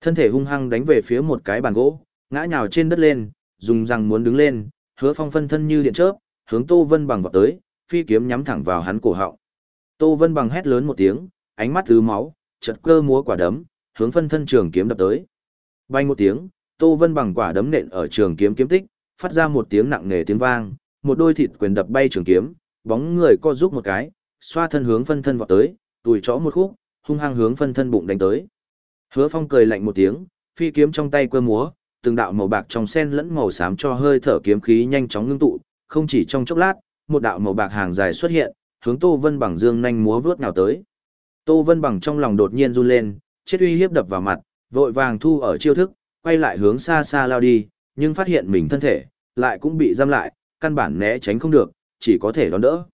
Thân thể hung hăng đánh về phía một cái bàn gỗ, ngã nhào trên đất lên, dùng răng muốn đứng lên, hứa phong phân thân như điện chớp, hướng Tô Vân Bằng vọt tới, phi kiếm nhắm thẳng vào hắn cổ họng. Tô Vân Bằng hét lớn một tiếng, ánh mắt thứ máu, chật cơ múa quả đấm, hướng phân thân trường kiếm đập tới. Bay một tiếng, Tô Vân Bằng quả đấm nện ở trường kiếm kiếm tích, phát ra một tiếng nặng nề tiếng vang, một đôi thịt quyền đập bay trường kiếm, bóng người co giúp một cái, xoa thân hướng phân thân vọt tới, tùi chó một khúc, hung hăng hướng phân thân bụng đánh tới. Hứa Phong cười lạnh một tiếng, phi kiếm trong tay quơ múa, từng đạo màu bạc trong sen lẫn màu xám cho hơi thở kiếm khí nhanh chóng ngưng tụ, không chỉ trong chốc lát, một đạo màu bạc hàng dài xuất hiện, hướng Tô Vân Bằng dương nhanh múa vướt nào tới. Tô Vân Bằng trong lòng đột nhiên run lên, chết uy hiếp đập vào mặt, vội vàng thu ở chiêu thức, quay lại hướng xa xa lao đi, nhưng phát hiện mình thân thể, lại cũng bị giam lại, căn bản né tránh không được, chỉ có thể đón đỡ.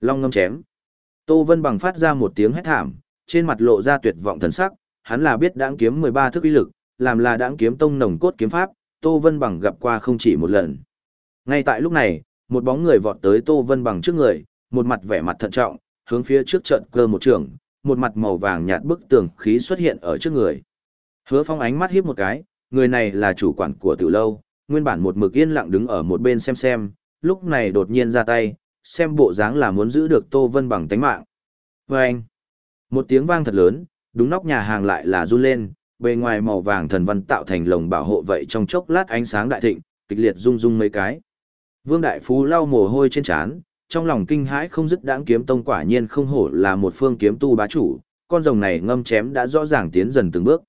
Long ngâm chém. Tô Vân Bằng phát ra một tiếng hét thảm, trên mặt lộ ra tuyệt vọng thần sắc, hắn là biết đãng kiếm 13 thức uy lực, làm là đãng kiếm tông nồng cốt kiếm pháp, Tô Vân Bằng gặp qua không chỉ một lần. Ngay tại lúc này, một bóng người vọt tới Tô Vân Bằng trước người, một mặt vẻ mặt thận trọng, hướng phía trước trận cơ một trường, một mặt màu vàng nhạt bức tường khí xuất hiện ở trước người. Hứa Phong ánh mắt híp một cái, người này là chủ quản của tiểu lâu, nguyên bản một mực yên lặng đứng ở một bên xem xem, lúc này đột nhiên ra tay, xem bộ dáng là muốn giữ được Tô Vân bằng tánh mạng. Và anh, một tiếng vang thật lớn, đúng nóc nhà hàng lại là run lên, bề ngoài màu vàng thần văn tạo thành lồng bảo hộ vậy trong chốc lát ánh sáng đại thịnh, kịch liệt rung rung mấy cái. Vương Đại Phú lau mồ hôi trên trán, trong lòng kinh hãi không dứt đáng kiếm tông quả nhiên không hổ là một phương kiếm tu bá chủ, con rồng này ngâm chém đã rõ ràng tiến dần từng bước.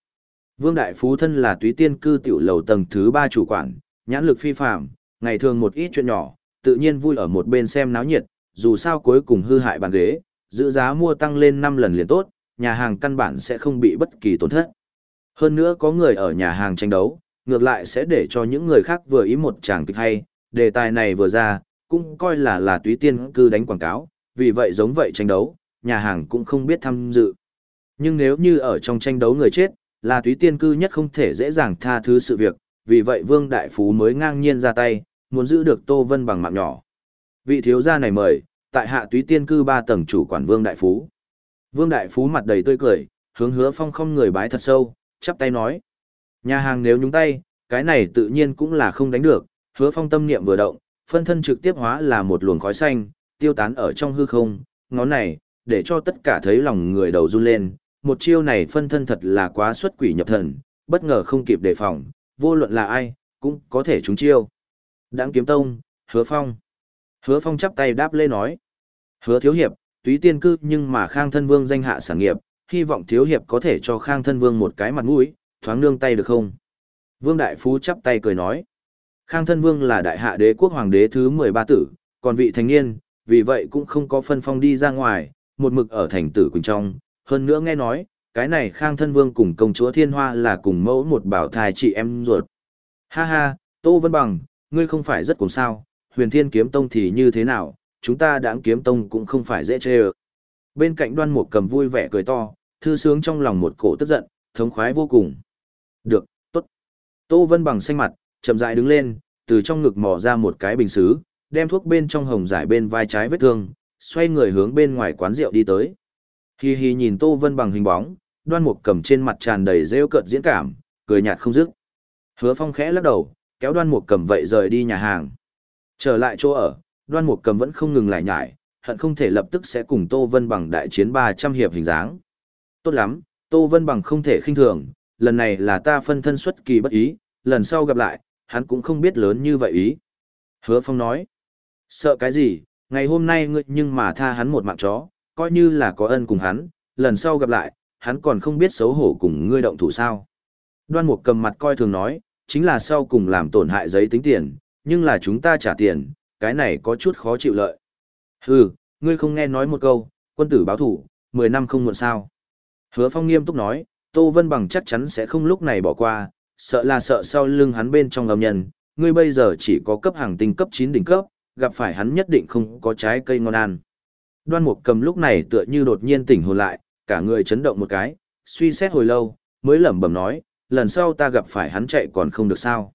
Vương Đại Phú thân là túy tiên cư tiểu lầu tầng thứ ba chủ quản, nhãn lực phi phạm, ngày thường một ít chuyện nhỏ, tự nhiên vui ở một bên xem náo nhiệt, dù sao cuối cùng hư hại bàn ghế, giữ giá mua tăng lên 5 lần liền tốt, nhà hàng căn bản sẽ không bị bất kỳ tổn thất. Hơn nữa có người ở nhà hàng tranh đấu, ngược lại sẽ để cho những người khác vừa ý một chàng kịch hay, đề tài này vừa ra, cũng coi là là túy tiên cư đánh quảng cáo, vì vậy giống vậy tranh đấu, nhà hàng cũng không biết tham dự. Nhưng nếu như ở trong tranh đấu người chết, là túy tiên cư nhất không thể dễ dàng tha thứ sự việc, vì vậy Vương Đại Phú mới ngang nhiên ra tay, muốn giữ được Tô Vân bằng mạng nhỏ. Vị thiếu gia này mời, tại hạ túy tiên cư ba tầng chủ quản Vương Đại Phú. Vương Đại Phú mặt đầy tươi cười, hướng hứa phong không người bái thật sâu, chắp tay nói. Nhà hàng nếu nhúng tay, cái này tự nhiên cũng là không đánh được, hứa phong tâm niệm vừa động, phân thân trực tiếp hóa là một luồng khói xanh, tiêu tán ở trong hư không, ngón này, để cho tất cả thấy lòng người đầu run lên, một chiêu này phân thân thật là quá xuất quỷ nhập thần, bất ngờ không kịp đề phòng, vô luận là ai, cũng có thể trúng chiêu. Đãng kiếm tông, hứa phong. Hứa phong chắp tay đáp lê nói. Hứa thiếu hiệp, túy tiên cư nhưng mà khang thân vương danh hạ sản nghiệp, hy vọng thiếu hiệp có thể cho khang thân vương một cái mặt mũi, thoáng nương tay được không? Vương Đại Phú chắp tay cười nói. Khang thân vương là đại hạ đế quốc hoàng đế thứ 13 tử, còn vị thành niên, vì vậy cũng không có phân phong đi ra ngoài, một mực ở thành tử quỳnh trong. Hơn nữa nghe nói, cái này khang thân vương cùng công chúa thiên hoa là cùng mẫu một bảo thai chị em ruột. Ha ha, Tô Vân Bằng, ngươi không phải rất cùng sao, huyền thiên kiếm tông thì như thế nào, chúng ta đáng kiếm tông cũng không phải dễ chê ơ. Bên cạnh đoan mục cầm vui vẻ cười to, thư sướng trong lòng một cổ tức giận, thống khoái vô cùng. Được, tốt. Tô Vân Bằng xanh mặt, chậm rãi đứng lên, từ trong ngực mò ra một cái bình xứ, đem thuốc bên trong hồng giải bên vai trái vết thương, xoay người hướng bên ngoài quán rượu đi tới. Hi hi nhìn Tô Vân Bằng hình bóng, đoan mục cầm trên mặt tràn đầy rêu cợt diễn cảm, cười nhạt không dứt. Hứa Phong khẽ lắc đầu, kéo đoan mục cầm vậy rời đi nhà hàng. Trở lại chỗ ở, đoan mục cầm vẫn không ngừng lại nhải, hận không thể lập tức sẽ cùng Tô Vân Bằng đại chiến 300 hiệp hình dáng. Tốt lắm, Tô Vân Bằng không thể khinh thường, lần này là ta phân thân xuất kỳ bất ý, lần sau gặp lại, hắn cũng không biết lớn như vậy ý. Hứa Phong nói, sợ cái gì, ngày hôm nay ngươi nhưng mà tha hắn một mạng chó, coi như là có ân cùng hắn, lần sau gặp lại, hắn còn không biết xấu hổ cùng ngươi động thủ sao. Đoan Mục cầm mặt coi thường nói, chính là sau cùng làm tổn hại giấy tính tiền, nhưng là chúng ta trả tiền, cái này có chút khó chịu lợi. Hừ, ngươi không nghe nói một câu, quân tử báo thủ, 10 năm không muộn sao. Hứa Phong nghiêm túc nói, Tô Vân Bằng chắc chắn sẽ không lúc này bỏ qua, sợ là sợ sau lưng hắn bên trong âm nhân, ngươi bây giờ chỉ có cấp hàng tinh cấp 9 đỉnh cấp, gặp phải hắn nhất định không có trái cây ngon ăn. Đoan Mục cầm lúc này tựa như đột nhiên tỉnh hồn lại, cả người chấn động một cái, suy xét hồi lâu, mới lẩm bẩm nói, lần sau ta gặp phải hắn chạy còn không được sao.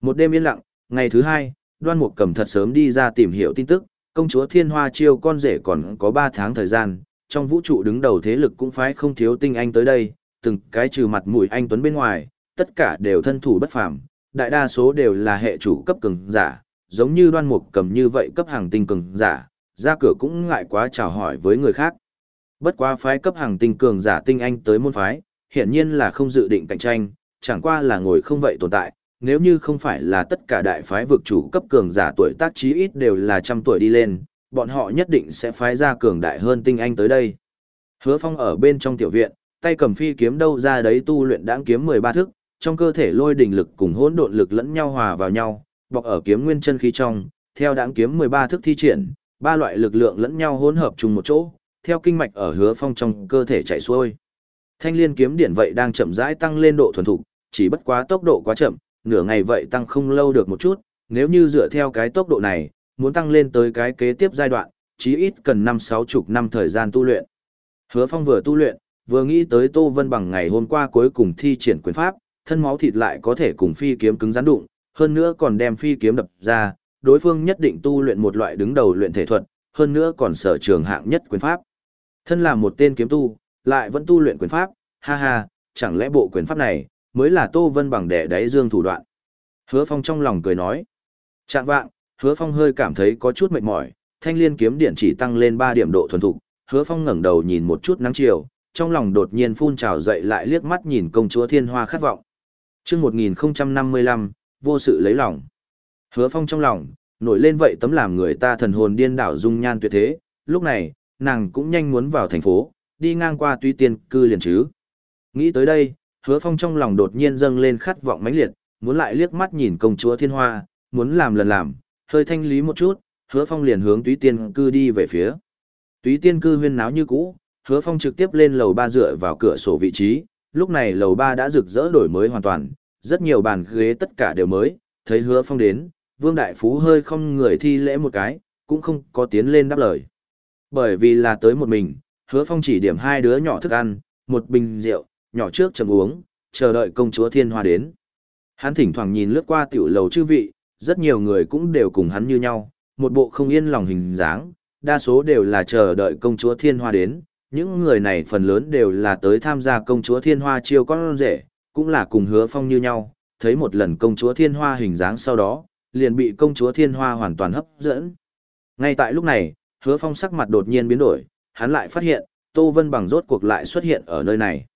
Một đêm yên lặng, ngày thứ hai, đoan mục cầm thật sớm đi ra tìm hiểu tin tức, công chúa thiên hoa chiêu con rể còn có 3 tháng thời gian, trong vũ trụ đứng đầu thế lực cũng phái không thiếu tinh anh tới đây, từng cái trừ mặt mũi anh Tuấn bên ngoài, tất cả đều thân thủ bất phàm, đại đa số đều là hệ chủ cấp cường giả, giống như đoan mục cầm như vậy cấp hàng tinh cường giả, ra cửa cũng ngại quá chào hỏi với người khác. Bất quá phái cấp hàng tinh cường giả tinh anh tới môn phái, hiển nhiên là không dự định cạnh tranh, chẳng qua là ngồi không vậy tồn tại, nếu như không phải là tất cả đại phái vực chủ cấp cường giả tuổi tác chí ít đều là trăm tuổi đi lên, bọn họ nhất định sẽ phái ra cường đại hơn tinh anh tới đây. Hứa Phong ở bên trong tiểu viện, tay cầm phi kiếm đâu ra đấy tu luyện đãng kiếm 13 thức, trong cơ thể lôi đỉnh lực cùng hỗn độn lực lẫn nhau hòa vào nhau, bọc ở kiếm nguyên chân khí trong, theo đãng kiếm 13 thức thi triển, ba loại lực lượng lẫn nhau hỗn hợp chung một chỗ, theo kinh mạch ở Hứa Phong trong cơ thể chảy xuôi. Thanh liên kiếm điển vậy đang chậm rãi tăng lên độ thuần thục, chỉ bất quá tốc độ quá chậm, nửa ngày vậy tăng không lâu được một chút, nếu như dựa theo cái tốc độ này, muốn tăng lên tới cái kế tiếp giai đoạn, chí ít cần 5-6 chục năm thời gian tu luyện. Hứa Phong vừa tu luyện, vừa nghĩ tới Tô Vân bằng ngày hôm qua cuối cùng thi triển quyền pháp, thân máu thịt lại có thể cùng phi kiếm cứng rắn đụng, hơn nữa còn đem phi kiếm đập ra, đối phương nhất định tu luyện một loại đứng đầu luyện thể thuật, hơn nữa còn sở trường hạng nhất quyền pháp. Thân là một tên kiếm tu, lại vẫn tu luyện quyền pháp, ha ha, chẳng lẽ bộ quyền pháp này mới là Tô Vân bằng đẻ đáy dương thủ đoạn. Hứa Phong trong lòng cười nói. Trạng vạng, Hứa Phong hơi cảm thấy có chút mệt mỏi, thanh liên kiếm điện chỉ tăng lên 3 điểm độ thuần thục, Hứa Phong ngẩng đầu nhìn một chút nắng chiều, trong lòng đột nhiên phun trào dậy lại liếc mắt nhìn công chúa Thiên Hoa khát vọng. Chương 1055, vô sự lấy lòng. Hứa Phong trong lòng nổi lên vậy tấm làm người ta thần hồn điên đảo dung nhan tuyệt thế, lúc này, nàng cũng nhanh muốn vào thành phố, đi ngang qua tuy tiên cư liền chứ. Nghĩ tới đây, hứa phong trong lòng đột nhiên dâng lên khát vọng mãnh liệt, muốn lại liếc mắt nhìn công chúa thiên hoa, muốn làm lần làm, hơi thanh lý một chút, hứa phong liền hướng túy tiên cư đi về phía. Túy tiên cư huyên náo như cũ, hứa phong trực tiếp lên lầu ba dựa vào cửa sổ vị trí, lúc này lầu ba đã rực rỡ đổi mới hoàn toàn, rất nhiều bàn ghế tất cả đều mới, thấy hứa phong đến, vương đại phú hơi không người thi lễ một cái, cũng không có tiến lên đáp lời. Bởi vì là tới một mình, hứa phong chỉ điểm hai đứa nhỏ thức ăn, một bình rượu, nhỏ trước chầm uống, chờ đợi công chúa thiên hoa đến. Hắn thỉnh thoảng nhìn lướt qua tiểu lầu chư vị, rất nhiều người cũng đều cùng hắn như nhau, một bộ không yên lòng hình dáng, đa số đều là chờ đợi công chúa thiên hoa đến, những người này phần lớn đều là tới tham gia công chúa thiên hoa chiêu con rể, cũng là cùng hứa phong như nhau, thấy một lần công chúa thiên hoa hình dáng sau đó, liền bị công chúa thiên hoa hoàn toàn hấp dẫn. Ngay tại lúc này, hứa phong sắc mặt đột nhiên biến đổi, hắn lại phát hiện, Tô Vân Bằng rốt cuộc lại xuất hiện ở nơi này.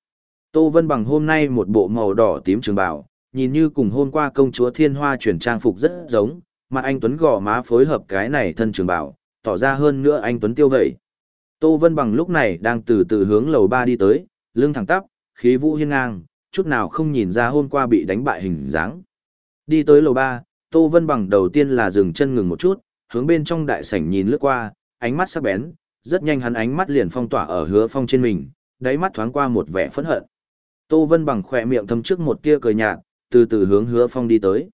Tô Vân Bằng hôm nay một bộ màu đỏ tím trường bào, nhìn như cùng hôm qua công chúa Thiên Hoa chuyển trang phục rất giống, mặt anh Tuấn gò má phối hợp cái này thân trường bào, tỏ ra hơn nữa anh Tuấn tiêu vậy. Tô Vân Bằng lúc này đang từ từ hướng lầu ba đi tới, lưng thẳng tắp, khí vũ hiên ngang, chút nào không nhìn ra hôm qua bị đánh bại hình dáng. Đi tới lầu ba, Tô Vân Bằng đầu tiên là dừng chân ngừng một chút, hướng bên trong đại sảnh nhìn lướt qua, ánh mắt sắc bén, rất nhanh hắn ánh mắt liền phong tỏa ở hứa phong trên mình, đáy mắt thoáng qua một vẻ phẫn hận. Tô Vân bằng khỏe miệng thâm trước một tia cười nhạt, từ từ hướng hứa phong đi tới.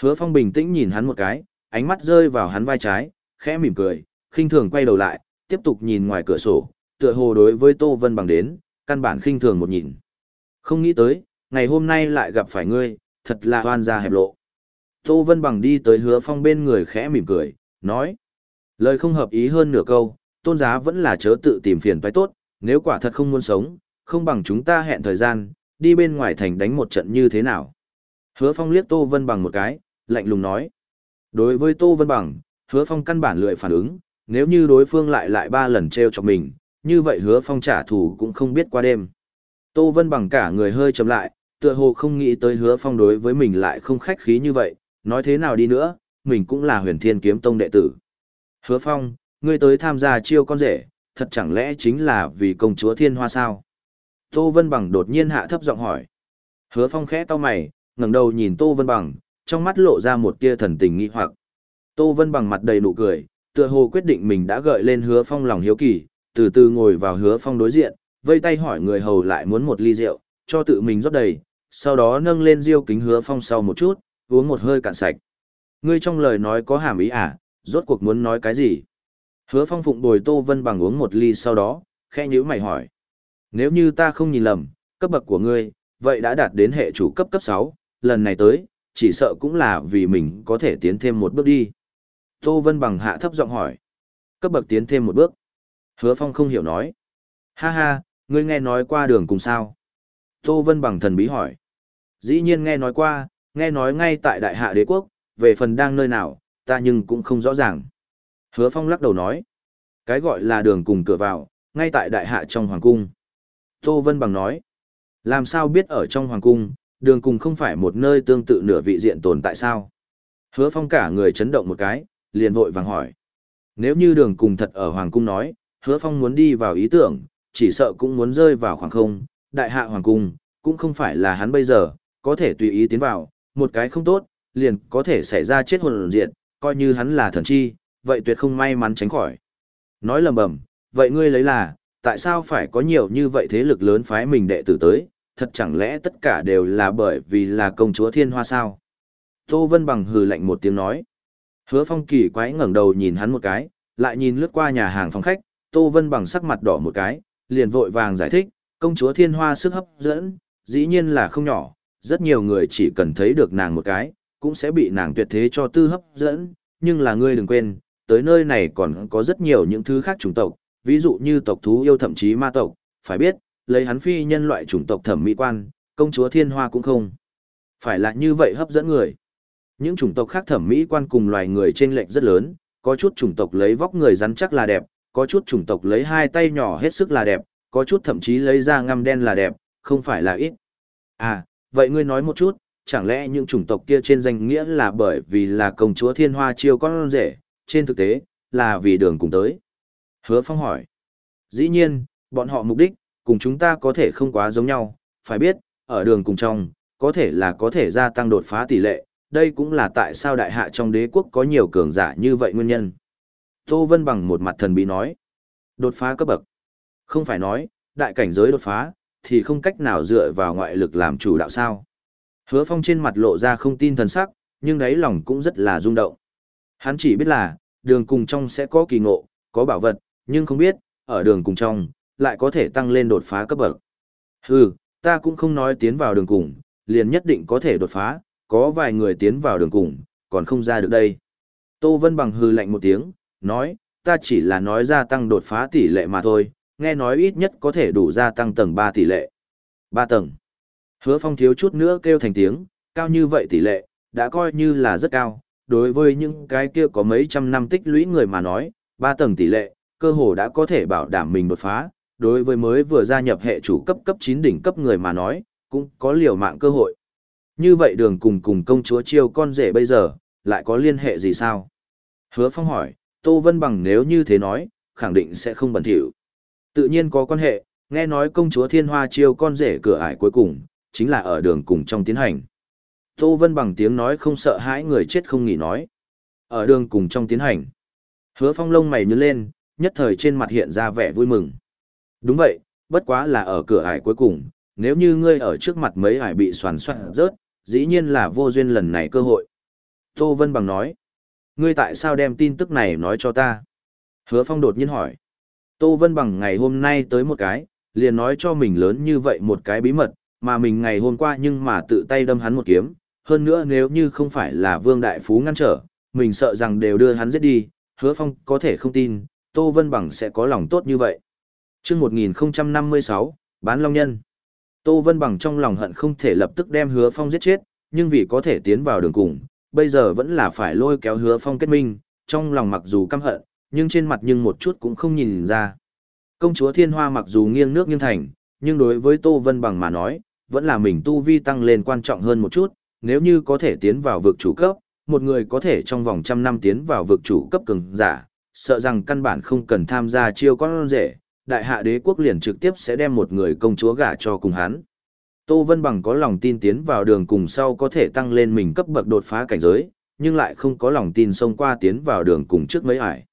Hứa phong bình tĩnh nhìn hắn một cái, ánh mắt rơi vào hắn vai trái, khẽ mỉm cười, khinh thường quay đầu lại, tiếp tục nhìn ngoài cửa sổ, tựa hồ đối với Tô Vân bằng đến, căn bản khinh thường một nhìn. Không nghĩ tới, ngày hôm nay lại gặp phải ngươi, thật là hoan gia hẹp lộ. Tô Vân bằng đi tới hứa phong bên người khẽ mỉm cười, nói. Lời không hợp ý hơn nửa câu, tôn giá vẫn là chớ tự tìm phiền toái tốt, nếu quả thật không muốn sống, không bằng chúng ta hẹn thời gian, đi bên ngoài thành đánh một trận như thế nào. Hứa Phong liếc Tô Vân Bằng một cái, lạnh lùng nói. Đối với Tô Vân Bằng, Hứa Phong căn bản lười phản ứng, nếu như đối phương lại lại ba lần treo cho mình, như vậy Hứa Phong trả thù cũng không biết qua đêm. Tô Vân Bằng cả người hơi chậm lại, tựa hồ không nghĩ tới Hứa Phong đối với mình lại không khách khí như vậy, nói thế nào đi nữa, mình cũng là huyền thiên kiếm tông đệ tử. Hứa Phong, ngươi tới tham gia chiêu con rể, thật chẳng lẽ chính là vì công chúa thiên hoa sao? Tô Vân Bằng đột nhiên hạ thấp giọng hỏi. Hứa Phong khẽ cau mày, ngẩng đầu nhìn Tô Vân Bằng, trong mắt lộ ra một tia thần tình nghi hoặc. Tô Vân Bằng mặt đầy nụ cười, tựa hồ quyết định mình đã gợi lên Hứa Phong lòng hiếu kỳ, từ từ ngồi vào Hứa Phong đối diện, vây tay hỏi người hầu lại muốn một ly rượu, cho tự mình rót đầy, sau đó nâng lên riêu kính Hứa Phong sau một chút, uống một hơi cạn sạch. Ngươi trong lời nói có hàm ý à, rốt cuộc muốn nói cái gì? Hứa Phong phụng bồi Tô Vân bằng uống một ly sau đó, khẽ nhíu mày hỏi. Nếu như ta không nhìn lầm, cấp bậc của ngươi, vậy đã đạt đến hệ chủ cấp cấp 6, lần này tới, chỉ sợ cũng là vì mình có thể tiến thêm một bước đi. Tô Vân bằng hạ thấp giọng hỏi. Cấp bậc tiến thêm một bước. Hứa Phong không hiểu nói. Ha ha, ngươi nghe nói qua đường cùng sao. Tô Vân bằng thần bí hỏi. Dĩ nhiên nghe nói qua, nghe nói ngay tại đại hạ đế quốc, về phần đang nơi nào, ta nhưng cũng không rõ ràng. Hứa Phong lắc đầu nói. Cái gọi là đường cùng cửa vào, ngay tại đại hạ trong hoàng cung. Tô Vân bằng nói. Làm sao biết ở trong hoàng cung, đường cùng không phải một nơi tương tự nửa vị diện tồn tại sao? Hứa Phong cả người chấn động một cái, liền vội vàng hỏi. Nếu như đường cùng thật ở hoàng cung nói, Hứa Phong muốn đi vào ý tưởng, chỉ sợ cũng muốn rơi vào khoảng không, đại hạ hoàng cung, cũng không phải là hắn bây giờ, có thể tùy ý tiến vào, một cái không tốt, liền có thể xảy ra chết hồn diện, coi như hắn là thần chi, vậy tuyệt không may mắn tránh khỏi. Nói lầm bầm, vậy ngươi lấy là, tại sao phải có nhiều như vậy thế lực lớn phái mình đệ tử tới, thật chẳng lẽ tất cả đều là bởi vì là công chúa thiên hoa sao? Tô Vân Bằng hừ lạnh một tiếng nói. Hứa phong kỳ quái ngẩng đầu nhìn hắn một cái, lại nhìn lướt qua nhà hàng phòng khách, Tô Vân Bằng sắc mặt đỏ một cái, liền vội vàng giải thích, công chúa thiên hoa sức hấp dẫn, dĩ nhiên là không nhỏ, rất nhiều người chỉ cần thấy được nàng một cái, cũng sẽ bị nàng tuyệt thế cho tư hấp dẫn, nhưng là ngươi đừng quên, tới nơi này còn có rất nhiều những thứ khác chủng tộc, ví dụ như tộc thú yêu thậm chí ma tộc, phải biết, lấy hắn phi nhân loại chủng tộc thẩm mỹ quan, công chúa thiên hoa cũng không. Phải là như vậy hấp dẫn người. Những chủng tộc khác thẩm mỹ quan cùng loài người trên lệnh rất lớn, có chút chủng tộc lấy vóc người rắn chắc là đẹp, có chút chủng tộc lấy hai tay nhỏ hết sức là đẹp, có chút thậm chí lấy da ngăm đen là đẹp, không phải là ít. À, vậy ngươi nói một chút, chẳng lẽ những chủng tộc kia trên danh nghĩa là bởi vì là công chúa thiên hoa chiêu con rể, trên thực tế, là vì đường cùng tới. Hứa Phong hỏi. Dĩ nhiên, bọn họ mục đích, cùng chúng ta có thể không quá giống nhau, phải biết, ở đường cùng trong, có thể là có thể gia tăng đột phá tỷ lệ, đây cũng là tại sao đại hạ trong đế quốc có nhiều cường giả như vậy nguyên nhân. Tô Vân bằng một mặt thần bí nói. Đột phá cấp bậc. Không phải nói, đại cảnh giới đột phá, thì không cách nào dựa vào ngoại lực làm chủ đạo sao. Hứa Phong trên mặt lộ ra không tin thần sắc, nhưng đáy lòng cũng rất là rung động. Hắn chỉ biết là, đường cùng trong sẽ có kỳ ngộ, có bảo vật, nhưng không biết, ở đường cùng trong, lại có thể tăng lên đột phá cấp bậc. Hừ, ta cũng không nói tiến vào đường cùng, liền nhất định có thể đột phá, có vài người tiến vào đường cùng, còn không ra được đây. Tô Vân Bằng hừ lạnh một tiếng, nói, ta chỉ là nói gia tăng đột phá tỷ lệ mà thôi, nghe nói ít nhất có thể đủ gia tăng tầng 3 tỷ lệ. 3 tầng. Hứa Phong thiếu chút nữa kêu thành tiếng, cao như vậy tỷ lệ, đã coi như là rất cao, đối với những cái kia có mấy trăm năm tích lũy người mà nói, 3 tầng tỷ lệ, cơ hồ đã có thể bảo đảm mình đột phá, đối với mới vừa gia nhập hệ chủ cấp cấp 9 đỉnh cấp người mà nói, cũng có liều mạng cơ hội. Như vậy đường cùng cùng công chúa chiêu con rể bây giờ, lại có liên hệ gì sao? Hứa Phong hỏi, Tô Vân Bằng nếu như thế nói, khẳng định sẽ không bẩn thỉu. Tự nhiên có quan hệ, nghe nói công chúa Thiên Hoa chiêu con rể cửa ải cuối cùng, chính là ở đường cùng trong tiến hành. Tô Vân bằng tiếng nói không sợ hãi người chết không nghỉ nói. Ở đường cùng trong tiến hành. Hứa phong lông mày nhớ lên, nhất thời trên mặt hiện ra vẻ vui mừng. Đúng vậy, bất quá là ở cửa ải cuối cùng, nếu như ngươi ở trước mặt mấy ải bị soàn soạn rớt, dĩ nhiên là vô duyên lần này cơ hội. Tô Vân bằng nói. Ngươi tại sao đem tin tức này nói cho ta? Hứa phong đột nhiên hỏi. Tô Vân bằng ngày hôm nay tới một cái, liền nói cho mình lớn như vậy một cái bí mật, mà mình ngày hôm qua nhưng mà tự tay đâm hắn một kiếm, hơn nữa nếu như không phải là Vương Đại Phú ngăn trở, mình sợ rằng đều đưa hắn giết đi, hứa phong có thể không tin, Tô Vân Bằng sẽ có lòng tốt như vậy. Trước 1056, Bán Long Nhân. Tô Vân Bằng trong lòng hận không thể lập tức đem hứa phong giết chết, nhưng vì có thể tiến vào đường cùng, bây giờ vẫn là phải lôi kéo hứa phong kết minh, trong lòng mặc dù căm hận, nhưng trên mặt nhưng một chút cũng không nhìn ra. Công chúa Thiên Hoa mặc dù nghiêng nước nghiêng thành, nhưng đối với Tô Vân Bằng mà nói, vẫn là mình tu vi tăng lên quan trọng hơn một chút, nếu như có thể tiến vào vực chủ cấp, một người có thể trong vòng trăm năm tiến vào vực chủ cấp cường giả, sợ rằng căn bản không cần tham gia chiêu con rể, đại hạ đế quốc liền trực tiếp sẽ đem một người công chúa gả cho cùng hắn. Tô Vân Bằng có lòng tin tiến vào đường cùng sau có thể tăng lên mình cấp bậc đột phá cảnh giới, nhưng lại không có lòng tin xông qua tiến vào đường cùng trước mấy ải.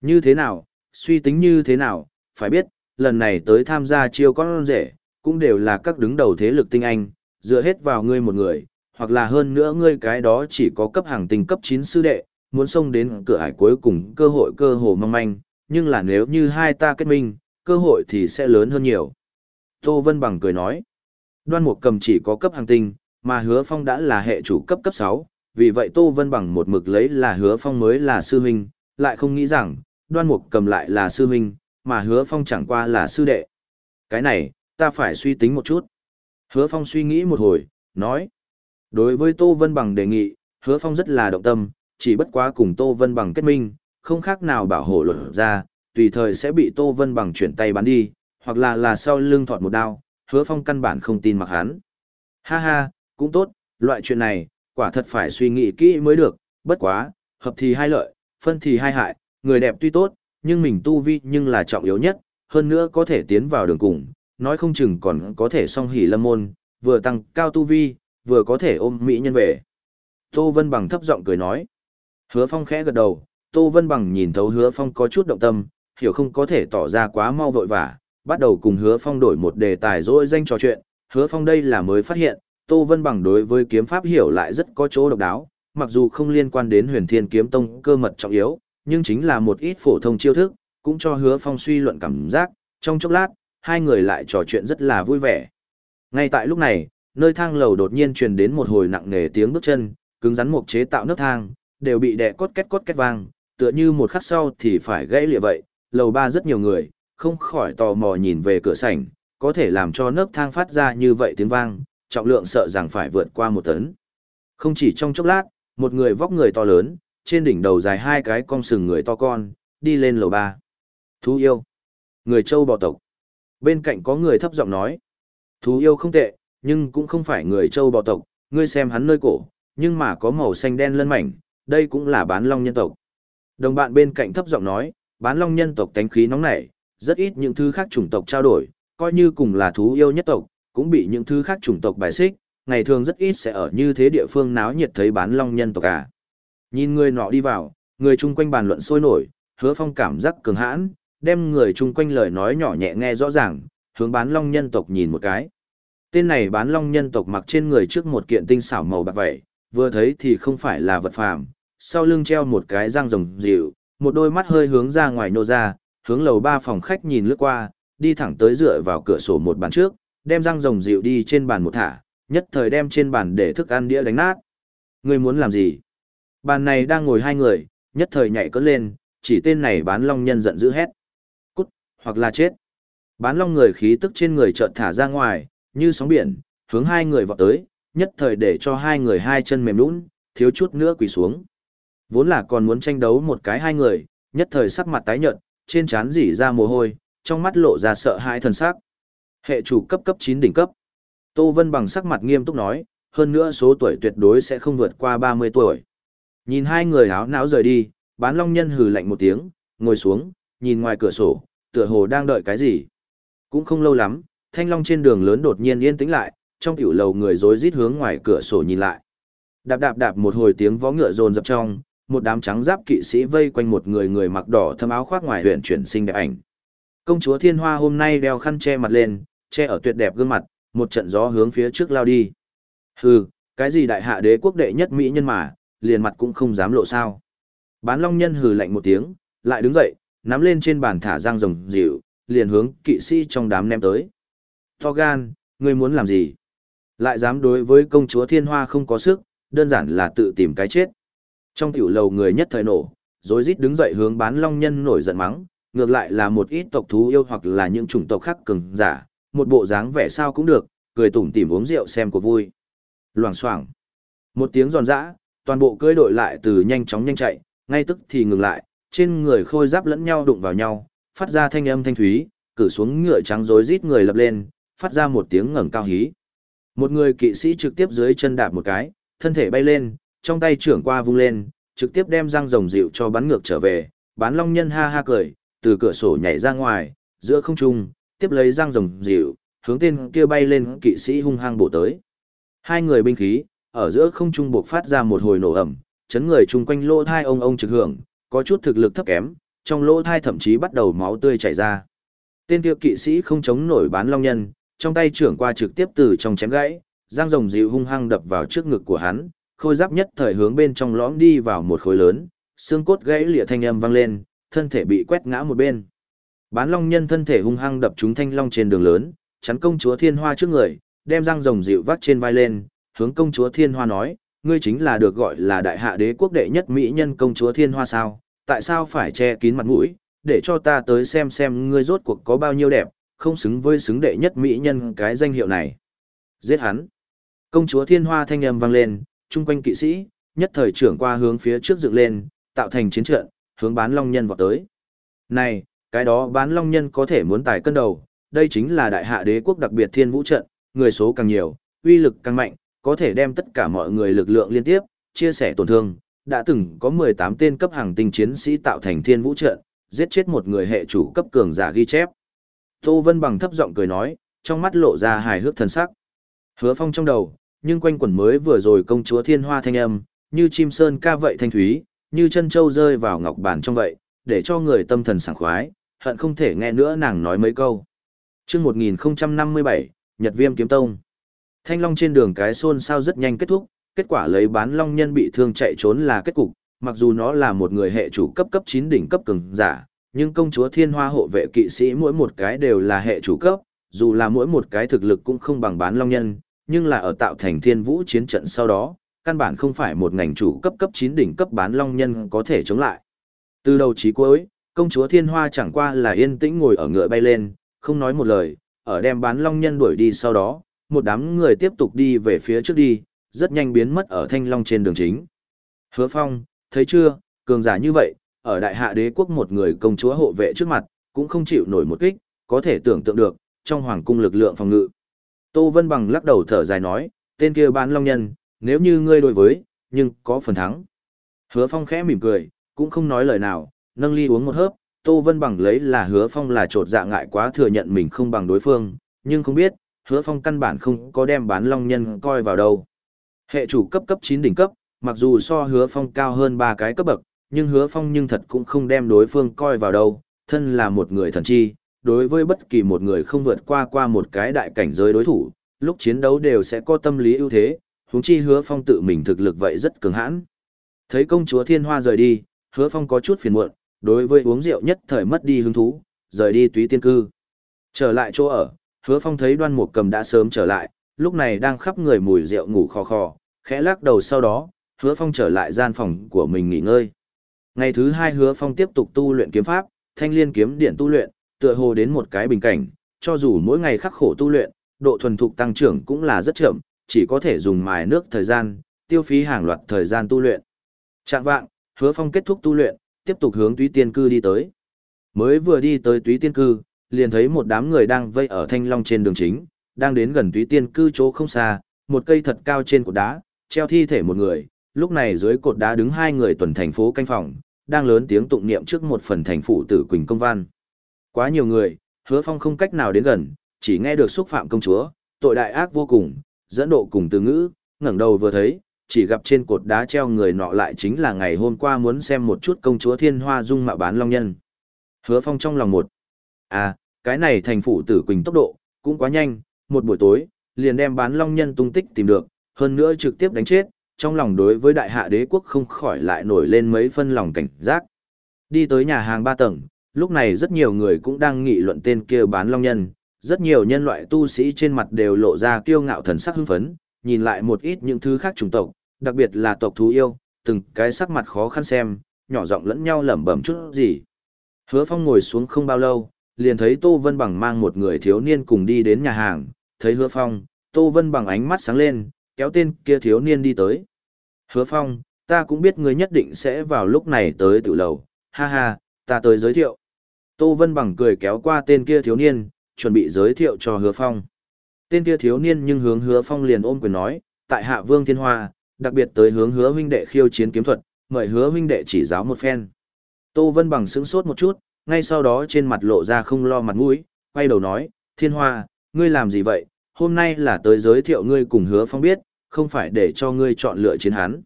Như thế nào, suy tính như thế nào, phải biết, lần này tới tham gia chiêu con rể, cũng đều là các đứng đầu thế lực tinh anh, dựa hết vào ngươi một người, hoặc là hơn nữa ngươi cái đó chỉ có cấp hàng tinh cấp 9 sư đệ, muốn xông đến cửa ải cuối cùng cơ hội cơ hồ mong manh, nhưng là nếu như hai ta kết minh, cơ hội thì sẽ lớn hơn nhiều. Tô Vân Bằng cười nói, đoan mục cầm chỉ có cấp hàng tinh, mà hứa phong đã là hệ chủ cấp cấp 6, vì vậy Tô Vân Bằng một mực lấy là hứa phong mới là sư huynh, lại không nghĩ rằng, đoan mục cầm lại là sư huynh, mà hứa phong chẳng qua là sư đệ. Cái này, ta phải suy tính một chút. Hứa Phong suy nghĩ một hồi, nói. Đối với Tô Vân Bằng đề nghị, Hứa Phong rất là động tâm, chỉ bất quá cùng Tô Vân Bằng kết minh, không khác nào bảo hộ luật ra, tùy thời sẽ bị Tô Vân Bằng chuyển tay bắn đi, hoặc là là sau lưng thọt một đao, Hứa Phong căn bản không tin mặc hắn. Ha ha, cũng tốt, loại chuyện này, quả thật phải suy nghĩ kỹ mới được, bất quá, hợp thì hai lợi, phân thì hai hại, người đẹp tuy tốt, nhưng mình tu vi nhưng là trọng yếu nhất, hơn nữa có thể tiến vào đường cùng, nói không chừng còn có thể song hỉ lâm môn, vừa tăng cao tu vi, vừa có thể ôm mỹ nhân về. Tô Vân Bằng thấp giọng cười nói. Hứa Phong khẽ gật đầu, Tô Vân Bằng nhìn thấu Hứa Phong có chút động tâm, hiểu không có thể tỏ ra quá mau vội vã, bắt đầu cùng Hứa Phong đổi một đề tài rồi danh trò chuyện. Hứa Phong đây là mới phát hiện, Tô Vân Bằng đối với kiếm pháp hiểu lại rất có chỗ độc đáo, mặc dù không liên quan đến huyền thiên kiếm tông cơ mật trọng yếu, nhưng chính là một ít phổ thông chiêu thức, cũng cho hứa phong suy luận cảm giác, trong chốc lát, hai người lại trò chuyện rất là vui vẻ. Ngay tại lúc này, nơi thang lầu đột nhiên truyền đến một hồi nặng nề tiếng bước chân, cứng rắn mục chế tạo nấc thang, đều bị đè cốt két cốt két vang, tựa như một khắc sau thì phải gãy lịa vậy. Lầu ba rất nhiều người, không khỏi tò mò nhìn về cửa sảnh, có thể làm cho nấc thang phát ra như vậy tiếng vang, trọng lượng sợ rằng phải vượt qua một tấn. Không chỉ trong chốc lát, một người vóc người to lớn, trên đỉnh đầu dài hai cái cong sừng người to con, đi lên lầu ba. Thú yêu. Người châu bò tộc. Bên cạnh có người thấp giọng nói. Thú yêu không tệ, nhưng cũng không phải người châu bò tộc, ngươi xem hắn nơi cổ, nhưng mà có màu xanh đen lân mảnh, đây cũng là bán long nhân tộc. Đồng bạn bên cạnh thấp giọng nói, bán long nhân tộc tánh khí nóng nảy, rất ít những thứ khác chủng tộc trao đổi, coi như cùng là thú yêu nhất tộc, cũng bị những thứ khác chủng tộc bài xích, ngày thường rất ít sẽ ở như thế địa phương náo nhiệt thấy bán long nhân tộc à. Nhìn người nọ đi vào, người chung quanh bàn luận sôi nổi, hứa phong cảm giác cường hãn, đem người chung quanh lời nói nhỏ nhẹ nghe rõ ràng, hướng bán long nhân tộc nhìn một cái. Tên này bán long nhân tộc mặc trên người trước một kiện tinh xảo màu bạc vậy, vừa thấy thì không phải là vật phàm, sau lưng treo một cái răng rồng dịu, một đôi mắt hơi hướng ra ngoài nô ra, hướng lầu ba phòng khách nhìn lướt qua, đi thẳng tới dựa vào cửa sổ một bàn trước, đem răng rồng dịu đi trên bàn một thả, nhất thời đem trên bàn để thức ăn đĩa đánh nát. Ngươi muốn làm gì? Bàn này đang ngồi hai người, nhất thời nhảy cất lên, chỉ tên này bán long nhân giận dữ hét. Cút, hoặc là chết. Bán long người khí tức trên người chợt thả ra ngoài, như sóng biển, hướng hai người vọt tới, nhất thời để cho hai người hai chân mềm lún, thiếu chút nữa quỳ xuống. Vốn là còn muốn tranh đấu một cái hai người, nhất thời sắc mặt tái nhợt, trên trán rỉ ra mồ hôi, trong mắt lộ ra sợ hãi thần sắc. Hệ chủ cấp cấp 9 đỉnh cấp. Tô Vân bằng sắc mặt nghiêm túc nói, hơn nữa số tuổi tuyệt đối sẽ không vượt qua 30 tuổi. Nhìn hai người áo não rời đi, bán long nhân hừ lạnh một tiếng, ngồi xuống, nhìn ngoài cửa sổ, tựa hồ đang đợi cái gì. Cũng không lâu lắm, thanh long trên đường lớn đột nhiên yên tĩnh lại, trong tiểu lầu người rối rít hướng ngoài cửa sổ nhìn lại. Đạp đạp đạp một hồi tiếng vó ngựa rồn rập trong, một đám trắng giáp kỵ sĩ vây quanh một người người mặc đỏ thâm áo khoác ngoài huyện chuyển sinh đẹp ảnh. Công chúa Thiên Hoa hôm nay đeo khăn che mặt lên, che ở tuyệt đẹp gương mặt, một trận gió hướng phía trước lao đi. Hừ, cái gì đại hạ đế quốc đệ nhất mỹ nhân mà, liền mặt cũng không dám lộ sao. Bán long nhân hừ lạnh một tiếng, lại đứng dậy, nắm lên trên bàn thả răng rồng dịu, liền hướng kỵ sĩ trong đám ném tới. To gan, ngươi muốn làm gì? Lại dám đối với công chúa thiên hoa không có sức, đơn giản là tự tìm cái chết. Trong tiểu lầu người nhất thời nổ, rồi rít đứng dậy hướng bán long nhân nổi giận mắng, ngược lại là một ít tộc thú yêu hoặc là những chủng tộc khác cường giả, một bộ dáng vẻ sao cũng được, cười tủm tỉm uống rượu xem của vui. Loảng xoảng. Một tiếng giòn giã, toàn bộ cưỡi đội lại từ nhanh chóng nhanh chạy, ngay tức thì ngừng lại, trên người khôi giáp lẫn nhau đụng vào nhau, phát ra thanh âm thanh thúy, cử xuống ngựa trắng rối rít người lập lên, phát ra một tiếng ngẩng cao hí. Một người kỵ sĩ trực tiếp dưới chân đạp một cái, thân thể bay lên, trong tay trưởng qua vung lên, trực tiếp đem răng rồng dịu cho bắn ngược trở về, bán long nhân ha ha cười, từ cửa sổ nhảy ra ngoài, giữa không trung, tiếp lấy răng rồng dịu, hướng tên kia bay lên kỵ sĩ hung hăng bổ tới. Hai người binh khí, ở giữa không trung buộc phát ra một hồi nổ ẩm, chấn người chung quanh lỗ thai ông ông trực hưởng, có chút thực lực thấp kém, trong lỗ thai thậm chí bắt đầu máu tươi chảy ra. Tên kia kỵ sĩ không chống nổi bán long nhân, trong tay trưởng qua trực tiếp từ trong chém gãy, giang rồng dịu hung hăng đập vào trước ngực của hắn, khôi giáp nhất thời hướng bên trong lõm đi vào một khối lớn, xương cốt gãy lịa thanh âm vang lên, thân thể bị quét ngã một bên. Bán long nhân thân thể hung hăng đập trúng thanh long trên đường lớn, chắn công chúa thiên hoa trước người, đem răng rồng dịu vắt trên vai lên, hướng công chúa thiên hoa nói, ngươi chính là được gọi là đại hạ đế quốc đệ nhất mỹ nhân công chúa thiên hoa sao, tại sao phải che kín mặt mũi, để cho ta tới xem xem ngươi rốt cuộc có bao nhiêu đẹp, không xứng với xứng đệ nhất mỹ nhân cái danh hiệu này. Giết hắn. Công chúa thiên hoa thanh âm vang lên, chung quanh kỵ sĩ, nhất thời trưởng qua hướng phía trước dựng lên, tạo thành chiến trận, hướng bán long nhân vọt tới. Này, cái đó bán long nhân có thể muốn tài cân đầu, đây chính là đại hạ đế quốc đặc biệt thiên vũ trận, người số càng nhiều, uy lực càng mạnh, có thể đem tất cả mọi người lực lượng liên tiếp, chia sẻ tổn thương. Đã từng có 18 tên cấp hàng tinh chiến sĩ tạo thành thiên vũ trận, giết chết một người hệ chủ cấp cường giả ghi chép. Tô Vân bằng thấp giọng cười nói, trong mắt lộ ra hài hước thần sắc. Hứa phong trong đầu, nhưng quanh quẩn mới vừa rồi công chúa thiên hoa thanh âm, như chim sơn ca vậy thanh thúy, như chân châu rơi vào ngọc bàn trong vậy, để cho người tâm thần sảng khoái, hận không thể nghe nữa nàng nói mấy câu. Trước 1057, Nhật Viêm Kiếm Tông. Thanh Long trên đường cái xôn sao rất nhanh kết thúc, kết quả lấy bán Long nhân bị thương chạy trốn là kết cục, mặc dù nó là một người hệ chủ cấp cấp 9 đỉnh cấp cường giả, nhưng công chúa Thiên Hoa hộ vệ kỵ sĩ mỗi một cái đều là hệ chủ cấp, dù là mỗi một cái thực lực cũng không bằng bán Long nhân, nhưng là ở tạo thành Thiên Vũ chiến trận sau đó, căn bản không phải một ngành chủ cấp cấp 9 đỉnh cấp bán Long nhân có thể chống lại. Từ đầu chí cuối, công chúa Thiên Hoa chẳng qua là yên tĩnh ngồi ở ngựa bay lên, không nói một lời, ở đem bán long nhân đuổi đi sau đó, một đám người tiếp tục đi về phía trước đi, rất nhanh biến mất ở thanh long trên đường chính. Hứa Phong, thấy chưa, cường giả như vậy, ở đại hạ đế quốc một người công chúa hộ vệ trước mặt, cũng không chịu nổi một kích, có thể tưởng tượng được, trong hoàng cung lực lượng phòng ngự. Tô Vân Bằng lắc đầu thở dài nói, tên kia bán long nhân, nếu như ngươi đối với, nhưng có phần thắng. Hứa Phong khẽ mỉm cười, cũng không nói lời nào, nâng ly uống một hớp, Tô Vân Bằng lấy là hứa phong là trột dạ ngại quá thừa nhận mình không bằng đối phương, nhưng không biết, hứa phong căn bản không có đem bán long nhân coi vào đâu. Hệ chủ cấp cấp 9 đỉnh cấp, mặc dù so hứa phong cao hơn ba cái cấp bậc, nhưng hứa phong nhưng thật cũng không đem đối phương coi vào đâu, thân là một người thần chi, đối với bất kỳ một người không vượt qua qua một cái đại cảnh giới đối thủ, lúc chiến đấu đều sẽ có tâm lý ưu thế, huống chi hứa phong tự mình thực lực vậy rất cường hãn. Thấy công chúa thiên hoa rời đi, hứa phong có chút phiền muộn, đối với uống rượu nhất thời mất đi hứng thú, rời đi túy tiên cư. Trở lại chỗ ở, hứa phong thấy đoan mục cầm đã sớm trở lại, lúc này đang khắp người mùi rượu ngủ khò khò, khẽ lắc đầu sau đó, hứa phong trở lại gian phòng của mình nghỉ ngơi. Ngày thứ hai hứa phong tiếp tục tu luyện kiếm pháp, thanh liên kiếm điện tu luyện, tựa hồ đến một cái bình cảnh, cho dù mỗi ngày khắc khổ tu luyện, độ thuần thục tăng trưởng cũng là rất chậm, chỉ có thể dùng mài nước thời gian, tiêu phí hàng loạt thời gian tu luyện. Trạng vạng, hứa phong kết thúc tu luyện, tiếp tục hướng túy tiên cư đi tới. Mới vừa đi tới túy tiên cư, liền thấy một đám người đang vây ở thanh long trên đường chính, đang đến gần túy tiên cư chỗ không xa, một cây thật cao trên cột đá, treo thi thể một người, lúc này dưới cột đá đứng hai người tuần thành phố canh phòng, đang lớn tiếng tụng niệm trước một phần thành phủ tử Quỳnh Công Văn. Quá nhiều người, hứa phong không cách nào đến gần, chỉ nghe được xúc phạm công chúa, tội đại ác vô cùng, dẫn độ cùng từ ngữ, ngẩng đầu vừa thấy, chỉ gặp trên cột đá treo người nọ lại chính là ngày hôm qua muốn xem một chút công chúa thiên hoa dung mạo bán long nhân. Hứa phong trong lòng một. À, cái này thành phủ tử quỳnh tốc độ, cũng quá nhanh, một buổi tối, liền đem bán long nhân tung tích tìm được, hơn nữa trực tiếp đánh chết, trong lòng đối với đại hạ đế quốc không khỏi lại nổi lên mấy phân lòng cảnh giác. Đi tới nhà hàng ba tầng, lúc này rất nhiều người cũng đang nghị luận tên kia bán long nhân, rất nhiều nhân loại tu sĩ trên mặt đều lộ ra kiêu ngạo thần sắc hưng phấn, nhìn lại một ít những thứ khác chủng tộc, đặc biệt là tộc thú yêu, từng cái sắc mặt khó khăn xem, nhỏ giọng lẫn nhau lẩm bẩm chút gì. Hứa Phong ngồi xuống không bao lâu, liền thấy Tô Vân Bằng mang một người thiếu niên cùng đi đến nhà hàng, thấy Hứa Phong, Tô Vân Bằng ánh mắt sáng lên, kéo tên kia thiếu niên đi tới. Hứa Phong, ta cũng biết ngươi nhất định sẽ vào lúc này tới tự lầu, ha ha, ta tới giới thiệu. Tô Vân Bằng cười kéo qua tên kia thiếu niên, chuẩn bị giới thiệu cho Hứa Phong. Tên kia thiếu niên nhưng hướng hứa phong liền ôm quyền nói, tại hạ vương thiên hoa, đặc biệt tới hướng hứa huynh đệ khiêu chiến kiếm thuật, mời hứa huynh đệ chỉ giáo một phen. Tô Vân bằng sững sốt một chút, ngay sau đó trên mặt lộ ra không lo mặt mũi, quay đầu nói, thiên hoa, ngươi làm gì vậy, hôm nay là tới giới thiệu ngươi cùng hứa phong biết, không phải để cho ngươi chọn lựa chiến hắn.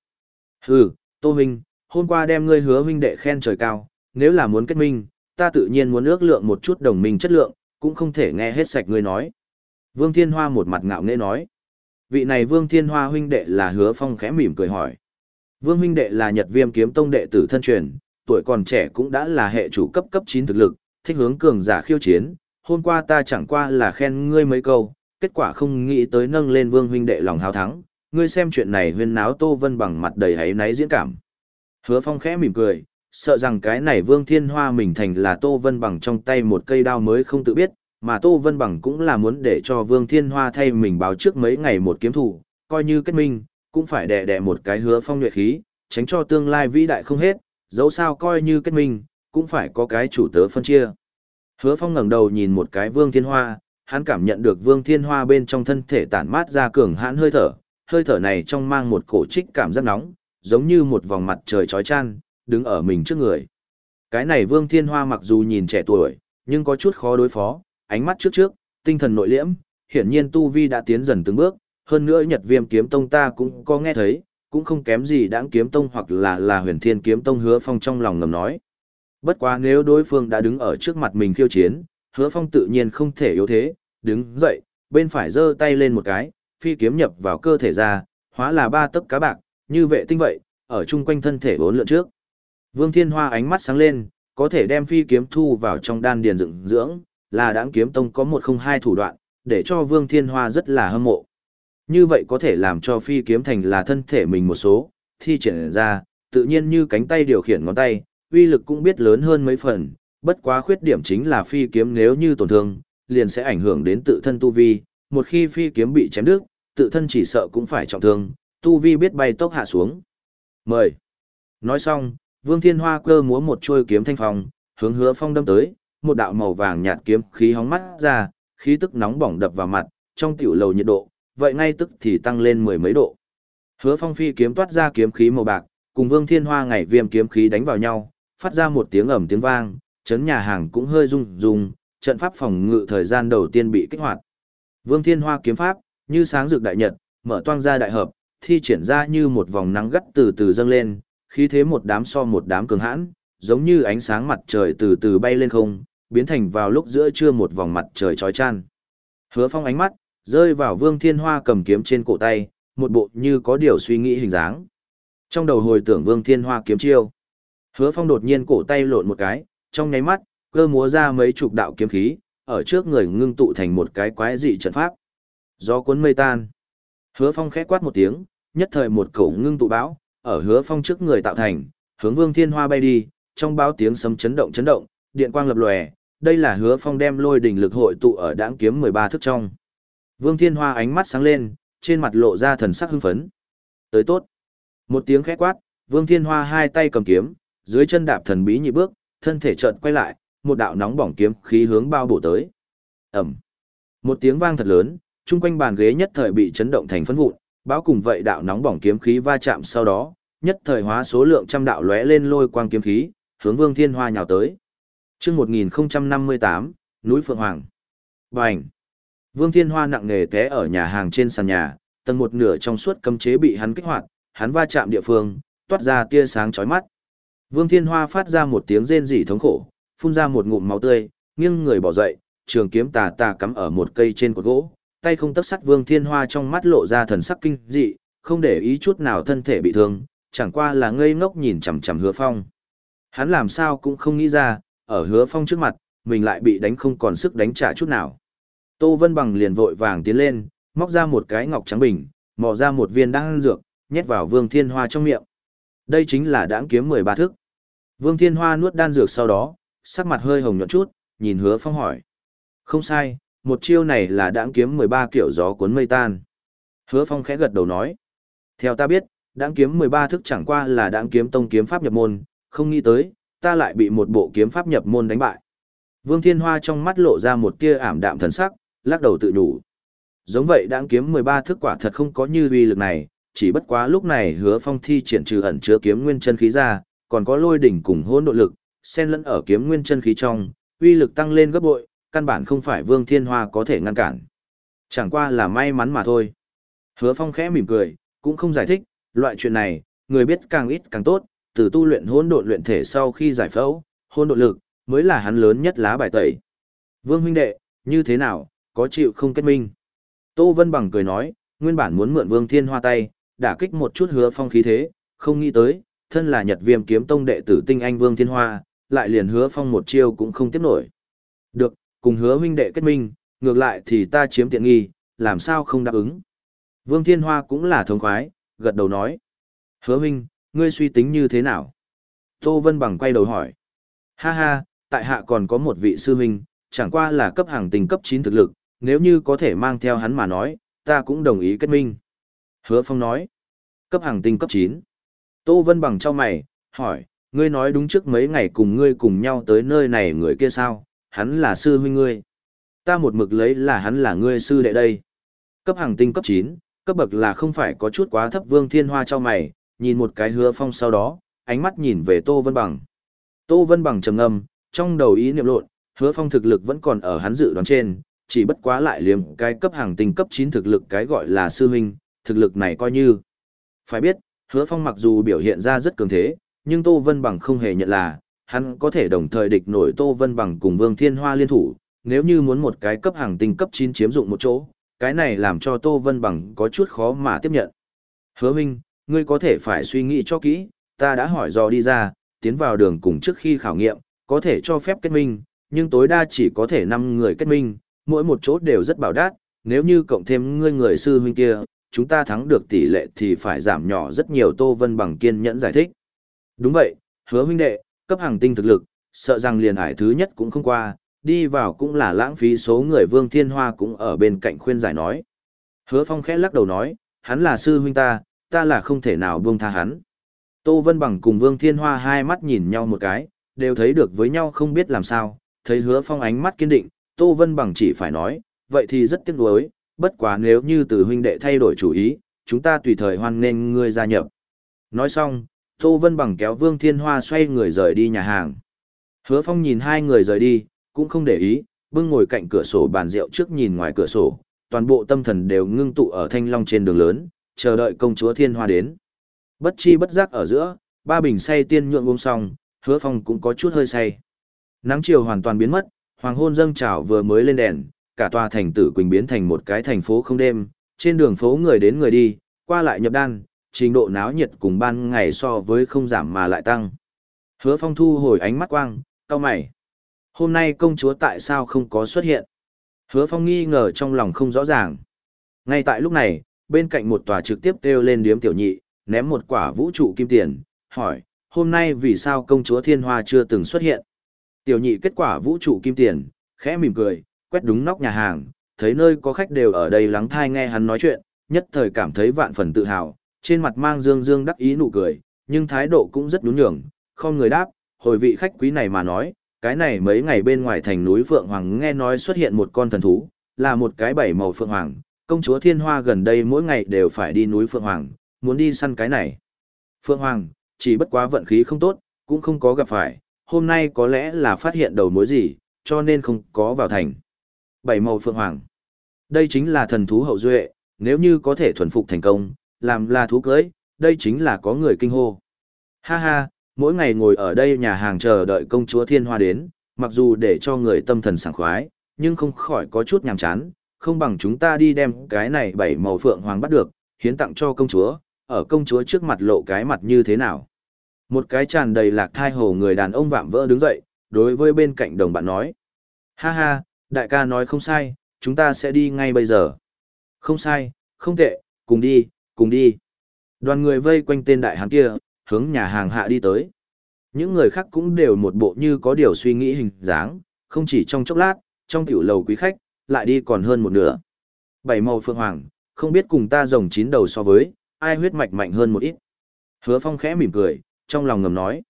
Hừ, Tô Huynh, hôm qua đem ngươi hứa huynh đệ khen trời cao, nếu là muốn kết minh, ta tự nhiên muốn ước lượng một chút đồng minh chất lượng, cũng không thể nghe hết sạch ngươi nói. Vương Thiên Hoa một mặt ngạo nghễ nói. Vị này Vương Thiên Hoa huynh đệ là hứa phong khẽ mỉm cười hỏi. Vương huynh đệ là Nhật Viêm kiếm tông đệ tử thân truyền, tuổi còn trẻ cũng đã là hệ chủ cấp cấp 9 thực lực, thích hướng cường giả khiêu chiến. Hôm qua ta chẳng qua là khen ngươi mấy câu, kết quả không nghĩ tới nâng lên Vương huynh đệ lòng hào thắng. Ngươi xem chuyện này huyên náo Tô Vân bằng mặt đầy hấy náy diễn cảm. Hứa phong khẽ mỉm cười, sợ rằng cái này Vương Thiên Hoa mình thành là Tô Vân bằng trong tay một cây đao mới không tự biết, mà Tô Vân Bằng cũng là muốn để cho Vương Thiên Hoa thay mình báo trước mấy ngày một kiếm thủ, coi như kết minh, cũng phải đè đè một cái hứa phong nhuệ khí, tránh cho tương lai vĩ đại không hết, dẫu sao coi như kết minh, cũng phải có cái chủ tớ phân chia. Hứa phong ngẩng đầu nhìn một cái Vương Thiên Hoa, hắn cảm nhận được Vương Thiên Hoa bên trong thân thể tản mát ra cường hãn hơi thở, hơi thở này trong mang một cổ trích cảm giác nóng, giống như một vòng mặt trời chói chang, đứng ở mình trước người. Cái này Vương Thiên Hoa mặc dù nhìn trẻ tuổi, nhưng có chút khó đối phó, ánh mắt trước trước, tinh thần nội liễm, hiển nhiên tu vi đã tiến dần từng bước, hơn nữa Nhật Viêm kiếm tông ta cũng có nghe thấy, cũng không kém gì Đãng kiếm tông hoặc là là Huyền Thiên kiếm tông Hứa Phong trong lòng ngầm nói. Bất quá nếu đối phương đã đứng ở trước mặt mình khiêu chiến, Hứa Phong tự nhiên không thể yếu thế, đứng dậy, bên phải giơ tay lên một cái, phi kiếm nhập vào cơ thể ra, hóa là ba tấc cá bạc, như vệ tinh vậy, ở chung quanh thân thể bốn lượn trước. Vương Thiên Hoa ánh mắt sáng lên, có thể đem phi kiếm thu vào trong đan điền dựng dưỡng, là đãng kiếm tông có một không hai thủ đoạn, để cho Vương Thiên Hoa rất là hâm mộ. Như vậy có thể làm cho phi kiếm thành là thân thể mình một số, thi triển ra, tự nhiên như cánh tay điều khiển ngón tay, uy lực cũng biết lớn hơn mấy phần, bất quá khuyết điểm chính là phi kiếm nếu như tổn thương, liền sẽ ảnh hưởng đến tự thân tu vi, một khi phi kiếm bị chém đứt, tự thân chỉ sợ cũng phải trọng thương, tu vi biết bay tốc hạ xuống. Mời. Nói xong, Vương Thiên Hoa cơ múa một chuôi kiếm thanh phong, hướng Hứa Phong đâm tới, một đạo màu vàng nhạt kiếm khí hóng mắt ra, khí tức nóng bỏng đập vào mặt, trong tiểu lầu nhiệt độ, vậy ngay tức thì tăng lên mười mấy độ. Hứa Phong phi kiếm toát ra kiếm khí màu bạc, cùng Vương Thiên Hoa ngày viêm kiếm khí đánh vào nhau, phát ra một tiếng ầm tiếng vang, chấn nhà hàng cũng hơi rung rung, trận pháp phòng ngự thời gian đầu tiên bị kích hoạt. Vương Thiên Hoa kiếm pháp, như sáng rực đại nhật, mở toang ra đại hợp, thi triển ra như một vòng nắng gắt từ từ dâng lên, khí thế một đám so một đám cường hãn, giống như ánh sáng mặt trời từ từ bay lên không, biến thành vào lúc giữa trưa một vòng mặt trời chói chan. Hứa Phong ánh mắt rơi vào Vương Thiên Hoa cầm kiếm trên cổ tay, một bộ như có điều suy nghĩ hình dáng. Trong đầu hồi tưởng Vương Thiên Hoa kiếm chiêu. Hứa Phong đột nhiên cổ tay lộn một cái, trong nháy mắt, cơ múa ra mấy chục đạo kiếm khí, ở trước người ngưng tụ thành một cái quái dị trận pháp. Gió cuốn mây tan. Hứa Phong khẽ quát một tiếng, nhất thời một cổ ngưng tụ bão, ở Hứa Phong trước người tạo thành, hướng Vương Thiên Hoa bay đi, trong báo tiếng sấm chấn động chấn động, điện quang lập lòe, đây là Hứa Phong đem lôi đỉnh lực hội tụ ở đãng kiếm 13 thức trong. Vương Thiên Hoa ánh mắt sáng lên, trên mặt lộ ra thần sắc hưng phấn. Tới tốt. Một tiếng khẽ quát, Vương Thiên Hoa hai tay cầm kiếm, dưới chân đạp thần bí nhị bước, thân thể chợt quay lại, một đạo nóng bỏng kiếm khí hướng bao bổ tới. Ầm. Một tiếng vang thật lớn, chung quanh bàn ghế nhất thời bị chấn động thành phấn vụn, báo cùng vậy đạo nóng bỏng kiếm khí va chạm sau đó, nhất thời hóa số lượng trăm đạo lóe lên lôi quang kiếm khí, hướng Vương Thiên Hoa nhào tới. Chương 1058, núi Phượng Hoàng. Bành. Vương Thiên Hoa nặng nề té ở nhà hàng trên sàn nhà, tầng một nửa trong suốt cấm chế bị hắn kích hoạt, hắn va chạm địa phương, toát ra tia sáng chói mắt. Vương Thiên Hoa phát ra một tiếng rên rỉ thống khổ, phun ra một ngụm máu tươi, nghiêng người bỏ dậy, trường kiếm tà tà cắm ở một cây trên cột gỗ, tay không tấp sắt Vương Thiên Hoa trong mắt lộ ra thần sắc kinh dị, không để ý chút nào thân thể bị thương, chẳng qua là ngây ngốc nhìn chằm chằm Hứa Phong. Hắn làm sao cũng không nghĩ ra, ở Hứa Phong trước mặt, mình lại bị đánh không còn sức đánh trả chút nào. Tô Vân Bằng liền vội vàng tiến lên, móc ra một cái ngọc trắng bình, mò ra một viên đan dược, nhét vào Vương Thiên Hoa trong miệng. Đây chính là đãng kiếm 13 thức. Vương Thiên Hoa nuốt đan dược sau đó, sắc mặt hơi hồng nhuận chút, nhìn Hứa Phong hỏi. Không sai, một chiêu này là đãng kiếm 13 kiểu gió cuốn mây tan. Hứa Phong khẽ gật đầu nói. Theo ta biết, đãng kiếm 13 thức chẳng qua là đãng kiếm tông kiếm pháp nhập môn, không nghĩ tới, ta lại bị một bộ kiếm pháp nhập môn đánh bại. Vương Thiên Hoa trong mắt lộ ra một tia ảm đạm thần sắc, lắc đầu tự nhủ. Giống vậy đãng kiếm 13 thức quả thật không có như uy lực này, chỉ bất quá lúc này Hứa Phong thi triển trừ ẩn chứa kiếm nguyên chân khí ra, còn có lôi đỉnh cùng hỗn độ lực, xen lẫn ở kiếm nguyên chân khí trong, uy lực tăng lên gấp bội, căn bản không phải Vương Thiên Hoa có thể ngăn cản. Chẳng qua là may mắn mà thôi. Hứa Phong khẽ mỉm cười, cũng không giải thích, loại chuyện này, người biết càng ít càng tốt, từ tu luyện hỗn độn luyện thể sau khi giải phẫu, hỗn độn lực mới là hắn lớn nhất lá bài tẩy. Vương huynh đệ, như thế nào, có chịu không kết minh? Tô Vân Bằng cười nói, nguyên bản muốn mượn Vương Thiên Hoa tay, đả kích một chút Hứa Phong khí thế, không nghĩ tới, thân là Nhật Viêm kiếm tông đệ tử tinh anh Vương Thiên Hoa, lại liền Hứa Phong một chiêu cũng không tiếp nổi. Được, cùng hứa huynh đệ kết minh, ngược lại thì ta chiếm tiện nghi, làm sao không đáp ứng. Vương Thiên Hoa cũng là thống khoái, gật đầu nói. Hứa huynh, ngươi suy tính như thế nào? Tô Vân Bằng quay đầu hỏi. Ha ha, tại hạ còn có một vị sư huynh, chẳng qua là cấp hàng tinh cấp 9 thực lực, nếu như có thể mang theo hắn mà nói, ta cũng đồng ý kết minh. Hứa Phong nói, cấp hàng tinh cấp 9. Tô Vân bằng cho mày, hỏi, ngươi nói đúng trước mấy ngày cùng ngươi cùng nhau tới nơi này người kia sao, hắn là sư huynh ngươi. Ta một mực lấy là hắn là ngươi sư đệ đây. Cấp hàng tinh cấp 9, cấp bậc là không phải có chút quá thấp Vương Thiên Hoa cho mày, nhìn một cái hứa phong sau đó, ánh mắt nhìn về Tô Vân Bằng. Tô Vân Bằng trầm ngâm, trong đầu ý niệm lộn, hứa phong thực lực vẫn còn ở hắn dự đoán trên, chỉ bất quá lại liếm cái cấp hàng tinh cấp 9 thực lực cái gọi là sư huynh, thực lực này coi như. Phải biết, hứa phong mặc dù biểu hiện ra rất cường thế, nhưng Tô Vân Bằng không hề nhận là, hắn có thể đồng thời địch nổi Tô Vân Bằng cùng Vương Thiên Hoa liên thủ, nếu như muốn một cái cấp hàng tinh cấp 9 chiếm dụng một chỗ, cái này làm cho Tô Vân Bằng có chút khó mà tiếp nhận. Hứa Minh, ngươi có thể phải suy nghĩ cho kỹ, ta đã hỏi dò đi ra, tiến vào đường cùng trước khi khảo nghiệm, có thể cho phép kết minh, nhưng tối đa chỉ có thể 5 người kết minh, mỗi một chỗ đều rất bảo đát, nếu như cộng thêm ngươi người sư huynh kia, chúng ta thắng được tỷ lệ thì phải giảm nhỏ rất nhiều Tô Vân Bằng kiên nhẫn giải thích. Đúng vậy, hứa huynh đệ, cấp hàng tinh thực lực, sợ rằng liền ải thứ nhất cũng không qua, đi vào cũng là lãng phí số người Vương Thiên Hoa cũng ở bên cạnh khuyên giải nói. Hứa Phong khẽ lắc đầu nói, hắn là sư huynh ta, ta là không thể nào buông tha hắn. Tô Vân Bằng cùng Vương Thiên Hoa hai mắt nhìn nhau một cái, đều thấy được với nhau không biết làm sao, thấy Hứa Phong ánh mắt kiên định, Tô Vân Bằng chỉ phải nói, vậy thì rất tiếc nuối, bất quá nếu như từ huynh đệ thay đổi chủ ý, chúng ta tùy thời hoan nghênh ngươi gia nhập. Nói xong, Tô Vân Bằng kéo Vương Thiên Hoa xoay người rời đi nhà hàng. Hứa Phong nhìn hai người rời đi, cũng không để ý, bưng ngồi cạnh cửa sổ bàn rượu trước nhìn ngoài cửa sổ, toàn bộ tâm thần đều ngưng tụ ở thanh long trên đường lớn, chờ đợi công chúa Thiên Hoa đến. Bất chi bất giác ở giữa, ba bình say tiên nhượng uống xong, Hứa Phong cũng có chút hơi say. Nắng chiều hoàn toàn biến mất, hoàng hôn dâng trào vừa mới lên đèn, cả tòa thành tử Quỳnh biến thành một cái thành phố không đêm, trên đường phố người đến người đi, qua lại nhập đan, trình độ náo nhiệt cùng ban ngày so với không giảm mà lại tăng. Hứa phong thu hồi ánh mắt quang, cao mày. Hôm nay công chúa tại sao không có xuất hiện? Hứa phong nghi ngờ trong lòng không rõ ràng. Ngay tại lúc này, bên cạnh một tòa trực tiếp kêu lên điếm tiểu nhị, ném một quả vũ trụ kim tiền, hỏi, hôm nay vì sao công chúa thiên hoa chưa từng xuất hiện? Tiểu nhị kết quả vũ trụ kim tiền, khẽ mỉm cười, quét đúng nóc nhà hàng, thấy nơi có khách đều ở đây lắng thai nghe hắn nói chuyện, nhất thời cảm thấy vạn phần tự hào, trên mặt mang dương dương đắc ý nụ cười, nhưng thái độ cũng rất nhún nhường, không người đáp, hồi vị khách quý này mà nói, cái này mấy ngày bên ngoài thành núi Phượng Hoàng nghe nói xuất hiện một con thần thú, là một cái bảy màu Phượng Hoàng, công chúa Thiên Hoa gần đây mỗi ngày đều phải đi núi Phượng Hoàng, muốn đi săn cái này. Phượng Hoàng, chỉ bất quá vận khí không tốt, cũng không có gặp phải, hôm nay có lẽ là phát hiện đầu mối gì, cho nên không có vào thành. Bảy màu Phượng Hoàng. Đây chính là thần thú hậu duệ, nếu như có thể thuần phục thành công, làm là thú cưới, đây chính là có người kinh hô. Ha ha, mỗi ngày ngồi ở đây nhà hàng chờ đợi công chúa Thiên Hoa đến, mặc dù để cho người tâm thần sảng khoái, nhưng không khỏi có chút nhàm chán, không bằng chúng ta đi đem cái này bảy màu phượng hoàng bắt được, hiến tặng cho công chúa, ở công chúa trước mặt lộ cái mặt như thế nào. Một cái tràn đầy lạc thai hồ người đàn ông vạm vỡ đứng dậy, đối với bên cạnh đồng bạn nói. Ha ha, đại ca nói không sai, chúng ta sẽ đi ngay bây giờ. Không sai, không tệ, cùng đi, cùng đi. Đoàn người vây quanh tên đại hán kia, hướng nhà hàng hạ đi tới. Những người khác cũng đều một bộ như có điều suy nghĩ hình dáng, không chỉ trong chốc lát, trong tiểu lầu quý khách, lại đi còn hơn một nửa. Bảy màu phượng hoàng, không biết cùng ta rồng chín đầu so với, ai huyết mạch mạnh hơn một ít. Hứa phong khẽ mỉm cười, trong lòng ngầm nói.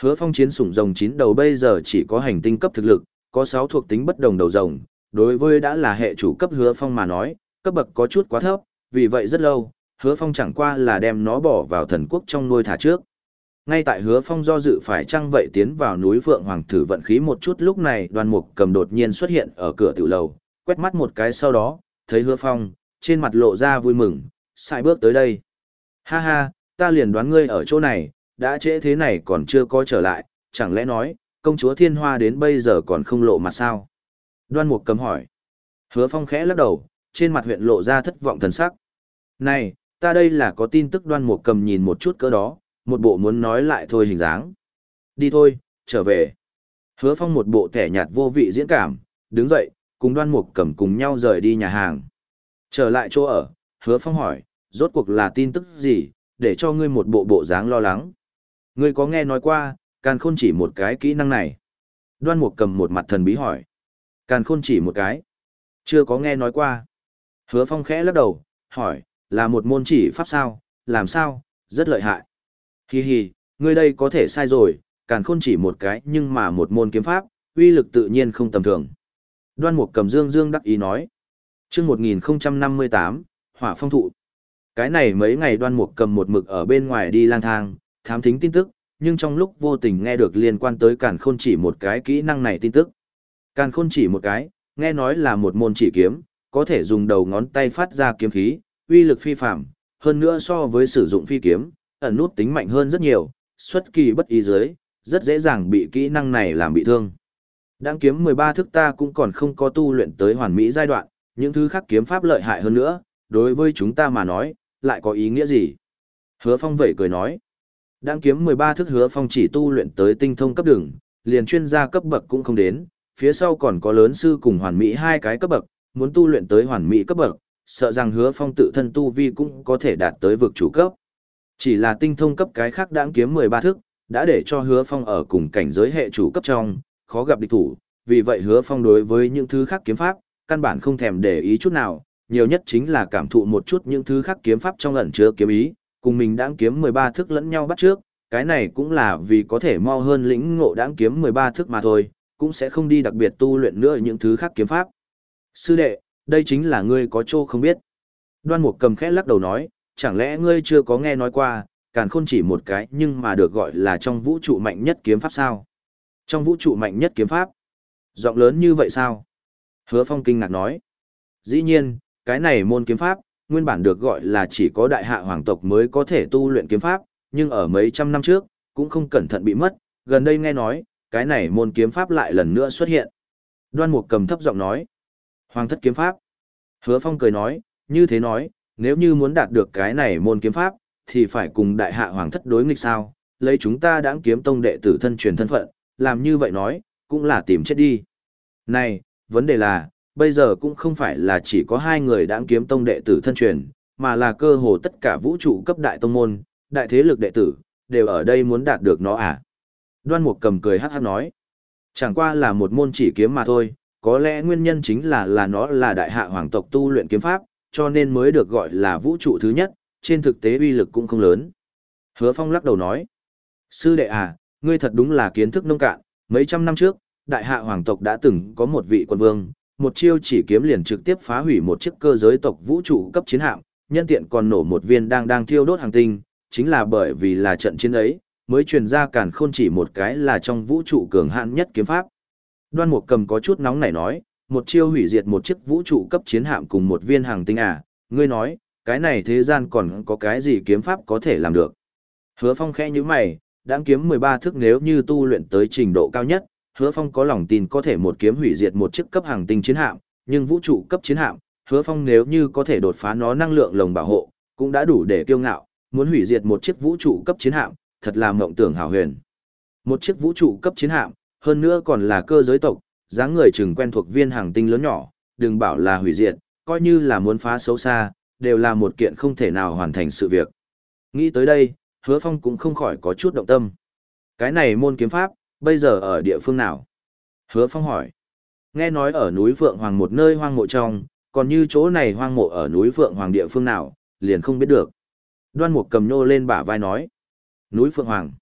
Hứa phong chiến sủng rồng chín đầu bây giờ chỉ có hành tinh cấp thực lực, có sáu thuộc tính bất đồng đầu rồng, đối với đã là hệ chủ cấp hứa phong mà nói, cấp bậc có chút quá thấp, vì vậy rất lâu, hứa phong chẳng qua là đem nó bỏ vào thần quốc trong nuôi thả trước. Ngay tại hứa phong do dự phải chăng vậy tiến vào núi Phượng Hoàng thử vận khí một chút lúc này đoàn mục cầm đột nhiên xuất hiện ở cửa tiểu lầu, quét mắt một cái sau đó, thấy hứa phong, trên mặt lộ ra vui mừng, sai bước tới đây. Ha ha, ta liền đoán ngươi ở chỗ này, đã trễ thế này còn chưa có trở lại, chẳng lẽ nói, công chúa thiên hoa đến bây giờ còn không lộ mặt sao? Đoan mục cầm hỏi. Hứa phong khẽ lắc đầu, trên mặt huyện lộ ra thất vọng thần sắc. Này, ta đây là có tin tức đoan mục cầm nhìn một chút cỡ đó, một bộ muốn nói lại thôi hình dáng. Đi thôi, trở về. Hứa phong một bộ thẻ nhạt vô vị diễn cảm, đứng dậy, cùng đoan mục cầm cùng nhau rời đi nhà hàng. Trở lại chỗ ở, hứa phong hỏi, rốt cuộc là tin tức gì, để cho ngươi một bộ bộ dáng lo lắng. Ngươi có nghe nói qua, càn khôn chỉ một cái kỹ năng này. Đoan mục cầm một mặt thần bí hỏi. Càn khôn chỉ một cái. Chưa có nghe nói qua. Hứa phong khẽ lắc đầu, hỏi, là một môn chỉ pháp sao, làm sao, rất lợi hại. Hi hi, ngươi đây có thể sai rồi, càn khôn chỉ một cái nhưng mà một môn kiếm pháp, uy lực tự nhiên không tầm thường. Đoan mục cầm dương dương đắc ý nói. Trước 1058, hỏa phong thụ. Cái này mấy ngày đoan mục cầm một mực ở bên ngoài đi lang thang, thám thính tin tức, nhưng trong lúc vô tình nghe được liên quan tới càn khôn chỉ một cái kỹ năng này tin tức. Càn khôn chỉ một cái, nghe nói là một môn chỉ kiếm, có thể dùng đầu ngón tay phát ra kiếm khí, uy lực phi phạm, hơn nữa so với sử dụng phi kiếm, ẩn nút tính mạnh hơn rất nhiều, xuất kỳ bất ý dưới, rất dễ dàng bị kỹ năng này làm bị thương. Đáng kiếm 13 thức ta cũng còn không có tu luyện tới hoàn mỹ giai đoạn, những thứ khác kiếm pháp lợi hại hơn nữa, đối với chúng ta mà nói, lại có ý nghĩa gì? Hứa Phong vậy cười nói. Đáng kiếm 13 thức hứa phong chỉ tu luyện tới tinh thông cấp đường, liền chuyên gia cấp bậc cũng không đến, phía sau còn có lớn sư cùng hoàn mỹ hai cái cấp bậc, muốn tu luyện tới hoàn mỹ cấp bậc, sợ rằng hứa phong tự thân tu vi cũng có thể đạt tới vực chủ cấp. Chỉ là tinh thông cấp cái khác đãng kiếm 13 thức, đã để cho hứa phong ở cùng cảnh giới hệ chủ cấp trong, khó gặp địch thủ, vì vậy hứa phong đối với những thứ khác kiếm pháp, căn bản không thèm để ý chút nào, nhiều nhất chính là cảm thụ một chút những thứ khác kiếm pháp trong ẩn chứa kiếm ý, cùng mình đãng kiếm 13 thức lẫn nhau bắt trước, cái này cũng là vì có thể mau hơn lĩnh ngộ đãng kiếm 13 thức mà thôi, cũng sẽ không đi đặc biệt tu luyện nữa những thứ khác kiếm pháp. Sư đệ, đây chính là ngươi có chỗ không biết. Đoan Mục cầm khẽ lắc đầu nói, chẳng lẽ ngươi chưa có nghe nói qua, càn khôn chỉ một cái nhưng mà được gọi là trong vũ trụ mạnh nhất kiếm pháp sao? Trong vũ trụ mạnh nhất kiếm pháp? Giọng lớn như vậy sao? Hứa Phong kinh ngạc nói. Dĩ nhiên, cái này môn kiếm pháp, nguyên bản được gọi là chỉ có đại hạ hoàng tộc mới có thể tu luyện kiếm pháp, nhưng ở mấy trăm năm trước, cũng không cẩn thận bị mất, gần đây nghe nói, cái này môn kiếm pháp lại lần nữa xuất hiện. Đoan Mục cầm thấp giọng nói, Hoàng thất kiếm pháp. Hứa Phong cười nói, như thế nói, nếu như muốn đạt được cái này môn kiếm pháp, thì phải cùng đại hạ hoàng thất đối nghịch sao, lấy chúng ta đãng kiếm tông đệ tử thân truyền thân phận, làm như vậy nói, cũng là tìm chết đi. Này, vấn đề là, bây giờ cũng không phải là chỉ có hai người đãng kiếm tông đệ tử thân truyền, mà là cơ hồ tất cả vũ trụ cấp đại tông môn, đại thế lực đệ tử, đều ở đây muốn đạt được nó à. Đoan Mục cầm cười hát hát nói, chẳng qua là một môn chỉ kiếm mà thôi, có lẽ nguyên nhân chính là là nó là đại hạ hoàng tộc tu luyện kiếm pháp, cho nên mới được gọi là vũ trụ thứ nhất, trên thực tế uy lực cũng không lớn. Hứa Phong lắc đầu nói, sư đệ à, ngươi thật đúng là kiến thức nông cạn, mấy trăm năm trước, đại hạ hoàng tộc đã từng có một vị quân vương, một chiêu chỉ kiếm liền trực tiếp phá hủy một chiếc cơ giới tộc vũ trụ cấp chiến hạm, nhân tiện còn nổ một viên đang đang thiêu đốt hàng tinh, chính là bởi vì là trận chiến ấy, mới truyền ra càn khôn chỉ một cái là trong vũ trụ cường hạn nhất kiếm pháp. Đoan Mục Cầm có chút nóng nảy nói, một chiêu hủy diệt một chiếc vũ trụ cấp chiến hạm cùng một viên hàng tinh à, ngươi nói, cái này thế gian còn có cái gì kiếm pháp có thể làm được. Hứa Phong khẽ như mày, đáng kiếm 13 thức nếu như tu luyện tới trình độ cao nhất, Hứa Phong có lòng tin có thể một kiếm hủy diệt một chiếc cấp hàng tinh chiến hạm, nhưng vũ trụ cấp chiến hạm, Hứa Phong nếu như có thể đột phá nó năng lượng lồng bảo hộ, cũng đã đủ để kiêu ngạo, muốn hủy diệt một chiếc vũ trụ cấp chiến hạm, thật là mộng tưởng hảo huyền. Một chiếc vũ trụ cấp chiến hạm, hơn nữa còn là cơ giới tộc, dáng người chừng quen thuộc viên hàng tinh lớn nhỏ, đừng bảo là hủy diệt, coi như là muốn phá xấu xa, đều là một kiện không thể nào hoàn thành sự việc. Nghĩ tới đây, hứa phong cũng không khỏi có chút động tâm. Cái này môn kiếm pháp, bây giờ ở địa phương nào? Hứa phong hỏi. Nghe nói ở núi Phượng Hoàng một nơi hoang mộ trong, còn như chỗ này hoang mộ ở núi Phượng Hoàng địa phương nào, liền không biết được. Đoan Mục cầm nô lên bả vai nói. Núi Phượng Hoàng.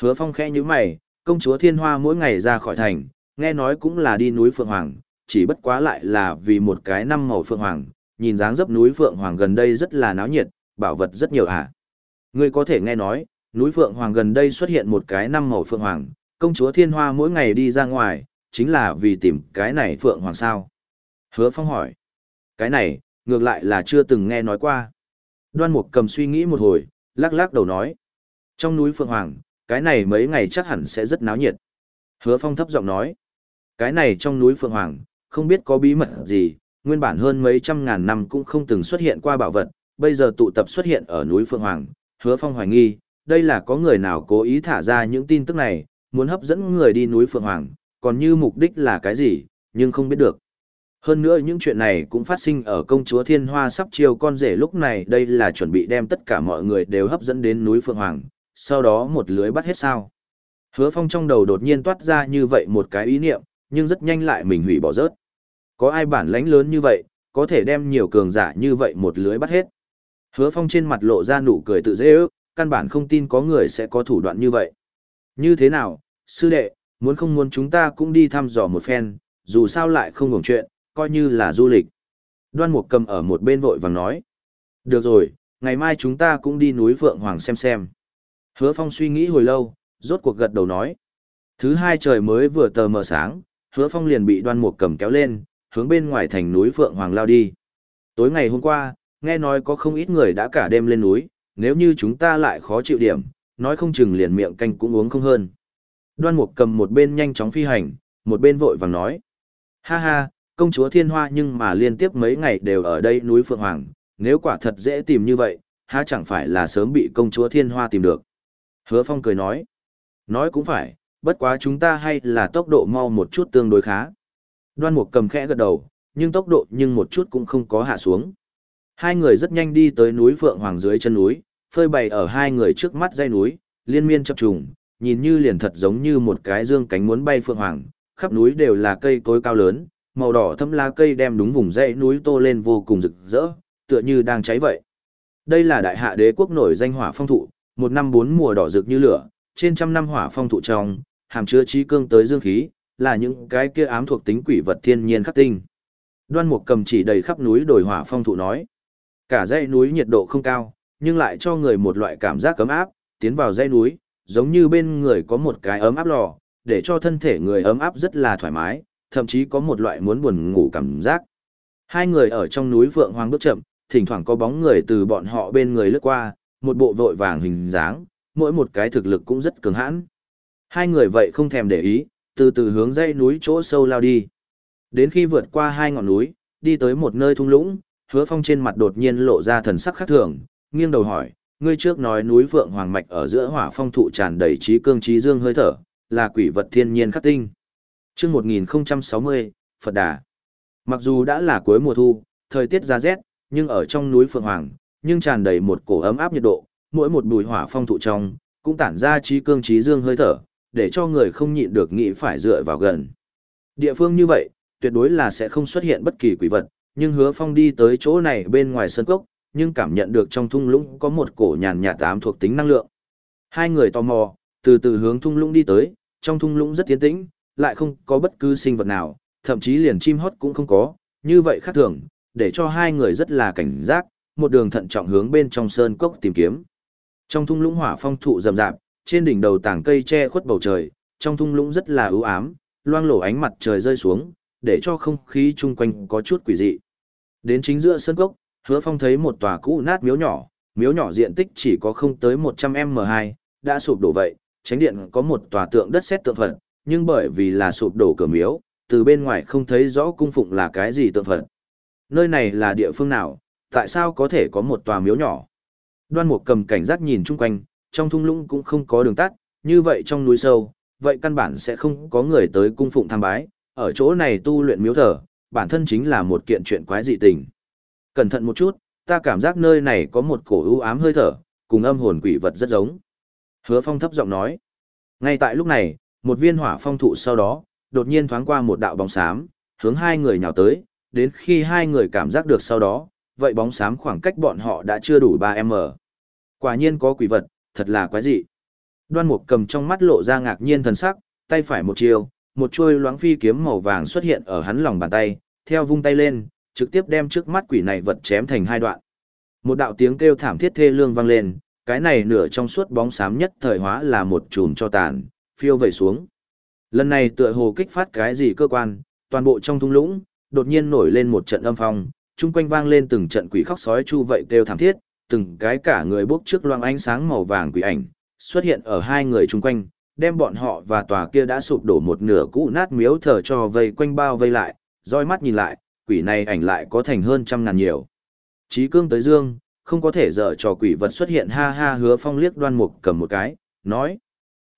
Hứa phong khẽ như mày, công chúa Thiên Hoa mỗi ngày ra khỏi thành, nghe nói cũng là đi núi Phượng Hoàng, chỉ bất quá lại là vì một cái năm màu Phượng Hoàng, nhìn dáng dấp núi Phượng Hoàng gần đây rất là náo nhiệt, bảo vật rất nhiều hả. Ngươi có thể nghe nói, núi Phượng Hoàng gần đây xuất hiện một cái năm màu Phượng Hoàng, công chúa Thiên Hoa mỗi ngày đi ra ngoài, chính là vì tìm cái này Phượng Hoàng sao. Hứa Phong hỏi, cái này, ngược lại là chưa từng nghe nói qua. Đoan Mục cầm suy nghĩ một hồi, lắc lắc đầu nói, trong núi Phượng Hoàng, cái này mấy ngày chắc hẳn sẽ rất náo nhiệt. Hứa Phong thấp giọng nói, cái này trong núi Phượng Hoàng, không biết có bí mật gì, nguyên bản hơn mấy trăm ngàn năm cũng không từng xuất hiện qua bảo vật, bây giờ tụ tập xuất hiện ở núi Phượng Hoàng, Hứa Phong hoài nghi, đây là có người nào cố ý thả ra những tin tức này, muốn hấp dẫn người đi núi Phượng Hoàng, còn như mục đích là cái gì, nhưng không biết được. Hơn nữa những chuyện này cũng phát sinh ở công chúa Thiên Hoa sắp chiều con rể lúc này đây là chuẩn bị đem tất cả mọi người đều hấp dẫn đến núi Phượng Hoàng, sau đó một lưới bắt hết sao. Hứa Phong trong đầu đột nhiên toát ra như vậy một cái ý niệm, nhưng rất nhanh lại mình hủy bỏ rớt. Có ai bản lãnh lớn như vậy, có thể đem nhiều cường giả như vậy một lưới bắt hết. Hứa Phong trên mặt lộ ra nụ cười tự dễ ước, căn bản không tin có người sẽ có thủ đoạn như vậy. Như thế nào, sư đệ, muốn không muốn chúng ta cũng đi thăm dò một phen, dù sao lại không ngủng chuyện, coi như là du lịch. Đoan Mục cầm ở một bên vội vàng nói. Được rồi, ngày mai chúng ta cũng đi núi Phượng Hoàng xem xem. Hứa Phong suy nghĩ hồi lâu, rốt cuộc gật đầu nói. Thứ hai trời mới vừa tờ mờ sáng, Hứa Phong liền bị Đoan Mục cầm kéo lên, hướng bên ngoài thành núi Phượng Hoàng lao đi. Tối ngày hôm qua, nghe nói có không ít người đã cả đêm lên núi, nếu như chúng ta lại khó chịu điểm, nói không chừng liền miệng canh cũng uống không hơn. Đoan Mục cầm một bên nhanh chóng phi hành, một bên vội vàng nói. Ha ha, công chúa thiên hoa nhưng mà liên tiếp mấy ngày đều ở đây núi Phượng Hoàng, nếu quả thật dễ tìm như vậy, ha chẳng phải là sớm bị công chúa thiên hoa tìm được. Hứa Phong cười nói. Nói cũng phải, bất quá chúng ta hay là tốc độ mau một chút tương đối khá. Đoan Mục cầm khẽ gật đầu, nhưng tốc độ nhưng một chút cũng không có hạ xuống. Hai người rất nhanh đi tới núi Phượng Hoàng dưới chân núi, phơi bày ở hai người trước mắt dây núi, liên miên chập trùng, nhìn như liền thật giống như một cái dương cánh muốn bay Phượng Hoàng, khắp núi đều là cây cối cao lớn, màu đỏ thâm lá cây đem đúng vùng dãy núi tô lên vô cùng rực rỡ, tựa như đang cháy vậy. Đây là đại hạ đế quốc nổi danh hỏa phong thụ, một năm bốn mùa đỏ rực như lửa, trên trăm năm hỏa phong thụ trong, hàm chứa trí cương tới dương khí, là những cái kia ám thuộc tính quỷ vật thiên nhiên khắc tinh. Đoan Mục cầm chỉ đầy khắp núi đồi hỏa phong thụ nói. Cả dãy núi nhiệt độ không cao, nhưng lại cho người một loại cảm giác cấm áp, tiến vào dãy núi, giống như bên người có một cái ấm áp lò, để cho thân thể người ấm áp rất là thoải mái, thậm chí có một loại muốn buồn ngủ cảm giác. Hai người ở trong núi Vượng Hoàng bước chậm, thỉnh thoảng có bóng người từ bọn họ bên người lướt qua, một bộ vội vàng hình dáng, mỗi một cái thực lực cũng rất cường hãn. Hai người vậy không thèm để ý, từ từ hướng dãy núi chỗ sâu lao đi. Đến khi vượt qua hai ngọn núi, đi tới một nơi thung lũng, hứa phong trên mặt đột nhiên lộ ra thần sắc khác thường, nghiêng đầu hỏi, ngươi trước nói núi Vượng Hoàng Mạch ở giữa hỏa phong thụ tràn đầy trí cương trí dương hơi thở, là quỷ vật thiên nhiên khắc tinh. Trước 1060, Phật Đà. Mặc dù đã là cuối mùa thu, thời tiết ra rét, nhưng ở trong núi Phượng Hoàng, nhưng tràn đầy một cổ ấm áp nhiệt độ, mỗi một bùi hỏa phong thụ trong, cũng tản ra trí cương trí dương hơi thở, để cho người không nhịn được nghĩ phải dựa vào gần. Địa phương như vậy, tuyệt đối là sẽ không xuất hiện bất kỳ quỷ vật, nhưng hứa phong đi tới chỗ này bên ngoài sân cốc, nhưng cảm nhận được trong thung lũng có một cổ nhàn nhạt tám thuộc tính năng lượng. Hai người tò mò, từ từ hướng thung lũng đi tới, trong thung lũng rất tiến tĩnh, lại không có bất cứ sinh vật nào, thậm chí liền chim hót cũng không có, như vậy khác thường, để cho hai người rất là cảnh giác, một đường thận trọng hướng bên trong sơn cốc tìm kiếm. Trong thung lũng hỏa phong thụ rậm rạp, trên đỉnh đầu tảng cây che khuất bầu trời, trong thung lũng rất là ưu ám, loang lổ ánh mặt trời rơi xuống, để cho không khí chung quanh có chút quỷ dị. Đến chính giữa sân cốc, hứa phong thấy một tòa cũ nát miếu nhỏ, miếu nhỏ diện tích chỉ có không tới 100m2, đã sụp đổ vậy, tránh điện có một tòa tượng đất sét tượng Phật, nhưng bởi vì là sụp đổ cửa miếu, từ bên ngoài không thấy rõ cung phụng là cái gì tượng Phật. Nơi này là địa phương nào, tại sao có thể có một tòa miếu nhỏ? Đoan Mục cầm cảnh giác nhìn chung quanh, trong thung lũng cũng không có đường tắt, như vậy trong núi sâu, vậy căn bản sẽ không có người tới cung phụng tham bái, ở chỗ này tu luyện miếu thờ, bản thân chính là một kiện chuyện quái dị tình. Cẩn thận một chút, ta cảm giác nơi này có một cổ u ám hơi thở, cùng âm hồn quỷ vật rất giống. Hứa Phong thấp giọng nói. Ngay tại lúc này, một viên hỏa phong thụ sau đó, đột nhiên thoáng qua một đạo bóng xám, hướng hai người nhào tới, đến khi hai người cảm giác được sau đó, vậy bóng xám khoảng cách bọn họ đã chưa đủ 3m. Quả nhiên có quỷ vật, thật là quái dị. Đoan Mục cầm trong mắt lộ ra ngạc nhiên thần sắc, tay phải một chiều, một chuôi loáng phi kiếm màu vàng xuất hiện ở hắn lòng bàn tay, theo vung tay lên, trực tiếp đem trước mắt quỷ này vật chém thành hai đoạn. Một đạo tiếng kêu thảm thiết thê lương vang lên, cái này nửa trong suốt bóng xám nhất thời hóa là một chùm cho tàn, phiêu vẩy xuống. Lần này tựa hồ kích phát cái gì cơ quan, toàn bộ trong thung lũng, đột nhiên nổi lên một trận âm phong, chung quanh vang lên từng trận quỷ khóc sói chu vậy kêu thảm thiết, từng cái cả người bốc trước loang ánh sáng màu vàng quỷ ảnh, xuất hiện ở hai người chung quanh, đem bọn họ và tòa kia đã sụp đổ một nửa cũ nát miếu thờ cho vây quanh bao vây lại, roi mắt nhìn lại, quỷ này ảnh lại có thành hơn trăm ngàn nhiều. Chí cương tới dương, không có thể dở cho quỷ vật xuất hiện ha ha hứa phong liếc đoan mục cầm một cái, nói.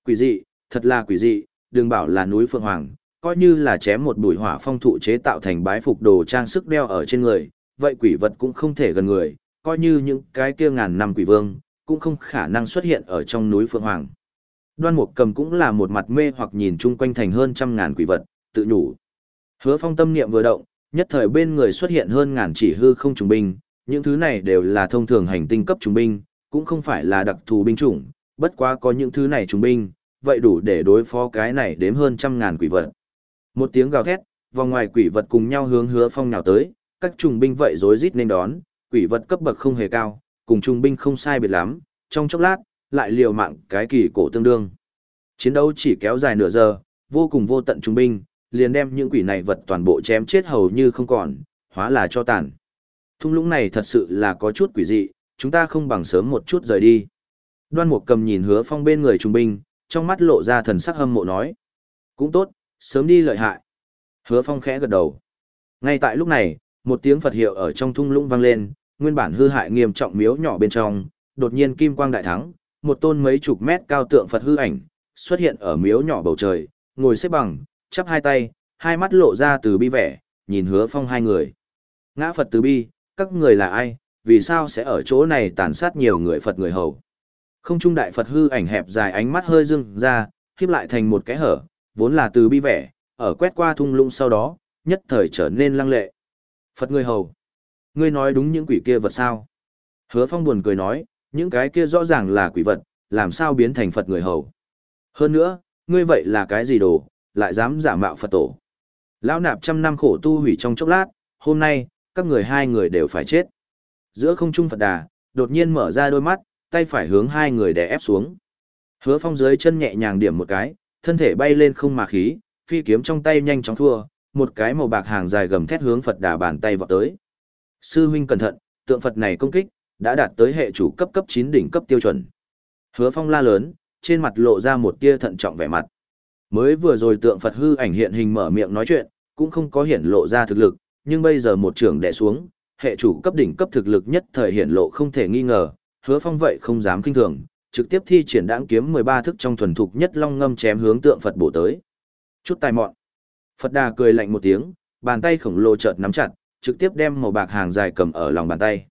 Quỷ dị, thật là quỷ dị, đừng bảo là núi Phượng Hoàng, coi như là chém một bụi hỏa phong thụ chế tạo thành bái phục đồ trang sức đeo ở trên người, vậy quỷ vật cũng không thể gần người, coi như những cái kia ngàn năm quỷ vương, cũng không khả năng xuất hiện ở trong núi Phượng Hoàng. Đoan Mục Cầm cũng là một mặt mê hoặc nhìn chung quanh thành hơn trăm ngàn quỷ vật, tự nhủ. Hứa phong tâm niệm vừa động, nhất thời bên người xuất hiện hơn ngàn chỉ hư không trùng binh, những thứ này đều là thông thường hành tinh cấp trùng binh, cũng không phải là đặc thù binh chủng, bất quá có những thứ này trùng binh, vậy đủ để đối phó cái này đếm hơn trăm ngàn quỷ vật. Một tiếng gào thét, vòng ngoài quỷ vật cùng nhau hướng hứa phong nào tới, các trùng binh vậy rối rít nên đón, quỷ vật cấp bậc không hề cao, cùng trùng binh không sai biệt lắm, trong chốc lát, lại liều mạng cái kỳ cổ tương đương. Chiến đấu chỉ kéo dài nửa giờ, vô cùng vô tận trùng binh, liền đem những quỷ này vật toàn bộ chém chết hầu như không còn, hóa là cho tàn. Thung lũng này thật sự là có chút quỷ dị, chúng ta không bằng sớm một chút rời đi. Đoan Mục cầm nhìn hứa phong bên người trung binh, trong mắt lộ ra thần sắc hâm mộ nói. Cũng tốt, sớm đi lợi hại. Hứa phong khẽ gật đầu. Ngay tại lúc này, một tiếng Phật hiệu ở trong thung lũng vang lên, nguyên bản hư hại nghiêm trọng miếu nhỏ bên trong, đột nhiên kim quang đại thắng, một tôn mấy chục mét cao tượng Phật hư ảnh, xuất hiện ở miếu nhỏ bầu trời, ngồi xếp bằng, chắp hai tay, hai mắt lộ ra từ bi vẻ, nhìn hứa phong hai người. Ngã Phật từ bi, các người là ai, vì sao sẽ ở chỗ này tàn sát nhiều người Phật người hầu. Không trung đại Phật hư ảnh hẹp dài ánh mắt hơi dưng ra, khiếp lại thành một cái hở, vốn là từ bi vẻ, ở quét qua thung lũng sau đó, nhất thời trở nên lăng lệ. Phật người hầu. Ngươi nói đúng những quỷ kia vật sao? Hứa phong buồn cười nói, những cái kia rõ ràng là quỷ vật, làm sao biến thành Phật người hầu. Hơn nữa, ngươi vậy là cái gì đồ, lại dám giả mạo Phật tổ. Lão nạp trăm năm khổ tu hủy trong chốc lát, hôm nay, các người hai người đều phải chết. Giữa không trung Phật đà, đột nhiên mở ra đôi mắt, tay phải hướng hai người đè ép xuống. Hứa phong dưới chân nhẹ nhàng điểm một cái, thân thể bay lên không mà khí, phi kiếm trong tay nhanh chóng thua, một cái màu bạc hàng dài gầm thét hướng Phật đà bàn tay vọt tới. Sư huynh cẩn thận, tượng Phật này công kích, đã đạt tới hệ chủ cấp cấp 9 đỉnh cấp tiêu chuẩn. Hứa phong la lớn, trên mặt lộ ra một tia thận trọng vẻ mặt. Mới vừa rồi tượng Phật hư ảnh hiện hình mở miệng nói chuyện, cũng không có hiển lộ ra thực lực, nhưng bây giờ một trưởng đè xuống, hệ chủ cấp đỉnh cấp thực lực nhất thời hiển lộ không thể nghi ngờ, hứa phong vậy không dám kinh thường, trực tiếp thi triển đãng kiếm 13 thức trong thuần thục nhất long ngâm chém hướng tượng Phật bổ tới. Chút tài mọn. Phật đà cười lạnh một tiếng, bàn tay khổng lồ chợt nắm chặt, trực tiếp đem màu bạc hàng dài cầm ở lòng bàn tay.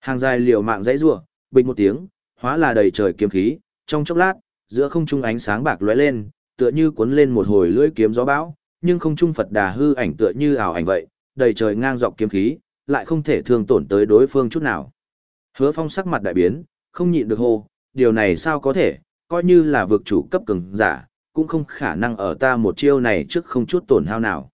Hàng dài liều mạng dãy rủa, bình một tiếng, hóa là đầy trời kiếm khí, trong chốc lát, giữa không trung ánh sáng bạc lóe lên, tựa như cuốn lên một hồi lưỡi kiếm gió bão, nhưng không trung Phật đà hư ảnh tựa như ảo ảnh vậy, đầy trời ngang dọc kiếm khí, lại không thể thương tổn tới đối phương chút nào. Hứa Phong sắc mặt đại biến, không nhịn được hô, điều này sao có thể, coi như là vực chủ cấp cường giả, cũng không khả năng ở ta một chiêu này trước không chút tổn hao nào.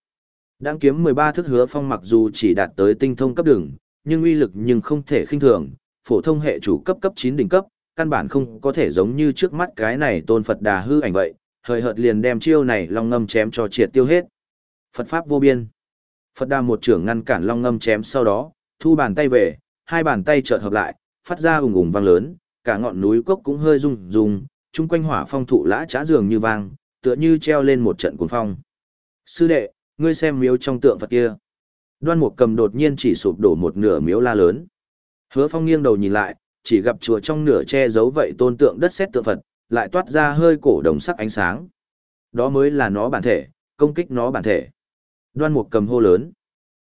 Đang kiếm 13 thức Hứa Phong mặc dù chỉ đạt tới tinh thông cấp đường, nhưng uy lực nhưng không thể khinh thường, phổ thông hệ chủ cấp cấp 9 đỉnh cấp, căn bản không có thể giống như trước mắt cái này tôn Phật đà hư ảnh vậy, hời hợt liền đem chiêu này long ngâm chém cho triệt tiêu hết. Phật pháp vô biên. Phật đà một trưởng ngăn cản long ngâm chém sau đó, thu bàn tay về, hai bàn tay chợt hợp lại, phát ra ùng ùng vang lớn, cả ngọn núi cốc cũng hơi rung rung, chung quanh hỏa phong thụ lã trá dường như vang, tựa như treo lên một trận cuồng phong. Sư đệ, ngươi xem miếu trong tượng Phật kia. Đoan Mục Cầm đột nhiên chỉ sụp đổ một nửa miếu la lớn. Hứa Phong nghiêng đầu nhìn lại, chỉ gặp chùa trong nửa che giấu vậy tôn tượng đất sét tượng Phật, lại toát ra hơi cổ đồng sắc ánh sáng. Đó mới là nó bản thể, công kích nó bản thể. Đoan Mục Cầm hô lớn.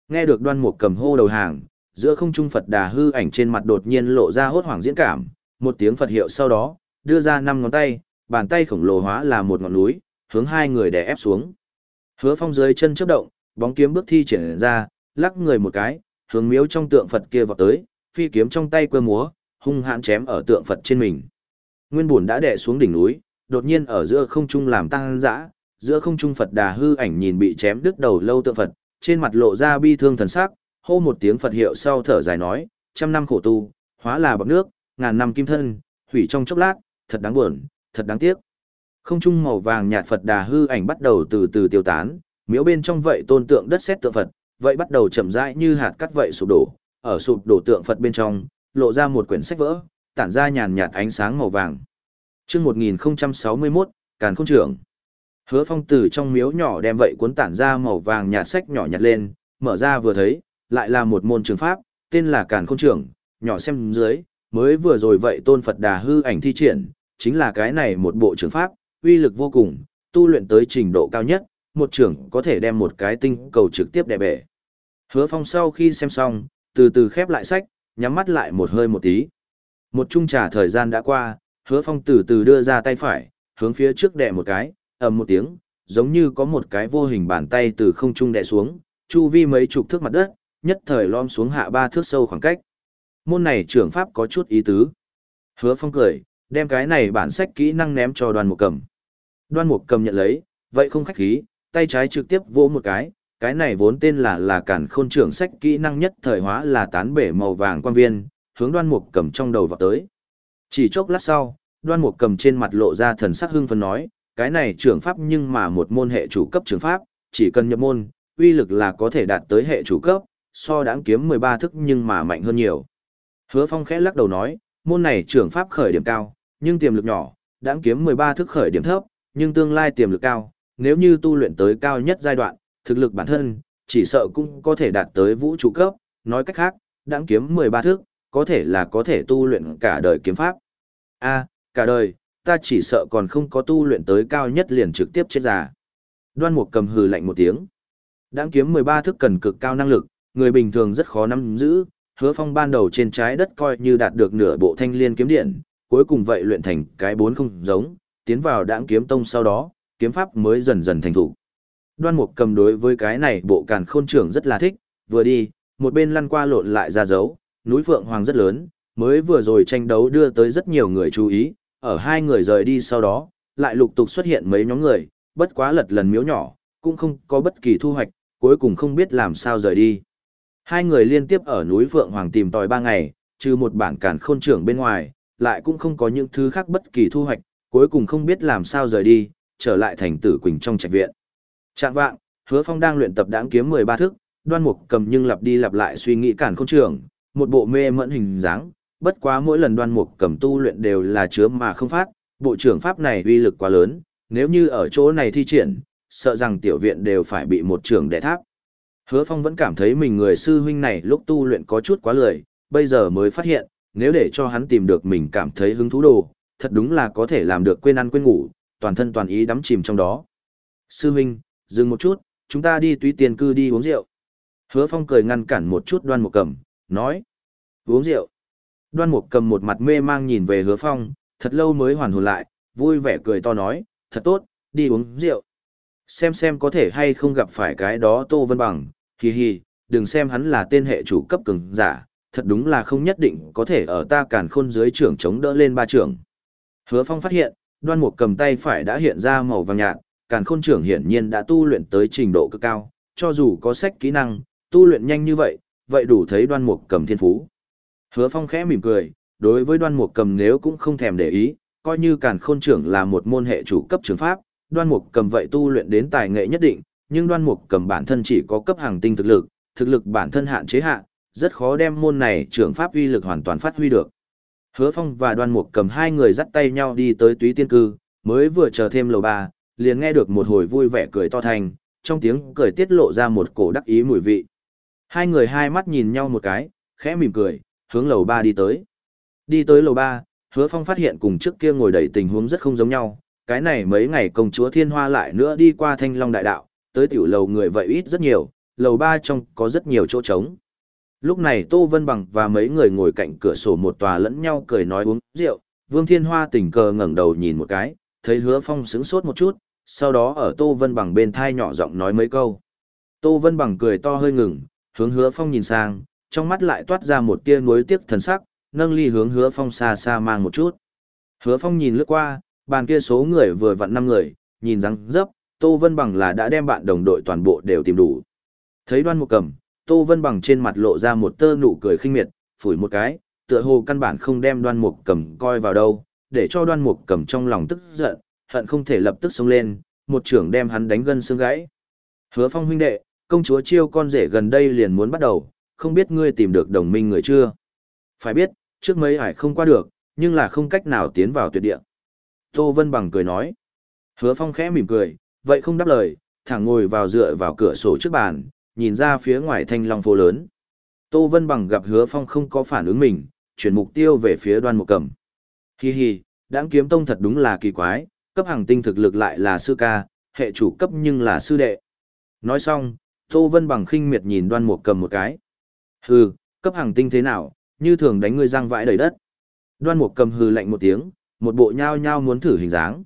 Nghe được Đoan Mục Cầm hô đầu hàng, giữa không trung Phật Đà hư ảnh trên mặt đột nhiên lộ ra hốt hoảng diễn cảm, một tiếng Phật hiệu sau đó, đưa ra năm ngón tay, bàn tay khổng lồ hóa là một ngọn núi, hướng hai người đè ép xuống. Hứa Phong dưới chân chớp động, bóng kiếm bước thi triển ra, lắc người một cái, hướng miếu trong tượng Phật kia vọt tới, phi kiếm trong tay quơ múa, hung hãn chém ở tượng Phật trên mình. Nguyên bùn đã đè xuống đỉnh núi, đột nhiên ở giữa không trung làm tăng dã, giữa không trung Phật Đà hư ảnh nhìn bị chém đứt đầu lâu tượng Phật, trên mặt lộ ra bi thương thần sắc, hô một tiếng Phật hiệu sau thở dài nói, trăm năm khổ tu, hóa là bọc nước, ngàn năm kim thân, hủy trong chốc lát, thật đáng buồn, thật đáng tiếc. Không trung màu vàng nhạt Phật Đà hư ảnh bắt đầu từ từ tiêu tán, miếu bên trong vậy tôn tượng đất sét tượng Phật, vậy bắt đầu chậm rãi như hạt cát vậy sụp đổ, ở sụp đổ tượng Phật bên trong, lộ ra một quyển sách vỡ, tản ra nhàn nhạt ánh sáng màu vàng. Chương 1061, Càn Khôn trưởng. Hứa Phong từ trong miếu nhỏ đem vậy cuốn tản ra màu vàng nhạt sách nhỏ nhặt lên, mở ra vừa thấy, lại là một môn trường pháp, tên là Càn Khôn trưởng, nhỏ xem dưới, mới vừa rồi vậy tôn Phật Đà hư ảnh thi triển, chính là cái này một bộ trường pháp, uy lực vô cùng, tu luyện tới trình độ cao nhất, một trưởng có thể đem một cái tinh cầu trực tiếp đè bể. Hứa Phong sau khi xem xong, từ từ khép lại sách, nhắm mắt lại một hơi một tí. Một chung trả thời gian đã qua, hứa phong từ từ đưa ra tay phải, hướng phía trước đè một cái, ầm một tiếng, giống như có một cái vô hình bàn tay từ không trung đè xuống, chu vi mấy chục thước mặt đất, nhất thời lom xuống hạ ba thước sâu khoảng cách. Môn này trưởng pháp có chút ý tứ. Hứa Phong cười, đem cái này bản sách kỹ năng ném cho Đoan Mục Cầm. Đoan Mục Cầm nhận lấy, vậy không khách khí, tay trái trực tiếp vỗ một cái, cái này vốn tên là là cản khôn trưởng sách kỹ năng nhất thời hóa là tán bể màu vàng quan viên, hướng Đoan Mục Cầm trong đầu vào tới. Chỉ chốc lát sau, Đoan Mục Cầm trên mặt lộ ra thần sắc hưng phấn nói, cái này trưởng pháp nhưng mà một môn hệ chủ cấp trưởng pháp, chỉ cần nhập môn, uy lực là có thể đạt tới hệ chủ cấp, so đáng kiếm 13 thức nhưng mà mạnh hơn nhiều. Hứa Phong khẽ lắc đầu nói, môn này trưởng pháp khởi điểm cao, nhưng tiềm lực nhỏ, đáng kiếm 13 thức khởi điểm thấp, nhưng tương lai tiềm lực cao, nếu như tu luyện tới cao nhất giai đoạn, thực lực bản thân, chỉ sợ cũng có thể đạt tới vũ trụ cấp, nói cách khác, đáng kiếm 13 thức, có thể là có thể tu luyện cả đời kiếm pháp. A, cả đời, ta chỉ sợ còn không có tu luyện tới cao nhất liền trực tiếp chết già. Đoan Mục cầm hừ lạnh một tiếng. Đáng kiếm 13 thức cần cực cao năng lực, người bình thường rất khó nắm giữ, hứa phong ban đầu trên trái đất coi như đạt được nửa bộ thanh liên kiếm điện, cuối cùng vậy luyện thành cái bốn không giống, tiến vào đãng kiếm tông sau đó, kiếm pháp mới dần dần thành thủ. Đoan mục cầm đối với cái này bộ càn khôn trưởng rất là thích, vừa đi, một bên lăn qua lộn lại ra dấu, núi Phượng Hoàng rất lớn, mới vừa rồi tranh đấu đưa tới rất nhiều người chú ý, ở hai người rời đi sau đó, lại lục tục xuất hiện mấy nhóm người, bất quá lật lần miếu nhỏ, cũng không có bất kỳ thu hoạch, cuối cùng không biết làm sao rời đi. Hai người liên tiếp ở núi Phượng Hoàng tìm tòi ba ngày, trừ một bản cản khôn trưởng bên ngoài, lại cũng không có những thứ khác bất kỳ thu hoạch, cuối cùng không biết làm sao rời đi, trở lại thành tử quỳnh trong trạch viện. Trạng vạng, hứa phong đang luyện tập đáng kiếm 13 thức, đoan mục cầm nhưng lặp đi lặp lại suy nghĩ cản khôn trưởng, một bộ mê mẫn hình dáng, bất quá mỗi lần đoan mục cầm tu luyện đều là chứa mà không phát, bộ trưởng pháp này uy lực quá lớn, nếu như ở chỗ này thi triển, sợ rằng tiểu viện đều phải bị một trường đè tháp. Hứa Phong vẫn cảm thấy mình người sư huynh này lúc tu luyện có chút quá lười, bây giờ mới phát hiện, nếu để cho hắn tìm được mình cảm thấy hứng thú đồ, thật đúng là có thể làm được quên ăn quên ngủ, toàn thân toàn ý đắm chìm trong đó. Sư huynh, dừng một chút, chúng ta đi túy tiền cư đi uống rượu. Hứa Phong cười ngăn cản một chút đoan một cầm, nói. Uống rượu. Đoan một cầm một mặt mê mang nhìn về hứa Phong, thật lâu mới hoàn hồn lại, vui vẻ cười to nói, thật tốt, đi uống rượu. Xem xem có thể hay không gặp phải cái đó Tô Vân Bằng, hì hì, đừng xem hắn là tên hệ chủ cấp cường giả, thật đúng là không nhất định có thể ở ta càn khôn dưới trưởng chống đỡ lên ba trưởng. Hứa Phong phát hiện, đoan mục cầm tay phải đã hiện ra màu vàng nhạt, càn khôn trưởng hiển nhiên đã tu luyện tới trình độ cực cao, cho dù có sách kỹ năng, tu luyện nhanh như vậy, vậy đủ thấy đoan mục cầm thiên phú. Hứa Phong khẽ mỉm cười, đối với đoan mục cầm nếu cũng không thèm để ý, coi như càn khôn trưởng là một môn hệ chủ cấp trường pháp, đoan mục cầm vậy tu luyện đến tài nghệ nhất định, nhưng đoan mục cầm bản thân chỉ có cấp hàng tinh thực lực, thực lực bản thân hạn chế hạn, rất khó đem môn này trưởng pháp uy lực hoàn toàn phát huy được. Hứa Phong và đoan mục cầm hai người dắt tay nhau đi tới túy tiên cư, mới vừa chờ thêm lầu ba, liền nghe được một hồi vui vẻ cười to thành, trong tiếng cười tiết lộ ra một cổ đắc ý mùi vị. Hai người hai mắt nhìn nhau một cái, khẽ mỉm cười, hướng lầu ba đi tới. Đi tới lầu ba, hứa phong phát hiện cùng trước kia ngồi đầy tình huống rất không giống nhau, cái này mấy ngày công chúa thiên hoa lại nữa đi qua thanh long đại đạo, tới tiểu lầu người vậy ít rất nhiều, lầu ba trong có rất nhiều chỗ trống. Lúc này Tô Vân Bằng và mấy người ngồi cạnh cửa sổ một tòa lẫn nhau cười nói uống rượu, Vương Thiên Hoa tình cờ ngẩng đầu nhìn một cái, thấy hứa phong sững sốt một chút, sau đó ở Tô Vân Bằng bên thai nhỏ giọng nói mấy câu. Tô Vân Bằng cười to hơi ngừng, hướng hứa phong nhìn sang, trong mắt lại toát ra một tia nuối tiếc thần sắc, nâng ly hướng hứa phong xa xa mang một chút. Hứa phong nhìn lướt qua, bàn kia số người vừa vặn năm người, nhìn răng dấp, Tô Vân Bằng là đã đem bạn đồng đội toàn bộ đều tìm đủ. Thấy đoan một cầm, Tô Vân Bằng trên mặt lộ ra một tơ nụ cười khinh miệt, phủi một cái, tựa hồ căn bản không đem đoan mục cầm coi vào đâu, để cho đoan mục cầm trong lòng tức giận, hận không thể lập tức xông lên, một trưởng đem hắn đánh gân xương gãy. Hứa phong huynh đệ, công chúa chiêu con rể gần đây liền muốn bắt đầu, không biết ngươi tìm được đồng minh người chưa? Phải biết, trước mấy hải không qua được, nhưng là không cách nào tiến vào tuyệt địa. Tô Vân Bằng cười nói. Hứa phong khẽ mỉm cười, vậy không đáp lời, thẳng ngồi vào dựa vào cửa sổ trước bàn, nhìn ra phía ngoài thanh long phố lớn. Tô Vân Bằng gặp hứa phong không có phản ứng mình, chuyển mục tiêu về phía đoan một cầm. Hi hi, đáng kiếm tông thật đúng là kỳ quái, cấp hàng tinh thực lực lại là sư ca, hệ chủ cấp nhưng là sư đệ. Nói xong, Tô Vân Bằng khinh miệt nhìn đoan một cầm một cái. Hừ, cấp hàng tinh thế nào, như thường đánh ngươi răng vãi đầy đất. Đoan một cầm hừ lạnh một tiếng, một bộ nhao nhao muốn thử hình dáng.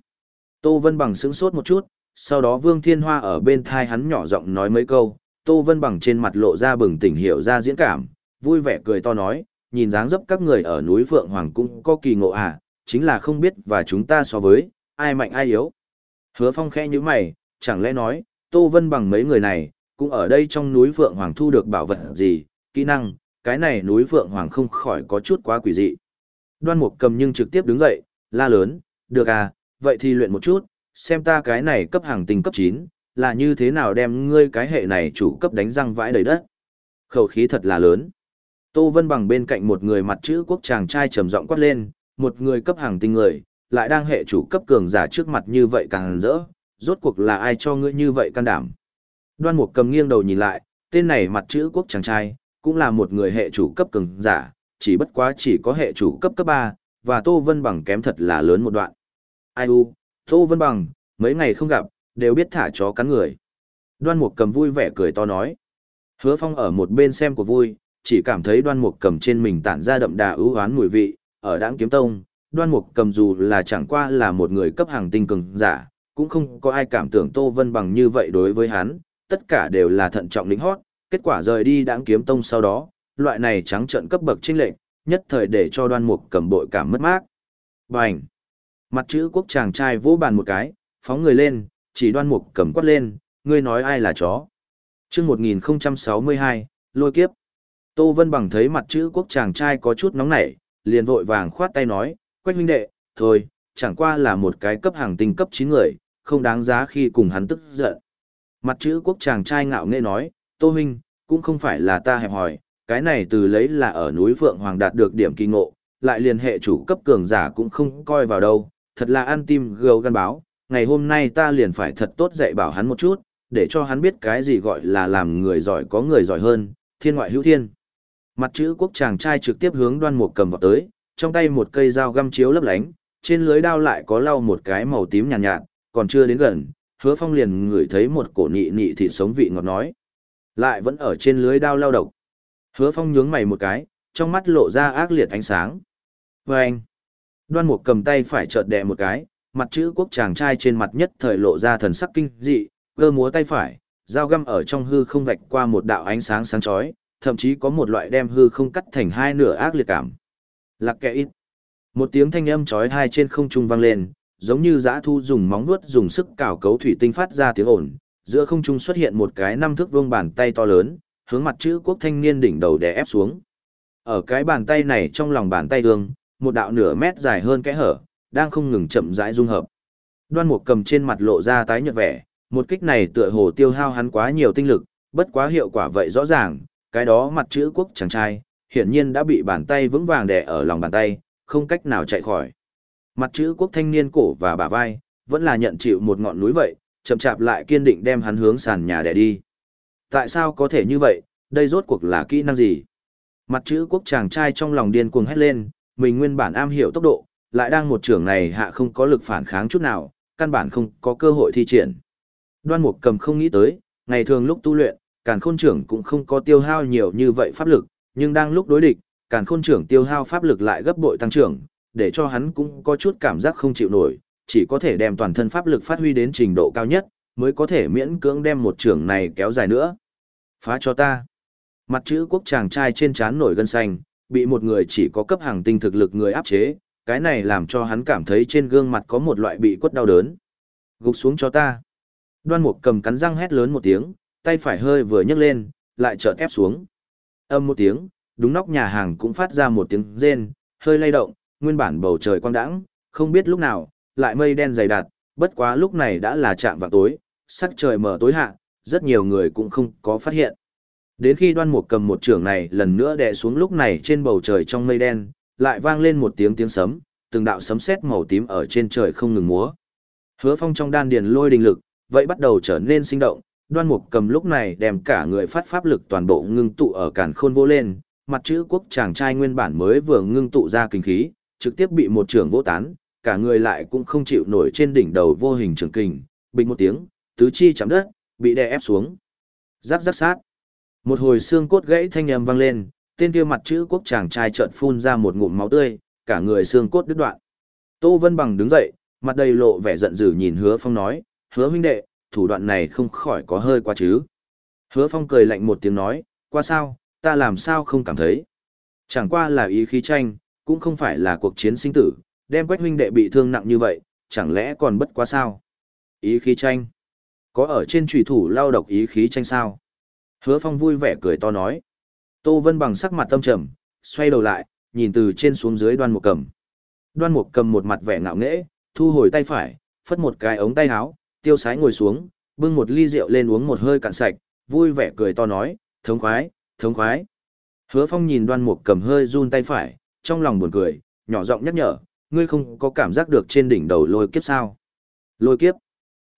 Tô Vân Bằng sững sốt một chút, sau đó Vương Thiên Hoa ở bên thai hắn nhỏ giọng nói mấy câu, Tô Vân Bằng trên mặt lộ ra bừng tỉnh hiểu ra diễn cảm, vui vẻ cười to nói, nhìn dáng dấp các người ở núi Phượng Hoàng cũng có kỳ ngộ à, chính là không biết và chúng ta so với, ai mạnh ai yếu. Hứa Phong khẽ như mày, chẳng lẽ nói, Tô Vân Bằng mấy người này, cũng ở đây trong núi Phượng Hoàng thu được bảo vật gì, kỹ năng, cái này núi Phượng Hoàng không khỏi có chút quá quỷ dị. Đoan Mục cầm nhưng trực tiếp đứng dậy, la lớn, được à, vậy thì luyện một chút, xem ta cái này cấp hàng tinh cấp 9, là như thế nào đem ngươi cái hệ này chủ cấp đánh răng vãi đầy đất. Khẩu khí thật là lớn. Tô Vân bằng bên cạnh một người mặt chữ quốc chàng trai trầm giọng quát lên, một người cấp hàng tinh người, lại đang hệ chủ cấp cường giả trước mặt như vậy càng rỡ, rốt cuộc là ai cho ngươi như vậy can đảm. Đoan Mục cầm nghiêng đầu nhìn lại, tên này mặt chữ quốc chàng trai, cũng là một người hệ chủ cấp cường giả, chỉ bất quá chỉ có hệ chủ cấp cấp 3, và Tô Vân bằng kém thật là lớn một đoạn. Ai u, Tô Vân bằng, mấy ngày không gặp, đều biết thả chó cắn người. Đoan Mục cầm vui vẻ cười to nói. Hứa Phong ở một bên xem của vui, chỉ cảm thấy Đoan Mục cầm trên mình tản ra đậm đà ưu hoán mùi vị, ở Đãng Kiếm Tông, Đoan Mục cầm dù là chẳng qua là một người cấp hàng tinh cường giả, cũng không có ai cảm tưởng Tô Vân bằng như vậy đối với hắn, tất cả đều là thận trọng lĩnh hót, kết quả rời đi Đãng Kiếm Tông sau đó, loại này trắng trợn cấp bậc chênh lệnh, nhất thời để cho Đoan Mục cầm bội cảm mất mát. Bành! Mặt chữ quốc chàng trai vỗ bàn một cái, phóng người lên, chỉ đoan mục cầm quát lên, ngươi nói ai là chó. chương 1062, lôi kiếp. Tô Vân Bằng thấy mặt chữ quốc chàng trai có chút nóng nảy, liền vội vàng khoát tay nói, quách huynh đệ, thôi, chẳng qua là một cái cấp hàng tinh cấp 9 người, không đáng giá khi cùng hắn tức giận. Mặt chữ quốc chàng trai ngạo nghễ nói, Tô huynh, cũng không phải là ta hẹp hỏi, cái này từ lấy là ở núi Phượng Hoàng đạt được điểm kỳ ngộ, lại liền hệ chủ cấp cường giả cũng không coi vào đâu, thật là ăn tim gâu gan báo, ngày hôm nay ta liền phải thật tốt dạy bảo hắn một chút, để cho hắn biết cái gì gọi là làm người giỏi có người giỏi hơn, thiên ngoại hữu thiên. Mặt chữ quốc chàng trai trực tiếp hướng đoan mục cầm vào tới, trong tay một cây dao găm chiếu lấp lánh, trên lưới đao lại có lau một cái màu tím nhàn nhạt, nhạt, còn chưa đến gần, hứa phong liền ngửi thấy một cổ nị nị thịt sống vị ngọt nói. Lại vẫn ở trên lưới đao lao độc. Hứa phong nhướng mày một cái, trong mắt lộ ra ác liệt ánh sáng. Vâng! Đoan mục cầm tay phải chợt đè một cái, mặt chữ quốc chàng trai trên mặt nhất thời lộ ra thần sắc kinh dị, cơ múa tay phải, dao găm ở trong hư không vạch qua một đạo ánh sáng sáng chói, thậm chí có một loại đem hư không cắt thành hai nửa ác liệt cảm. Lạc kẻ ít. Một tiếng thanh âm chói tai trên không trung vang lên, giống như dã thu dùng móng vuốt dùng sức cào cấu thủy tinh phát ra tiếng ồn, giữa không trung xuất hiện một cái năm thước vuông bàn tay to lớn, hướng mặt chữ quốc thanh niên đỉnh đầu đè ép xuống. Ở cái bàn tay này trong lòng bàn tay gương, một đạo nửa mét dài hơn cái hở, đang không ngừng chậm rãi dung hợp. Đoan Mục cầm trên mặt lộ ra tái nhợt vẻ, một kích này tựa hồ tiêu hao hắn quá nhiều tinh lực, bất quá hiệu quả vậy rõ ràng, cái đó mặt chữ quốc chàng trai, hiển nhiên đã bị bàn tay vững vàng đè ở lòng bàn tay, không cách nào chạy khỏi. Mặt chữ quốc thanh niên cổ và bả vai, vẫn là nhận chịu một ngọn núi vậy, chậm chạp lại kiên định đem hắn hướng sàn nhà đè đi. Tại sao có thể như vậy, đây rốt cuộc là kỹ năng gì? Mặt chữ quốc chàng trai trong lòng điên cuồng hét lên, mình nguyên bản am hiểu tốc độ, lại đang một trường này hạ không có lực phản kháng chút nào, căn bản không có cơ hội thi triển. Đoan Mục Cầm không nghĩ tới, ngày thường lúc tu luyện, Càn Khôn trưởng cũng không có tiêu hao nhiều như vậy pháp lực, nhưng đang lúc đối địch, Càn Khôn trưởng tiêu hao pháp lực lại gấp bội tăng trưởng, để cho hắn cũng có chút cảm giác không chịu nổi, chỉ có thể đem toàn thân pháp lực phát huy đến trình độ cao nhất, mới có thể miễn cưỡng đem một trưởng này kéo dài nữa. Phá cho ta. Mặt chữ quốc chàng trai trên trán nổi gân xanh, bị một người chỉ có cấp hàng tinh thực lực người áp chế, cái này làm cho hắn cảm thấy trên gương mặt có một loại bị quất đau đớn. Gục xuống cho ta. Đoan mục cầm cắn răng hét lớn một tiếng, tay phải hơi vừa nhấc lên, lại chợt ép xuống. Âm một tiếng, đúng nóc nhà hàng cũng phát ra một tiếng rên, hơi lay động, nguyên bản bầu trời quang đãng, không biết lúc nào, lại mây đen dày đặc, bất quá lúc này đã là trạm vào tối, sắc trời mở tối hạ, rất nhiều người cũng không có phát hiện. Đến khi đoan mục cầm một trường này lần nữa đè xuống lúc này trên bầu trời trong mây đen, lại vang lên một tiếng tiếng sấm, từng đạo sấm sét màu tím ở trên trời không ngừng múa. Hứa Phong trong đan điền lôi đình lực, vậy bắt đầu trở nên sinh động, Đoan Mục Cầm lúc này đem cả người phát pháp lực toàn bộ ngưng tụ ở càn khôn vô lên, mặt chữ quốc chàng trai nguyên bản mới vừa ngưng tụ ra kinh khí, trực tiếp bị một trường vỗ tán, cả người lại cũng không chịu nổi trên đỉnh đầu vô hình trường kình, bình một tiếng, tứ chi chạm đất, bị đè ép xuống. Rắc rắc sát. Một hồi xương cốt gãy thanh âm vang lên, tên kia mặt chữ quốc chàng trai chợt phun ra một ngụm máu tươi, cả người xương cốt đứt đoạn. Tô Vân Bằng đứng dậy, mặt đầy lộ vẻ giận dữ nhìn Hứa Phong nói, hứa huynh đệ, thủ đoạn này không khỏi có hơi quá chứ. Hứa phong cười lạnh một tiếng nói, qua sao, ta làm sao không cảm thấy. Chẳng qua là ý khí tranh, cũng không phải là cuộc chiến sinh tử, đem quách huynh đệ bị thương nặng như vậy, chẳng lẽ còn bất quá sao? Ý khí tranh. Có ở trên trùy thủ lao độc ý khí tranh sao? Hứa phong vui vẻ cười to nói. Tô Vân bằng sắc mặt tâm trầm, xoay đầu lại, nhìn từ trên xuống dưới đoan một cầm. Đoan mục cầm một mặt vẻ ngạo nghễ, thu hồi tay phải, phất một cái ống tay áo, tiêu sái ngồi xuống, bưng một ly rượu lên uống một hơi cạn sạch, vui vẻ cười to nói, thống khoái, thống khoái. Hứa phong nhìn đoan mục cầm hơi run tay phải, trong lòng buồn cười, nhỏ giọng nhắc nhở, ngươi không có cảm giác được trên đỉnh đầu lôi kiếp sao? Lôi kiếp?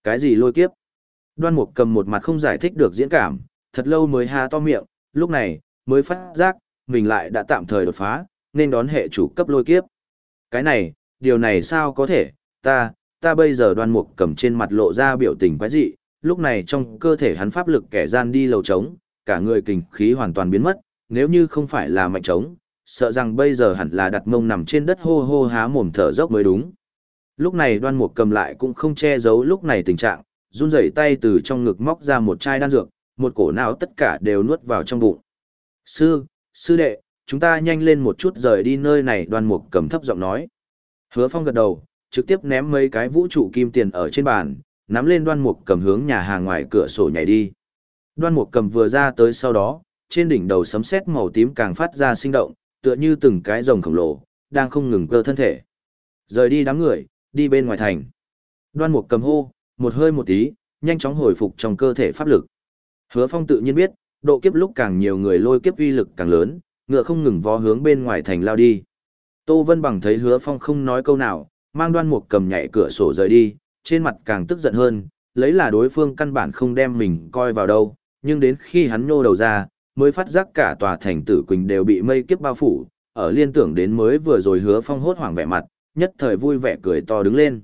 Cái gì lôi kiếp? Đoan mục cầm một mặt không giải thích được diễn cảm, thật lâu mới há to miệng, lúc này, mới phát giác, mình lại đã tạm thời đột phá, nên đón hệ chủ cấp lôi kiếp. Cái này, điều này sao có thể, ta, ta bây giờ đoan mục cầm trên mặt lộ ra biểu tình quái dị, lúc này trong cơ thể hắn pháp lực kẻ gian đi lầu trống, cả người kình khí hoàn toàn biến mất, nếu như không phải là mạnh trống, sợ rằng bây giờ hẳn là đặt mông nằm trên đất hô hô há mồm thở dốc mới đúng. Lúc này đoan mục cầm lại cũng không che giấu lúc này tình trạng, run rẩy tay từ trong ngực móc ra một chai đan dược, một cổ não tất cả đều nuốt vào trong bụng. Sư, sư đệ, chúng ta nhanh lên một chút rời đi nơi này đoan mục cầm thấp giọng nói. Hứa phong gật đầu, trực tiếp ném mấy cái vũ trụ kim tiền ở trên bàn, nắm lên đoan mục cầm hướng nhà hàng ngoài cửa sổ nhảy đi. Đoan mục cầm vừa ra tới sau đó, trên đỉnh đầu sấm sét màu tím càng phát ra sinh động, tựa như từng cái rồng khổng lồ, đang không ngừng cơ thân thể. Rời đi đám người, đi bên ngoài thành. Đoan mục cầm hô, một hơi một tí, nhanh chóng hồi phục trong cơ thể pháp lực. Hứa phong tự nhiên biết, độ kiếp lúc càng nhiều người lôi kiếp uy lực càng lớn, ngựa không ngừng vó hướng bên ngoài thành lao đi. Tô Vân Bằng thấy hứa phong không nói câu nào, mang đoan mục cầm nhảy cửa sổ rời đi, trên mặt càng tức giận hơn, lấy là đối phương căn bản không đem mình coi vào đâu, nhưng đến khi hắn nhô đầu ra, mới phát giác cả tòa thành tử quỳnh đều bị mây kiếp bao phủ, ở liên tưởng đến mới vừa rồi hứa phong hốt hoảng vẻ mặt, nhất thời vui vẻ cười to đứng lên.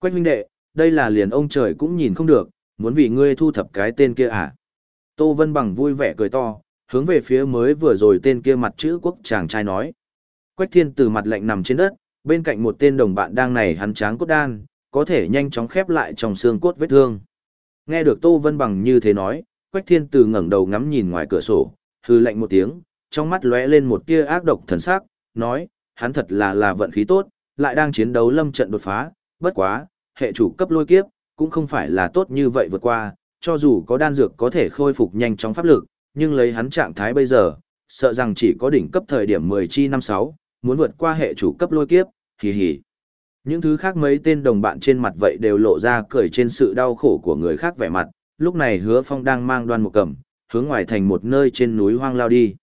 Quách huynh đệ, đây là liền ông trời cũng nhìn không được, muốn vì ngươi thu thập cái tên kia à? Tô Vân Bằng vui vẻ cười to, hướng về phía mới vừa rồi tên kia mặt chữ quốc chàng trai nói. Quách thiên từ mặt lạnh nằm trên đất, bên cạnh một tên đồng bạn đang này hắn tráng cốt đan, có thể nhanh chóng khép lại trong xương cốt vết thương. Nghe được Tô Vân Bằng như thế nói, Quách thiên từ ngẩng đầu ngắm nhìn ngoài cửa sổ, hư lạnh một tiếng, trong mắt lóe lên một tia ác độc thần sắc, nói, hắn thật là là vận khí tốt, lại đang chiến đấu lâm trận đột phá, bất quá, hệ chủ cấp lôi kiếp, cũng không phải là tốt như vậy vượt qua, cho dù có đan dược có thể khôi phục nhanh chóng pháp lực, nhưng lấy hắn trạng thái bây giờ, sợ rằng chỉ có đỉnh cấp thời điểm 10 chi năm sáu muốn vượt qua hệ chủ cấp lôi kiếp, hì hì. Những thứ khác mấy tên đồng bạn trên mặt vậy đều lộ ra cười trên sự đau khổ của người khác vẻ mặt, lúc này hứa phong đang mang đoan một cầm, hướng ngoài thành một nơi trên núi hoang lao đi.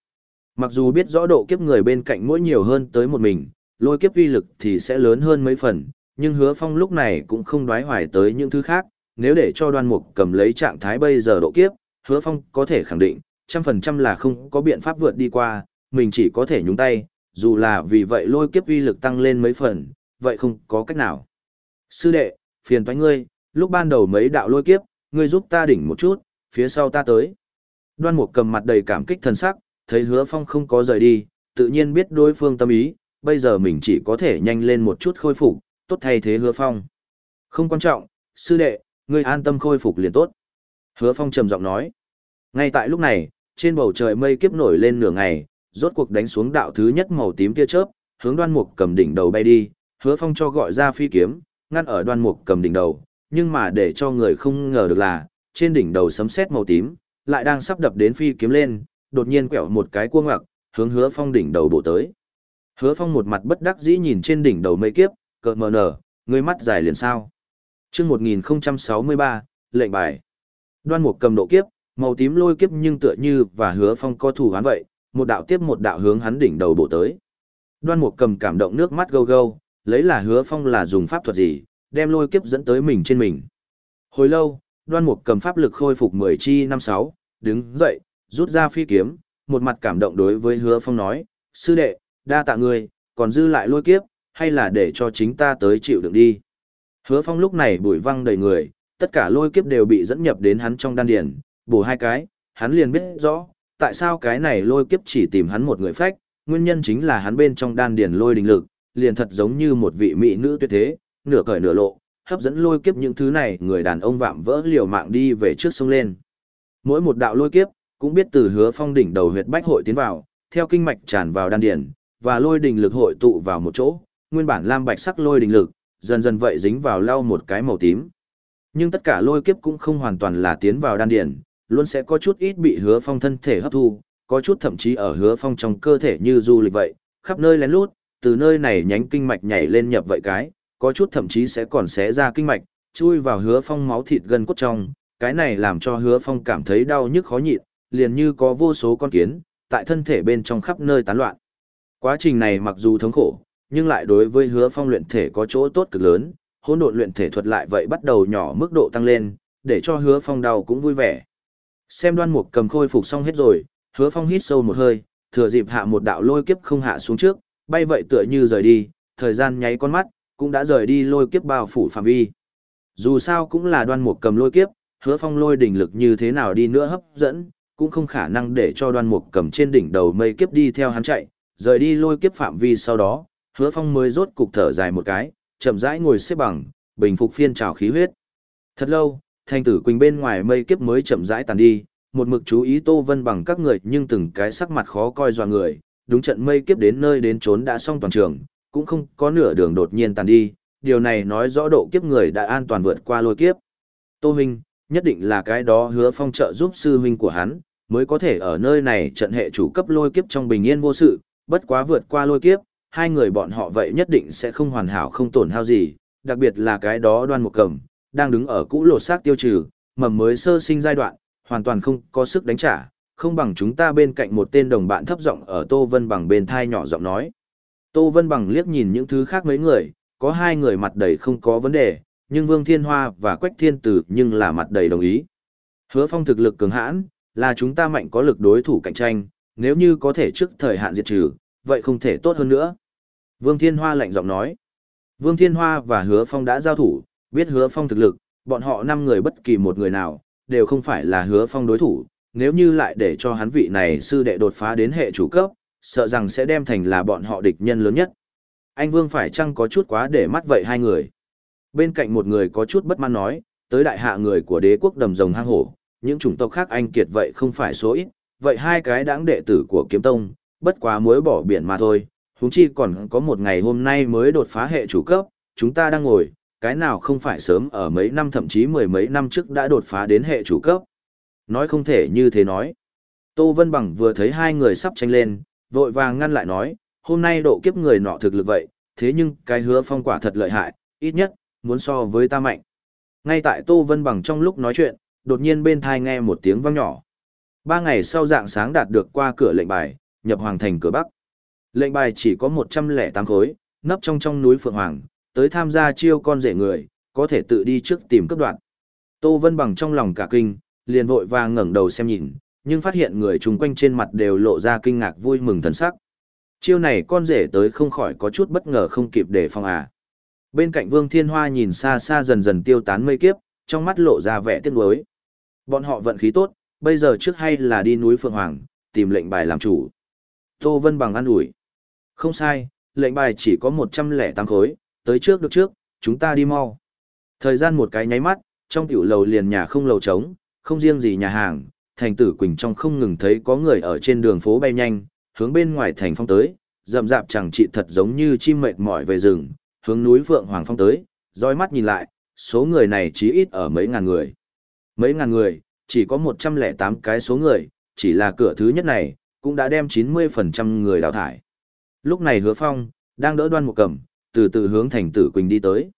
Mặc dù biết rõ độ kiếp người bên cạnh mỗi nhiều hơn tới một mình, lôi kiếp uy lực thì sẽ lớn hơn mấy phần, nhưng hứa phong lúc này cũng không đoái hoài tới những thứ khác, nếu để cho đoan mục cầm lấy trạng thái bây giờ độ kiếp, hứa phong có thể khẳng định, trăm phần trăm là không có biện pháp vượt đi qua, mình chỉ có thể nhúng tay, dù là vì vậy lôi kiếp uy lực tăng lên mấy phần, vậy không có cách nào. Sư đệ, phiền toái ngươi, lúc ban đầu mấy đạo lôi kiếp, ngươi giúp ta đỉnh một chút, phía sau ta tới. Đoan mục cầm mặt đầy cảm kích thần sắc, thấy hứa phong không có rời đi, tự nhiên biết đối phương tâm ý, bây giờ mình chỉ có thể nhanh lên một chút khôi phục, tốt thay thế hứa phong. Không quan trọng, sư đệ, ngươi an tâm khôi phục liền tốt. Hứa phong trầm giọng nói. Ngay tại lúc này, trên bầu trời mây kiếp nổi lên nửa ngày, rốt cuộc đánh xuống đạo thứ nhất màu tím tia chớp, hướng đoan mục cầm đỉnh đầu bay đi, hứa phong cho gọi ra phi kiếm, ngăn ở đoan mục cầm đỉnh đầu, nhưng mà để cho người không ngờ được là, trên đỉnh đầu sấm sét màu tím, lại đang sắp đập đến phi kiếm lên, đột nhiên quẹo một cái cua ngoặc, hướng hứa phong đỉnh đầu bổ tới. Hứa phong một mặt bất đắc dĩ nhìn trên đỉnh đầu mây kiếp, cợt mờ nở, ngươi mắt dài liền sao. chương 1063, lệnh bài. Đoan mục cầm độ kiếp, màu tím lôi kiếp nhưng tựa như và hứa phong co thủ hắn vậy, một đạo tiếp một đạo hướng hắn đỉnh đầu bổ tới. Đoan mục cầm cảm động nước mắt gâu gâu, lấy là hứa phong là dùng pháp thuật gì, đem lôi kiếp dẫn tới mình trên mình. Hồi lâu, đoan mục cầm pháp lực khôi phục 10 chi năm sáu, đứng dậy, rút ra phi kiếm, một mặt cảm động đối với hứa phong nói, sư đệ, đa tạ ngươi, còn dư lại lôi kiếp, hay là để cho chính ta tới chịu đựng đi. Hứa phong lúc này bụi văng đầy người, tất cả lôi kiếp đều bị dẫn nhập đến hắn trong đan điển. bổ hai cái, hắn liền biết rõ, tại sao cái này lôi kiếp chỉ tìm hắn một người phách, nguyên nhân chính là hắn bên trong đan điển lôi đình lực, liền thật giống như một vị mỹ nữ tuyệt thế, nửa cởi nửa lộ, hấp dẫn lôi kiếp những thứ này người đàn ông vạm vỡ liều mạng đi về trước sông lên. Mỗi một đạo lôi kiếp, cũng biết từ hứa phong đỉnh đầu huyệt bách hội tiến vào, theo kinh mạch tràn vào đan điển, và lôi đình lực hội tụ vào một chỗ, nguyên bản lam bạch sắc lôi đình lực, dần dần vậy dính vào lau một cái màu tím. Nhưng tất cả lôi kiếp cũng không hoàn toàn là tiến vào đan điển, luôn sẽ có chút ít bị hứa phong thân thể hấp thu, có chút thậm chí ở hứa phong trong cơ thể như du lịch vậy, khắp nơi lén lút, từ nơi này nhánh kinh mạch nhảy lên nhập vậy cái, có chút thậm chí sẽ còn xé ra kinh mạch, chui vào hứa phong máu thịt gần cốt trong, cái này làm cho hứa phong cảm thấy đau nhức khó nhịn, liền như có vô số con kiến, tại thân thể bên trong khắp nơi tán loạn. Quá trình này mặc dù thống khổ, nhưng lại đối với hứa phong luyện thể có chỗ tốt cực lớn, hỗn độn luyện thể thuật lại vậy bắt đầu nhỏ mức độ tăng lên, để cho hứa phong đau cũng vui vẻ. Xem đoan mục cầm khôi phục xong hết rồi, hứa phong hít sâu một hơi, thừa dịp hạ một đạo lôi kiếp không hạ xuống trước, bay vậy tựa như rời đi, thời gian nháy con mắt, cũng đã rời đi lôi kiếp bao phủ phạm vi. Dù sao cũng là đoan mục cầm lôi kiếp, hứa phong lôi đỉnh lực như thế nào đi nữa hấp dẫn, cũng không khả năng để cho đoan mục cầm trên đỉnh đầu mây kiếp đi theo hắn chạy, rời đi lôi kiếp phạm vi sau đó, hứa phong mới rốt cục thở dài một cái, chậm rãi ngồi xếp bằng, bình phục phiên trào khí huyết. Thật lâu, thanh tử quỳnh bên ngoài mây kiếp mới chậm rãi tàn đi, một mực chú ý Tô Vân bằng các người nhưng từng cái sắc mặt khó coi dọa người, đúng trận mây kiếp đến nơi đến trốn đã xong toàn trường, cũng không có nửa đường đột nhiên tàn đi, điều này nói rõ độ kiếp người đã an toàn vượt qua lôi kiếp. Tô Huynh, nhất định là cái đó hứa phong trợ giúp sư huynh của hắn, mới có thể ở nơi này trận hệ chủ cấp lôi kiếp trong bình yên vô sự, bất quá vượt qua lôi kiếp, hai người bọn họ vậy nhất định sẽ không hoàn hảo không tổn hao gì, đặc biệt là cái đó đoan một cầm, đang đứng ở cũ lột xác tiêu trừ, mầm mới sơ sinh giai đoạn, hoàn toàn không có sức đánh trả, không bằng chúng ta bên cạnh một tên đồng bạn thấp giọng ở Tô Vân Bằng bên thai nhỏ giọng nói. Tô Vân Bằng liếc nhìn những thứ khác mấy người, có hai người mặt đầy không có vấn đề, nhưng Vương Thiên Hoa và Quách Thiên Tử nhưng là mặt đầy đồng ý. Hứa Phong thực lực cường hãn, là chúng ta mạnh có lực đối thủ cạnh tranh, nếu như có thể trước thời hạn diệt trừ, vậy không thể tốt hơn nữa. Vương Thiên Hoa lạnh giọng nói. Vương Thiên Hoa và Hứa Phong đã giao thủ, biết Hứa Phong thực lực, bọn họ năm người bất kỳ một người nào, đều không phải là Hứa Phong đối thủ, nếu như lại để cho hắn vị này sư đệ đột phá đến hệ chủ cấp, sợ rằng sẽ đem thành là bọn họ địch nhân lớn nhất. Anh Vương phải chăng có chút quá để mắt vậy hai người? Bên cạnh một người có chút bất mãn nói, tới đại hạ người của đế quốc đầm rồng hang hổ, những chủng tộc khác anh kiệt vậy không phải số ít, vậy hai cái đáng đệ tử của kiếm tông, bất quá mới bỏ biển mà thôi, huống chi còn có một ngày hôm nay mới đột phá hệ chủ cấp, chúng ta đang ngồi, cái nào không phải sớm ở mấy năm thậm chí mười mấy năm trước đã đột phá đến hệ chủ cấp. Nói không thể như thế nói. Tô Vân Bằng vừa thấy hai người sắp tranh lên, vội vàng ngăn lại nói, hôm nay độ kiếp người nọ thực lực vậy, thế nhưng cái hứa phong quả thật lợi hại, ít nhất, muốn so với ta mạnh. Ngay tại Tô Vân Bằng trong lúc nói chuyện, đột nhiên bên thai nghe một tiếng vang nhỏ. Ba ngày sau dạng sáng đạt được qua cửa lệnh bài, nhập hoàng thành cửa Bắc. Lệnh bài chỉ có 108 khối, nấp trong trong núi Phượng Hoàng, tới tham gia chiêu con rể người, có thể tự đi trước tìm cấp đoạn. Tô Vân Bằng trong lòng cả kinh, liền vội vàng ngẩng đầu xem nhìn, nhưng phát hiện người chung quanh trên mặt đều lộ ra kinh ngạc vui mừng thần sắc. Chiêu này con rể tới không khỏi có chút bất ngờ không kịp để phòng à. Bên cạnh Vương Thiên Hoa nhìn xa xa dần dần tiêu tán mây kiếp, trong mắt lộ ra vẻ tiếc nuối. Bọn họ vận khí tốt, bây giờ trước hay là đi núi Phượng Hoàng, tìm lệnh bài làm chủ. Tô Vân bằng ăn ủi. Không sai, lệnh bài chỉ có 108 khối, tới trước được trước, chúng ta đi mau. Thời gian một cái nháy mắt, trong tiểu lầu liền nhà không lầu trống, không riêng gì nhà hàng, thành tử Quỳnh trong không ngừng thấy có người ở trên đường phố bay nhanh, hướng bên ngoài thành phong tới, rậm rạp chẳng trị thật giống như chim mệt mỏi về rừng, hướng núi vượng Hoàng phong tới, dõi mắt nhìn lại, số người này chỉ ít ở mấy ngàn người. Mấy ngàn người, chỉ có 108 cái số người, chỉ là cửa thứ nhất này, cũng đã đem 90% người đào thải. Lúc này hứa phong, đang đỡ đoan một cầm, từ từ hướng thành tử Quỳnh đi tới.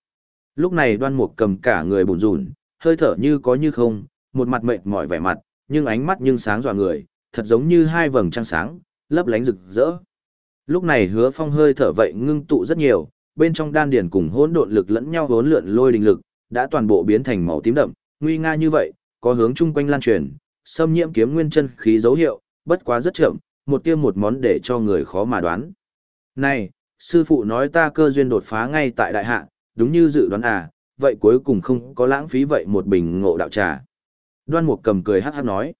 Lúc này đoan một cầm cả người bùn rùn, hơi thở như có như không, một mặt mệt mỏi vẻ mặt, nhưng ánh mắt nhưng sáng dọa người, thật giống như hai vầng trăng sáng, lấp lánh rực rỡ. Lúc này hứa phong hơi thở vậy ngưng tụ rất nhiều, bên trong đan điển cùng hỗn độn lực lẫn nhau hỗn lượn lôi đình lực, đã toàn bộ biến thành màu tím đậm, nguy nga như vậy, có hướng chung quanh lan truyền, xâm nhiễm kiếm nguyên chân khí dấu hiệu, bất quá rất chậm, một tiêm một món để cho người khó mà đoán. Này, sư phụ nói ta cơ duyên đột phá ngay tại đại hạ, đúng như dự đoán à, vậy cuối cùng không có lãng phí vậy một bình ngộ đạo trà. Đoan Mục cầm cười hát hát nói.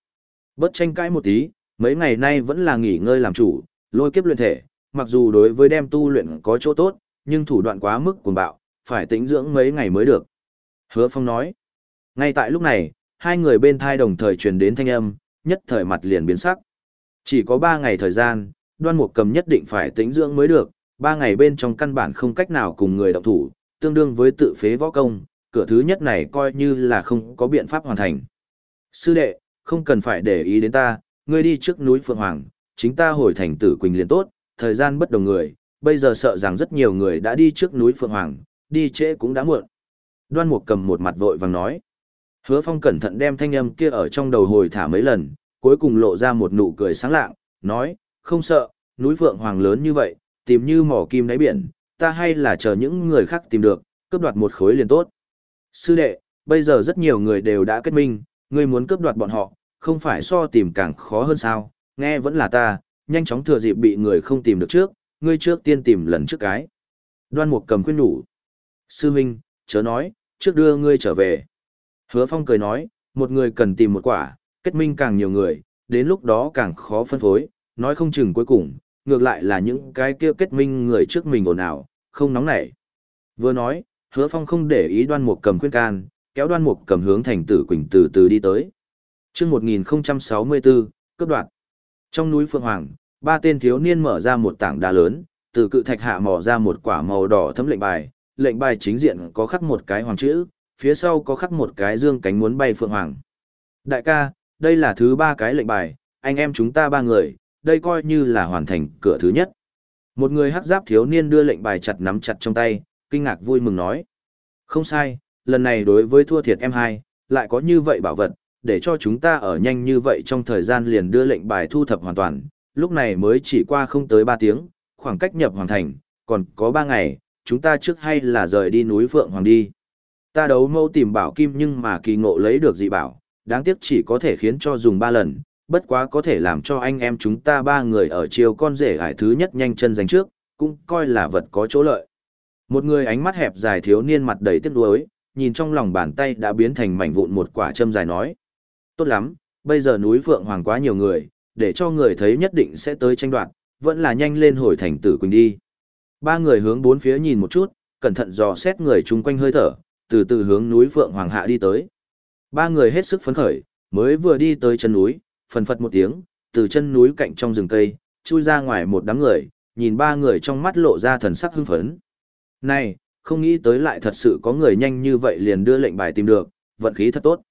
Bớt tranh cãi một tí, mấy ngày nay vẫn là nghỉ ngơi làm chủ, lôi kiếp luyện thể, mặc dù đối với đem tu luyện có chỗ tốt, nhưng thủ đoạn quá mức cuồng bạo, phải tĩnh dưỡng mấy ngày mới được. Hứa Phong nói. Ngay tại lúc này, hai người bên thai đồng thời truyền đến thanh âm, nhất thời mặt liền biến sắc. Chỉ có ba ngày thời gian, đoan mục cầm nhất định phải tĩnh dưỡng mới được, ba ngày bên trong căn bản không cách nào cùng người động thủ, tương đương với tự phế võ công, cửa thứ nhất này coi như là không có biện pháp hoàn thành. Sư đệ, không cần phải để ý đến ta, ngươi đi trước núi Phượng Hoàng, chính ta hồi thành tử Quỳnh liền tốt, thời gian bất đồng người, bây giờ sợ rằng rất nhiều người đã đi trước núi Phượng Hoàng, đi trễ cũng đã muộn. Đoan Mục cầm một mặt vội vàng nói. Hứa Phong cẩn thận đem thanh âm kia ở trong đầu hồi thả mấy lần, cuối cùng lộ ra một nụ cười sáng lạng, nói, không sợ, núi Phượng Hoàng lớn như vậy, tìm như mỏ kim đáy biển, ta hay là chờ những người khác tìm được, cướp đoạt một khối liền tốt. Sư đệ, bây giờ rất nhiều người đều đã kết minh, ngươi muốn cướp đoạt bọn họ, không phải so tìm càng khó hơn sao, nghe vẫn là ta, nhanh chóng thừa dịp bị người không tìm được trước, ngươi trước tiên tìm lần trước cái. Đoan Mục cầm khuyên nhủ. Sư huynh, chớ nói, trước đưa ngươi trở về. Hứa Phong cười nói, một người cần tìm một quả, kết minh càng nhiều người, đến lúc đó càng khó phân phối, nói không chừng cuối cùng, ngược lại là những cái kia kết minh người trước mình ồn ào, không nóng nảy. Vừa nói, hứa phong không để ý đoan mục cầm khuyên can, kéo đoan mục cầm hướng thành tử quỳnh từ từ đi tới. chương 1064, cấp đoạn. Trong núi Phượng Hoàng, ba tên thiếu niên mở ra một tảng đá lớn, từ cự thạch hạ mò ra một quả màu đỏ thấm lệnh bài, lệnh bài chính diện có khắc một cái hoàng chữ, phía sau có khắc một cái dương cánh muốn bay Phượng Hoàng. Đại ca, đây là thứ ba cái lệnh bài, anh em chúng ta ba người, đây coi như là hoàn thành cửa thứ nhất. Một người hắc giáp thiếu niên đưa lệnh bài chặt nắm chặt trong tay, kinh ngạc vui mừng nói. Không sai, lần này đối với thua thiệt em hai, lại có như vậy bảo vật, để cho chúng ta ở nhanh như vậy trong thời gian liền đưa lệnh bài thu thập hoàn toàn, lúc này mới chỉ qua không tới 3 tiếng, khoảng cách nhập hoàn thành, còn có 3 ngày, chúng ta trước hay là rời đi núi Phượng Hoàng đi. Ta đấu mâu tìm bảo kim nhưng mà kỳ ngộ lấy được dị bảo, đáng tiếc chỉ có thể khiến cho dùng ba lần, bất quá có thể làm cho anh em chúng ta ba người ở chiều con rể hải thứ nhất nhanh chân giành trước, cũng coi là vật có chỗ lợi. Một người ánh mắt hẹp dài thiếu niên mặt đầy tiếc nuối, nhìn trong lòng bàn tay đã biến thành mảnh vụn một quả châm dài nói. Tốt lắm, bây giờ núi Phượng Hoàng quá nhiều người, để cho người thấy nhất định sẽ tới tranh đoạt, vẫn là nhanh lên hồi thành tử quỳnh đi. Ba người hướng bốn phía nhìn một chút, cẩn thận dò xét người chung quanh hơi thở, từ từ hướng núi Phượng Hoàng hạ đi tới. Ba người hết sức phấn khởi, mới vừa đi tới chân núi, phần phật một tiếng, từ chân núi cạnh trong rừng cây, chui ra ngoài một đám người, nhìn ba người trong mắt lộ ra thần sắc hưng phấn. Này, không nghĩ tới lại thật sự có người nhanh như vậy liền đưa lệnh bài tìm được, vận khí thật tốt.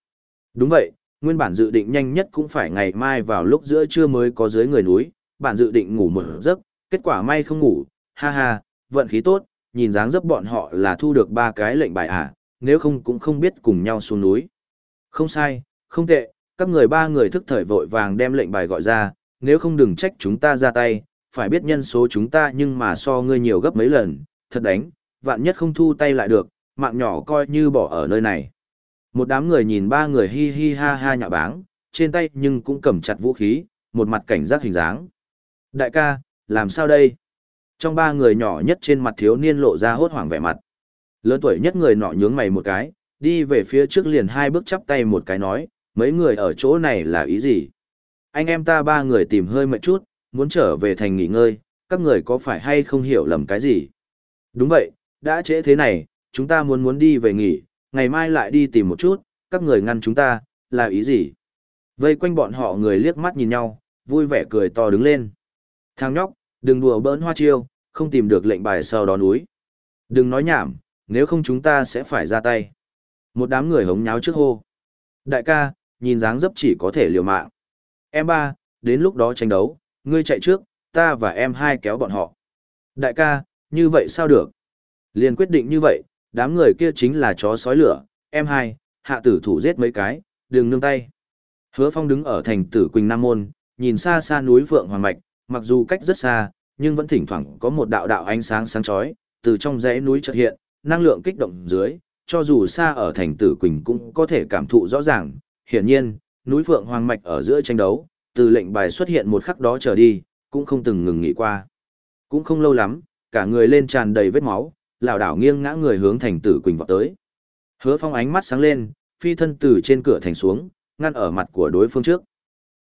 Đúng vậy, nguyên bản dự định nhanh nhất cũng phải ngày mai vào lúc giữa trưa mới có dưới người núi, bản dự định ngủ một giấc, kết quả may không ngủ, ha ha, vận khí tốt, nhìn dáng dấp bọn họ là thu được ba cái lệnh bài à, nếu không cũng không biết cùng nhau xuống núi. Không sai, không tệ, các người ba người thức thời vội vàng đem lệnh bài gọi ra, nếu không đừng trách chúng ta ra tay, phải biết nhân số chúng ta nhưng mà so ngươi nhiều gấp mấy lần, thật đánh, vạn nhất không thu tay lại được, mạng nhỏ coi như bỏ ở nơi này. Một đám người nhìn ba người hi hi ha ha nhạo báng, trên tay nhưng cũng cầm chặt vũ khí, một mặt cảnh giác hình dáng. Đại ca, làm sao đây? Trong ba người nhỏ nhất trên mặt thiếu niên lộ ra hốt hoảng vẻ mặt. Lớn tuổi nhất người nọ nhướng mày một cái, đi về phía trước liền hai bước chắp tay một cái nói, mấy người ở chỗ này là ý gì? Anh em ta ba người tìm hơi mệt chút, muốn trở về thành nghỉ ngơi, các người có phải hay không hiểu lầm cái gì? Đúng vậy, đã trễ thế này, chúng ta muốn muốn đi về nghỉ, ngày mai lại đi tìm một chút, các người ngăn chúng ta, là ý gì? Vây quanh bọn họ người liếc mắt nhìn nhau, vui vẻ cười to đứng lên. Thằng nhóc, đừng đùa bỡn hoa chiêu, không tìm được lệnh bài sau đó núi. Đừng nói nhảm, nếu không chúng ta sẽ phải ra tay. Một đám người hống nháo trước hô. Đại ca, nhìn dáng dấp chỉ có thể liều mạng. Em ba, đến lúc đó tranh đấu, ngươi chạy trước, ta và em hai kéo bọn họ. Đại ca, như vậy sao được? Liền quyết định như vậy, đám người kia chính là chó sói lửa, em hai, hạ tử thủ giết mấy cái, đừng nương tay. Hứa Phong đứng ở thành tử Quỳnh Nam Môn, nhìn xa xa núi Phượng Hoàng Mạch, mặc dù cách rất xa, nhưng vẫn thỉnh thoảng có một đạo đạo ánh sáng sáng chói từ trong dãy núi chợt hiện, năng lượng kích động dưới, cho dù xa ở thành tử Quỳnh cũng có thể cảm thụ rõ ràng, hiển nhiên, núi Phượng Hoàng Mạch ở giữa tranh đấu, từ lệnh bài xuất hiện một khắc đó trở đi, cũng không từng ngừng nghỉ qua. Cũng không lâu lắm, cả người lên tràn đầy vết máu, lảo đảo nghiêng ngã người hướng thành tử Quỳnh vọt tới. Hứa Phong ánh mắt sáng lên, phi thân từ trên cửa thành xuống, ngăn ở mặt của đối phương trước.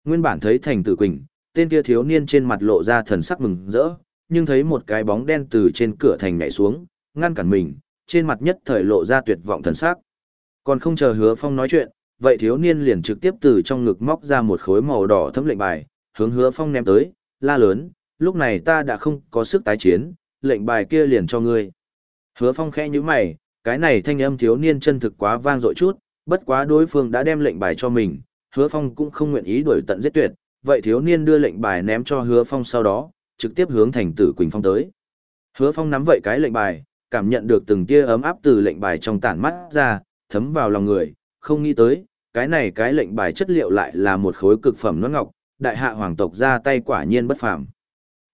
Nguyên bản thấy thành tử Quỳnh, tên kia thiếu niên trên mặt lộ ra thần sắc mừng rỡ, nhưng thấy một cái bóng đen từ trên cửa thành nhảy xuống, ngăn cản mình, trên mặt nhất thời lộ ra tuyệt vọng thần sắc. Còn không chờ hứa phong nói chuyện, vậy thiếu niên liền trực tiếp từ trong ngực móc ra một khối màu đỏ thấm lệnh bài, hướng hứa phong ném tới, la lớn, lúc này ta đã không có sức tái chiến, lệnh bài kia liền cho ngươi. Hứa phong khẽ như mày, cái này thanh âm thiếu niên chân thực quá vang dội chút, bất quá đối phương đã đem lệnh bài cho mình, hứa phong cũng không nguyện ý đuổi tận giết tuyệt, vậy thiếu niên đưa lệnh bài ném cho hứa phong sau đó, trực tiếp hướng thành tử Quỳnh Phong tới. Hứa phong nắm vậy cái lệnh bài, cảm nhận được từng tia ấm áp từ lệnh bài trong tản mắt ra, thấm vào lòng người, không nghĩ tới, cái này cái lệnh bài chất liệu lại là một khối cực phẩm nó ngọc, đại hạ hoàng tộc ra tay quả nhiên bất phàm.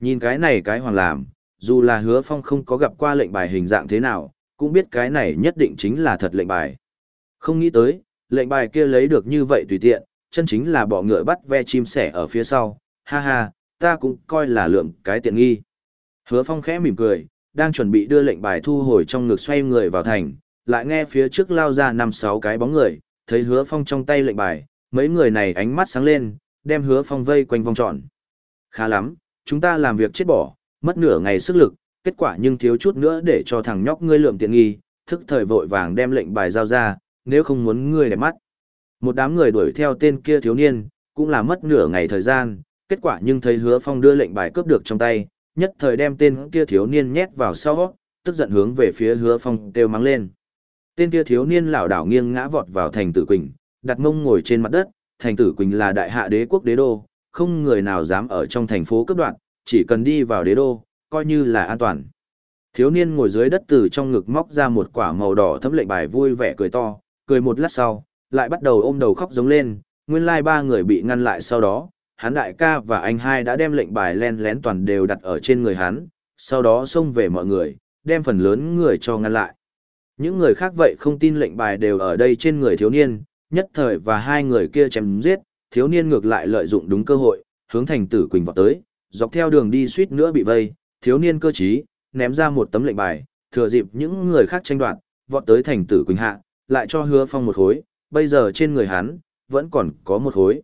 Nhìn cái này cái hoàng làm, dù là hứa phong không có gặp qua lệnh bài hình dạng thế nào, cũng biết cái này nhất định chính là thật lệnh bài. Không nghĩ tới, lệnh bài kia lấy được như vậy tùy tiện, chân chính là bỏ ngựa bắt ve chim sẻ ở phía sau, ha ha, ta cũng coi là lượng cái tiện nghi. Hứa phong khẽ mỉm cười, đang chuẩn bị đưa lệnh bài thu hồi trong ngực xoay người vào thành, lại nghe phía trước lao ra năm sáu cái bóng người, thấy hứa phong trong tay lệnh bài, mấy người này ánh mắt sáng lên, đem hứa phong vây quanh vòng tròn. Khá lắm, chúng ta làm việc chết bỏ, mất nửa ngày sức lực, kết quả nhưng thiếu chút nữa để cho thằng nhóc ngươi lượm tiện nghi, thức thời vội vàng đem lệnh bài giao ra, nếu không muốn ngươi đẹp mắt. Một đám người đuổi theo tên kia thiếu niên, cũng là mất nửa ngày thời gian, kết quả nhưng thấy hứa phong đưa lệnh bài cướp được trong tay, nhất thời đem tên kia thiếu niên nhét vào sau, tức giận hướng về phía hứa phong kêu mắng lên. Tên kia thiếu niên lảo đảo nghiêng ngã vọt vào thành tử quỳnh, đặt mông ngồi trên mặt đất, thành tử quỳnh là đại hạ đế quốc đế đô, không người nào dám ở trong thành phố cướp đoạn, chỉ cần đi vào đế đô, coi như là an toàn. Thiếu niên ngồi dưới đất từ trong ngực móc ra một quả màu đỏ thấm lệnh bài vui vẻ cười to, cười một lát sau, lại bắt đầu ôm đầu khóc giống lên, nguyên lai ba người bị ngăn lại sau đó, hắn đại ca và anh hai đã đem lệnh bài len lén toàn đều đặt ở trên người hắn, sau đó xông về mọi người, đem phần lớn người cho ngăn lại. Những người khác vậy không tin lệnh bài đều ở đây trên người thiếu niên, nhất thời và hai người kia chém giết, thiếu niên ngược lại lợi dụng đúng cơ hội, hướng thành tử Quỳnh vọt tới, dọc theo đường đi suýt nữa bị vây, thiếu niên cơ trí, ném ra một tấm lệnh bài, thừa dịp những người khác tranh đoạt, vọt tới thành tử Quỳnh hạ, lại cho hứa phong một khối, bây giờ trên người hắn, vẫn còn có một khối.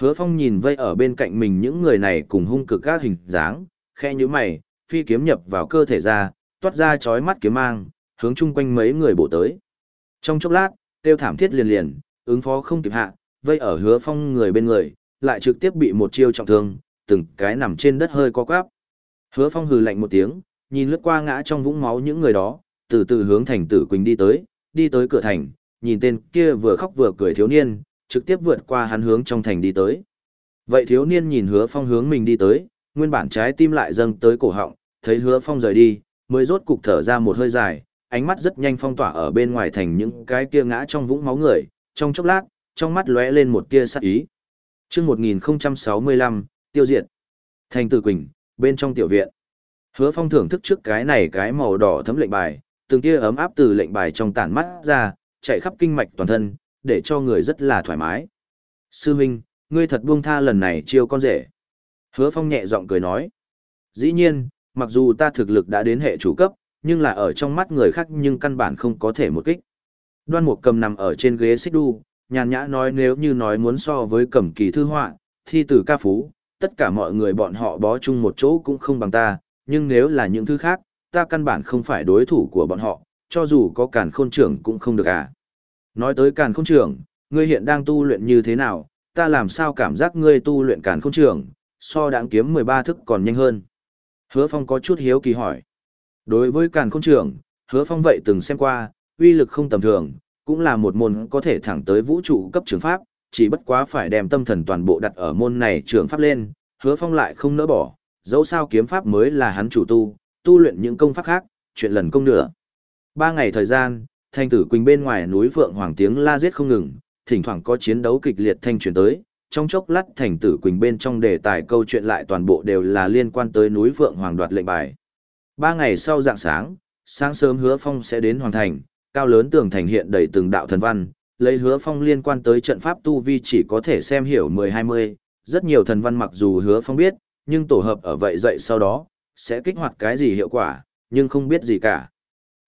Hứa phong nhìn vây ở bên cạnh mình những người này cùng hung cực các hình dáng, khe như mày, phi kiếm nhập vào cơ thể ra, toát ra chói mắt kiếm mang, hướng chung quanh mấy người bổ tới. Trong chốc lát, tiêu thảm thiết liền liền, ứng phó không kịp hạ, vây ở hứa phong người bên người, lại trực tiếp bị một chiêu trọng thương, từng cái nằm trên đất hơi co quắp. Hứa phong hừ lạnh một tiếng, nhìn lướt qua ngã trong vũng máu những người đó, từ từ hướng thành tử Quỳnh đi tới, đi tới cửa thành, nhìn tên kia vừa khóc vừa cười thiếu niên, trực tiếp vượt qua hắn hướng trong thành đi tới. Vậy thiếu niên nhìn hứa phong hướng mình đi tới, nguyên bản trái tim lại dâng tới cổ họng, thấy hứa phong rời đi, mới rốt cục thở ra một hơi dài, ánh mắt rất nhanh phong tỏa ở bên ngoài thành những cái kia ngã trong vũng máu người, trong chốc lát, trong mắt lóe lên một tia sắc ý. Chương 1065, tiêu diệt. Thành Tử Quỳnh, bên trong tiểu viện. Hứa Phong thưởng thức trước cái này cái màu đỏ thấm lệnh bài, từng tia ấm áp từ lệnh bài trong tản mắt ra, chạy khắp kinh mạch toàn thân, để cho người rất là thoải mái. Sư Minh, ngươi thật buông tha lần này chiêu con rể. Hứa Phong nhẹ giọng cười nói. Dĩ nhiên, mặc dù ta thực lực đã đến hệ chủ cấp, nhưng là ở trong mắt người khác nhưng căn bản không có thể một kích. Đoan Mục cầm nằm ở trên ghế xích đu, nhàn nhã nói nếu như nói muốn so với cẩm kỳ thư họa, thi tử ca phú, tất cả mọi người bọn họ bó chung một chỗ cũng không bằng ta, nhưng nếu là những thứ khác, ta căn bản không phải đối thủ của bọn họ, cho dù có cản khôn trưởng cũng không được à. Nói tới càn khôn trưởng, ngươi hiện đang tu luyện như thế nào, ta làm sao cảm giác ngươi tu luyện càn khôn trưởng, so đáng kiếm 13 thức còn nhanh hơn. Hứa Phong có chút hiếu kỳ hỏi. Đối với càn khôn trưởng, hứa phong vậy từng xem qua, uy lực không tầm thường, cũng là một môn có thể thẳng tới vũ trụ cấp trường pháp, chỉ bất quá phải đem tâm thần toàn bộ đặt ở môn này trường pháp lên, hứa phong lại không nỡ bỏ, dẫu sao kiếm pháp mới là hắn chủ tu, tu luyện những công pháp khác, chuyện lần công nữa. Ba ngày thời gian, thanh tử quỳnh bên ngoài núi Phượng Hoàng tiếng la giết không ngừng, thỉnh thoảng có chiến đấu kịch liệt thanh truyền tới, trong chốc lát thành tử quỳnh bên trong đề tài câu chuyện lại toàn bộ đều là liên quan tới núi Phượng Hoàng đoạt lệnh bài. Ba ngày sau dạng sáng, sáng sớm hứa phong sẽ đến hoàn thành, cao lớn tường thành hiện đầy từng đạo thần văn, lấy hứa phong liên quan tới trận pháp tu vi chỉ có thể xem hiểu mười hai mươi, rất nhiều thần văn mặc dù hứa phong biết, nhưng tổ hợp ở vậy dậy sau đó, sẽ kích hoạt cái gì hiệu quả, nhưng không biết gì cả.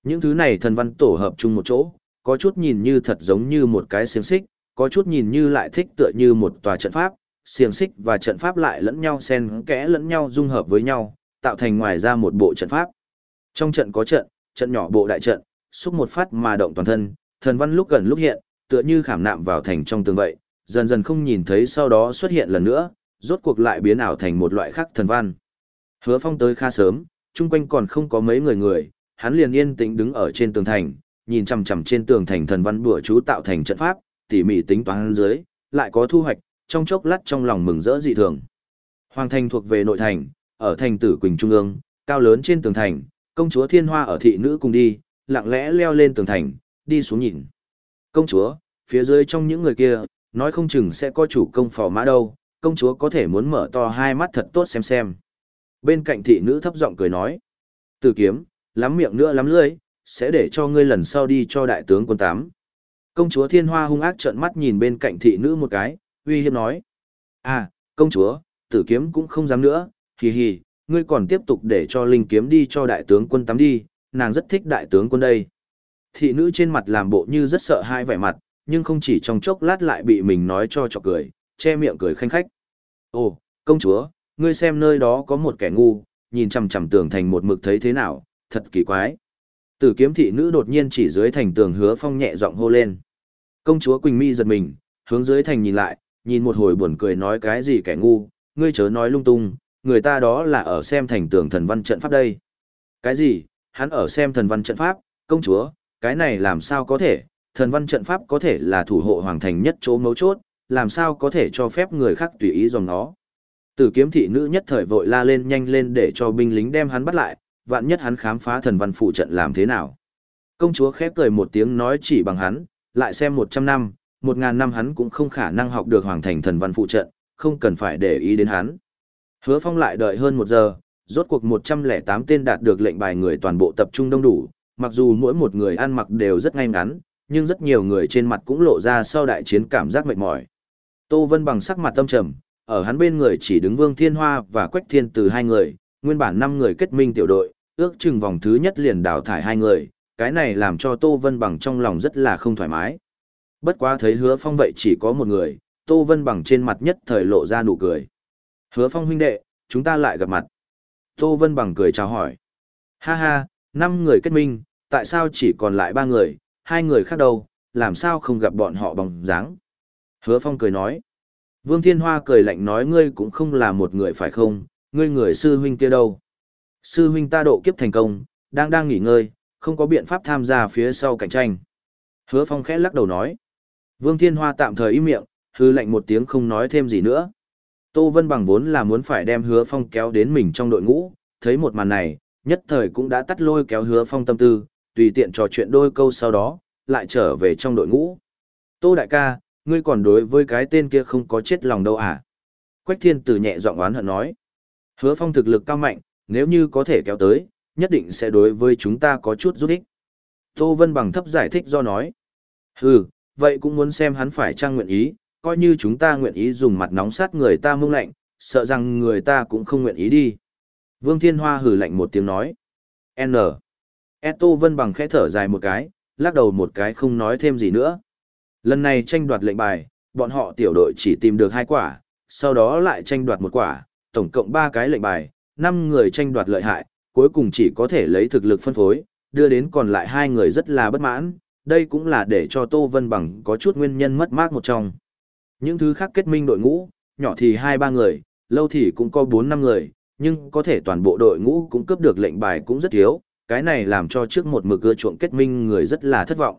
Những thứ này thần văn tổ hợp chung một chỗ, có chút nhìn như thật giống như một cái xiềng xích, có chút nhìn như lại thích tựa như một tòa trận pháp, xiềng xích và trận pháp lại lẫn nhau xen kẽ lẫn nhau dung hợp với nhau, tạo thành ngoài ra một bộ trận pháp. Trong trận có trận, trận nhỏ bộ đại trận, xúc một phát mà động toàn thân, Thần văn lúc gần lúc hiện, tựa như khảm nạm vào thành trong tường vậy, dần dần không nhìn thấy sau đó xuất hiện lần nữa, rốt cuộc lại biến ảo thành một loại khác thần văn. Hứa Phong tới khá sớm, chung quanh còn không có mấy người người, hắn liền yên tĩnh đứng ở trên tường thành, nhìn chằm chằm trên tường thành thần văn bùa chú tạo thành trận pháp, tỉ mỉ tính toán dưới, lại có thu hoạch, trong chốc lát trong lòng mừng rỡ dị thường. Hoàng thành thuộc về nội thành, ở thành tử Quỳnh Trung ương, cao lớn trên tường thành, công chúa Thiên Hoa ở thị nữ cùng đi, lặng lẽ leo lên tường thành, đi xuống nhìn. Công chúa, phía dưới trong những người kia, nói không chừng sẽ có chủ công phò mã đâu, công chúa có thể muốn mở to hai mắt thật tốt xem xem. Bên cạnh thị nữ thấp giọng cười nói, từ kiếm, lắm miệng nữa lắm lưỡi, sẽ để cho ngươi lần sau đi cho đại tướng quân tám. Công chúa Thiên Hoa hung ác trợn mắt nhìn bên cạnh thị nữ một cái, uy hiếp nói. À, công chúa, tử kiếm cũng không dám nữa, hì hì, ngươi còn tiếp tục để cho linh kiếm đi cho đại tướng quân tắm đi, nàng rất thích đại tướng quân đây. Thị nữ trên mặt làm bộ như rất sợ hai vẻ mặt, nhưng không chỉ trong chốc lát lại bị mình nói cho chọc cười, che miệng cười khanh khách. Ồ, công chúa, ngươi xem nơi đó có một kẻ ngu, nhìn chằm chằm tưởng thành một mực thấy thế nào, thật kỳ quái. Tử kiếm thị nữ đột nhiên chỉ dưới thành tường hứa phong nhẹ giọng hô lên. Công chúa Quỳnh Mi giật mình, hướng dưới thành nhìn lại, nhìn một hồi buồn cười nói cái gì kẻ ngu, ngươi chớ nói lung tung, người ta đó là ở xem thành tường thần văn trận pháp đây. Cái gì, hắn ở xem thần văn trận pháp, công chúa, cái này làm sao có thể, thần văn trận pháp có thể là thủ hộ hoàng thành nhất chỗ mấu chốt, làm sao có thể cho phép người khác tùy ý dòng nó. Tử kiếm thị nữ nhất thời vội la lên nhanh lên để cho binh lính đem hắn bắt lại, vạn nhất hắn khám phá thần văn phụ trận làm thế nào. Công chúa khép cười một tiếng nói chỉ bằng hắn, lại xem 100 năm, 1000 năm hắn cũng không khả năng học được hoàng thành thần văn phụ trận, không cần phải để ý đến hắn. Hứa Phong lại đợi hơn một giờ, rốt cuộc 108 tên đạt được lệnh bài người toàn bộ tập trung đông đủ, mặc dù mỗi một người ăn mặc đều rất ngay ngắn, nhưng rất nhiều người trên mặt cũng lộ ra sau đại chiến cảm giác mệt mỏi. Tô Vân bằng sắc mặt tâm trầm, ở hắn bên người chỉ đứng Vương Thiên Hoa và Quách Thiên từ hai người, nguyên bản 5 người kết minh tiểu đội, ước chừng vòng thứ nhất liền đào thải hai người, cái này làm cho Tô Vân bằng trong lòng rất là không thoải mái. Bất quá thấy Hứa Phong vậy chỉ có một người, Tô Vân bằng trên mặt nhất thời lộ ra nụ cười. Hứa Phong huynh đệ, chúng ta lại gặp mặt. Tô Vân bằng cười chào hỏi. Ha ha, năm người kết minh, tại sao chỉ còn lại ba người, hai người khác đâu, làm sao không gặp bọn họ bằng dáng. Hứa Phong cười nói. Vương Thiên Hoa cười lạnh nói ngươi cũng không là một người phải không, ngươi người sư huynh kia đâu. Sư huynh ta độ kiếp thành công, đang đang nghỉ ngơi, không có biện pháp tham gia phía sau cạnh tranh. Hứa Phong khẽ lắc đầu nói. Vương Thiên Hoa tạm thời im miệng, hư lạnh một tiếng không nói thêm gì nữa. Tô Vân bằng vốn là muốn phải đem hứa phong kéo đến mình trong đội ngũ, thấy một màn này, nhất thời cũng đã tắt lôi kéo hứa phong tâm tư, tùy tiện trò chuyện đôi câu sau đó, lại trở về trong đội ngũ. Tô đại ca, ngươi còn đối với cái tên kia không có chết lòng đâu à? Quách thiên tử nhẹ giọng oán hận nói. Hứa phong thực lực cao mạnh, nếu như có thể kéo tới, nhất định sẽ đối với chúng ta có chút giúp ích. Tô Vân bằng thấp giải thích do nói. Hừ, vậy cũng muốn xem hắn phải trang nguyện ý, coi như chúng ta nguyện ý dùng mặt nóng sát người ta mông lạnh, sợ rằng người ta cũng không nguyện ý đi. Vương Thiên Hoa hử lạnh một tiếng nói. N. Eto Vân bằng khẽ thở dài một cái, lắc đầu một cái không nói thêm gì nữa. Lần này tranh đoạt lệnh bài, bọn họ tiểu đội chỉ tìm được hai quả, sau đó lại tranh đoạt một quả, tổng cộng ba cái lệnh bài, năm người tranh đoạt lợi hại, cuối cùng chỉ có thể lấy thực lực phân phối, đưa đến còn lại hai người rất là bất mãn, đây cũng là để cho Tô Vân Bằng có chút nguyên nhân mất mát một trong. Những thứ khác kết minh đội ngũ, nhỏ thì hai ba người, lâu thì cũng có bốn năm người, nhưng có thể toàn bộ đội ngũ cũng cướp được lệnh bài cũng rất thiếu, cái này làm cho trước một mực ưa chuộng kết minh người rất là thất vọng.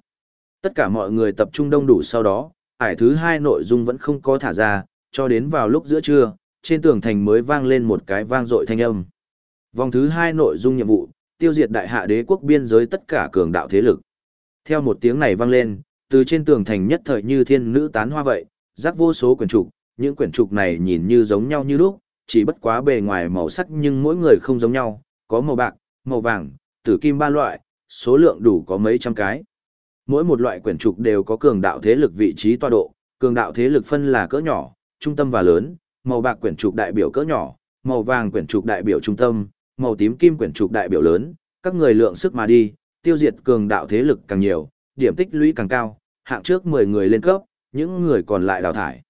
Tất cả mọi người tập trung đông đủ sau đó, ải thứ hai nội dung vẫn không có thả ra, cho đến vào lúc giữa trưa, trên tường thành mới vang lên một cái vang dội thanh âm. Vòng thứ hai nội dung nhiệm vụ, tiêu diệt đại hạ đế quốc biên giới tất cả cường đạo thế lực. Theo một tiếng này vang lên, từ trên tường thành nhất thời như thiên nữ tán hoa vậy, rắc vô số quyển trục, những quyển trục này nhìn như giống nhau như lúc, chỉ bất quá bề ngoài màu sắc nhưng mỗi người không giống nhau, có màu bạc, màu vàng, tử kim ba loại, số lượng đủ có mấy trăm cái. Mỗi một loại quyển trục đều có cường đạo thế lực vị trí tọa độ, cường đạo thế lực phân là cỡ nhỏ, trung tâm và lớn, màu bạc quyển trục đại biểu cỡ nhỏ, màu vàng quyển trục đại biểu trung tâm, màu tím kim quyển trục đại biểu lớn, các người lượng sức mà đi, tiêu diệt cường đạo thế lực càng nhiều, điểm tích lũy càng cao, hạng trước 10 người lên cấp, những người còn lại đào thải.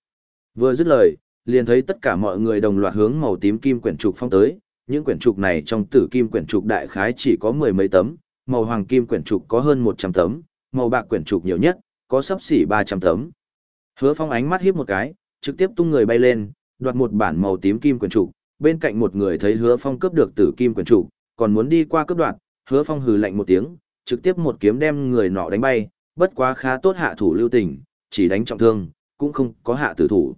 Vừa dứt lời, liền thấy tất cả mọi người đồng loạt hướng màu tím kim quyển trục phong tới, những quyển trục này trong tử kim quyển trục đại khái chỉ có mười mấy tấm, màu hoàng kim quyển trục có hơn 100 tấm, màu bạc quyển trục nhiều nhất, có sắp xỉ 300 tấm. Hứa Phong ánh mắt híp một cái, trực tiếp tung người bay lên, đoạt một bản màu tím kim quyển trục, bên cạnh một người thấy Hứa Phong cướp được tử kim quyển trục, còn muốn đi qua cướp đoạt, Hứa Phong hừ lạnh một tiếng, trực tiếp một kiếm đem người nọ đánh bay, bất quá khá tốt hạ thủ lưu tình, chỉ đánh trọng thương, cũng không có hạ tử thủ.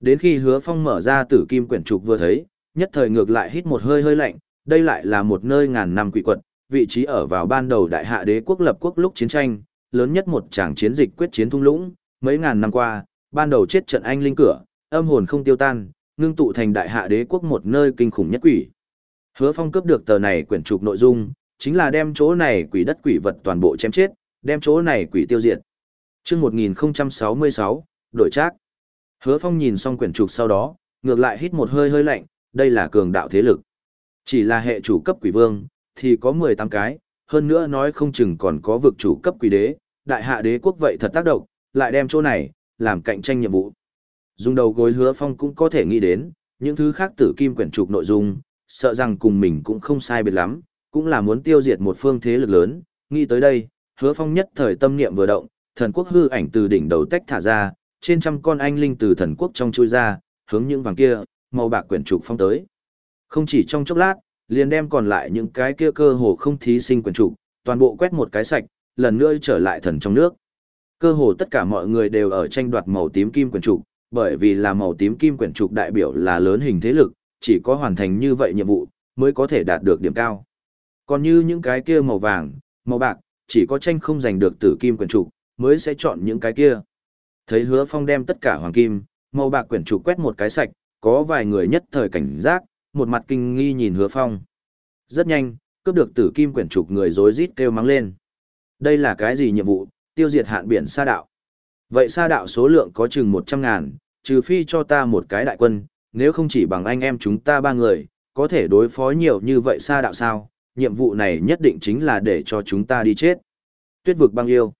Đến khi Hứa Phong mở ra tử kim quyển trục vừa thấy, nhất thời ngược lại hít một hơi hơi lạnh, đây lại là một nơi ngàn năm quỷ quật, vị trí ở vào ban đầu đại hạ đế quốc lập quốc lúc chiến tranh, lớn nhất một tràng chiến dịch quyết chiến thung lũng, mấy ngàn năm qua, ban đầu chết trận anh linh cửa, âm hồn không tiêu tan, ngưng tụ thành đại hạ đế quốc một nơi kinh khủng nhất quỷ. Hứa Phong cướp được tờ này quyển trục nội dung, chính là đem chỗ này quỷ đất quỷ vật toàn bộ chém chết, đem chỗ này quỷ tiêu diệt. Chương 1066, đổi trác. Hứa Phong nhìn xong quyển trục sau đó, ngược lại hít một hơi hơi lạnh, đây là cường đạo thế lực. Chỉ là hệ chủ cấp quỷ vương, thì có 18 cái, hơn nữa nói không chừng còn có vực chủ cấp quỷ đế, đại hạ đế quốc vậy thật tác động, lại đem chỗ này, làm cạnh tranh nhiệm vụ. Dùng đầu gối hứa phong cũng có thể nghĩ đến, những thứ khác tử kim quyển trục nội dung, sợ rằng cùng mình cũng không sai biệt lắm, cũng là muốn tiêu diệt một phương thế lực lớn, nghĩ tới đây, hứa phong nhất thời tâm niệm vừa động, thần quốc hư ảnh từ đỉnh đầu tách thả ra, trên trăm con anh linh từ thần quốc trong chui ra, hướng những vàng kia, màu bạc quyển trục phong tới. Không chỉ trong chốc lát, liền đem còn lại những cái kia cơ hồ không thí sinh quyển trục, toàn bộ quét một cái sạch, lần nữa trở lại thần trong nước. Cơ hồ tất cả mọi người đều ở tranh đoạt màu tím kim quyển trục, bởi vì là màu tím kim quyển trục đại biểu là lớn hình thế lực, chỉ có hoàn thành như vậy nhiệm vụ mới có thể đạt được điểm cao. Còn như những cái kia màu vàng, màu bạc, chỉ có tranh không giành được tử kim quyển trục mới sẽ chọn những cái kia. Thấy Hứa Phong đem tất cả hoàng kim, màu bạc quyển trục quét một cái sạch, có vài người nhất thời cảnh giác, một mặt kinh nghi nhìn hứa phong. Rất nhanh, cướp được tử kim quyển trục người rối rít kêu mắng lên. Đây là cái gì nhiệm vụ, tiêu diệt hạn biển sa đạo. Vậy sa đạo số lượng có chừng một trăm ngàn, trừ phi cho ta một cái đại quân, nếu không chỉ bằng anh em chúng ta ba người, có thể đối phó nhiều như vậy sa đạo sao, nhiệm vụ này nhất định chính là để cho chúng ta đi chết. Tuyết vực băng yêu.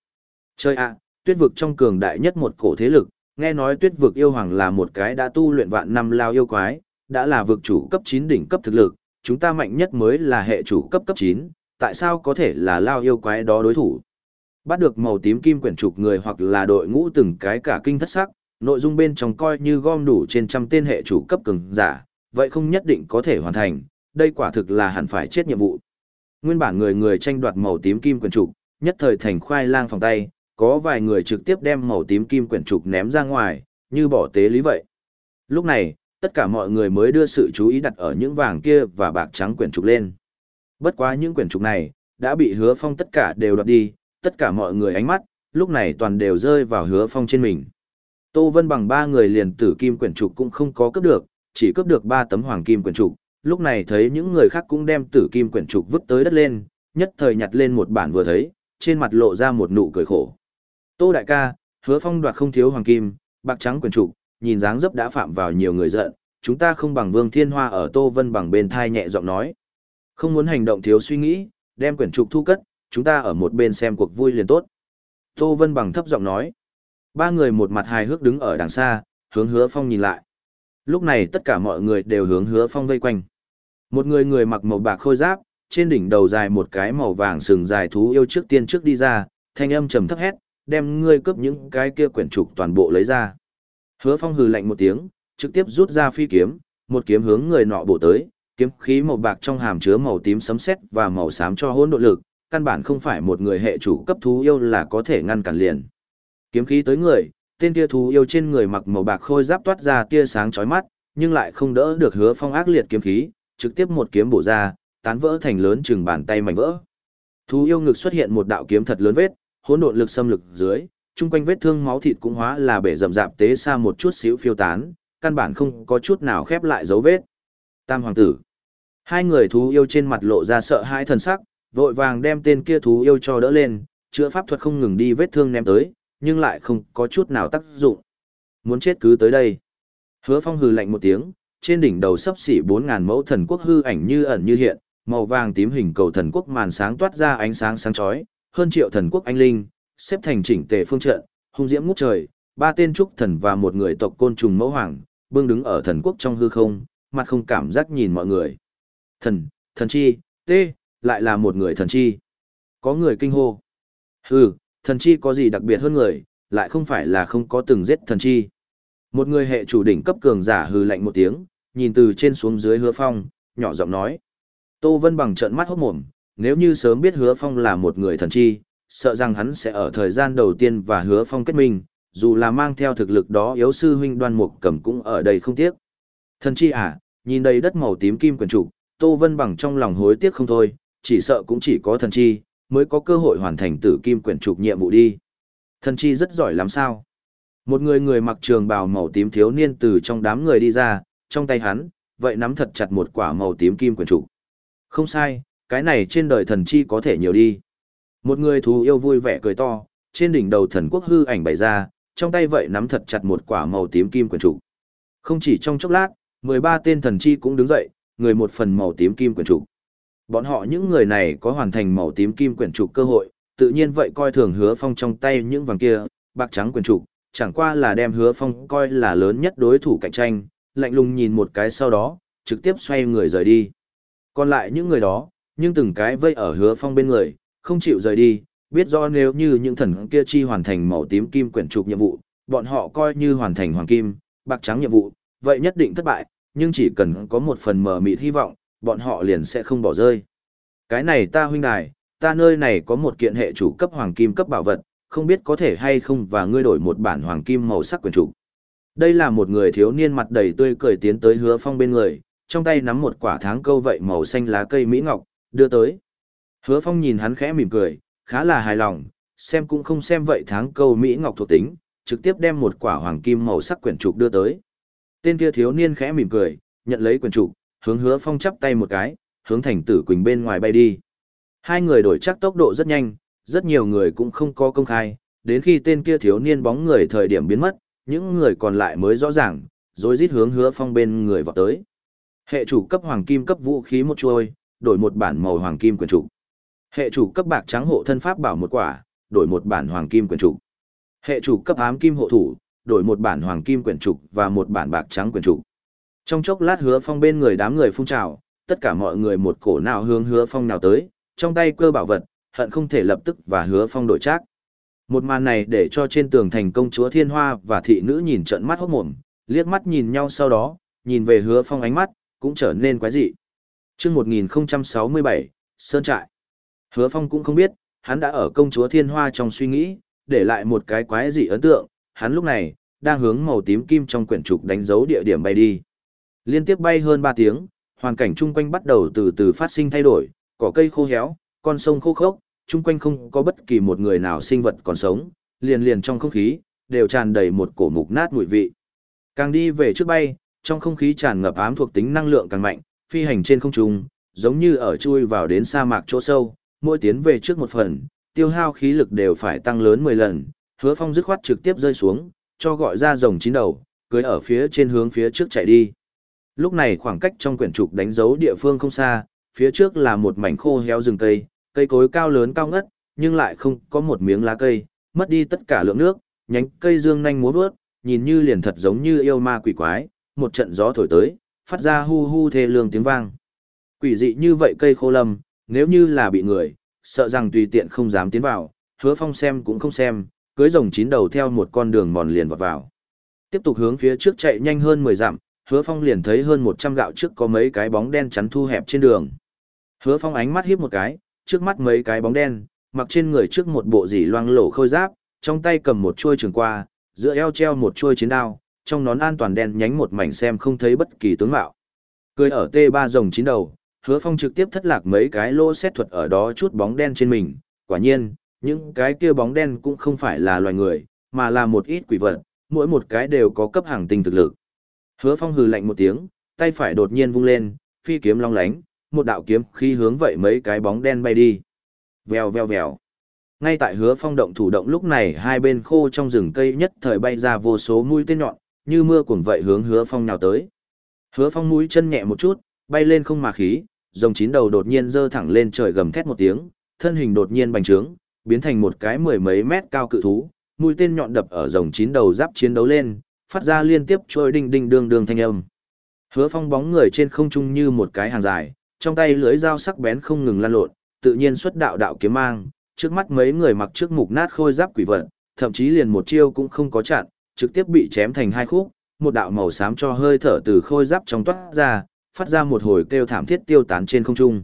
Chơi ạ, tuyết vực trong cường đại nhất một cổ thế lực, nghe nói tuyết vực yêu hoàng là một cái đã tu luyện vạn năm lao yêu quái, đã là vực chủ cấp 9 đỉnh cấp thực lực, chúng ta mạnh nhất mới là hệ chủ cấp cấp 9, tại sao có thể là lao yêu quái đó đối thủ? Bắt được màu tím kim quyển trục người hoặc là đội ngũ từng cái cả kinh thất sắc, nội dung bên trong coi như gom đủ trên trăm tên hệ chủ cấp cường giả, vậy không nhất định có thể hoàn thành, đây quả thực là hẳn phải chết nhiệm vụ. Nguyên bản người người tranh đoạt màu tím kim quyển trục, nhất thời thành khoai lang phòng tay, có vài người trực tiếp đem màu tím kim quyển trục ném ra ngoài, như bỏ tế lý vậy. Lúc này, tất cả mọi người mới đưa sự chú ý đặt ở những vàng kia và bạc trắng quyển trục lên. Bất quá những quyển trục này, đã bị hứa phong tất cả đều đoạt đi, tất cả mọi người ánh mắt, lúc này toàn đều rơi vào hứa phong trên mình. Tô Vân bằng ba người liền tử kim quyển trục cũng không có cướp được, chỉ cướp được ba tấm hoàng kim quyển trục, lúc này thấy những người khác cũng đem tử kim quyển trục vứt tới đất lên, nhất thời nhặt lên một bản vừa thấy, trên mặt lộ ra một nụ cười khổ. Tô đại ca, hứa phong đoạt không thiếu hoàng kim, bạc trắng quyển trục, nhìn dáng dấp đã phạm vào nhiều người giận, chúng ta không bằng Vương Thiên Hoa ở Tô Vân bằng bên thai nhẹ giọng nói. Không muốn hành động thiếu suy nghĩ, đem quyển trục thu cất, chúng ta ở một bên xem cuộc vui liền tốt. Tô Vân bằng thấp giọng nói. Ba người một mặt hài hước đứng ở đằng xa, hướng hứa phong nhìn lại. Lúc này tất cả mọi người đều hướng hứa phong vây quanh. Một người người mặc màu bạc khôi giáp, trên đỉnh đầu dài một cái màu vàng sừng dài thú yêu trước tiên trước đi ra, thanh âm trầm thấp hét, đem ngươi cướp những cái kia quyển trục toàn bộ lấy ra. Hứa Phong hừ lạnh một tiếng, trực tiếp rút ra phi kiếm, một kiếm hướng người nọ bổ tới, kiếm khí màu bạc trong hàm chứa màu tím sấm sét và màu xám cho hỗn độ lực, căn bản không phải một người hệ chủ cấp thú yêu là có thể ngăn cản liền. Kiếm khí tới người, tên kia thú yêu trên người mặc màu bạc khôi giáp toát ra tia sáng chói mắt, nhưng lại không đỡ được Hứa Phong ác liệt kiếm khí, trực tiếp một kiếm bổ ra, tán vỡ thành lớn chừng bàn tay mảnh vỡ. Thú yêu ngực xuất hiện một đạo kiếm thật lớn vết, hỗn độn lực xâm lực dưới, chung quanh vết thương máu thịt cũng hóa là bể rậm rạp tế xa một chút xíu phiêu tán, căn bản không có chút nào khép lại dấu vết. Tam hoàng tử. Hai người thú yêu trên mặt lộ ra sợ hãi thần sắc, vội vàng đem tên kia thú yêu cho đỡ lên, chữa pháp thuật không ngừng đi vết thương ném tới, nhưng lại không có chút nào tác dụng. Muốn chết cứ tới đây. Hứa Phong hừ lạnh một tiếng, trên đỉnh đầu sắp xỉ 4000 mẫu thần quốc hư ảnh như ẩn như hiện, màu vàng tím hình cầu thần quốc màn sáng toát ra ánh sáng sáng chói, hơn triệu thần quốc anh linh, xếp thành chỉnh tề phương trận, hung diễm ngút trời, ba tên trúc thần và một người tộc côn trùng mẫu hoàng, bưng đứng ở thần quốc trong hư không, mặt không cảm giác nhìn mọi người. Thần, thần chi, tê, lại là một người thần chi. Có người kinh hô. Hừ, Thần chi có gì đặc biệt hơn người, lại không phải là không có từng giết thần chi. Một người hệ chủ đỉnh cấp cường giả hừ lạnh một tiếng, nhìn từ trên xuống dưới hứa phong, nhỏ giọng nói. Tô Vân bằng trận mắt hốt mồm, nếu như sớm biết hứa phong là một người thần chi, sợ rằng hắn sẽ ở thời gian đầu tiên và hứa phong kết minh, dù là mang theo thực lực đó yếu sư huynh đoan mục cầm cũng ở đây không tiếc. Thần chi à, nhìn đầy đất màu tím kim quần trục, Tô Vân bằng trong lòng hối tiếc không thôi, chỉ sợ cũng chỉ có thần chi, mới có cơ hội hoàn thành tử kim quyển trục nhiệm vụ đi. Thần chi rất giỏi lắm sao? Một người người mặc trường bào màu tím thiếu niên từ trong đám người đi ra, trong tay hắn, vậy nắm thật chặt một quả màu tím kim quyển trục. Không sai, cái này trên đời thần chi có thể nhiều đi. Một người thú yêu vui vẻ cười to, trên đỉnh đầu thần quốc hư ảnh bày ra, trong tay vậy nắm thật chặt một quả màu tím kim quyển trục. Không chỉ trong chốc lát, 13 tên thần chi cũng đứng dậy, người một phần màu tím kim quyển trục. Bọn họ những người này có hoàn thành màu tím kim quyển trục cơ hội, tự nhiên vậy coi thường hứa phong trong tay những vàng kia, bạc trắng quyển trục, chẳng qua là đem hứa phong coi là lớn nhất đối thủ cạnh tranh, lạnh lùng nhìn một cái sau đó, trực tiếp xoay người rời đi. Còn lại những người đó, nhưng từng cái vây ở hứa phong bên người, không chịu rời đi, biết rõ nếu như những thần kia chi hoàn thành màu tím kim quyển trục nhiệm vụ, bọn họ coi như hoàn thành hoàng kim, bạc trắng nhiệm vụ, vậy nhất định thất bại, nhưng chỉ cần có một phần mờ mịt hy vọng, bọn họ liền sẽ không bỏ rơi. Cái này ta huynh đài, ta nơi này có một kiện hệ chủ cấp hoàng kim cấp bảo vật, không biết có thể hay không và ngươi đổi một bản hoàng kim màu sắc quyển trục. Đây là một người thiếu niên mặt đầy tươi cười tiến tới hứa phong bên người, trong tay nắm một quả tháng câu vậy màu xanh lá cây mỹ ngọc, đưa tới. Hứa phong nhìn hắn khẽ mỉm cười, khá là hài lòng, xem cũng không xem vậy tháng câu mỹ ngọc thuộc tính, trực tiếp đem một quả hoàng kim màu sắc quyển trục đưa tới. Tên kia thiếu niên khẽ mỉm cười, nhận lấy quyển trục, hướng hứa phong chắp tay một cái, hướng thành tử quỳnh bên ngoài bay đi. Hai người đổi chắc tốc độ rất nhanh, rất nhiều người cũng không có công khai, đến khi tên kia thiếu niên bóng người thời điểm biến mất, những người còn lại mới rõ ràng, rồi rít hướng hứa phong bên người vào tới. Hệ chủ cấp hoàng kim cấp vũ khí một chuôi, đổi một bản màu hoàng kim quyển trục. Hệ chủ cấp bạc trắng hộ thân pháp bảo một quả, đổi một bản hoàng kim quyển trục. Hệ chủ cấp ám kim hộ thủ, đổi một bản hoàng kim quyển trục và một bản bạc trắng quyển trục. Trong chốc lát hứa phong bên người đám người phun trào, tất cả mọi người một cổ nào hướng hứa phong nào tới, trong tay cơ bảo vật, hận không thể lập tức và hứa phong đổi trác. Một màn này để cho trên tường thành công chúa Thiên Hoa và thị nữ nhìn trận mắt hốt mồm, liếc mắt nhìn nhau sau đó, nhìn về hứa phong ánh mắt, cũng trở nên quái dị. Trước 1067, Sơn Trại. Hứa phong cũng không biết, hắn đã ở công chúa Thiên Hoa trong suy nghĩ, để lại một cái quái dị ấn tượng, hắn lúc này, đang hướng màu tím kim trong quyển trục đánh dấu địa điểm bay đi. Liên tiếp bay hơn 3 tiếng, hoàn cảnh chung quanh bắt đầu từ từ phát sinh thay đổi, cỏ cây khô héo, con sông khô khốc, chung quanh không có bất kỳ một người nào sinh vật còn sống, liền liền trong không khí, đều tràn đầy một cổ mục nát mùi vị. Càng đi về trước bay, trong không khí tràn ngập ám thuộc tính năng lượng càng mạnh, phi hành trên không trung, giống như ở chui vào đến sa mạc chỗ sâu, mỗi tiến về trước một phần, tiêu hao khí lực đều phải tăng lớn 10 lần, hứa phong dứt khoát trực tiếp rơi xuống, cho gọi ra rồng chín đầu, cưới ở phía trên hướng phía trước chạy đi. Lúc này khoảng cách trong quyển trục đánh dấu địa phương không xa, phía trước là một mảnh khô héo rừng cây, cây cối cao lớn cao ngất, nhưng lại không có một miếng lá cây, mất đi tất cả lượng nước, nhánh cây dương nhanh múa vớt, nhìn như liền thật giống như yêu ma quỷ quái, một trận gió thổi tới, phát ra hu hu thê lương tiếng vang. Quỷ dị như vậy cây khô lâm, nếu như là bị người, sợ rằng tùy tiện không dám tiến vào, hứa phong xem cũng không xem, cưới rồng chín đầu theo một con đường mòn liền vọt vào. Tiếp tục hướng phía trước chạy nhanh hơn 10 dặm, hứa phong liền thấy hơn 100 gạo trước có mấy cái bóng đen chắn thu hẹp trên đường. Hứa phong ánh mắt hiếp một cái, trước mắt mấy cái bóng đen, mặc trên người trước một bộ dỉ loang lổ khôi giáp, trong tay cầm một chuôi trường qua, giữa eo treo một chuôi chiến đao, trong nón an toàn đen nhánh một mảnh xem không thấy bất kỳ tướng mạo. Cười ở t ba rồng chín đầu, hứa phong trực tiếp thất lạc mấy cái lô xét thuật ở đó chút bóng đen trên mình, quả nhiên, những cái kia bóng đen cũng không phải là loài người, mà là một ít quỷ vật, mỗi một cái đều có cấp hàng tinh thực lực. Hứa phong hừ lạnh một tiếng, tay phải đột nhiên vung lên, phi kiếm long lánh, một đạo kiếm khí hướng vậy mấy cái bóng đen bay đi. Vèo vèo vèo. Ngay tại hứa phong động thủ động lúc này hai bên khô trong rừng cây nhất thời bay ra vô số mũi tên nhọn, như mưa cuồng vậy hướng hứa phong nào tới. Hứa phong mũi chân nhẹ một chút, bay lên không mà khí, rồng chín đầu đột nhiên dơ thẳng lên trời gầm thét một tiếng, thân hình đột nhiên bành trướng, biến thành một cái mười mấy mét cao cự thú, mũi tên nhọn đập ở rồng chín đầu giáp chiến đấu lên, phát ra liên tiếp trôi đinh đinh đường đường thanh âm. Hứa phong bóng người trên không trung như một cái hàng dài, trong tay lưới dao sắc bén không ngừng lan lộn, tự nhiên xuất đạo đạo kiếm mang, trước mắt mấy người mặc trước mục nát khôi giáp quỷ vật, thậm chí liền một chiêu cũng không có chặn, trực tiếp bị chém thành hai khúc, một đạo màu xám cho hơi thở từ khôi giáp trong toát ra, phát ra một hồi kêu thảm thiết tiêu tán trên không trung.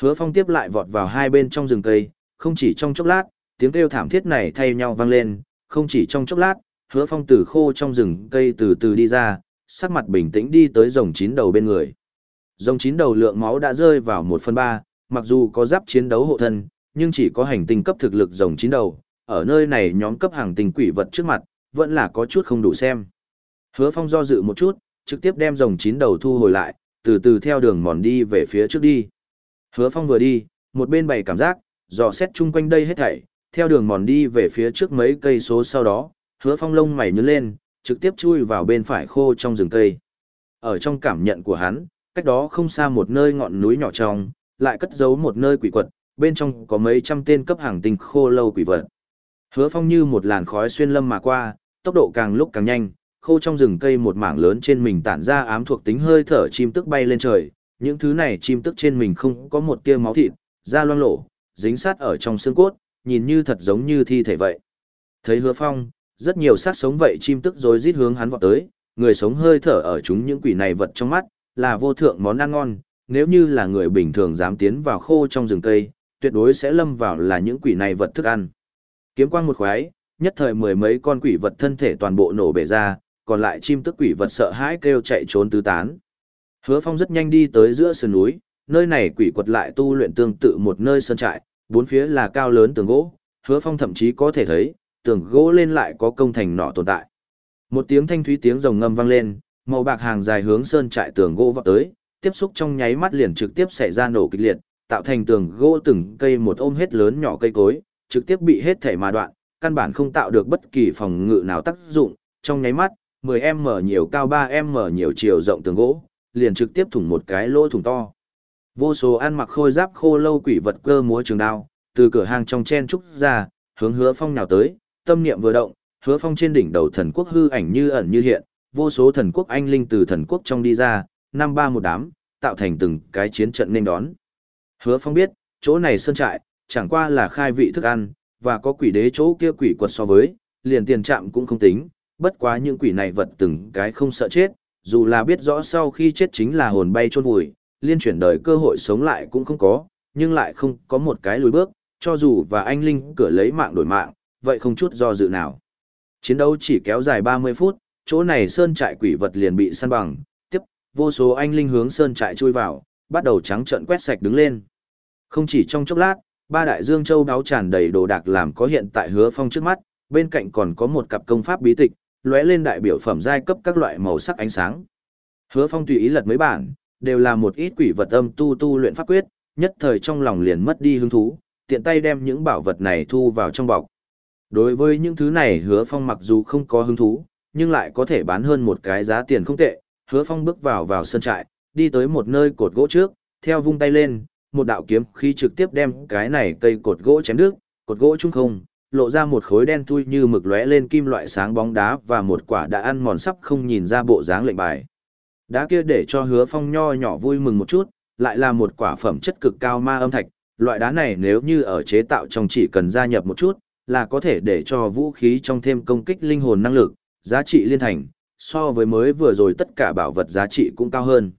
Hứa Phong tiếp lại vọt vào hai bên trong rừng cây, không chỉ trong chốc lát, tiếng kêu thảm thiết này thay nhau vang lên, không chỉ trong chốc lát, Hứa Phong từ khô trong rừng cây từ từ đi ra, sắc mặt bình tĩnh đi tới rồng chín đầu bên người. Rồng chín đầu lượng máu đã rơi vào một phần ba, mặc dù có giáp chiến đấu hộ thân, nhưng chỉ có hành tinh cấp thực lực rồng chín đầu, ở nơi này nhóm cấp hàng tinh quỷ vật trước mặt, vẫn là có chút không đủ xem. Hứa Phong do dự một chút, trực tiếp đem rồng chín đầu thu hồi lại, từ từ theo đường mòn đi về phía trước đi. Hứa Phong vừa đi, một bên bày cảm giác, dò xét chung quanh đây hết thảy, theo đường mòn đi về phía trước mấy cây số sau đó, Hứa Phong lông mày nhớ lên, trực tiếp chui vào bên phải khô trong rừng cây. Ở trong cảm nhận của hắn, cách đó không xa một nơi ngọn núi nhỏ trong, lại cất giấu một nơi quỷ quật, bên trong có mấy trăm tên cấp hàng tinh khô lâu quỷ vật. Hứa Phong như một làn khói xuyên lâm mà qua, tốc độ càng lúc càng nhanh, khô trong rừng cây một mảng lớn trên mình tản ra ám thuộc tính hơi thở chim tức bay lên trời, những thứ này chim tức trên mình không có một tia máu thịt, da loang lổ, dính sát ở trong xương cốt, nhìn như thật giống như thi thể vậy. Thấy Hứa Phong, rất nhiều xác sống vậy chim tức rồi rít hướng hắn vọt tới, người sống hơi thở ở chúng những quỷ này vật trong mắt, là vô thượng món ăn ngon, nếu như là người bình thường dám tiến vào khô trong rừng cây, tuyệt đối sẽ lâm vào là những quỷ này vật thức ăn. Kiếm quang một khoái, nhất thời mười mấy con quỷ vật thân thể toàn bộ nổ bể ra, còn lại chim tức quỷ vật sợ hãi kêu chạy trốn tứ tán. Hứa Phong rất nhanh đi tới giữa sườn núi, nơi này quỷ quật lại tu luyện tương tự một nơi sơn trại, bốn phía là cao lớn tường gỗ, Hứa Phong thậm chí có thể thấy, tường gỗ lên lại có công thành nọ tồn tại. Một tiếng thanh thúy tiếng rồng ngâm vang lên, màu bạc hàng dài hướng sơn trại tường gỗ vọt tới, tiếp xúc trong nháy mắt liền trực tiếp xảy ra nổ kịch liệt, tạo thành tường gỗ từng cây một ôm hết lớn nhỏ cây cối, trực tiếp bị hết thể mà đoạn, căn bản không tạo được bất kỳ phòng ngự nào tác dụng, trong nháy mắt, 10m nhiều cao 3m nhiều chiều rộng tường gỗ, liền trực tiếp thủng một cái lỗ thủng to. Vô số ăn mặc khôi giáp khô lâu quỷ vật cơ múa trường đao, từ cửa hàng trong chen trúc ra, hướng hứa phong nào tới, tâm niệm vừa động, hứa phong trên đỉnh đầu thần quốc hư ảnh như ẩn như hiện, vô số thần quốc anh linh từ thần quốc trong đi ra, năm ba một đám, tạo thành từng cái chiến trận nên đón. Hứa phong biết, chỗ này sơn trại, chẳng qua là khai vị thức ăn, và có quỷ đế chỗ kia quỷ quật so với, liền tiền trạm cũng không tính, bất quá những quỷ này vật từng cái không sợ chết, dù là biết rõ sau khi chết chính là hồn bay chôn vùi, liên chuyển đời cơ hội sống lại cũng không có, nhưng lại không có một cái lùi bước, cho dù và anh Linh cửa lấy mạng đổi mạng, vậy không chút do dự nào. Chiến đấu chỉ kéo dài 30 phút, chỗ này sơn trại quỷ vật liền bị săn bằng, tiếp, vô số anh Linh hướng sơn trại chui vào, bắt đầu trắng trận quét sạch đứng lên. Không chỉ trong chốc lát, ba đại dương châu đáo tràn đầy đồ đạc làm có hiện tại hứa phong trước mắt, bên cạnh còn có một cặp công pháp bí tịch, lóe lên đại biểu phẩm giai cấp các loại màu sắc ánh sáng. Hứa Phong tùy ý lật mấy bản, đều là một ít quỷ vật âm tu tu luyện pháp quyết, nhất thời trong lòng liền mất đi hứng thú, tiện tay đem những bảo vật này thu vào trong bọc. Đối với những thứ này Hứa Phong mặc dù không có hứng thú, nhưng lại có thể bán hơn một cái giá tiền không tệ. Hứa Phong bước vào vào sân trại, đi tới một nơi cột gỗ trước, theo vung tay lên, một đạo kiếm khí trực tiếp đem cái này cây cột gỗ chém đứt, cột gỗ trung không, lộ ra một khối đen thui như mực lóe lên kim loại sáng bóng đá và một quả đã ăn mòn sắp không nhìn ra bộ dáng lệnh bài. Đá kia để cho hứa phong nho nhỏ vui mừng một chút, lại là một quả phẩm chất cực cao ma âm thạch, loại đá này nếu như ở chế tạo trong chỉ cần gia nhập một chút, là có thể để cho vũ khí trong thêm công kích linh hồn năng lực, giá trị liên thành, so với mới vừa rồi tất cả bảo vật giá trị cũng cao hơn.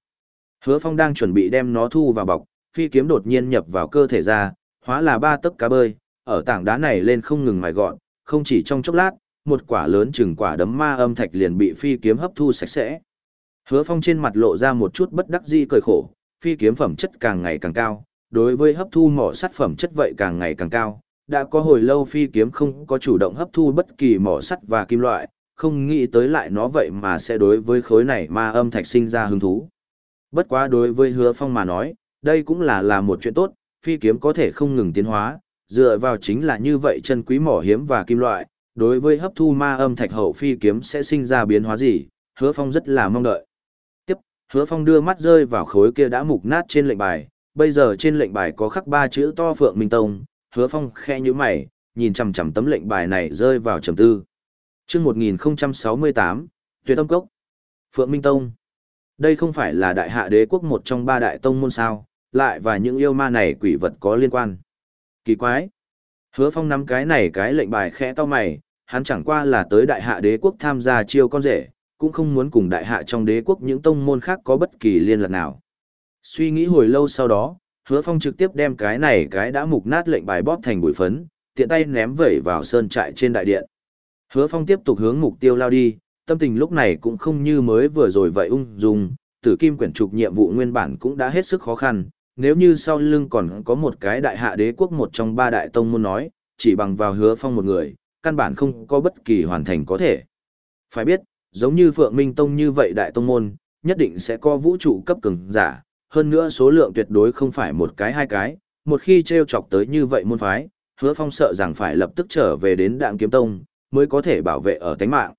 Hứa phong đang chuẩn bị đem nó thu vào bọc, phi kiếm đột nhiên nhập vào cơ thể ra, hóa là ba tấc cá bơi, ở tảng đá này lên không ngừng mài gọn, không chỉ trong chốc lát, một quả lớn chừng quả đấm ma âm thạch liền bị phi kiếm hấp thu sạch sẽ. Hứa Phong trên mặt lộ ra một chút bất đắc dĩ cười khổ, phi kiếm phẩm chất càng ngày càng cao, đối với hấp thu mỏ sắt phẩm chất vậy càng ngày càng cao, đã có hồi lâu phi kiếm không có chủ động hấp thu bất kỳ mỏ sắt và kim loại, không nghĩ tới lại nó vậy mà sẽ đối với khối này ma âm thạch sinh ra hứng thú. Bất quá đối với Hứa Phong mà nói, đây cũng là là một chuyện tốt, phi kiếm có thể không ngừng tiến hóa, dựa vào chính là như vậy chân quý mỏ hiếm và kim loại, đối với hấp thu ma âm thạch hậu phi kiếm sẽ sinh ra biến hóa gì, hứa phong rất là mong đợi. Tiếp, hứa phong đưa mắt rơi vào khối kia đã mục nát trên lệnh bài, bây giờ trên lệnh bài có khắc ba chữ to Phượng Minh Tông, hứa phong khe nhữ mày, nhìn chằm chằm tấm lệnh bài này rơi vào trầm tư. chương 1068, Tuyệt Tâm Cốc, Phượng Minh Tông. Đây không phải là đại hạ đế quốc một trong ba đại tông môn sao, lại và những yêu ma này quỷ vật có liên quan. Kỳ quái. Hứa Phong nắm cái này cái lệnh bài khẽ to mày, hắn chẳng qua là tới đại hạ đế quốc tham gia chiêu con rể, cũng không muốn cùng đại hạ trong đế quốc những tông môn khác có bất kỳ liên lạc nào. Suy nghĩ hồi lâu sau đó, hứa phong trực tiếp đem cái này cái đã mục nát lệnh bài bóp thành bụi phấn, tiện tay ném vẩy vào sơn trại trên đại điện. Hứa phong tiếp tục hướng mục tiêu lao đi, tâm tình lúc này cũng không như mới vừa rồi vậy ung dung, tử kim quyển trục nhiệm vụ nguyên bản cũng đã hết sức khó khăn, nếu như sau lưng còn có một cái đại hạ đế quốc một trong ba đại tông môn nói, chỉ bằng vào hứa phong một người, căn bản không có bất kỳ hoàn thành có thể. Phải biết, giống như Phượng Minh Tông như vậy đại tông môn, nhất định sẽ có vũ trụ cấp cường giả, hơn nữa số lượng tuyệt đối không phải một cái hai cái, một khi treo chọc tới như vậy môn phái, hứa phong sợ rằng phải lập tức trở về đến đạm kiếm tông, mới có thể bảo vệ ở tánh mạng.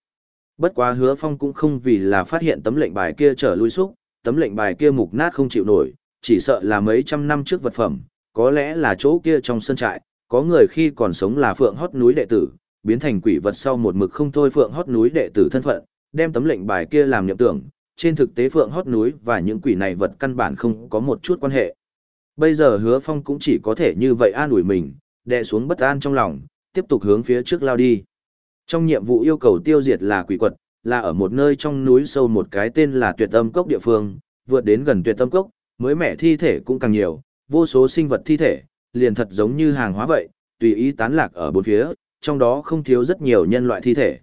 Bất quá hứa phong cũng không vì là phát hiện tấm lệnh bài kia trở lui xúc, tấm lệnh bài kia mục nát không chịu nổi, chỉ sợ là mấy trăm năm trước vật phẩm, có lẽ là chỗ kia trong sân trại, có người khi còn sống là phượng hót núi đệ tử, biến thành quỷ vật sau một mực không thôi phượng hót núi đệ tử thân phận, đem tấm lệnh bài kia làm nhậm tưởng, trên thực tế phượng hót núi và những quỷ này vật căn bản không có một chút quan hệ. Bây giờ hứa phong cũng chỉ có thể như vậy an ủi mình, đè xuống bất an trong lòng, tiếp tục hướng phía trước lao đi. Trong nhiệm vụ yêu cầu tiêu diệt là quỷ quật, là ở một nơi trong núi sâu một cái tên là tuyệt âm cốc địa phương, vượt đến gần tuyệt âm cốc, mới mẻ thi thể cũng càng nhiều, vô số sinh vật thi thể, liền thật giống như hàng hóa vậy, tùy ý tán lạc ở bốn phía, trong đó không thiếu rất nhiều nhân loại thi thể.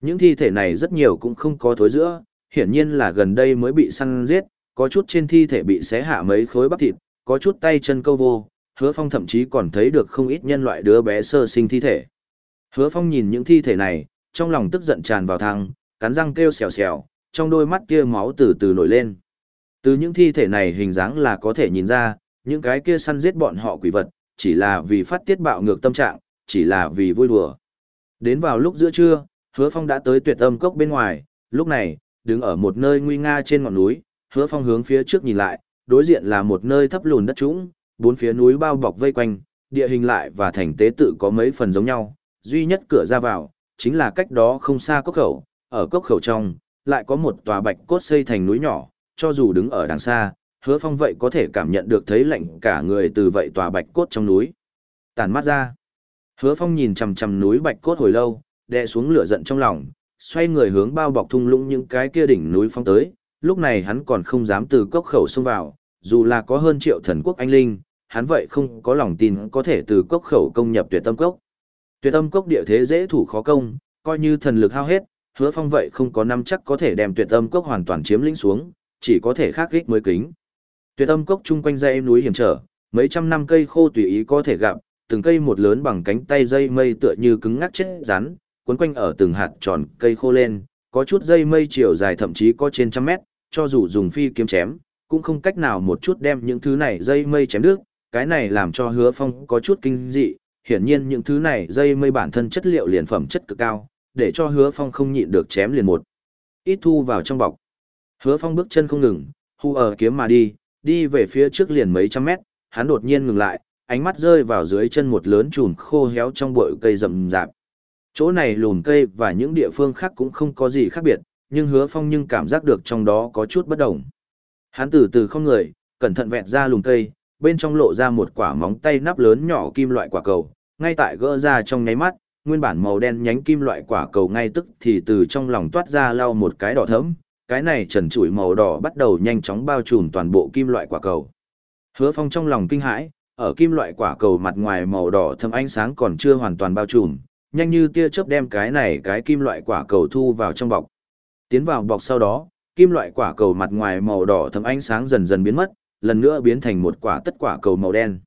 Những thi thể này rất nhiều cũng không có thối giữa, hiển nhiên là gần đây mới bị săn giết, có chút trên thi thể bị xé hạ mấy khối bắp thịt, có chút tay chân câu vô, hứa phong thậm chí còn thấy được không ít nhân loại đứa bé sơ sinh thi thể. Hứa phong nhìn những thi thể này, trong lòng tức giận tràn vào thang, cắn răng kêu xèo xèo, trong đôi mắt kia máu từ từ nổi lên. Từ những thi thể này hình dáng là có thể nhìn ra, những cái kia săn giết bọn họ quỷ vật, chỉ là vì phát tiết bạo ngược tâm trạng, chỉ là vì vui đùa. Đến vào lúc giữa trưa, hứa phong đã tới tuyệt âm cốc bên ngoài, lúc này, đứng ở một nơi nguy nga trên ngọn núi, hứa phong hướng phía trước nhìn lại, đối diện là một nơi thấp lùn đất trũng, bốn phía núi bao bọc vây quanh, địa hình lại và thành tế tự có mấy phần giống nhau, duy nhất cửa ra vào, chính là cách đó không xa cốc khẩu, ở cốc khẩu trong, lại có một tòa bạch cốt xây thành núi nhỏ, cho dù đứng ở đằng xa, hứa phong vậy có thể cảm nhận được thấy lạnh cả người từ vậy tòa bạch cốt trong núi. Tàn mắt ra, hứa phong nhìn chằm chằm núi bạch cốt hồi lâu, đè xuống lửa giận trong lòng, xoay người hướng bao bọc thung lũng những cái kia đỉnh núi phong tới, lúc này hắn còn không dám từ cốc khẩu xông vào, dù là có hơn triệu thần quốc anh linh, hắn vậy không có lòng tin có thể từ cốc khẩu công nhập tuyệt tâm cốc. Tuyệt tâm cốc địa thế dễ thủ khó công, coi như thần lực hao hết, hứa phong vậy không có năm chắc có thể đem tuyệt tâm cốc hoàn toàn chiếm lĩnh xuống, chỉ có thể khắc kích mới kính. Tuyệt tâm cốc chung quanh dãy núi hiểm trở, mấy trăm năm cây khô tùy ý có thể gặp, từng cây một lớn bằng cánh tay dây mây tựa như cứng ngắc chết rắn, quấn quanh ở từng hạt tròn cây khô lên, có chút dây mây chiều dài thậm chí có trên trăm mét, cho dù dùng phi kiếm chém, cũng không cách nào một chút đem những thứ này dây mây chém đứt, cái này làm cho hứa phong có chút kinh dị, hiển nhiên những thứ này dây mây bản thân chất liệu liền phẩm chất cực cao, để cho hứa phong không nhịn được chém liền một. Ít thu vào trong bọc. Hứa phong bước chân không ngừng, hu ở kiếm mà đi, đi về phía trước liền mấy trăm mét, hắn đột nhiên ngừng lại, ánh mắt rơi vào dưới chân một lớn chùm khô héo trong bụi cây rậm rạp. Chỗ này lùn cây và những địa phương khác cũng không có gì khác biệt, nhưng hứa phong nhưng cảm giác được trong đó có chút bất đồng. Hắn từ từ không người, cẩn thận vẹn ra lùn cây, bên trong lộ ra một quả móng tay nắp lớn nhỏ kim loại quả cầu, ngay tại gỡ ra trong nháy mắt, nguyên bản màu đen nhánh kim loại quả cầu ngay tức thì từ trong lòng toát ra lau một cái đỏ thẫm, cái này trần trụi màu đỏ bắt đầu nhanh chóng bao trùm toàn bộ kim loại quả cầu. Hứa Phong trong lòng kinh hãi, ở kim loại quả cầu mặt ngoài màu đỏ thâm ánh sáng còn chưa hoàn toàn bao trùm, nhanh như tia chớp đem cái này cái kim loại quả cầu thu vào trong bọc. Tiến vào bọc sau đó, kim loại quả cầu mặt ngoài màu đỏ thấm ánh sáng dần dần biến mất, lần nữa biến thành một quả tất quả cầu màu đen.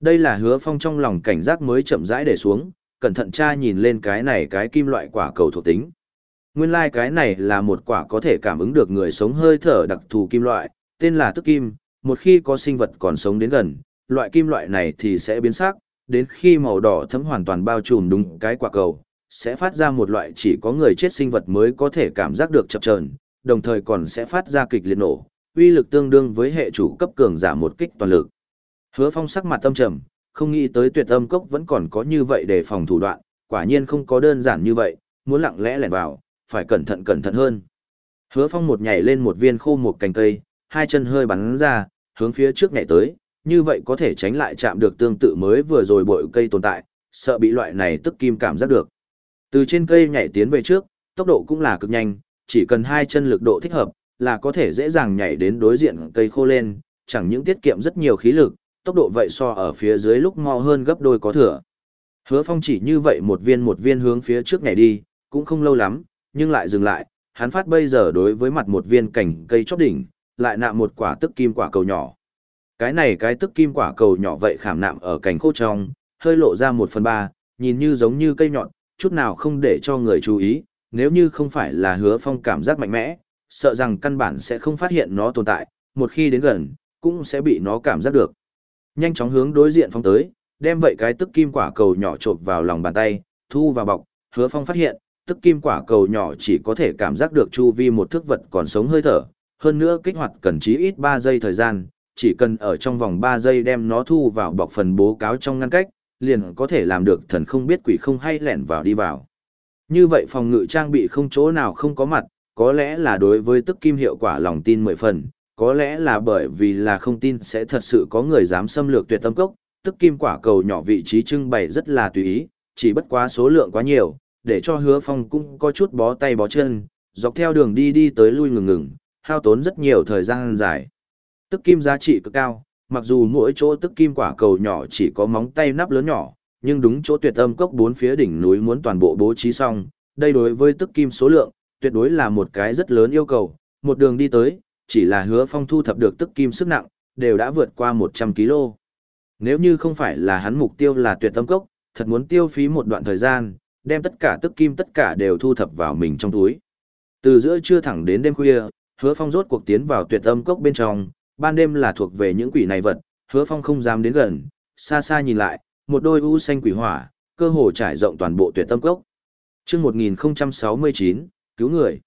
Đây là hứa phong trong lòng cảnh giác mới chậm rãi để xuống, cẩn thận tra nhìn lên cái này cái kim loại quả cầu thuộc tính. Nguyên lai like cái này là một quả có thể cảm ứng được người sống hơi thở đặc thù kim loại, tên là tức kim, một khi có sinh vật còn sống đến gần, loại kim loại này thì sẽ biến sắc, đến khi màu đỏ thấm hoàn toàn bao trùm đúng cái quả cầu, sẽ phát ra một loại chỉ có người chết sinh vật mới có thể cảm giác được chập chờn, đồng thời còn sẽ phát ra kịch liệt nổ, uy lực tương đương với hệ chủ cấp cường giả một kích toàn lực. Hứa Phong sắc mặt tâm trầm, không nghĩ tới tuyệt âm cốc vẫn còn có như vậy để phòng thủ đoạn, quả nhiên không có đơn giản như vậy, muốn lặng lẽ lẻn vào, phải cẩn thận cẩn thận hơn. Hứa Phong một nhảy lên một viên khô một cành cây, hai chân hơi bắn ra, hướng phía trước nhảy tới, như vậy có thể tránh lại chạm được tương tự mới vừa rồi bội cây tồn tại, sợ bị loại này tức kim cảm giác được. Từ trên cây nhảy tiến về trước, tốc độ cũng là cực nhanh, chỉ cần hai chân lực độ thích hợp, là có thể dễ dàng nhảy đến đối diện cây khô lên, chẳng những tiết kiệm rất nhiều khí lực, tốc độ vậy so ở phía dưới lúc mau hơn gấp đôi có thừa. Hứa Phong chỉ như vậy một viên một viên hướng phía trước nhảy đi, cũng không lâu lắm, nhưng lại dừng lại, hắn phát bây giờ đối với mặt một viên cảnh cây chóp đỉnh, lại nạm một quả tức kim quả cầu nhỏ. Cái này cái tức kim quả cầu nhỏ vậy khảm nạm ở cành khô trong, hơi lộ ra một phần ba, nhìn như giống như cây nhọn, chút nào không để cho người chú ý, nếu như không phải là hứa phong cảm giác mạnh mẽ, sợ rằng căn bản sẽ không phát hiện nó tồn tại, một khi đến gần, cũng sẽ bị nó cảm giác được. Nhanh chóng hướng đối diện phong tới, đem vậy cái tức kim quả cầu nhỏ trộn vào lòng bàn tay, thu vào bọc, hứa phong phát hiện, tức kim quả cầu nhỏ chỉ có thể cảm giác được chu vi một thức vật còn sống hơi thở, hơn nữa kích hoạt cần chí ít 3 giây thời gian, chỉ cần ở trong vòng 3 giây đem nó thu vào bọc phần bố cáo trong ngăn cách, liền có thể làm được thần không biết quỷ không hay lẻn vào đi vào. Như vậy phòng ngự trang bị không chỗ nào không có mặt, có lẽ là đối với tức kim hiệu quả lòng tin 10 phần, có lẽ là bởi vì là không tin sẽ thật sự có người dám xâm lược tuyệt tâm cốc, tức kim quả cầu nhỏ vị trí trưng bày rất là tùy ý, chỉ bất quá số lượng quá nhiều, để cho hứa phong cũng có chút bó tay bó chân, dọc theo đường đi đi tới lui ngừng ngừng, hao tốn rất nhiều thời gian dài. Tức kim giá trị cực cao, mặc dù mỗi chỗ tức kim quả cầu nhỏ chỉ có móng tay nắp lớn nhỏ, nhưng đúng chỗ tuyệt âm cốc bốn phía đỉnh núi muốn toàn bộ bố trí xong, đây đối với tức kim số lượng, tuyệt đối là một cái rất lớn yêu cầu, một đường đi tới, chỉ là hứa phong thu thập được tức kim sức nặng, đều đã vượt qua 100 kg. Nếu như không phải là hắn mục tiêu là tuyệt âm cốc, thật muốn tiêu phí một đoạn thời gian, đem tất cả tức kim tất cả đều thu thập vào mình trong túi. Từ giữa trưa thẳng đến đêm khuya, hứa phong rốt cuộc tiến vào tuyệt âm cốc bên trong, ban đêm là thuộc về những quỷ này vật, hứa phong không dám đến gần, xa xa nhìn lại, một đôi u xanh quỷ hỏa, cơ hồ trải rộng toàn bộ tuyệt tâm cốc. Trước 1069, cứu người.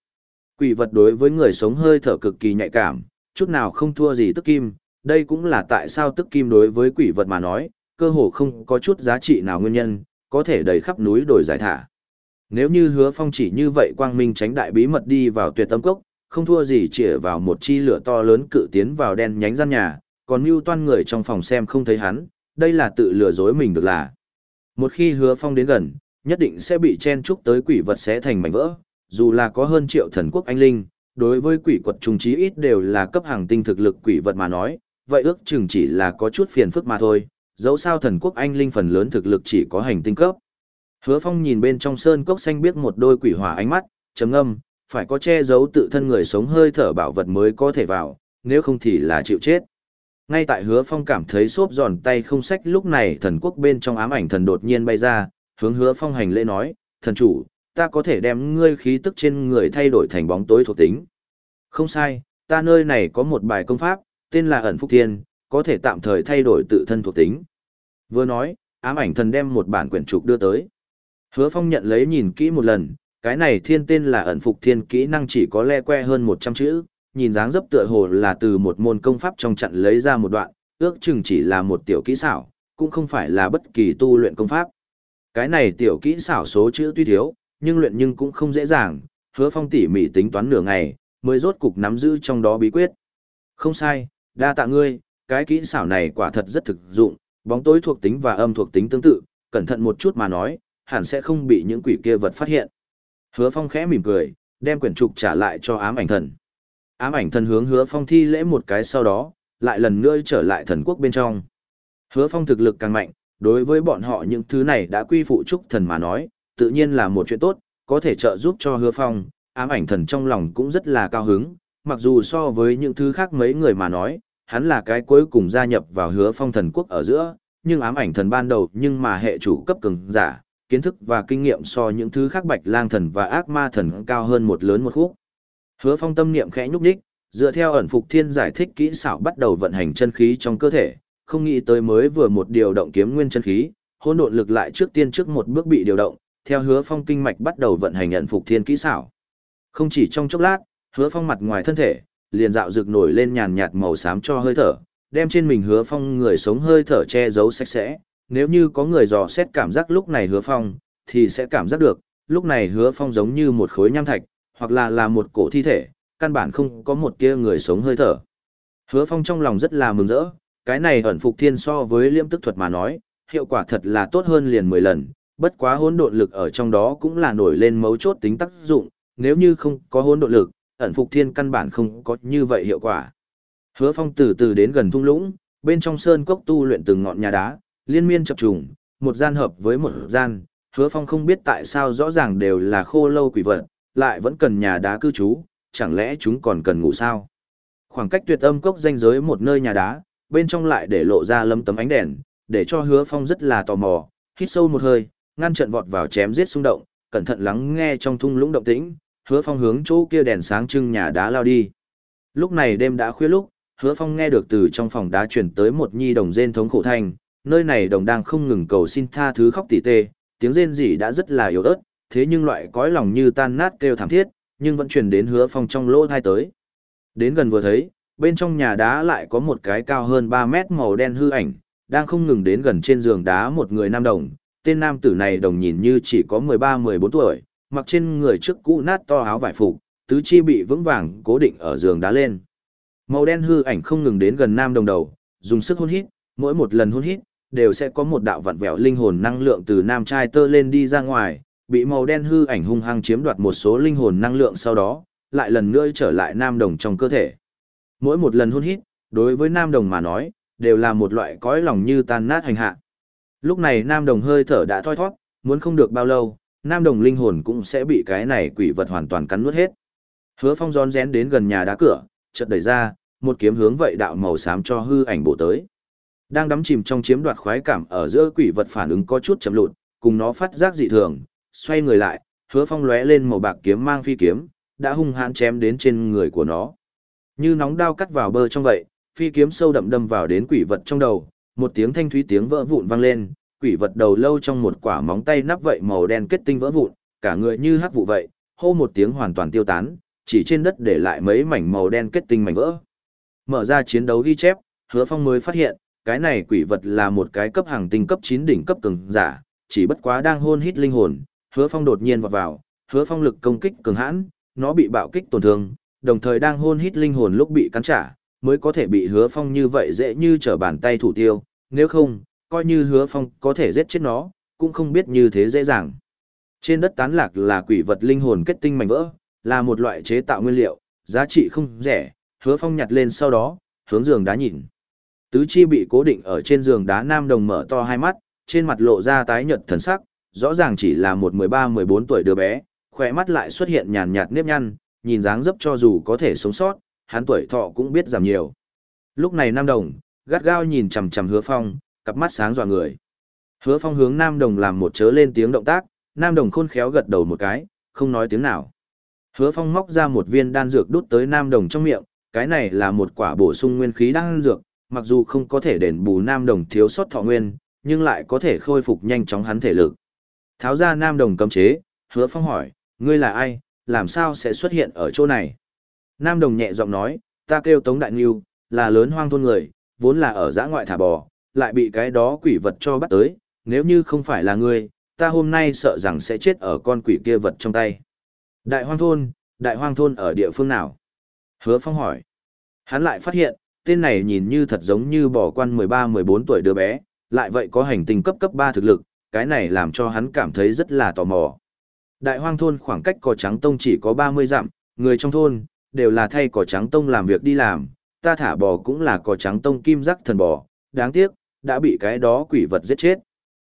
Quỷ vật đối với người sống hơi thở cực kỳ nhạy cảm, chút nào không thua gì tức kim, đây cũng là tại sao tức kim đối với quỷ vật mà nói, cơ hồ không có chút giá trị nào nguyên nhân, có thể đầy khắp núi đổi giải thả. Nếu như hứa phong chỉ như vậy quang minh tránh đại bí mật đi vào tuyệt tâm cốc, không thua gì chỉ vào một chi lửa to lớn cự tiến vào đen nhánh gian nhà, còn mưu toan người trong phòng xem không thấy hắn, đây là tự lừa dối mình được là. Một khi hứa phong đến gần, nhất định sẽ bị chen trúc tới quỷ vật sẽ thành mảnh vỡ, dù là có hơn triệu thần quốc anh linh, đối với quỷ quật trùng trí ít đều là cấp hàng tinh thực lực quỷ vật mà nói, vậy ước chừng chỉ là có chút phiền phức mà thôi, dẫu sao thần quốc anh linh phần lớn thực lực chỉ có hành tinh cấp. Hứa Phong nhìn bên trong sơn cốc xanh biết một đôi quỷ hỏa ánh mắt, chấm âm, phải có che giấu tự thân người sống hơi thở bảo vật mới có thể vào, nếu không thì là chịu chết. Ngay tại Hứa Phong cảm thấy xốp giòn tay không sách lúc này thần quốc bên trong ám ảnh thần đột nhiên bay ra, hướng Hứa Phong hành lễ nói, thần chủ, ta có thể đem ngươi khí tức trên người thay đổi thành bóng tối thuộc tính. Không sai, ta nơi này có một bài công pháp, tên là ẩn phúc thiên, có thể tạm thời thay đổi tự thân thuộc tính. Vừa nói, ám ảnh thần đem một bản quyển trục đưa tới. Hứa Phong nhận lấy nhìn kỹ một lần, cái này thiên tên là ẩn phục thiên kỹ năng chỉ có le que hơn 100 chữ, nhìn dáng dấp tựa hồ là từ một môn công pháp trong trận lấy ra một đoạn, ước chừng chỉ là một tiểu kỹ xảo, cũng không phải là bất kỳ tu luyện công pháp. Cái này tiểu kỹ xảo số chữ tuy thiếu, nhưng luyện nhưng cũng không dễ dàng, hứa phong tỉ mỉ tính toán nửa ngày, mới rốt cục nắm giữ trong đó bí quyết. Không sai, đa tạ ngươi, cái kỹ xảo này quả thật rất thực dụng, bóng tối thuộc tính và âm thuộc tính tương tự, cẩn thận một chút mà nói, hẳn sẽ không bị những quỷ kia vật phát hiện. Hứa Phong khẽ mỉm cười, đem quyển trục trả lại cho ám ảnh thần. Ám ảnh thần hướng Hứa Phong thi lễ một cái sau đó, lại lần nữa trở lại thần quốc bên trong. Hứa Phong thực lực càng mạnh, đối với bọn họ những thứ này đã quy phụ trúc thần mà nói, tự nhiên là một chuyện tốt, có thể trợ giúp cho Hứa Phong, ám ảnh thần trong lòng cũng rất là cao hứng, mặc dù so với những thứ khác mấy người mà nói, hắn là cái cuối cùng gia nhập vào Hứa Phong thần quốc ở giữa, nhưng ám ảnh thần ban đầu nhưng mà hệ chủ cấp cường giả, kiến thức và kinh nghiệm so những thứ khác bạch lang thần và ác ma thần cao hơn một lớn một khúc. Hứa phong tâm niệm khẽ nhúc nhích, dựa theo ẩn phục thiên giải thích kỹ xảo bắt đầu vận hành chân khí trong cơ thể, không nghĩ tới mới vừa một điều động kiếm nguyên chân khí, hỗn độn lực lại trước tiên trước một bước bị điều động, theo hứa phong kinh mạch bắt đầu vận hành ẩn phục thiên kỹ xảo. Không chỉ trong chốc lát, hứa phong mặt ngoài thân thể, liền dạo rực nổi lên nhàn nhạt màu xám cho hơi thở, đem trên mình hứa phong người sống hơi thở che giấu sạch sẽ, nếu như có người dò xét cảm giác lúc này hứa phong, thì sẽ cảm giác được, lúc này hứa phong giống như một khối nham thạch, hoặc là là một cổ thi thể, căn bản không có một tia người sống hơi thở. Hứa phong trong lòng rất là mừng rỡ, cái này ẩn phục thiên so với liêm tức thuật mà nói, hiệu quả thật là tốt hơn liền 10 lần, bất quá hỗn độn lực ở trong đó cũng là nổi lên mấu chốt tính tác dụng, nếu như không có hỗn độn lực, ẩn phục thiên căn bản không có như vậy hiệu quả. Hứa Phong từ từ đến gần thung lũng, bên trong sơn cốc tu luyện từng ngọn nhà đá, liên miên chập trùng, một gian hợp với một gian, Hứa Phong không biết tại sao rõ ràng đều là khô lâu quỷ vật, lại vẫn cần nhà đá cư trú, chẳng lẽ chúng còn cần ngủ sao? Khoảng cách tuyệt âm cốc danh giới một nơi nhà đá, bên trong lại để lộ ra lấm tấm ánh đèn, để cho Hứa Phong rất là tò mò, hít sâu một hơi, ngăn trận vọt vào chém giết xung động, cẩn thận lắng nghe trong thung lũng động tĩnh, Hứa Phong hướng chỗ kia đèn sáng trưng nhà đá lao đi. Lúc này đêm đã khuya lúc, Hứa Phong nghe được từ trong phòng đá truyền tới một nhi đồng rên thống khổ thanh, nơi này đồng đang không ngừng cầu xin tha thứ khóc tỉ tê, tiếng rên rỉ đã rất là yếu ớt, thế nhưng loại cõi lòng như tan nát kêu thảm thiết, nhưng vẫn truyền đến Hứa Phong trong lỗ thai tới. Đến gần vừa thấy, bên trong nhà đá lại có một cái cao hơn 3 mét màu đen hư ảnh, đang không ngừng đến gần trên giường đá một người nam đồng. Tên nam tử này đồng nhìn như chỉ có 13-14 tuổi, mặc trên người trước cũ nát to áo vải phục, tứ chi bị vững vàng cố định ở giường đá lên. Màu đen hư ảnh không ngừng đến gần nam đồng đầu, dùng sức hôn hít, mỗi một lần hôn hít, đều sẽ có một đạo vặn vẹo linh hồn năng lượng từ nam trai tơ lên đi ra ngoài, bị màu đen hư ảnh hung hăng chiếm đoạt một số linh hồn năng lượng sau đó, lại lần nữa trở lại nam đồng trong cơ thể. Mỗi một lần hôn hít, đối với nam đồng mà nói, đều là một loại cõi lòng như tan nát hành hạ. Lúc này nam đồng hơi thở đã thoi thoát, muốn không được bao lâu, nam đồng linh hồn cũng sẽ bị cái này quỷ vật hoàn toàn cắn nuốt hết. Hứa phong rón rén đến gần nhà đá cửa, chợt đẩy ra, một kiếm hướng vậy đạo màu xám cho hư ảnh bổ tới. Đang đắm chìm trong chiếm đoạt khoái cảm ở giữa quỷ vật phản ứng có chút chậm lụt, cùng nó phát giác dị thường, xoay người lại, hứa phong lóe lên màu bạc kiếm mang phi kiếm, đã hung hãn chém đến trên người của nó. Như nóng đao cắt vào bơ trong vậy, phi kiếm sâu đậm đâm vào đến quỷ vật trong đầu, một tiếng thanh thúy tiếng vỡ vụn vang lên, quỷ vật đầu lâu trong một quả móng tay nắp vậy màu đen kết tinh vỡ vụn, cả người như hắc vụ vậy, hô một tiếng hoàn toàn tiêu tán, chỉ trên đất để lại mấy mảnh màu đen kết tinh mảnh vỡ. Mở ra chiến đấu ghi chép, Hứa Phong mới phát hiện, cái này quỷ vật là một cái cấp hàng tinh cấp 9 đỉnh cấp cường giả, chỉ bất quá đang hôn hít linh hồn, Hứa Phong đột nhiên vọt vào, Hứa Phong lực công kích cường hãn, nó bị bạo kích tổn thương, đồng thời đang hôn hít linh hồn lúc bị cắn trả, mới có thể bị hứa phong như vậy dễ như trở bàn tay thủ tiêu, nếu không, coi như hứa phong có thể giết chết nó, cũng không biết như thế dễ dàng. Trên đất tán lạc là quỷ vật linh hồn kết tinh mảnh vỡ, là một loại chế tạo nguyên liệu, giá trị không rẻ, hứa phong nhặt lên sau đó, hướng giường đá nhìn. Tứ chi bị cố định ở trên giường đá nam đồng mở to hai mắt, trên mặt lộ ra tái nhợt thần sắc, rõ ràng chỉ là một 13-14 tuổi đứa bé, khỏe mắt lại xuất hiện nhàn nhạt nếp nhăn, nhìn dáng dấp cho dù có thể sống sót, hắn tuổi thọ cũng biết giảm nhiều. Lúc này Nam Đồng, gắt gao nhìn chằm chằm Hứa Phong, cặp mắt sáng dọa người. Hứa Phong hướng Nam Đồng làm một chớ lên tiếng động tác, Nam Đồng khôn khéo gật đầu một cái, không nói tiếng nào. Hứa Phong móc ra một viên đan dược đút tới Nam Đồng trong miệng, cái này là một quả bổ sung nguyên khí đan dược, mặc dù không có thể đền bù Nam Đồng thiếu sót thọ nguyên, nhưng lại có thể khôi phục nhanh chóng hắn thể lực. Tháo ra Nam Đồng cấm chế, Hứa Phong hỏi, ngươi là ai, làm sao sẽ xuất hiện ở chỗ này? Nam Đồng nhẹ giọng nói, ta kêu Tống Đại Nghiêu, là lớn hoang thôn người, vốn là ở giã ngoại thả bò, lại bị cái đó quỷ vật cho bắt tới, nếu như không phải là ngươi, ta hôm nay sợ rằng sẽ chết ở con quỷ kia vật trong tay. Đại hoang thôn, đại hoang thôn ở địa phương nào? Hứa Phong hỏi. Hắn lại phát hiện, tên này nhìn như thật giống như bỏ quan 13-14 tuổi đứa bé, lại vậy có hành tinh cấp cấp 3 thực lực, cái này làm cho hắn cảm thấy rất là tò mò. Đại hoang thôn khoảng cách cỏ trắng tông chỉ có 30 dặm, người trong thôn, đều là thay cỏ trắng tông làm việc đi làm, ta thả bò cũng là cỏ trắng tông kim giác thần bò, đáng tiếc, đã bị cái đó quỷ vật giết chết.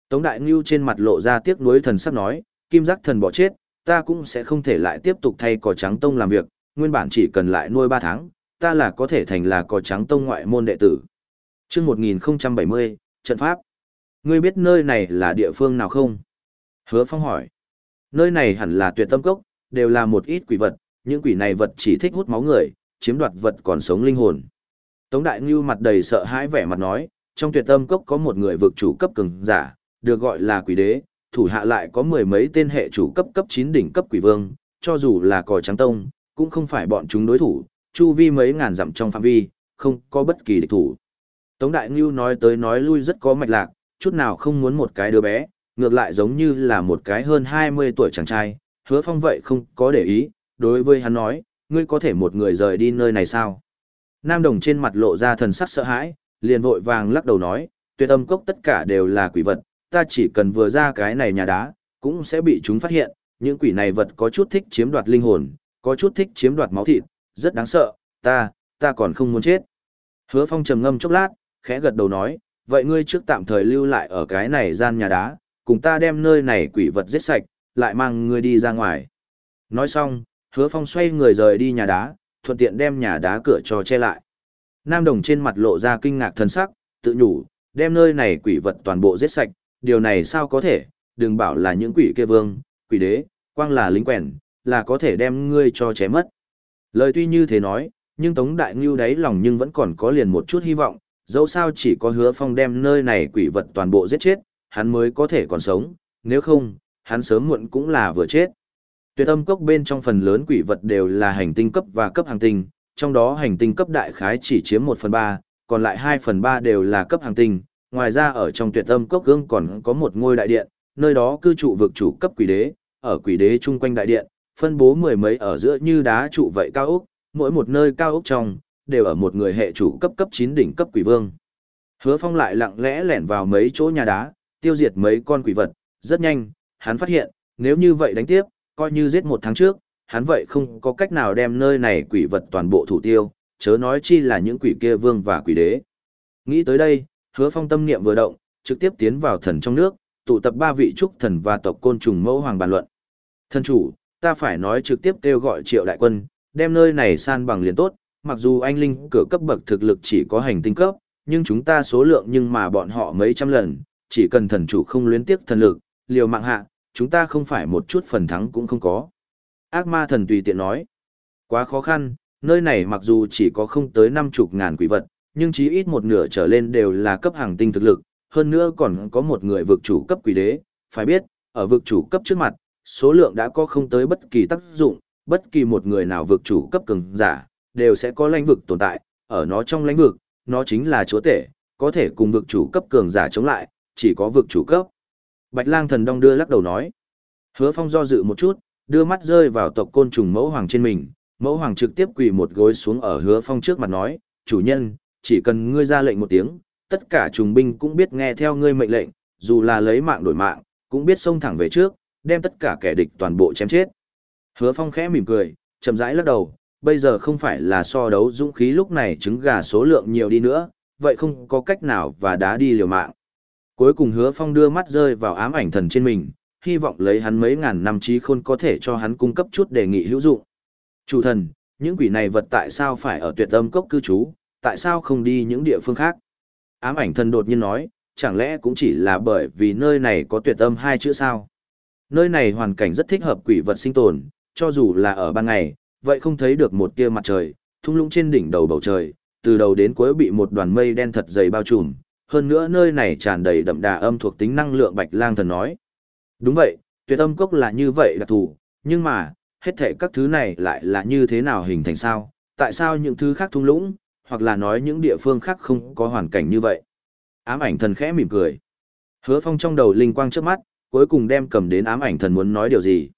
Tống Đại Ngưu trên mặt lộ ra tiếc nuối thần sắc nói, kim giác thần bò chết, ta cũng sẽ không thể lại tiếp tục thay cỏ trắng tông làm việc, nguyên bản chỉ cần lại nuôi 3 tháng, ta là có thể thành là cỏ trắng tông ngoại môn đệ tử. Trước 1070, trận pháp. Ngươi biết nơi này là địa phương nào không? Hứa Phong hỏi. Nơi này hẳn là tuyệt tâm cốc, đều là một ít quỷ vật, những quỷ này vật chỉ thích hút máu người, chiếm đoạt vật còn sống linh hồn. Tống Đại Ngưu mặt đầy sợ hãi vẻ mặt nói, trong tuyệt tâm cốc có một người vực chủ cấp cường giả, được gọi là quỷ đế, thủ hạ lại có mười mấy tên hệ chủ cấp cấp 9 đỉnh cấp quỷ vương, cho dù là cò trắng tông, cũng không phải bọn chúng đối thủ, chu vi mấy ngàn dặm trong phạm vi, không có bất kỳ địch thủ. Tống Đại Ngưu nói tới nói lui rất có mạch lạc, chút nào không muốn một cái đứa bé, ngược lại giống như là một cái hơn 20 tuổi chàng trai, hứa phong vậy không có để ý, đối với hắn nói, ngươi có thể một người rời đi nơi này sao? Nam đồng trên mặt lộ ra thần sắc sợ hãi, liền vội vàng lắc đầu nói, tuyệt âm cốc tất cả đều là quỷ vật, ta chỉ cần vừa ra cái này nhà đá, cũng sẽ bị chúng phát hiện, những quỷ này vật có chút thích chiếm đoạt linh hồn, có chút thích chiếm đoạt máu thịt, rất đáng sợ, ta, ta còn không muốn chết. Hứa Phong trầm ngâm chốc lát, khẽ gật đầu nói, vậy ngươi trước tạm thời lưu lại ở cái này gian nhà đá, cùng ta đem nơi này quỷ vật giết sạch, lại mang ngươi đi ra ngoài. Nói xong, Hứa Phong xoay người rời đi nhà đá, thuận tiện đem nhà đá cửa cho che lại. Nam Đồng trên mặt lộ ra kinh ngạc thần sắc, tự nhủ, đem nơi này quỷ vật toàn bộ giết sạch, điều này sao có thể, đừng bảo là những quỷ kia vương, quỷ đế, quang là lính quèn, là có thể đem ngươi cho ché mất. Lời tuy như thế nói, nhưng Tống Đại Ngưu đáy lòng nhưng vẫn còn có liền một chút hy vọng, dẫu sao chỉ có hứa phong đem nơi này quỷ vật toàn bộ giết chết, hắn mới có thể còn sống, nếu không, hắn sớm muộn cũng là vừa chết. Tuyệt âm cốc bên trong phần lớn quỷ vật đều là hành tinh cấp và cấp hàng tinh, trong đó hành tinh cấp đại khái chỉ chiếm 1 phần 3, còn lại 2 phần 3 đều là cấp hàng tinh. Ngoài ra ở trong tuyệt âm cốc gương còn có một ngôi đại điện, nơi đó cư trụ vực chủ cấp quỷ đế, ở quỷ đế chung quanh đại điện, phân bố mười mấy ở giữa như đá trụ vậy cao ốc, mỗi một nơi cao ốc trong, đều ở một người hệ chủ cấp cấp 9 đỉnh cấp quỷ vương. Hứa Phong lại lặng lẽ lẻn vào mấy chỗ nhà đá, tiêu diệt mấy con quỷ vật, rất nhanh, hắn phát hiện, nếu như vậy đánh tiếp, coi như giết một tháng trước, hắn vậy không có cách nào đem nơi này quỷ vật toàn bộ thủ tiêu, chớ nói chi là những quỷ kia vương và quỷ đế. Nghĩ tới đây, hứa phong tâm niệm vừa động, trực tiếp tiến vào thần trong nước, tụ tập ba vị trúc thần và tộc côn trùng mẫu hoàng bàn luận. Thần chủ, ta phải nói trực tiếp kêu gọi triệu đại quân, đem nơi này san bằng liền tốt, mặc dù anh linh cửa cấp bậc thực lực chỉ có hành tinh cấp, nhưng chúng ta số lượng nhưng mà bọn họ mấy trăm lần, chỉ cần thần chủ không luyến tiếc thần lực, liều mạng hạ, chúng ta không phải một chút phần thắng cũng không có. Ác ma thần tùy tiện nói, quá khó khăn, nơi này mặc dù chỉ có không tới năm chục ngàn quỷ vật, nhưng chí ít một nửa trở lên đều là cấp hàng tinh thực lực, hơn nữa còn có một người vực chủ cấp quỷ đế, phải biết, ở vực chủ cấp trước mặt, số lượng đã có không tới bất kỳ tác dụng, bất kỳ một người nào vực chủ cấp cường giả, đều sẽ có lãnh vực tồn tại, ở nó trong lãnh vực, nó chính là chúa tể, có thể cùng vực chủ cấp cường giả chống lại, chỉ có vực chủ cấp. Bạch lang thần đong đưa lắc đầu nói. Hứa phong do dự một chút, đưa mắt rơi vào tộc côn trùng mẫu hoàng trên mình, mẫu hoàng trực tiếp quỳ một gối xuống ở hứa phong trước mặt nói, chủ nhân, chỉ cần ngươi ra lệnh một tiếng, tất cả trùng binh cũng biết nghe theo ngươi mệnh lệnh, dù là lấy mạng đổi mạng, cũng biết xông thẳng về trước, đem tất cả kẻ địch toàn bộ chém chết. Hứa phong khẽ mỉm cười, chậm rãi lắc đầu, bây giờ không phải là so đấu dũng khí lúc này trứng gà số lượng nhiều đi nữa, vậy không có cách nào và đá đi liều mạng. Cuối cùng hứa phong đưa mắt rơi vào ám ảnh thần trên mình, hy vọng lấy hắn mấy ngàn năm trí khôn có thể cho hắn cung cấp chút đề nghị hữu dụng. Chủ thần, những quỷ này vật tại sao phải ở tuyệt âm cốc cư trú, tại sao không đi những địa phương khác? Ám ảnh thần đột nhiên nói, chẳng lẽ cũng chỉ là bởi vì nơi này có tuyệt âm hai chữ sao? Nơi này hoàn cảnh rất thích hợp quỷ vật sinh tồn, cho dù là ở ban ngày, vậy không thấy được một tia mặt trời, thung lũng trên đỉnh đầu bầu trời, từ đầu đến cuối bị một đoàn mây đen thật dày bao trùm, hơn nữa nơi này tràn đầy đậm đà âm thuộc tính năng lượng bạch lang thần nói. Đúng vậy, tuyệt âm cốc là như vậy đặc thù, nhưng mà, hết thể các thứ này lại là như thế nào hình thành sao, tại sao những thứ khác thung lũng, hoặc là nói những địa phương khác không có hoàn cảnh như vậy. Ám ảnh thần khẽ mỉm cười. Hứa phong trong đầu linh quang trước mắt, cuối cùng đem cầm đến ám ảnh thần muốn nói điều gì.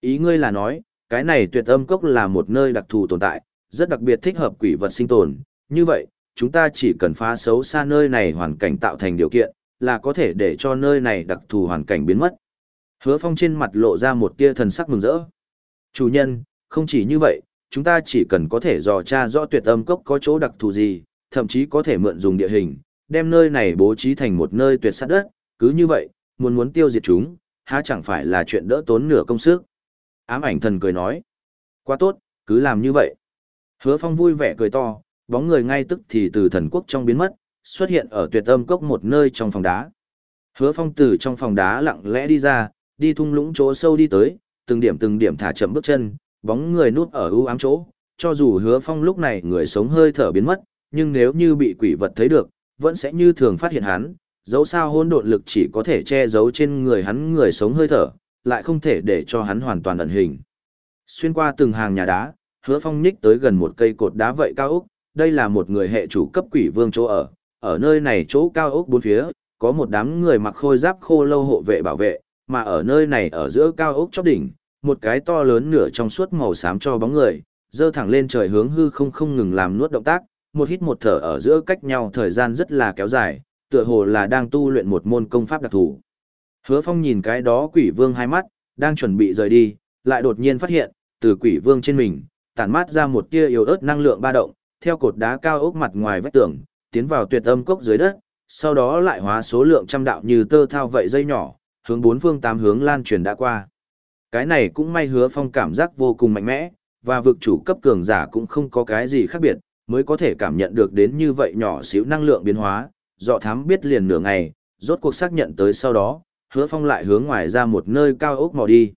Ý ngươi là nói, cái này tuyệt âm cốc là một nơi đặc thù tồn tại, rất đặc biệt thích hợp quỷ vật sinh tồn, như vậy, chúng ta chỉ cần phá xấu xa nơi này hoàn cảnh tạo thành điều kiện, là có thể để cho nơi này đặc thù hoàn cảnh biến mất. Hứa Phong trên mặt lộ ra một tia thần sắc mừng rỡ. Chủ nhân, không chỉ như vậy, chúng ta chỉ cần có thể dò tra rõ tuyệt âm cốc có chỗ đặc thù gì, thậm chí có thể mượn dùng địa hình, đem nơi này bố trí thành một nơi tuyệt sát đất, cứ như vậy, muốn muốn tiêu diệt chúng, há chẳng phải là chuyện đỡ tốn nửa công sức. Ám ảnh thần cười nói, quá tốt, cứ làm như vậy. Hứa Phong vui vẻ cười to, bóng người ngay tức thì từ thần quốc trong biến mất, xuất hiện ở tuyệt âm cốc một nơi trong phòng đá. Hứa phong từ trong phòng đá lặng lẽ đi ra, đi thung lũng chỗ sâu đi tới, từng điểm từng điểm thả chậm bước chân, bóng người núp ở ưu ám chỗ, cho dù hứa phong lúc này người sống hơi thở biến mất, nhưng nếu như bị quỷ vật thấy được, vẫn sẽ như thường phát hiện hắn, dẫu sao hôn độn lực chỉ có thể che giấu trên người hắn người sống hơi thở, lại không thể để cho hắn hoàn toàn ẩn hình. Xuyên qua từng hàng nhà đá, hứa phong nhích tới gần một cây cột đá vậy cao úc, đây là một người hệ chủ cấp quỷ vương chỗ ở, ở nơi này chỗ cao ốc bốn phía, có một đám người mặc khôi giáp khô lâu hộ vệ bảo vệ, mà ở nơi này ở giữa cao ốc chóp đỉnh, một cái to lớn nửa trong suốt màu xám cho bóng người, dơ thẳng lên trời hướng hư không không ngừng làm nuốt động tác, một hít một thở ở giữa cách nhau thời gian rất là kéo dài, Tựa hồ là đang tu luyện một môn công pháp đặc thù. Hứa Phong nhìn cái đó quỷ vương hai mắt, đang chuẩn bị rời đi, lại đột nhiên phát hiện, từ quỷ vương trên mình, tản mát ra một tia yếu ớt năng lượng ba động, theo cột đá cao ốc mặt ngoài vách tường, tiến vào tuyệt âm cốc dưới đất, sau đó lại hóa số lượng trăm đạo như tơ thao vậy dây nhỏ, hướng bốn phương tám hướng lan truyền đã qua. Cái này cũng may hứa phong cảm giác vô cùng mạnh mẽ, và vực chủ cấp cường giả cũng không có cái gì khác biệt, mới có thể cảm nhận được đến như vậy nhỏ xíu năng lượng biến hóa, dọ thám biết liền nửa ngày, rốt cuộc xác nhận tới sau đó, hứa phong lại hướng ngoài ra một nơi cao ốc mò đi.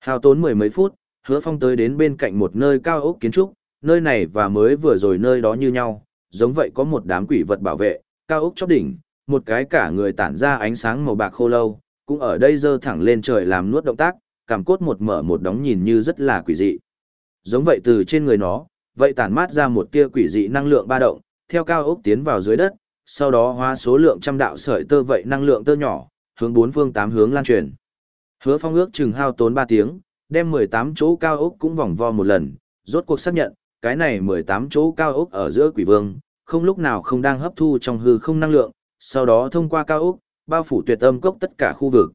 Hào tốn mười mấy phút, hứa phong tới đến bên cạnh một nơi cao ốc kiến trúc, nơi này và mới vừa rồi nơi đó như nhau, giống vậy có một đám quỷ vật bảo vệ, cao ốc chóp đỉnh, một cái cả người tản ra ánh sáng màu bạc khô lâu, cũng ở đây dơ thẳng lên trời làm nuốt động tác, cảm cốt một mở một đóng nhìn như rất là quỷ dị. Giống vậy từ trên người nó, vậy tản mát ra một tia quỷ dị năng lượng ba động, theo cao ốc tiến vào dưới đất, sau đó hóa số lượng trăm đạo sợi tơ vậy năng lượng tơ nhỏ, hướng bốn phương tám hướng lan truyền. Hứa Phong ước chừng hao tốn 3 tiếng, đem 18 chỗ cao ốc cũng vòng vo một lần, rốt cuộc xác nhận, cái này 18 chỗ cao ốc ở giữa quỷ vương, không lúc nào không đang hấp thu trong hư không năng lượng, sau đó thông qua cao ốc, bao phủ tuyệt âm cốc tất cả khu vực.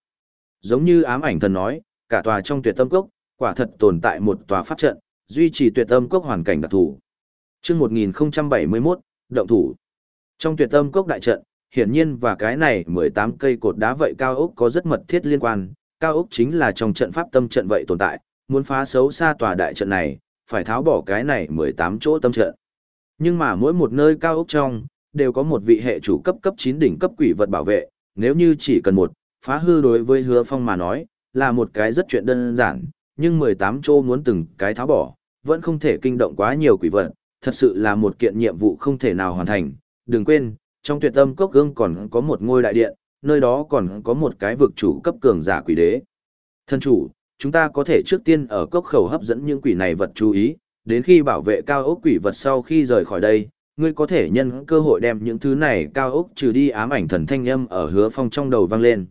Giống như ám ảnh thần nói, cả tòa trong tuyệt âm cốc, quả thật tồn tại một tòa pháp trận, duy trì tuyệt âm cốc hoàn cảnh đặc thù. Chương 1071, động thủ. Trong tuyệt tâm cốc đại trận, hiển nhiên và cái này 18 cây cột đá vậy cao ốc có rất mật thiết liên quan, cao ốc chính là trong trận pháp tâm trận vậy tồn tại, muốn phá xấu xa tòa đại trận này, phải tháo bỏ cái này 18 chỗ tâm trận. Nhưng mà mỗi một nơi cao ốc trong, đều có một vị hệ chủ cấp cấp 9 đỉnh cấp quỷ vật bảo vệ, nếu như chỉ cần một, phá hư đối với hứa phong mà nói, là một cái rất chuyện đơn giản, nhưng 18 chỗ muốn từng cái tháo bỏ, vẫn không thể kinh động quá nhiều quỷ vật, thật sự là một kiện nhiệm vụ không thể nào hoàn thành. Đừng quên, trong tuyệt tâm cốc gương còn có một ngôi đại điện, nơi đó còn có một cái vực chủ cấp cường giả quỷ đế. Thân chủ, chúng ta có thể trước tiên ở cốc khẩu hấp dẫn những quỷ này vật chú ý, đến khi bảo vệ cao ốc quỷ vật sau khi rời khỏi đây, ngươi có thể nhân cơ hội đem những thứ này cao ốc trừ đi ám ảnh thần thanh âm ở hứa phong trong đầu vang lên.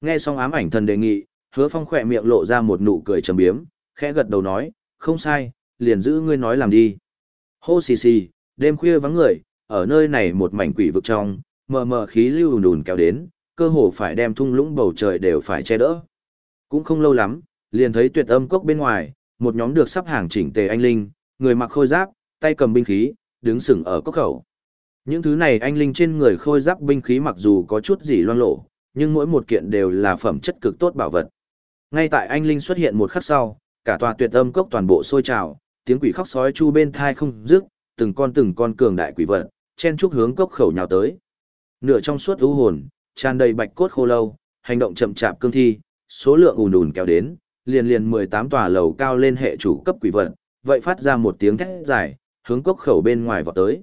Nghe xong ám ảnh thần đề nghị, hứa phong khỏe miệng lộ ra một nụ cười trầm biếm, khẽ gật đầu nói, không sai, liền giữ ngươi nói làm đi. Hô xì xì, đêm khuya vắng người, ở nơi này một mảnh quỷ vực trong, mờ mờ khí lưu đùn kéo đến, cơ hồ phải đem thung lũng bầu trời đều phải che đỡ. Cũng không lâu lắm, liền thấy tuyệt âm cốc bên ngoài, một nhóm được sắp hàng chỉnh tề anh linh, người mặc khôi giáp, tay cầm binh khí, đứng sừng ở cốc khẩu. Những thứ này anh linh trên người khôi giáp binh khí mặc dù có chút gì loang lộ, nhưng mỗi một kiện đều là phẩm chất cực tốt bảo vật. Ngay tại anh linh xuất hiện một khắc sau, cả tòa tuyệt âm cốc toàn bộ sôi trào, tiếng quỷ khóc sói chu bên thai không dứt, từng con từng con cường đại quỷ vật, chen chúc hướng cốc khẩu nhào tới. Nửa trong suốt u hồn, tràn đầy bạch cốt khô lâu, hành động chậm chạp cương thi, số lượng ùn ùn kéo đến, liền liền 18 tòa lầu cao lên hệ chủ cấp quỷ vật, vậy phát ra một tiếng thét dài, hướng cốc khẩu bên ngoài vọt tới.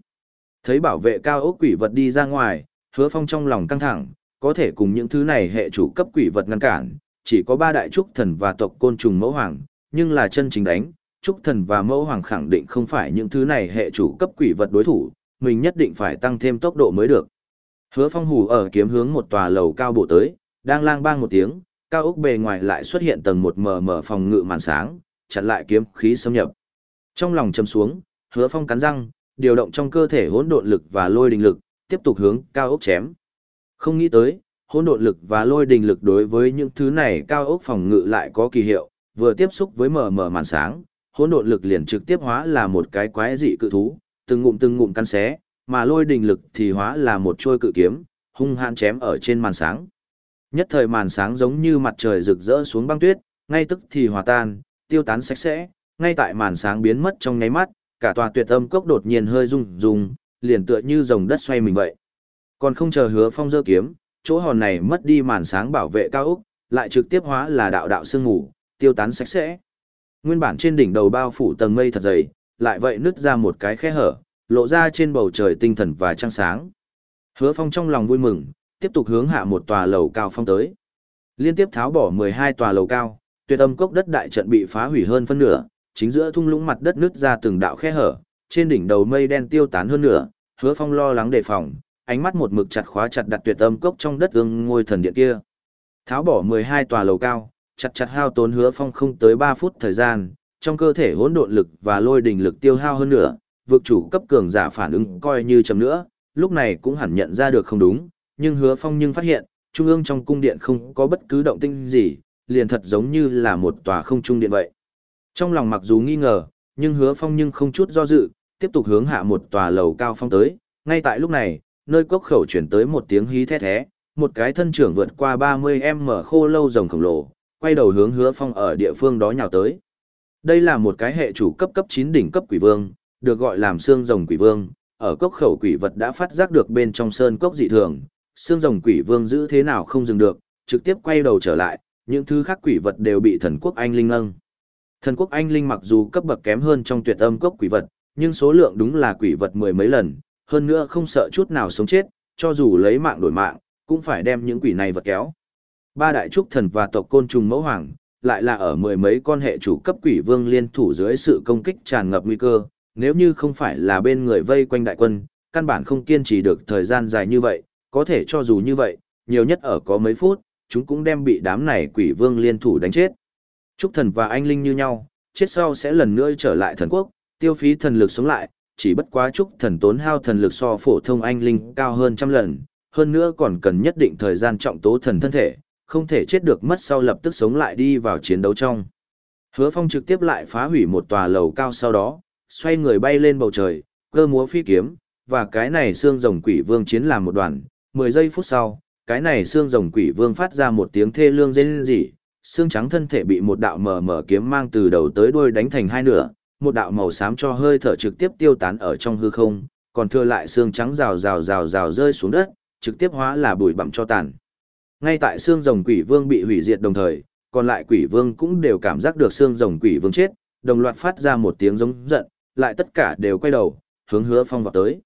Thấy bảo vệ cao ốc quỷ vật đi ra ngoài, hứa phong trong lòng căng thẳng, có thể cùng những thứ này hệ chủ cấp quỷ vật ngăn cản, chỉ có ba đại trúc thần và tộc côn trùng mẫu hoàng, nhưng là chân chính đánh, trúc thần và mẫu hoàng khẳng định không phải những thứ này hệ chủ cấp quỷ vật đối thủ, mình nhất định phải tăng thêm tốc độ mới được. Hứa phong hù ở kiếm hướng một tòa lầu cao bộ tới, đang lang bang một tiếng, cao ốc bề ngoài lại xuất hiện tầng một mờ mờ phòng ngự màn sáng, chặn lại kiếm khí xâm nhập. Trong lòng châm xuống, hứa phong cắn răng, điều động trong cơ thể hỗn độn lực và lôi đình lực, tiếp tục hướng cao ốc chém. Không nghĩ tới, hỗn độn lực và lôi đình lực đối với những thứ này cao ốc phòng ngự lại có kỳ hiệu, vừa tiếp xúc với mờ mờ màn sáng, hỗn độn lực liền trực tiếp hóa là một cái quái dị cự thú, từng ngụm từng ngụm căn xé, mà lôi đình lực thì hóa là một trôi cự kiếm, hung hãn chém ở trên màn sáng. Nhất thời màn sáng giống như mặt trời rực rỡ xuống băng tuyết, ngay tức thì hòa tan, tiêu tán sạch sẽ, ngay tại màn sáng biến mất trong nháy mắt, cả tòa tuyệt âm cốc đột nhiên hơi rung rung, liền tựa như dòng đất xoay mình vậy. Còn không chờ hứa phong dơ kiếm, chỗ hòn này mất đi màn sáng bảo vệ cao ốc, lại trực tiếp hóa là đạo đạo sương ngủ, tiêu tán sạch sẽ. Nguyên bản trên đỉnh đầu bao phủ tầng mây thật dày, lại vậy nứt ra một cái khe hở, lộ ra trên bầu trời tinh thần và trăng sáng. Hứa Phong trong lòng vui mừng, tiếp tục hướng hạ một tòa lầu cao phong tới. Liên tiếp tháo bỏ 12 tòa lầu cao, tuyệt âm cốc đất đại trận bị phá hủy hơn phân nửa, chính giữa thung lũng mặt đất nứt ra từng đạo khe hở, trên đỉnh đầu mây đen tiêu tán hơn nửa, Hứa Phong lo lắng đề phòng, ánh mắt một mực chặt khóa chặt đặt tuyệt âm cốc trong đất ương ngôi thần điện kia. Tháo bỏ 12 tòa lầu cao, chặt chặt hao tốn Hứa Phong không tới 3 phút thời gian, trong cơ thể hỗn độn lực và lôi đình lực tiêu hao hơn nửa, vực chủ cấp cường giả phản ứng coi như chậm nữa, lúc này cũng hẳn nhận ra được không đúng, nhưng hứa phong nhưng phát hiện, trung ương trong cung điện không có bất cứ động tĩnh gì, liền thật giống như là một tòa không trung điện vậy. Trong lòng mặc dù nghi ngờ, nhưng hứa phong nhưng không chút do dự, tiếp tục hướng hạ một tòa lầu cao phong tới, ngay tại lúc này, nơi cốc khẩu chuyển tới một tiếng hí thét thé, một cái thân trưởng vượt qua 30m khô lâu rồng khổng lồ, quay đầu hướng hứa phong ở địa phương đó nhào tới. Đây là một cái hệ chủ cấp cấp 9 đỉnh cấp quỷ vương, được gọi làm xương rồng quỷ vương, ở cốc khẩu quỷ vật đã phát giác được bên trong sơn cốc dị thường, xương rồng quỷ vương giữ thế nào không dừng được, trực tiếp quay đầu trở lại, những thứ khác quỷ vật đều bị thần quốc anh linh nâng. Thần quốc anh linh mặc dù cấp bậc kém hơn trong tuyệt âm cốc quỷ vật, nhưng số lượng đúng là quỷ vật mười mấy lần, hơn nữa không sợ chút nào sống chết, cho dù lấy mạng đổi mạng, cũng phải đem những quỷ này vật kéo. Ba đại trúc thần và tộc côn trùng mẫu hoàng, lại là ở mười mấy con hệ chủ cấp quỷ vương liên thủ dưới sự công kích tràn ngập nguy cơ, nếu như không phải là bên người vây quanh đại quân, căn bản không kiên trì được thời gian dài như vậy, có thể cho dù như vậy, nhiều nhất ở có mấy phút, chúng cũng đem bị đám này quỷ vương liên thủ đánh chết. Trúc thần và anh linh như nhau, chết sau sẽ lần nữa trở lại thần quốc, tiêu phí thần lực sống lại, chỉ bất quá trúc thần tốn hao thần lực so phổ thông anh linh cao hơn trăm lần, hơn nữa còn cần nhất định thời gian trọng tố thần thân thể, không thể chết được mất sau lập tức sống lại đi vào chiến đấu trong. Hứa Phong trực tiếp lại phá hủy một tòa lầu cao sau đó, xoay người bay lên bầu trời, cơ múa phi kiếm, và cái này xương rồng quỷ vương chiến làm một đoàn, 10 giây phút sau, cái này xương rồng quỷ vương phát ra một tiếng thê lương rên rỉ, xương trắng thân thể bị một đạo mờ mờ kiếm mang từ đầu tới đuôi đánh thành hai nửa, một đạo màu xám cho hơi thở trực tiếp tiêu tán ở trong hư không, còn thừa lại xương trắng rào rào rào rào rơi xuống đất, trực tiếp hóa là bụi bặm cho tàn. Ngay tại xương rồng quỷ vương bị hủy diệt đồng thời, còn lại quỷ vương cũng đều cảm giác được xương rồng quỷ vương chết, đồng loạt phát ra một tiếng giống giận, lại tất cả đều quay đầu, hướng hứa phong vào tới.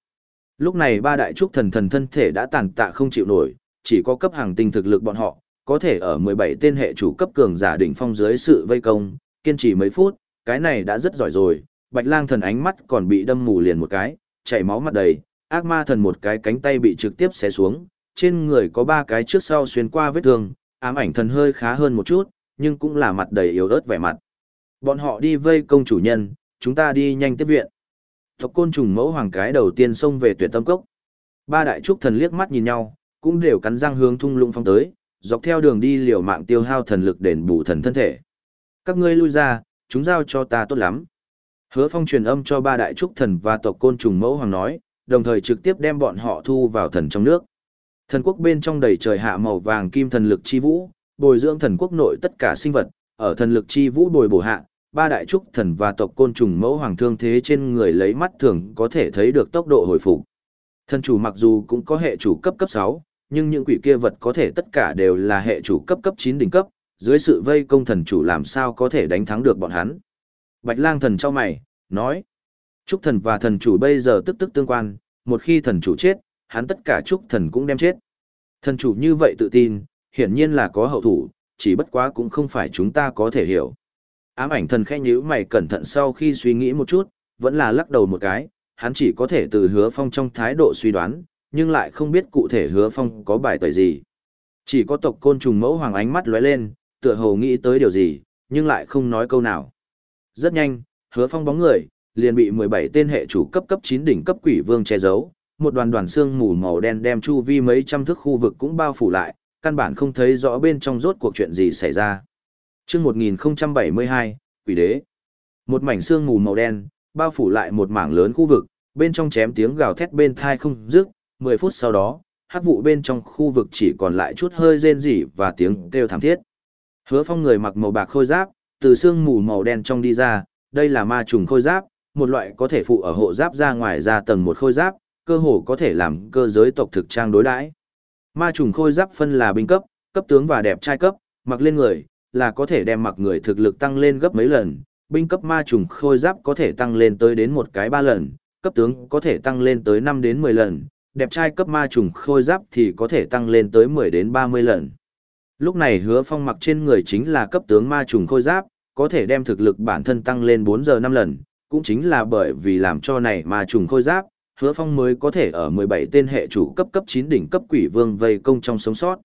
Lúc này ba đại trúc thần thần thân thể đã tàn tạ không chịu nổi, chỉ có cấp hàng tinh thực lực bọn họ, có thể ở 17 tên hệ chủ cấp cường giả đỉnh phong dưới sự vây công, kiên trì mấy phút, cái này đã rất giỏi rồi. Bạch lang thần ánh mắt còn bị đâm mù liền một cái, chảy máu mặt đầy, ác ma thần một cái cánh tay bị trực tiếp xé xuống, trên người có ba cái trước sau xuyên qua vết thương, ám ảnh thần hơi khá hơn một chút, nhưng cũng là mặt đầy yếu ớt vẻ mặt. Bọn họ đi vây công chủ nhân, chúng ta đi nhanh tiếp viện. Tộc côn trùng mẫu hoàng cái đầu tiên xông về tuyệt tâm cốc. Ba đại trúc thần liếc mắt nhìn nhau, cũng đều cắn răng hướng thung lũng phong tới, dọc theo đường đi liều mạng tiêu hao thần lực đền bù thần thân thể. Các ngươi lui ra, chúng giao cho ta tốt lắm. Hứa phong truyền âm cho ba đại trúc thần và tộc côn trùng mẫu hoàng nói, đồng thời trực tiếp đem bọn họ thu vào thần trong nước. Thần quốc bên trong đầy trời hạ màu vàng kim thần lực chi vũ, bồi dưỡng thần quốc nội tất cả sinh vật, ở thần lực chi vũ bồi bổ hạ, ba đại trúc thần và tộc côn trùng mẫu hoàng thương thế trên người lấy mắt thường có thể thấy được tốc độ hồi phục. Thần chủ mặc dù cũng có hệ chủ cấp cấp 6, nhưng những quỷ kia vật có thể tất cả đều là hệ chủ cấp cấp 9 đỉnh cấp, dưới sự vây công thần chủ làm sao có thể đánh thắng được bọn hắn. Bạch lang thần cho mày, nói. Trúc thần và thần chủ bây giờ tức tức tương quan, một khi thần chủ chết, hắn tất cả trúc thần cũng đem chết. Thần chủ như vậy tự tin, hiển nhiên là có hậu thủ, chỉ bất quá cũng không phải chúng ta có thể hiểu. Ám ảnh thần khẽ nhíu mày cẩn thận sau khi suy nghĩ một chút, vẫn là lắc đầu một cái, hắn chỉ có thể từ hứa phong trong thái độ suy đoán, nhưng lại không biết cụ thể hứa phong có bài tẩy gì. Chỉ có tộc côn trùng mẫu hoàng ánh mắt lóe lên, tựa hồ nghĩ tới điều gì, nhưng lại không nói câu nào. Rất nhanh, hứa phong bóng người, liền bị 17 tên hệ chủ cấp cấp 9 đỉnh cấp quỷ vương che giấu, một đoàn đoàn xương mù màu đen đem chu vi mấy trăm thước khu vực cũng bao phủ lại, căn bản không thấy rõ bên trong rốt cuộc chuyện gì xảy ra. Trước 1072, quỷ đế. Một mảnh xương mù màu đen, bao phủ lại một mảng lớn khu vực, bên trong chém tiếng gào thét bên thai không dứt, 10 phút sau đó, hắc vụ bên trong khu vực chỉ còn lại chút hơi rên rỉ và tiếng kêu thảm thiết. Hứa Phong người mặc màu bạc khôi giáp, từ xương mù màu đen trong đi ra, đây là ma trùng khôi giáp, một loại có thể phụ ở hộ giáp ra ngoài ra tầng một khôi giáp, cơ hồ có thể làm cơ giới tộc thực trang đối đãi. Ma trùng khôi giáp phân là binh cấp, cấp tướng và đẹp trai cấp, mặc lên người là có thể đem mặc người thực lực tăng lên gấp mấy lần, binh cấp ma trùng khôi giáp có thể tăng lên tới đến một cái ba lần, cấp tướng có thể tăng lên tới 5 đến 10 lần, đẹp trai cấp ma trùng khôi giáp thì có thể tăng lên tới 10 đến 30 lần. Lúc này hứa phong mặc trên người chính là cấp tướng ma trùng khôi giáp, có thể đem thực lực bản thân tăng lên 4 giờ 5 lần, cũng chính là bởi vì làm cho này ma trùng khôi giáp, hứa phong mới có thể ở 17 tên hệ chủ cấp cấp 9 đỉnh cấp quỷ vương vây công trong sống sót.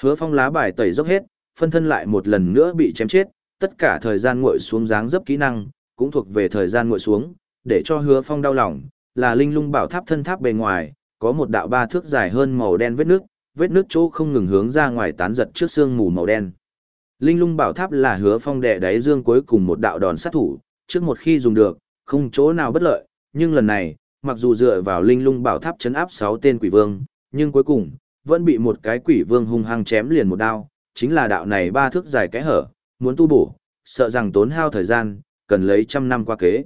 Hứa phong lá bài tẩy dốc hết, phân thân lại một lần nữa bị chém chết, tất cả thời gian nguội xuống dáng dấp kỹ năng, cũng thuộc về thời gian nguội xuống, để cho hứa phong đau lòng, là linh lung bảo tháp thân tháp bề ngoài, có một đạo ba thước dài hơn màu đen vết nước, vết nước chỗ không ngừng hướng ra ngoài tán giật trước xương mù màu đen. Linh lung bảo tháp là hứa phong đệ đáy dương cuối cùng một đạo đòn sát thủ, trước một khi dùng được, không chỗ nào bất lợi, nhưng lần này, mặc dù dựa vào linh lung bảo tháp chấn áp 6 tên quỷ vương, nhưng cuối cùng, vẫn bị một cái quỷ vương hung hăng chém liền một đao, chính là đạo này ba thước dài cái hở, muốn tu bổ, sợ rằng tốn hao thời gian, cần lấy trăm năm qua kế.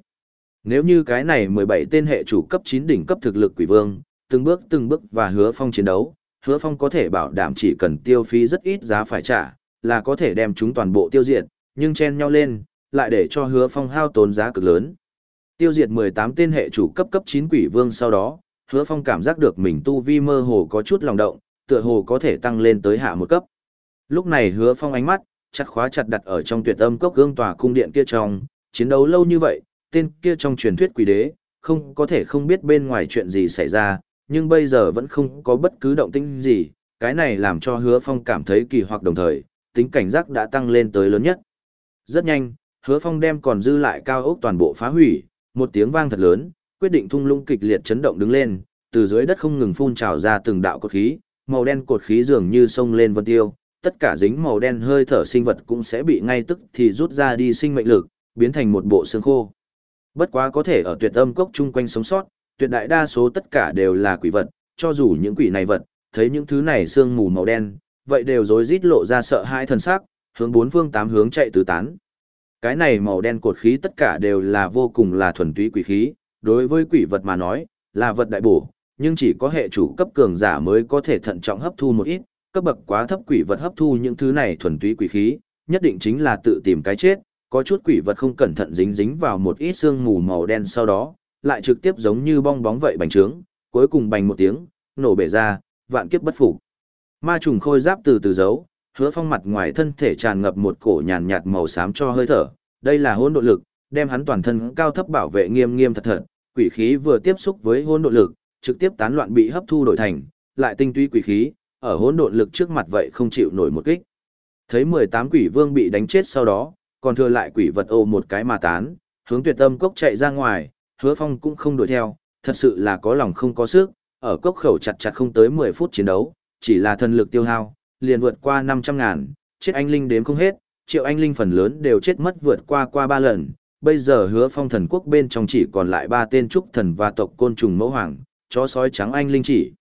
Nếu như cái này 17 tên hệ chủ cấp 9 đỉnh cấp thực lực quỷ vương, từng bước từng bước và hứa phong chiến đấu, hứa phong có thể bảo đảm chỉ cần tiêu phí rất ít giá phải trả, là có thể đem chúng toàn bộ tiêu diệt, nhưng chen nhau lên, lại để cho hứa phong hao tốn giá cực lớn. Tiêu diệt 18 tên hệ chủ cấp cấp 9 quỷ vương sau đó, hứa phong cảm giác được mình tu vi mơ hồ có chút lòng động, tựa hồ có thể tăng lên tới hạ một cấp. Lúc này hứa phong ánh mắt, chặt khóa chặt đặt ở trong tuyệt âm cốc gương tòa cung điện kia trong, chiến đấu lâu như vậy, tên kia trong truyền thuyết quỷ đế, không có thể không biết bên ngoài chuyện gì xảy ra, nhưng bây giờ vẫn không có bất cứ động tĩnh gì, cái này làm cho hứa phong cảm thấy kỳ hoặc đồng thời, tính cảnh giác đã tăng lên tới lớn nhất. Rất nhanh, hứa phong đem còn dư lại cao ốc toàn bộ phá hủy, một tiếng vang thật lớn, quyết định thung lũng kịch liệt chấn động đứng lên, từ dưới đất không ngừng phun trào ra từng đạo cột khí, màu đen cột khí dường như sông lên vân tiêu, tất cả dính màu đen hơi thở sinh vật cũng sẽ bị ngay tức thì rút ra đi sinh mệnh lực, biến thành một bộ xương khô. Bất quá có thể ở tuyệt âm cốc chung quanh sống sót, tuyệt đại đa số tất cả đều là quỷ vật, cho dù những quỷ này vật, thấy những thứ này xương mù màu đen, vậy đều rối rít lộ ra sợ hãi thần sắc, hướng bốn phương tám hướng chạy tứ tán. Cái này màu đen cột khí tất cả đều là vô cùng là thuần túy quỷ khí, đối với quỷ vật mà nói, là vật đại bổ, nhưng chỉ có hệ chủ cấp cường giả mới có thể thận trọng hấp thu một ít, cấp bậc quá thấp quỷ vật hấp thu những thứ này thuần túy quỷ khí, nhất định chính là tự tìm cái chết, có chút quỷ vật không cẩn thận dính dính vào một ít xương mù màu đen sau đó, lại trực tiếp giống như bong bóng vậy bành trướng, cuối cùng bành một tiếng, nổ bể ra, vạn kiếp bất phục. Ma trùng khôi giáp từ từ giấu, hứa phong mặt ngoài thân thể tràn ngập một cổ nhàn nhạt màu xám cho hơi thở, đây là hôn độ lực, đem hắn toàn thân cao thấp bảo vệ nghiêm nghiêm thật thật, quỷ khí vừa tiếp xúc với hôn độ lực, trực tiếp tán loạn bị hấp thu đổi thành, lại tinh túy quỷ khí, ở hỗn độn lực trước mặt vậy không chịu nổi một kích. Thấy 18 quỷ vương bị đánh chết sau đó, còn thừa lại quỷ vật ô một cái mà tán, hướng tuyệt tâm cốc chạy ra ngoài, hứa phong cũng không đuổi theo, thật sự là có lòng không có sức, ở cốc khẩu chặt chặt không tới 10 phút chiến đấu, chỉ là thần lực tiêu hao, liền vượt qua 500 ngàn, chết anh linh đếm không hết, triệu anh linh phần lớn đều chết mất vượt qua qua 3 lần, bây giờ hứa phong thần quốc bên trong chỉ còn lại 3 tên trúc thần và tộc côn trùng mẫu hoàng, chó sói trắng anh linh chỉ.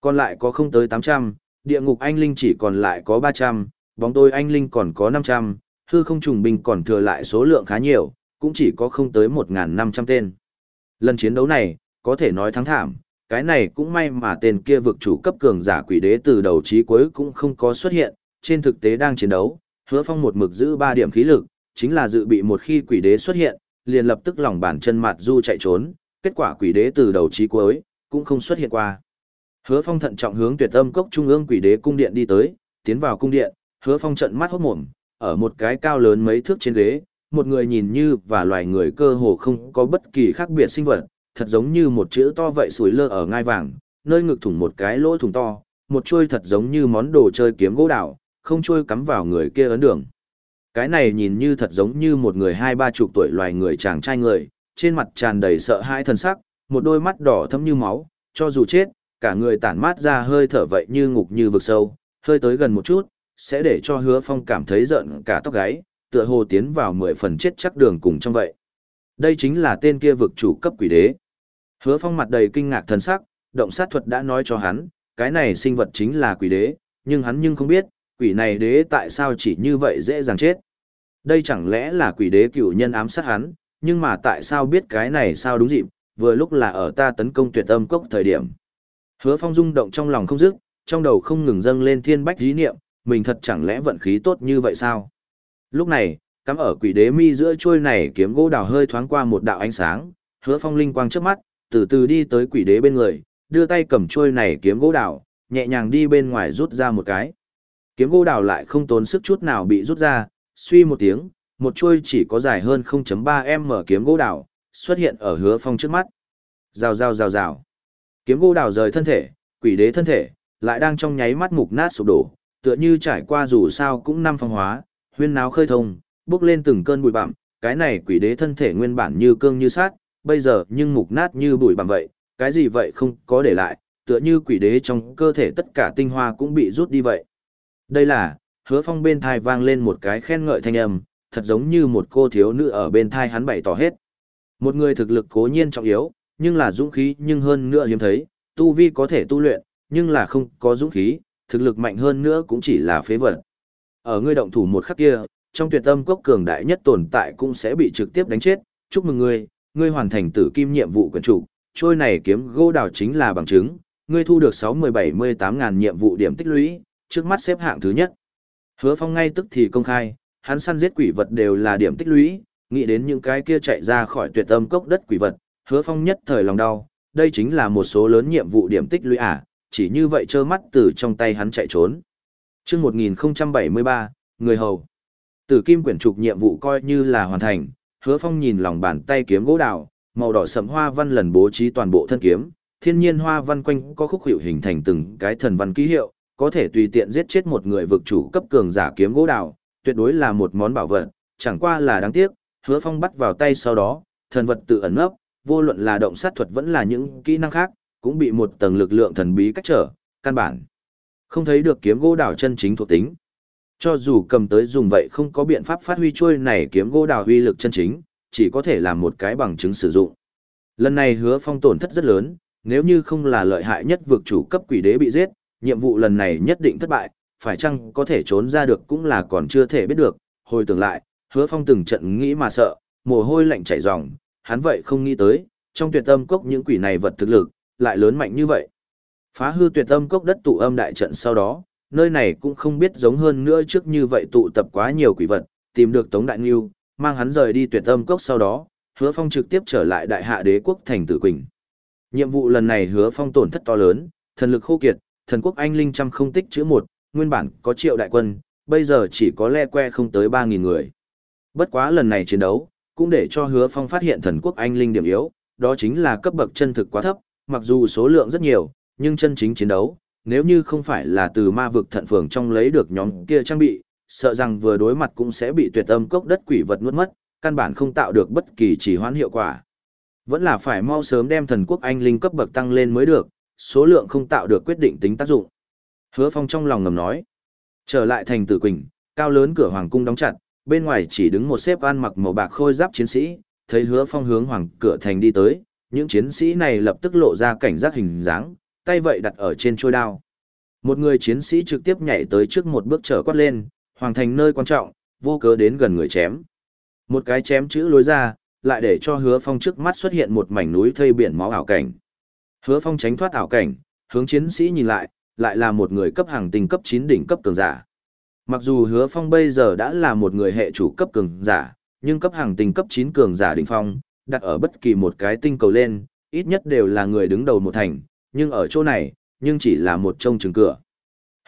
Còn lại có không tới 800, địa ngục anh linh chỉ còn lại có 300, bóng tôi anh linh còn có 500, hư không trùng binh còn thừa lại số lượng khá nhiều, cũng chỉ có không tới 1.500 tên. Lần chiến đấu này, có thể nói thắng thảm, cái này cũng may mà tên kia vực chủ cấp cường giả quỷ đế từ đầu chí cuối cũng không có xuất hiện, trên thực tế đang chiến đấu, hứa phong một mực giữ 3 điểm khí lực, chính là dự bị một khi quỷ đế xuất hiện, liền lập tức lòng bàn chân mặt du chạy trốn, kết quả quỷ đế từ đầu chí cuối, cũng không xuất hiện qua. Hứa Phong thận trọng hướng Tuyệt Âm Cốc Trung ương Quỷ Đế cung điện đi tới, tiến vào cung điện, Hứa Phong trợn mắt hốt mồm, ở một cái cao lớn mấy thước trên ghế, một người nhìn như và loài người cơ hồ không có bất kỳ khác biệt sinh vật, thật giống như một chữ to vậy sủi lơ ở ngai vàng, nơi ngực thủng một cái lỗ thủng to, một chuôi thật giống như món đồ chơi kiếm gỗ đào, không chuôi cắm vào người kia ấn đường. Cái này nhìn như thật giống như một người hai ba chục tuổi loài người chàng trai người, trên mặt tràn đầy sợ hãi thần sắc, một đôi mắt đỏ thâm như máu, cho dù chết, cả người tản mát ra hơi thở vậy như ngục như vực sâu, hơi tới gần một chút, sẽ để cho hứa phong cảm thấy giận cả tóc gáy, tựa hồ tiến vào mười phần chết chắc đường cùng trong vậy. Đây chính là tên kia vực chủ cấp quỷ đế. Hứa phong mặt đầy kinh ngạc thần sắc, động sát thuật đã nói cho hắn, cái này sinh vật chính là quỷ đế, nhưng hắn nhưng không biết, quỷ này đế tại sao chỉ như vậy dễ dàng chết. Đây chẳng lẽ là quỷ đế cựu nhân ám sát hắn, nhưng mà tại sao biết cái này sao đúng dịp, vừa lúc là ở ta tấn công tuyệt âm cốc thời điểm. Hứa Phong rung động trong lòng không dứt, trong đầu không ngừng dâng lên thiên bách dí niệm, mình thật chẳng lẽ vận khí tốt như vậy sao? Lúc này, cắm ở quỷ đế mi giữa chuôi này kiếm gỗ đào hơi thoáng qua một đạo ánh sáng, Hứa Phong linh quang trước mắt, từ từ đi tới quỷ đế bên người, đưa tay cầm chuôi này kiếm gỗ đào, nhẹ nhàng đi bên ngoài rút ra một cái. Kiếm gỗ đào lại không tốn sức chút nào bị rút ra, suy một tiếng, một chuôi chỉ có dài hơn 0.3m kiếm gỗ đào xuất hiện ở Hứa Phong trước mắt. Rào rào rào rào. Kiếm gỗ đào rời thân thể, quỷ đế thân thể, lại đang trong nháy mắt mục nát sụp đổ, tựa như trải qua dù sao cũng năm phong hóa, huyên náo khơi thông, bước lên từng cơn bụi bặm, cái này quỷ đế thân thể nguyên bản như cương như sát, bây giờ nhưng mục nát như bụi bặm vậy, cái gì vậy không có để lại, tựa như quỷ đế trong cơ thể tất cả tinh hoa cũng bị rút đi vậy. Đây là, hứa phong bên thai vang lên một cái khen ngợi thanh âm, thật giống như một cô thiếu nữ ở bên thai hắn bày tỏ hết. Một người thực lực cố nhiên trọng yếu, nhưng là dũng khí nhưng hơn nữa hiếm thấy, tu vi có thể tu luyện, nhưng là không có dũng khí, thực lực mạnh hơn nữa cũng chỉ là phế vật. Ở ngươi động thủ một khắc kia, trong tuyệt tâm cốc cường đại nhất tồn tại cũng sẽ bị trực tiếp đánh chết, chúc mừng ngươi, ngươi hoàn thành tử kim nhiệm vụ quyền chủ, trôi này kiếm gỗ đào chính là bằng chứng, ngươi thu được 60-78 ngàn nhiệm vụ điểm tích lũy, trước mắt xếp hạng thứ nhất. Hứa Phong ngay tức thì công khai, hắn săn giết quỷ vật đều là điểm tích lũy, nghĩ đến những cái kia chạy ra khỏi tuyệt âm cốc đất quỷ vật, Hứa Phong nhất thời lòng đau, đây chính là một số lớn nhiệm vụ điểm tích lũy à, chỉ như vậy trơ mắt từ trong tay hắn chạy trốn. Chương 1073, người hầu. Tử kim quyển trục nhiệm vụ coi như là hoàn thành, Hứa Phong nhìn lòng bàn tay kiếm gỗ đào, màu đỏ sậm hoa văn lần bố trí toàn bộ thân kiếm, thiên nhiên hoa văn quanh có khúc hiệu hình thành từng cái thần văn ký hiệu, có thể tùy tiện giết chết một người vực chủ cấp cường giả kiếm gỗ đào, tuyệt đối là một món bảo vật, chẳng qua là đáng tiếc, Hứa Phong bắt vào tay sau đó, thần vật tự ẩn nấp, vô luận là động sát thuật vẫn là những kỹ năng khác, cũng bị một tầng lực lượng thần bí cách trở, căn bản không thấy được kiếm gỗ đào chân chính thuộc tính. Cho dù cầm tới dùng vậy không có biện pháp phát huy trôi này kiếm gỗ đào huy lực chân chính, chỉ có thể làm một cái bằng chứng sử dụng. Lần này hứa phong tổn thất rất lớn, nếu như không là lợi hại nhất vực chủ cấp quỷ đế bị giết, nhiệm vụ lần này nhất định thất bại, phải chăng có thể trốn ra được cũng là còn chưa thể biết được. Hồi tưởng lại, hứa phong từng trận nghĩ mà sợ, mồ hôi lạnh chảy ròng, hắn vậy không nghĩ tới, trong tuyệt âm cốc những quỷ này vật thực lực, lại lớn mạnh như vậy. Phá hư tuyệt âm cốc đất tụ âm đại trận sau đó, nơi này cũng không biết giống hơn nữa trước như vậy tụ tập quá nhiều quỷ vật, tìm được Tống Đại Nghiêu, mang hắn rời đi tuyệt âm cốc sau đó, hứa phong trực tiếp trở lại đại hạ đế quốc thành tử quỳnh. Nhiệm vụ lần này hứa phong tổn thất to lớn, thần lực khô kiệt, thần quốc anh linh trăm không tích chữ một, nguyên bản có triệu đại quân, bây giờ chỉ có le que không tới 3.000 người. Bất quá lần này chiến đấu, cũng để cho hứa phong phát hiện thần quốc anh linh điểm yếu, đó chính là cấp bậc chân thực quá thấp, mặc dù số lượng rất nhiều, nhưng chân chính chiến đấu, nếu như không phải là từ ma vực thận phường trong lấy được nhóm kia trang bị, sợ rằng vừa đối mặt cũng sẽ bị tuyệt âm cốc đất quỷ vật nuốt mất, căn bản không tạo được bất kỳ chỉ hoãn hiệu quả. Vẫn là phải mau sớm đem thần quốc anh linh cấp bậc tăng lên mới được, số lượng không tạo được quyết định tính tác dụng. Hứa Phong trong lòng ngầm nói. Trở lại thành Tử Quỳnh, cao lớn cửa hoàng cung đóng chặt, bên ngoài chỉ đứng một xếp ăn mặc màu bạc khôi giáp chiến sĩ, thấy Hứa Phong hướng hoàng cửa thành đi tới, những chiến sĩ này lập tức lộ ra cảnh giác hình dáng, tay vậy đặt ở trên trôi đao. Một người chiến sĩ trực tiếp nhảy tới trước một bước trở quát lên, hoàng thành nơi quan trọng, vô cớ đến gần người chém. Một cái chém chữ lối ra, lại để cho hứa phong trước mắt xuất hiện một mảnh núi thây biển máu ảo cảnh. Hứa phong tránh thoát ảo cảnh, hướng chiến sĩ nhìn lại, lại là một người cấp hàng tinh cấp 9 đỉnh cấp cường giả. Mặc dù hứa phong bây giờ đã là một người hệ chủ cấp cường giả, nhưng cấp hàng tinh cấp 9 cường giả đỉnh phong, đặt ở bất kỳ một cái tinh cầu lên, ít nhất đều là người đứng đầu một thành, nhưng ở chỗ này, nhưng chỉ là một trông chừng cửa.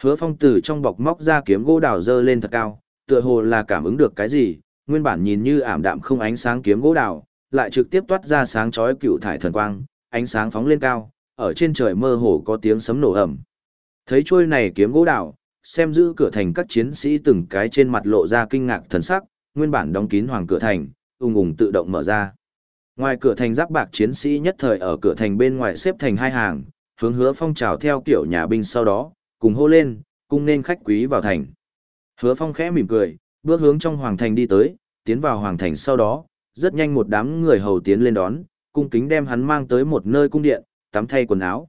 Hứa phong từ trong bọc móc ra kiếm gỗ đào dơ lên thật cao, tựa hồ là cảm ứng được cái gì, nguyên bản nhìn như ảm đạm không ánh sáng kiếm gỗ đào, lại trực tiếp toát ra sáng chói cựu thải thần quang, ánh sáng phóng lên cao, ở trên trời mơ hồ có tiếng sấm nổ ầm. Thấy chuôi này kiếm gỗ đào, xem giữ cửa thành các chiến sĩ từng cái trên mặt lộ ra kinh ngạc thần sắc, nguyên bản đóng kín hoàng cửa thành, ung ung tự động mở ra. Ngoài cửa thành giáp bạc chiến sĩ nhất thời ở cửa thành bên ngoài xếp thành hai hàng, hướng hứa phong trào theo kiểu nhà binh sau đó, cùng hô lên, cung nên khách quý vào thành. Hứa phong khẽ mỉm cười, bước hướng trong hoàng thành đi tới, tiến vào hoàng thành sau đó, rất nhanh một đám người hầu tiến lên đón, cung kính đem hắn mang tới một nơi cung điện, tắm thay quần áo.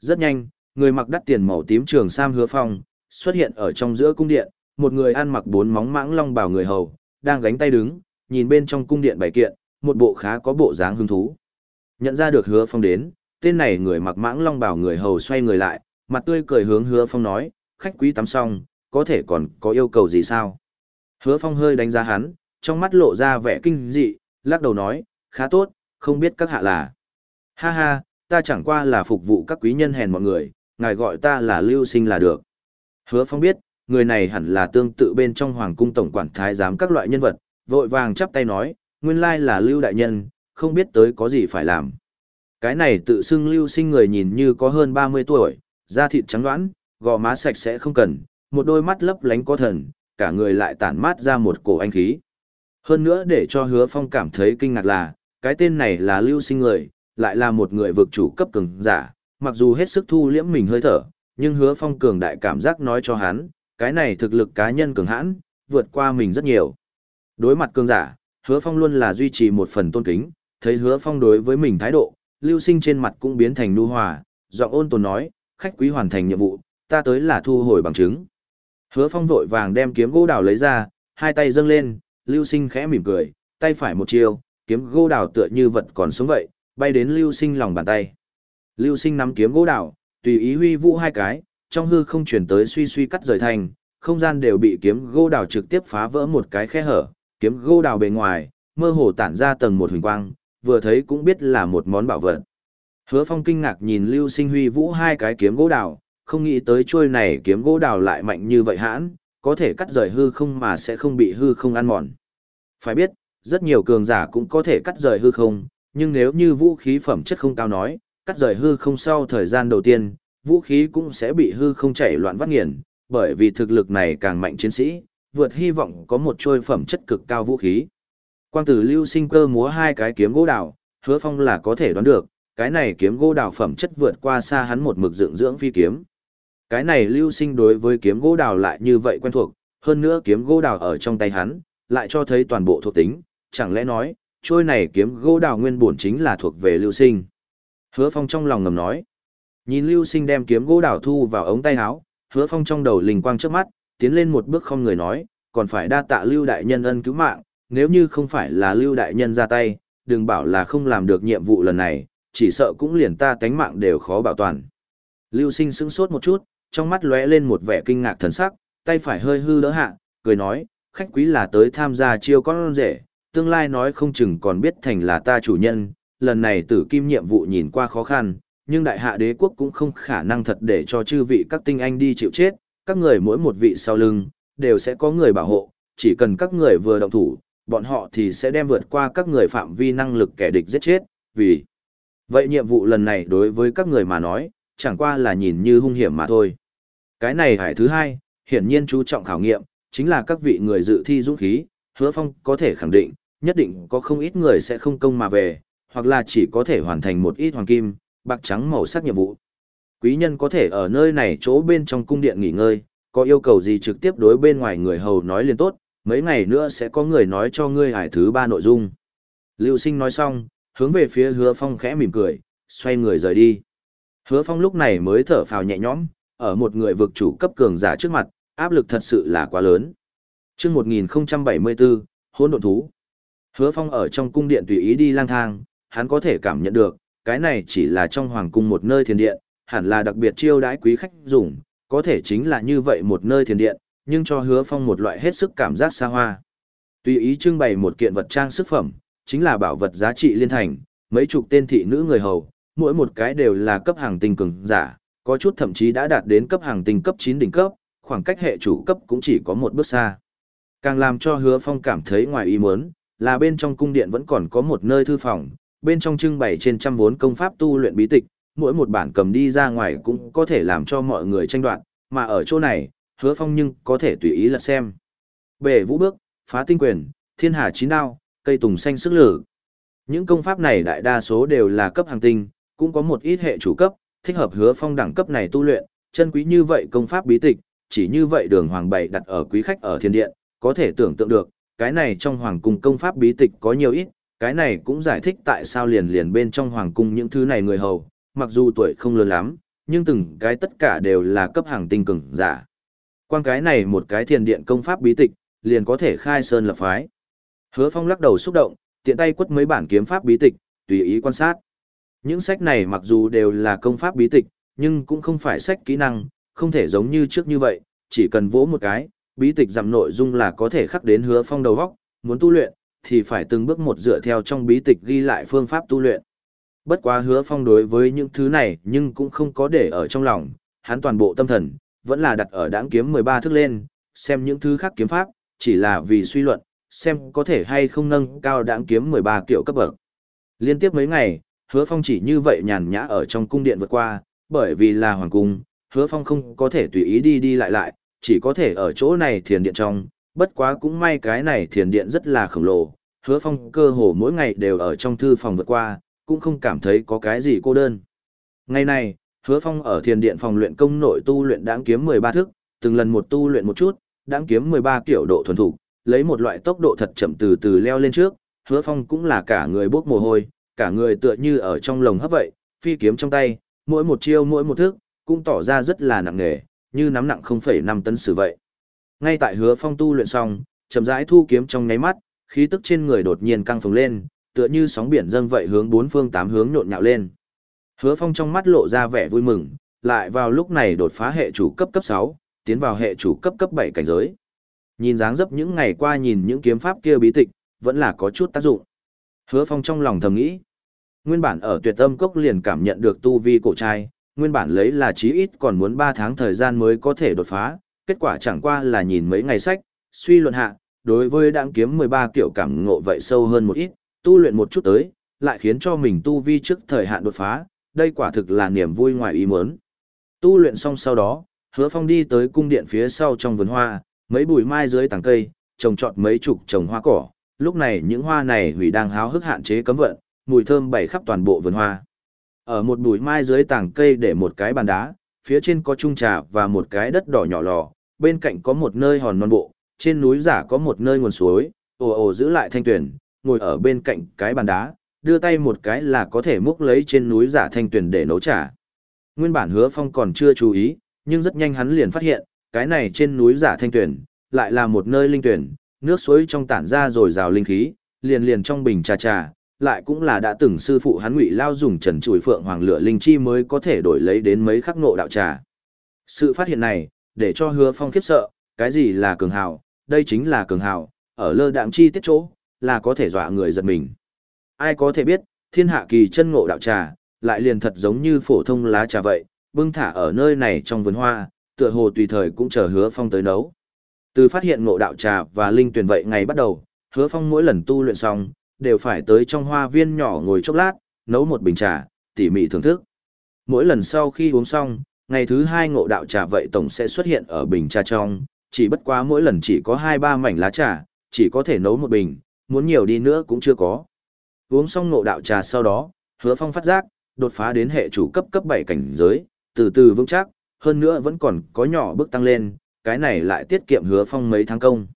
Rất nhanh, người mặc đắt tiền màu tím trường sam hứa phong, xuất hiện ở trong giữa cung điện, một người ăn mặc bốn móng mãng long bào người hầu, đang gánh tay đứng, nhìn bên trong cung điện bày kiện, một bộ khá có bộ dáng hứng thú. Nhận ra được hứa phong đến, tên này người mặc mãng long bảo người hầu xoay người lại, mặt tươi cười hướng hứa phong nói, khách quý tắm xong, có thể còn có yêu cầu gì sao? Hứa phong hơi đánh giá hắn, trong mắt lộ ra vẻ kinh dị, lắc đầu nói, khá tốt, không biết các hạ là. Ha ha, ta chẳng qua là phục vụ các quý nhân hèn mọi người, ngài gọi ta là lưu sinh là được. Hứa phong biết, người này hẳn là tương tự bên trong hoàng cung tổng quản thái giám các loại nhân vật, vội vàng chắp tay nói, nguyên lai là lưu đại nhân, không biết tới có gì phải làm. Cái này tự xưng lưu sinh người nhìn như có hơn 30 tuổi, da thịt trắng đoán, gò má sạch sẽ không cần, một đôi mắt lấp lánh có thần, cả người lại tản mát ra một cổ anh khí. Hơn nữa để cho hứa phong cảm thấy kinh ngạc là, cái tên này là lưu sinh người, lại là một người vực chủ cấp cường giả, mặc dù hết sức thu liễm mình hơi thở, nhưng hứa phong cường đại cảm giác nói cho hắn, cái này thực lực cá nhân cường hãn, vượt qua mình rất nhiều. Đối mặt cường giả, hứa phong luôn là duy trì một phần tôn kính, thấy hứa phong đối với mình thái độ, lưu sinh trên mặt cũng biến thành nu hòa, giọng ôn tồn nói, khách quý hoàn thành nhiệm vụ, ta tới là thu hồi bằng chứng. Hứa phong vội vàng đem kiếm gỗ đào lấy ra, hai tay dâng lên, lưu sinh khẽ mỉm cười, tay phải một chiều, kiếm gỗ đào tựa như vật còn sống vậy, bay đến lưu sinh lòng bàn tay. Lưu sinh nắm kiếm gỗ đào, tùy ý huy vũ hai cái, trong hư không chuyển tới suy suy cắt rời thành, không gian đều bị kiếm gỗ đào trực tiếp phá vỡ một cái khe hở, kiếm gỗ đào bề ngoài, mơ hồ tản ra tầng một huỳnh quang, vừa thấy cũng biết là một món bảo vật. Hứa Phong kinh ngạc nhìn Lưu Sinh Huy vũ hai cái kiếm gỗ đào, không nghĩ tới chuôi này kiếm gỗ đào lại mạnh như vậy hãn, có thể cắt rời hư không mà sẽ không bị hư không ăn mòn. Phải biết, rất nhiều cường giả cũng có thể cắt rời hư không, nhưng nếu như vũ khí phẩm chất không cao nói, cắt rời hư không sau thời gian đầu tiên, vũ khí cũng sẽ bị hư không chảy loạn vắt nghiền, bởi vì thực lực này càng mạnh chiến sĩ, vượt hy vọng có một trôi phẩm chất cực cao vũ khí. Quang tử lưu sinh cơ múa hai cái kiếm gỗ đào, hứa phong là có thể đoán được, cái này kiếm gỗ đào phẩm chất vượt qua xa hắn một mực dựng dưỡng phi kiếm. Cái này lưu sinh đối với kiếm gỗ đào lại như vậy quen thuộc, hơn nữa kiếm gỗ đào ở trong tay hắn, lại cho thấy toàn bộ thuộc tính, chẳng lẽ nói, trôi này kiếm gỗ đào nguyên bổn chính là thuộc về lưu sinh. Hứa phong trong lòng ngầm nói, nhìn lưu sinh đem kiếm gỗ đào thu vào ống tay áo, hứa phong trong đầu linh quang trước mắt, tiến lên một bước không người nói, còn phải đa tạ lưu đại nhân ân cứu mạng, nếu như không phải là lưu đại nhân ra tay, đừng bảo là không làm được nhiệm vụ lần này, chỉ sợ cũng liền ta tánh mạng đều khó bảo toàn. Lưu sinh sững sốt một chút, trong mắt lóe lên một vẻ kinh ngạc thần sắc, tay phải hơi hư đỡ hạ, cười nói, khách quý là tới tham gia chiêu con rể, tương lai nói không chừng còn biết thành là ta chủ nhân, lần này tử kim nhiệm vụ nhìn qua khó khăn, nhưng đại hạ đế quốc cũng không khả năng thật để cho chư vị các tinh anh đi chịu chết, các người mỗi một vị sau lưng, đều sẽ có người bảo hộ, chỉ cần các người vừa động thủ, bọn họ thì sẽ đem vượt qua các người phạm vi năng lực kẻ địch giết chết, vì vậy nhiệm vụ lần này đối với các người mà nói, chẳng qua là nhìn như hung hiểm mà thôi. Cái này hải thứ hai, hiển nhiên chú trọng khảo nghiệm, chính là các vị người dự thi dũng khí, hứa phong có thể khẳng định, nhất định có không ít người sẽ không công mà về, hoặc là chỉ có thể hoàn thành một ít hoàng kim, bạc trắng màu sắc nhiệm vụ. Quý nhân có thể ở nơi này chỗ bên trong cung điện nghỉ ngơi, có yêu cầu gì trực tiếp đối bên ngoài người hầu nói liền tốt, mấy ngày nữa sẽ có người nói cho ngươi hải thứ ba nội dung. Lưu sinh nói xong, hướng về phía hứa phong khẽ mỉm cười, xoay người rời đi. Hứa phong lúc này mới thở phào nhẹ nhõm, ở một người vực chủ cấp cường giả trước mặt, áp lực thật sự là quá lớn. Trước 1074, hôn độn thú. Hứa phong ở trong cung điện tùy ý đi lang thang, hắn có thể cảm nhận được, cái này chỉ là trong hoàng cung một nơi thiền điện, hẳn là đặc biệt chiêu đãi quý khách dùng, có thể chính là như vậy một nơi thiền điện, nhưng cho hứa phong một loại hết sức cảm giác xa hoa. Tùy ý trưng bày một kiện vật trang sức phẩm, chính là bảo vật giá trị liên thành, mấy chục tên thị nữ người hầu, mỗi một cái đều là cấp hàng tinh cường giả, có chút thậm chí đã đạt đến cấp hàng tinh cấp 9 đỉnh cấp, khoảng cách hệ chủ cấp cũng chỉ có một bước xa. Càng làm cho hứa phong cảm thấy ngoài ý muốn, là bên trong cung điện vẫn còn có một nơi thư phòng, bên trong trưng bày trên trăm vốn công pháp tu luyện bí tịch, mỗi một bản cầm đi ra ngoài cũng có thể làm cho mọi người tranh đoạt, mà ở chỗ này, hứa phong nhưng có thể tùy ý lật xem. Bể vũ bước, phá tinh quyền, thiên hà chín đao, cây tùng xanh sức lử. Những công pháp này đại đa số đều là cấp hàng tinh, cũng có một ít hệ chủ cấp, thích hợp hứa phong đẳng cấp này tu luyện, chân quý như vậy công pháp bí tịch, chỉ như vậy đường hoàng bảy đặt ở quý khách ở thiên điện, có thể tưởng tượng được, cái này trong hoàng cung công pháp bí tịch có nhiều ít, cái này cũng giải thích tại sao liền liền bên trong hoàng cung những thứ này người hầu, mặc dù tuổi không lớn lắm, nhưng từng cái tất cả đều là cấp hàng tinh cường giả. Quan cái này một cái thiền điện công pháp bí tịch, liền có thể khai sơn lập phái. Hứa Phong lắc đầu xúc động, tiện tay quất mấy bản kiếm pháp bí tịch, tùy ý quan sát. Những sách này mặc dù đều là công pháp bí tịch, nhưng cũng không phải sách kỹ năng, không thể giống như trước như vậy, chỉ cần vỗ một cái, bí tịch giảm nội dung là có thể khắc đến Hứa Phong đầu góc, muốn tu luyện, thì phải từng bước một dựa theo trong bí tịch ghi lại phương pháp tu luyện. Bất quá hứa phong đối với những thứ này nhưng cũng không có để ở trong lòng, hắn toàn bộ tâm thần, vẫn là đặt ở đáng kiếm 13 thức lên, xem những thứ khác kiếm pháp, chỉ là vì suy luận, xem có thể hay không nâng cao đáng kiếm 13 kiểu cấp bậc. Liên tiếp mấy ngày, hứa phong chỉ như vậy nhàn nhã ở trong cung điện vượt qua, bởi vì là hoàng cung, hứa phong không có thể tùy ý đi đi lại lại, chỉ có thể ở chỗ này thiền điện trong, bất quá cũng may cái này thiền điện rất là khổng lồ, hứa phong cơ hồ mỗi ngày đều ở trong thư phòng vượt qua, cũng không cảm thấy có cái gì cô đơn. Ngày này, Hứa Phong ở thiền điện phòng luyện công nội tu luyện đáng kiếm 13 thức, từng lần một tu luyện một chút, đáng kiếm 13 kiểu độ thuần thủ, lấy một loại tốc độ thật chậm từ từ leo lên trước, Hứa Phong cũng là cả người bốc mồ hôi, cả người tựa như ở trong lồng hấp vậy, phi kiếm trong tay, mỗi một chiêu mỗi một thức, cũng tỏ ra rất là nặng nề, như nắm nặng 0,5 tấn sử vậy. Ngay tại Hứa Phong tu luyện xong, chậm rãi thu kiếm trong nháy mắt, khí tức trên người đột nhiên căng phồng lên, tựa như sóng biển dâng vậy hướng bốn phương tám hướng nhộn nhạo lên. Hứa Phong trong mắt lộ ra vẻ vui mừng, lại vào lúc này đột phá hệ chủ cấp cấp 6, tiến vào hệ chủ cấp cấp 7 cảnh giới. Nhìn dáng dấp những ngày qua nhìn những kiếm pháp kia bí tịch, vẫn là có chút tác dụng. Hứa Phong trong lòng thầm nghĩ. Nguyên bản ở tuyệt âm cốc liền cảm nhận được tu vi cổ trai, nguyên bản lấy là chí ít còn muốn 3 tháng thời gian mới có thể đột phá, kết quả chẳng qua là nhìn mấy ngày sách, suy luận hạ, đối với đãng kiếm 13 kiểu cảm ngộ vậy sâu hơn một ít, tu luyện một chút tới, lại khiến cho mình tu vi trước thời hạn đột phá, đây quả thực là niềm vui ngoài ý muốn. Tu luyện xong sau đó, hứa phong đi tới cung điện phía sau trong vườn hoa, mấy bụi mai dưới tàng cây, trồng trọt mấy chục trồng hoa cỏ, lúc này những hoa này hủy đang háo hức hạn chế cấm vận, mùi thơm bảy khắp toàn bộ vườn hoa. Ở một bụi mai dưới tàng cây để một cái bàn đá, phía trên có chung trà và một cái đất đỏ nhỏ lò, bên cạnh có một nơi hòn non bộ, trên núi giả có một nơi nguồn suối, ồ ồ giữ lại thanh tuyển, ngồi ở bên cạnh cái bàn đá, đưa tay một cái là có thể múc lấy trên núi giả thanh tuyển để nấu trà. Nguyên bản hứa phong còn chưa chú ý, nhưng rất nhanh hắn liền phát hiện, cái này trên núi giả thanh tuyển, lại là một nơi linh tuyển, nước suối trong tản ra rồi rào linh khí, liền liền trong bình trà trà, lại cũng là đã từng sư phụ hắn ngụy lao dùng trần chùi phượng hoàng lửa linh chi mới có thể đổi lấy đến mấy khắc nộ đạo trà. Sự phát hiện này, để cho hứa phong khiếp sợ, cái gì là cường hào, đây chính là cường hào, ở lơ đạm chi tiết chỗ, là có thể dọa người giật mình. Ai có thể biết, thiên hạ kỳ chân ngộ đạo trà, lại liền thật giống như phổ thông lá trà vậy, bưng thả ở nơi này trong vườn hoa, tựa hồ tùy thời cũng chờ hứa phong tới nấu. Từ phát hiện ngộ đạo trà và linh tuyển vậy ngày bắt đầu, hứa phong mỗi lần tu luyện xong, đều phải tới trong hoa viên nhỏ ngồi chốc lát, nấu một bình trà, tỉ mỉ thưởng thức. Mỗi lần sau khi uống xong, ngày thứ hai ngộ đạo trà vậy tổng sẽ xuất hiện ở bình trà trong, chỉ bất quá mỗi lần chỉ có hai ba mảnh lá trà, chỉ có thể nấu một bình, muốn nhiều đi nữa cũng chưa có. Uống xong ngộ đạo trà sau đó, hứa phong phát giác, đột phá đến hệ chủ cấp cấp 7 cảnh giới, từ từ vững chắc, hơn nữa vẫn còn có nhỏ bước tăng lên, cái này lại tiết kiệm hứa phong mấy tháng công.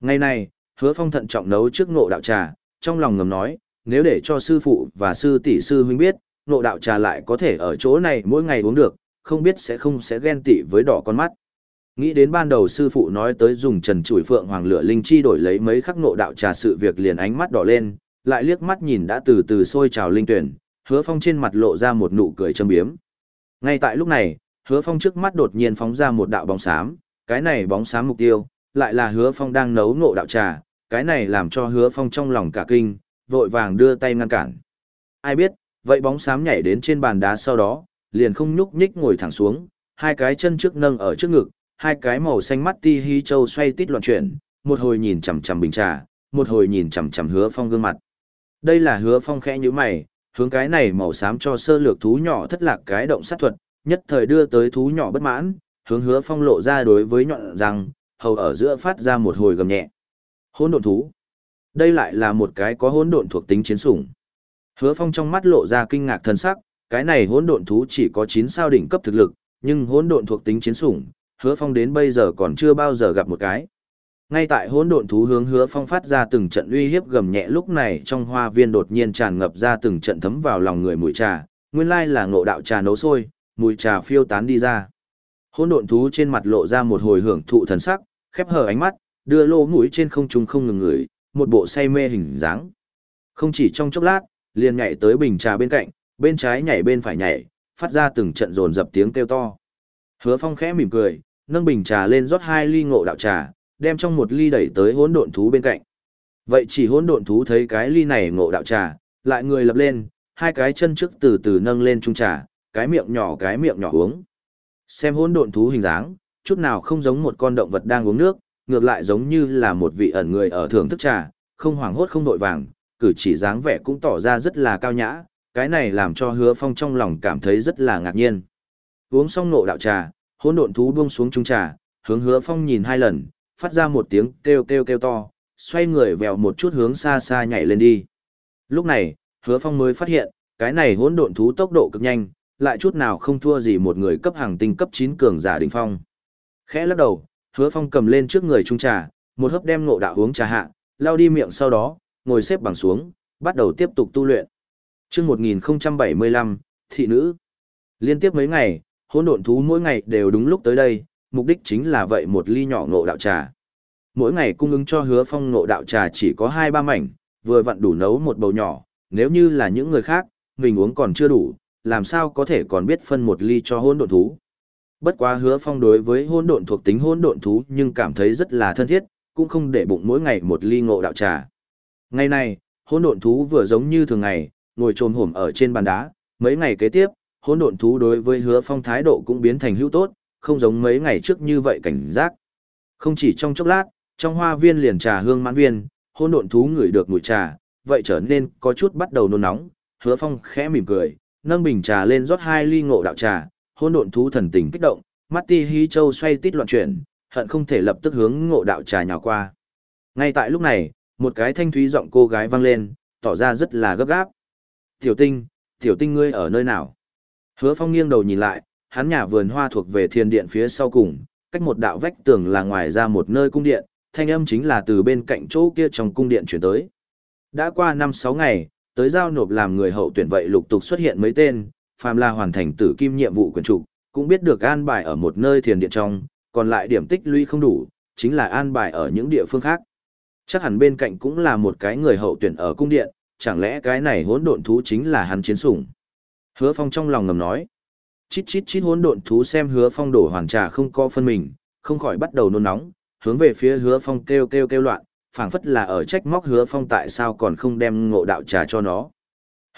Ngày này, hứa phong thận trọng nấu trước ngộ đạo trà, trong lòng ngầm nói, nếu để cho sư phụ và sư tỷ sư huynh biết, ngộ đạo trà lại có thể ở chỗ này mỗi ngày uống được, không biết sẽ không sẽ ghen tị với đỏ con mắt. Nghĩ đến ban đầu sư phụ nói tới dùng trần chủi phượng hoàng lửa linh chi đổi lấy mấy khắc ngộ đạo trà sự việc liền ánh mắt đỏ lên, lại liếc mắt nhìn đã từ từ sôi trào linh tuyển, hứa phong trên mặt lộ ra một nụ cười châm biếm. Ngay tại lúc này, hứa phong trước mắt đột nhiên phóng ra một đạo bóng xám, cái này bóng xám mục tiêu, lại là hứa phong đang nấu ngộ đạo trà, cái này làm cho hứa phong trong lòng cả kinh, vội vàng đưa tay ngăn cản. Ai biết, vậy bóng xám nhảy đến trên bàn đá sau đó, liền không nhúc nhích ngồi thẳng xuống, hai cái chân trước nâng ở trước ngực, hai cái màu xanh mắt ti hi châu xoay tít loạn chuyển, một hồi nhìn chằm chằm bình trà, một hồi nhìn chằm chằm hứa phong gương mặt. Đây là hứa phong khẽ như mày, hướng cái này màu xám cho sơ lược thú nhỏ thất lạc cái động sát thuật, nhất thời đưa tới thú nhỏ bất mãn, hướng hứa phong lộ ra đối với nhọn răng, hầu ở giữa phát ra một hồi gầm nhẹ. Hỗn độn thú. Đây lại là một cái có hỗn độn thuộc tính chiến sủng. Hứa phong trong mắt lộ ra kinh ngạc thần sắc, cái này hỗn độn thú chỉ có 9 sao đỉnh cấp thực lực, nhưng hỗn độn thuộc tính chiến sủng, hứa phong đến bây giờ còn chưa bao giờ gặp một cái. Ngay tại hỗn độn thú hướng hứa phong phát ra từng trận uy hiếp gầm nhẹ lúc này trong hoa viên đột nhiên tràn ngập ra từng trận thấm vào lòng người mùi trà, nguyên lai là ngộ đạo trà nấu sôi, mùi trà phiêu tán đi ra. Hỗn độn thú trên mặt lộ ra một hồi hưởng thụ thần sắc, khép hờ ánh mắt, đưa lô mũi trên không trung không ngừng ngửi, một bộ say mê hình dáng. Không chỉ trong chốc lát, liền nhảy tới bình trà bên cạnh, bên trái nhảy bên phải nhảy, phát ra từng trận rồn dập tiếng kêu to. Hứa Phong khẽ mỉm cười, nâng bình trà lên rót hai ly ngộ đạo trà, đem trong một ly đẩy tới hỗn độn thú bên cạnh. Vậy chỉ hỗn độn thú thấy cái ly này ngộ đạo trà, lại người lập lên, hai cái chân trước từ từ nâng lên chung trà, cái miệng nhỏ cái miệng nhỏ uống. Xem hỗn độn thú hình dáng, chút nào không giống một con động vật đang uống nước, ngược lại giống như là một vị ẩn người ở thưởng thức trà, không hoảng hốt không đội vàng, cử chỉ dáng vẻ cũng tỏ ra rất là cao nhã, cái này làm cho hứa phong trong lòng cảm thấy rất là ngạc nhiên. Uống xong nộ đạo trà, hỗn độn thú buông xuống chung trà, hướng hứa phong nhìn hai lần, phát ra một tiếng kêu kêu kêu to, xoay người vèo một chút hướng xa xa nhảy lên đi. Lúc này, hứa phong mới phát hiện, cái này hỗn độn thú tốc độ cực nhanh, lại chút nào không thua gì một người cấp hàng tinh cấp 9 cường giả đỉnh phong. Khẽ lắc đầu, hứa phong cầm lên trước người trung trà, một hớp đem ngộ đạo uống trà hạ, lao đi miệng sau đó, ngồi xếp bằng xuống, bắt đầu tiếp tục tu luyện. chương 1075, thị nữ. Liên tiếp mấy ngày, hỗn độn thú mỗi ngày đều đúng lúc tới đây, mục đích chính là vậy một ly nhỏ ngộ đạo trà. Mỗi ngày cung ứng cho hứa phong ngộ đạo trà chỉ có 2-3 mảnh, vừa vặn đủ nấu một bầu nhỏ, nếu như là những người khác, mình uống còn chưa đủ, làm sao có thể còn biết phân một ly cho Hôn độn thú. Bất quá hứa phong đối với hôn độn thuộc tính Hôn độn thú nhưng cảm thấy rất là thân thiết, cũng không để bụng mỗi ngày một ly ngộ đạo trà. Ngày này, Hôn độn thú vừa giống như thường ngày, ngồi trồm hổm ở trên bàn đá, mấy ngày kế tiếp, Hôn độn thú đối với hứa phong thái độ cũng biến thành hữu tốt, không giống mấy ngày trước như vậy cảnh giác. Không chỉ trong chốc lát, trong hoa viên liền trà hương mãn viên, hôn độn thú ngửi được mùi trà, vậy trở nên có chút bắt đầu nôn nóng, hứa phong khẽ mỉm cười, nâng bình trà lên rót hai ly ngộ đạo trà, hôn độn thú thần tình kích động, mắt ti hí châu xoay tít loạn chuyển, hận không thể lập tức hướng ngộ đạo trà nhào qua. Ngay tại lúc này, một cái thanh thúy giọng cô gái vang lên, tỏ ra rất là gấp gáp. Tiểu tinh, tiểu tinh ngươi ở nơi nào? Hứa phong nghiêng đầu nhìn lại, hắn nhà vườn hoa thuộc về thiên điện phía sau cùng, cách một đạo vách tường là ngoài ra một nơi cung điện, thanh âm chính là từ bên cạnh chỗ kia trong cung điện chuyển tới. Đã qua 5-6 ngày, tới giao nộp làm người hậu tuyển vậy lục tục xuất hiện mấy tên, phàm là hoàn thành tử kim nhiệm vụ quyền trục, cũng biết được an bài ở một nơi thiền điện trong, còn lại điểm tích lũy không đủ, chính là an bài ở những địa phương khác. Chắc hẳn bên cạnh cũng là một cái người hậu tuyển ở cung điện, chẳng lẽ cái này hỗn độn thú chính là hắn chiến sủng. Hứa Phong trong lòng ngầm nói. Chít chít chít hỗn độn thú xem Hứa Phong đổ hoàng trà không có phân mình, không khỏi bắt đầu nôn nóng, hướng về phía Hứa Phong kêu kêu kêu loạn, phảng phất là ở trách móc Hứa Phong tại sao còn không đem ngộ đạo trà cho nó.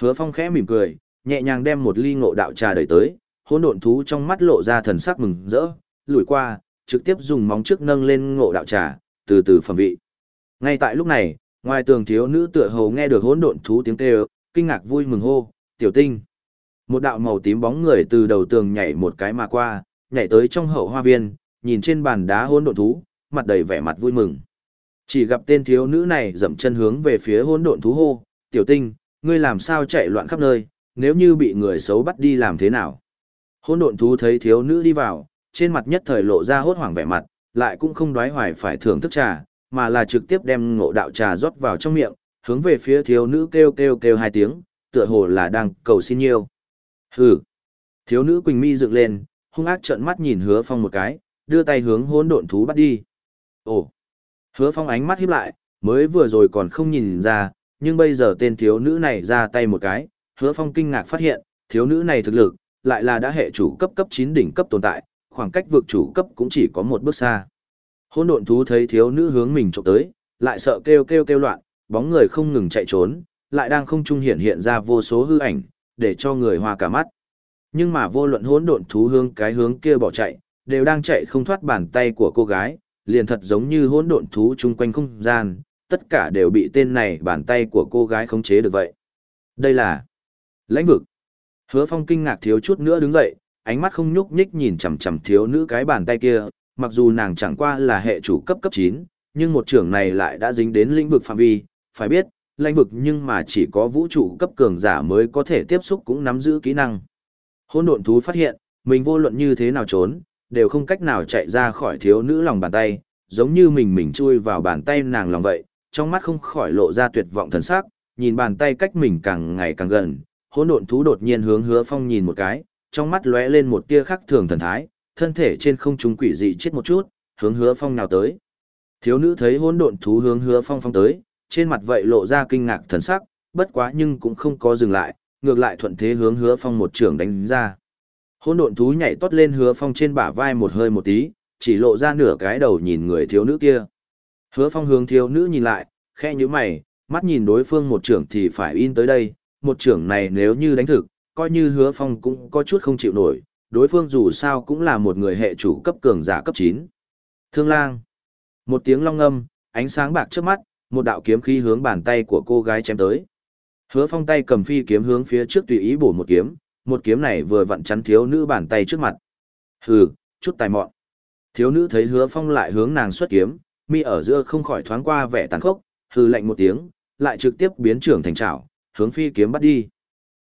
Hứa Phong khẽ mỉm cười, nhẹ nhàng đem một ly ngộ đạo trà đẩy tới, hỗn độn thú trong mắt lộ ra thần sắc mừng rỡ, lùi qua, trực tiếp dùng móng trước nâng lên ngộ đạo trà, từ từ phẩm vị. Ngay tại lúc này, ngoài tường thiếu nữ tựa hồ nghe được hỗn độn thú tiếng kêu, kinh ngạc vui mừng hô, "Tiểu Tinh!" Một đạo màu tím bóng người từ đầu tường nhảy một cái mà qua, nhảy tới trong hậu hoa viên, nhìn trên bàn đá hỗn độn thú, mặt đầy vẻ mặt vui mừng. Chỉ gặp tên thiếu nữ này dậm chân hướng về phía hỗn độn thú hô, "Tiểu Tinh, ngươi làm sao chạy loạn khắp nơi, nếu như bị người xấu bắt đi làm thế nào?" Hỗn độn thú thấy thiếu nữ đi vào, trên mặt nhất thời lộ ra hốt hoảng vẻ mặt, lại cũng không đoái hoài phải thưởng thức trà, mà là trực tiếp đem ngộ đạo trà rót vào trong miệng, hướng về phía thiếu nữ kêu kêu kêu hai tiếng, tựa hồ là đang cầu xin nhiều. Hừ. Thiếu nữ Quỳnh Mi dựng lên, hung ác trợn mắt nhìn Hứa Phong một cái, đưa tay hướng hỗn độn thú bắt đi. Ồ. Hứa Phong ánh mắt híp lại, mới vừa rồi còn không nhìn ra, nhưng bây giờ tên thiếu nữ này ra tay một cái, Hứa Phong kinh ngạc phát hiện, thiếu nữ này thực lực lại là đã hệ chủ cấp cấp 9 đỉnh cấp tồn tại, khoảng cách vượt chủ cấp cũng chỉ có một bước xa. Hỗn độn thú thấy thiếu nữ hướng mình chụp tới, lại sợ kêu kêu kêu loạn, bóng người không ngừng chạy trốn, lại đang không trung hiện hiện ra vô số hư ảnh, để cho người hoa cả mắt. Nhưng mà vô luận hỗn độn thú hướng cái hướng kia bỏ chạy, đều đang chạy không thoát bàn tay của cô gái, liền thật giống như hỗn độn thú chung quanh không gian, tất cả đều bị tên này bàn tay của cô gái khống chế được vậy. Đây là lãnh vực. Hứa Phong kinh ngạc thiếu chút nữa đứng dậy, ánh mắt không nhúc nhích nhìn chằm chằm thiếu nữ cái bàn tay kia, mặc dù nàng chẳng qua là hệ chủ cấp cấp 9, nhưng một trưởng này lại đã dính đến lĩnh vực phạm vi, phải biết, lãnh vực nhưng mà chỉ có vũ trụ cấp cường giả mới có thể tiếp xúc cũng nắm giữ kỹ năng. Hôn độn thú phát hiện, mình vô luận như thế nào trốn, đều không cách nào chạy ra khỏi thiếu nữ lòng bàn tay, giống như mình mình chui vào bàn tay nàng lòng vậy, trong mắt không khỏi lộ ra tuyệt vọng thần sắc, nhìn bàn tay cách mình càng ngày càng gần, hỗn độn thú đột nhiên hướng hứa phong nhìn một cái, trong mắt lóe lên một tia khắc thường thần thái, thân thể trên không trung quỷ dị chết một chút, hướng hứa phong nào tới. Thiếu nữ thấy hỗn độn thú hướng hứa phong phong tới, trên mặt vậy lộ ra kinh ngạc thần sắc, bất quá nhưng cũng không có dừng lại, ngược lại thuận thế hướng hứa phong một trường đánh ra. Hỗn độn thú nhảy tót lên hứa phong trên bả vai một hơi một tí, chỉ lộ ra nửa cái đầu nhìn người thiếu nữ kia. Hứa phong hướng thiếu nữ nhìn lại, khe như mày, mắt nhìn đối phương một trưởng thì phải in tới đây, một trưởng này nếu như đánh thực, coi như hứa phong cũng có chút không chịu nổi, đối phương dù sao cũng là một người hệ chủ cấp cường giả cấp 9. Thương lang. Một tiếng long âm, ánh sáng bạc trước mắt, một đạo kiếm khí hướng bàn tay của cô gái chém tới. Hứa phong tay cầm phi kiếm hướng phía trước tùy ý bổ một kiếm, một kiếm này vừa vặn chắn thiếu nữ bàn tay trước mặt. Hừ, chút tài mọn. Thiếu nữ thấy hứa phong lại hướng nàng xuất kiếm, mi ở giữa không khỏi thoáng qua vẻ tàn khốc, hừ lạnh một tiếng, lại trực tiếp biến trưởng thành trảo, hướng phi kiếm bắt đi.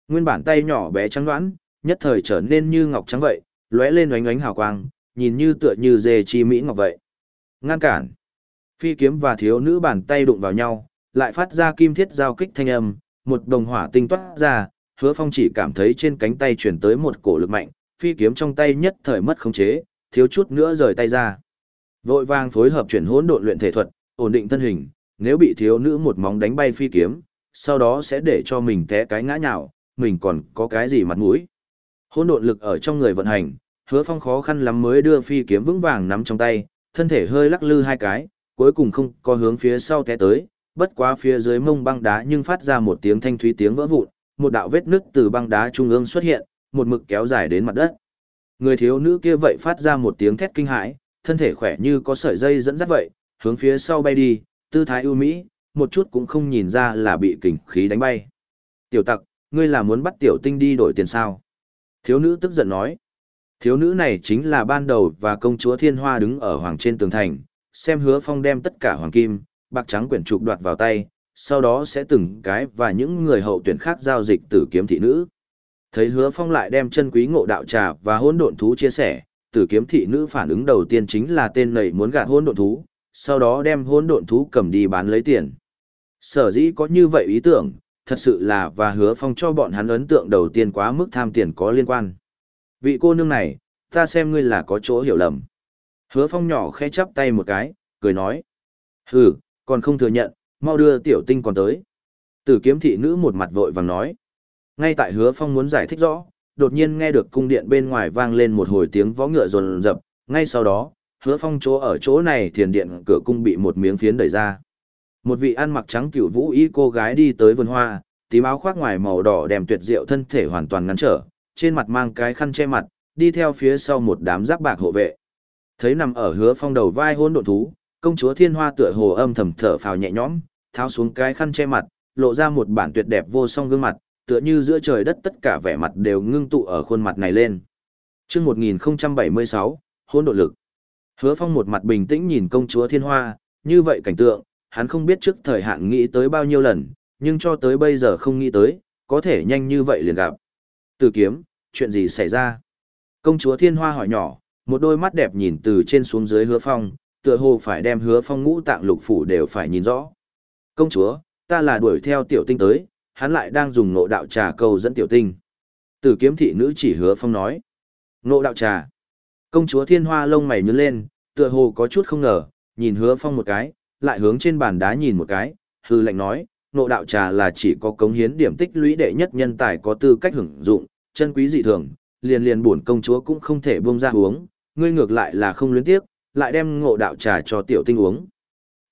Nguyên bản tay nhỏ bé trắng đoán, nhất thời trở nên như ngọc trắng vậy, lóe lên oánh oánh hào quang, nhìn như tựa như dê chi mỹ ngọc vậy. Ngăn cản. Phi kiếm và thiếu nữ bàn tay đụng vào nhau, lại phát ra kim thiết giao kích thanh âm, một đồng hỏa tinh toát ra, hứa phong chỉ cảm thấy trên cánh tay chuyển tới một cổ lực mạnh, phi kiếm trong tay nhất thời mất khống chế, thiếu chút nữa rời tay ra. Vội vàng phối hợp chuyển hỗn độn luyện thể thuật, ổn định thân hình, nếu bị thiếu nữ một móng đánh bay phi kiếm, sau đó sẽ để cho mình té cái ngã nhào, mình còn có cái gì mặt mũi. Hỗn độn lực ở trong người vận hành, Hứa Phong khó khăn lắm mới đưa phi kiếm vững vàng nắm trong tay, thân thể hơi lắc lư hai cái, cuối cùng không có hướng phía sau té tới, bất quá phía dưới mông băng đá nhưng phát ra một tiếng thanh thúy tiếng vỡ vụn, một đạo vết nứt từ băng đá trung ương xuất hiện, một mực kéo dài đến mặt đất. Người thiếu nữ kia vậy phát ra một tiếng thét kinh hãi, thân thể khỏe như có sợi dây dẫn dắt vậy, hướng phía sau bay đi, tư thái ưu mỹ, một chút cũng không nhìn ra là bị kình khí đánh bay. Tiểu tặc, ngươi là muốn bắt tiểu tinh đi đổi tiền sao? Thiếu nữ tức giận nói. Thiếu nữ này chính là ban đầu và công chúa Thiên Hoa đứng ở hoàng trên tường thành, xem hứa phong đem tất cả hoàng kim, bạc trắng quyển trục đoạt vào tay, sau đó sẽ từng cái và những người hậu tuyển khác giao dịch tử kiếm thị nữ. Thấy hứa phong lại đem chân quý ngộ đạo trà và hỗn độn thú chia sẻ, tử kiếm thị nữ phản ứng đầu tiên chính là tên này muốn gạt hỗn độn thú, sau đó đem hỗn độn thú cầm đi bán lấy tiền. Sở dĩ có như vậy ý tưởng, thật sự là và hứa phong cho bọn hắn ấn tượng đầu tiên quá mức tham tiền có liên quan. Vị cô nương này, ta xem ngươi là có chỗ hiểu lầm. Hứa phong nhỏ khẽ chắp tay một cái, cười nói. Hừ, còn không thừa nhận, mau đưa tiểu tinh còn tới. Tử kiếm thị nữ một mặt vội vàng nói. Ngay tại hứa phong muốn giải thích rõ, đột nhiên nghe được cung điện bên ngoài vang lên một hồi tiếng vó ngựa rồn rập, ngay sau đó, hứa phong chỗ ở chỗ này thiền điện cửa cung bị một miếng phiến đẩy ra. Một vị ăn mặc trắng cựu vũ y cô gái đi tới vườn hoa, tím áo khoác ngoài màu đỏ đèm tuyệt diệu thân thể hoàn toàn ngắn trở, trên mặt mang cái khăn che mặt, đi theo phía sau một đám giáp bạc hộ vệ. Thấy nằm ở hứa phong đầu vai hôn độn thú, công chúa thiên hoa tựa hồ âm thầm thở phào nhẹ nhõm, tháo xuống cái khăn che mặt, lộ ra một bản tuyệt đẹp vô song gương mặt, tựa như giữa trời đất tất cả vẻ mặt đều ngưng tụ ở khuôn mặt này lên. Chương 1076, hôn độn lực. Hứa Phong một mặt bình tĩnh nhìn công chúa Thiên Hoa, như vậy cảnh tượng, hắn không biết trước thời hạn nghĩ tới bao nhiêu lần, nhưng cho tới bây giờ không nghĩ tới, có thể nhanh như vậy liền gặp. Từ kiếm, chuyện gì xảy ra? Công chúa Thiên Hoa hỏi nhỏ, một đôi mắt đẹp nhìn từ trên xuống dưới Hứa Phong, tựa hồ phải đem Hứa Phong ngũ tạng lục phủ đều phải nhìn rõ. Công chúa, ta là đuổi theo tiểu tinh tới, hắn lại đang dùng nộ đạo trà cầu dẫn tiểu tinh. Tử kiếm thị nữ chỉ hứa phong nói. Nộ đạo trà. Công chúa thiên hoa lông mày nhướng lên, tựa hồ có chút không ngờ, nhìn hứa phong một cái, lại hướng trên bàn đá nhìn một cái, hư lệnh nói, nộ đạo trà là chỉ có cống hiến điểm tích lũy đệ nhất nhân tài có tư cách hưởng dụng, chân quý dị thường, liền liền buồn công chúa cũng không thể buông ra uống, ngươi ngược lại là không luyến tiếc, lại đem ngộ đạo trà cho tiểu tinh uống.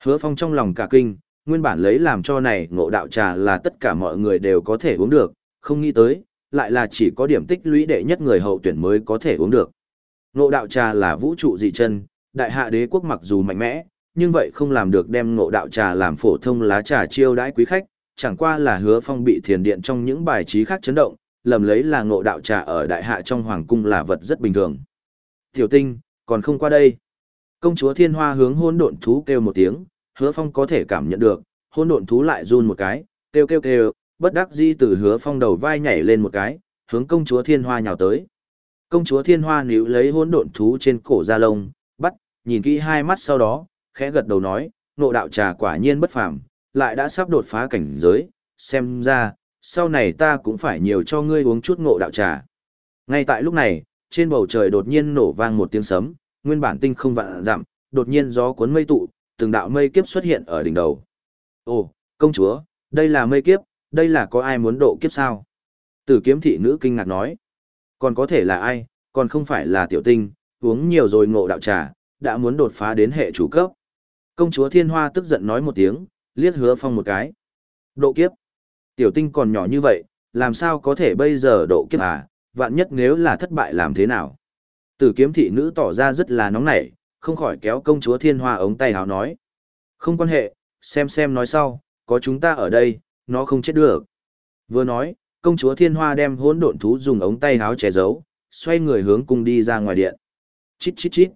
Hứa phong trong lòng cả kinh, nguyên bản lấy làm cho này ngộ đạo trà là tất cả mọi người đều có thể uống được, không nghĩ tới, lại là chỉ có điểm tích lũy đệ nhất người hậu tuyển mới có thể uống được. Ngộ đạo trà là vũ trụ dị chân, đại hạ đế quốc mặc dù mạnh mẽ, nhưng vậy không làm được đem ngộ đạo trà làm phổ thông lá trà chiêu đãi quý khách, chẳng qua là hứa phong bị thiền điện trong những bài trí khác chấn động, lầm lấy là ngộ đạo trà ở đại hạ trong hoàng cung là vật rất bình thường. Tiểu tinh, còn không qua đây. Công chúa thiên hoa hướng hôn độn thú kêu một tiếng, hứa phong có thể cảm nhận được, hôn độn thú lại run một cái, kêu kêu kêu, bất đắc di từ hứa phong đầu vai nhảy lên một cái, hướng công chúa thiên hoa nhào tới. Công chúa thiên hoa níu lấy hôn độn thú trên cổ da lông, bắt, nhìn kỹ hai mắt sau đó, khẽ gật đầu nói, nộ đạo trà quả nhiên bất phàm, lại đã sắp đột phá cảnh giới, xem ra, sau này ta cũng phải nhiều cho ngươi uống chút ngộ đạo trà. Ngay tại lúc này, trên bầu trời đột nhiên nổ vang một tiếng sấm, nguyên bản tinh không vạn dặm, đột nhiên gió cuốn mây tụ, từng đạo mây kiếp xuất hiện ở đỉnh đầu. Ồ, công chúa, đây là mây kiếp, đây là có ai muốn độ kiếp sao? Tử kiếm thị nữ kinh ngạc nói. Còn có thể là ai, còn không phải là tiểu tinh, uống nhiều rồi ngộ đạo trà, đã muốn đột phá đến hệ chủ cấp. Công chúa thiên hoa tức giận nói một tiếng, liếc hứa phong một cái. Độ kiếp. Tiểu tinh còn nhỏ như vậy, làm sao có thể bây giờ độ kiếp à, vạn nhất nếu là thất bại làm thế nào? Tử kiếm thị nữ tỏ ra rất là nóng nảy, không khỏi kéo công chúa thiên hoa ống tay háo nói. Không quan hệ, xem xem nói sau, có chúng ta ở đây, nó không chết được. Vừa nói, công chúa thiên hoa đem hỗn độn thú dùng ống tay háo che giấu, xoay người hướng cung đi ra ngoài điện. Chít chít chít.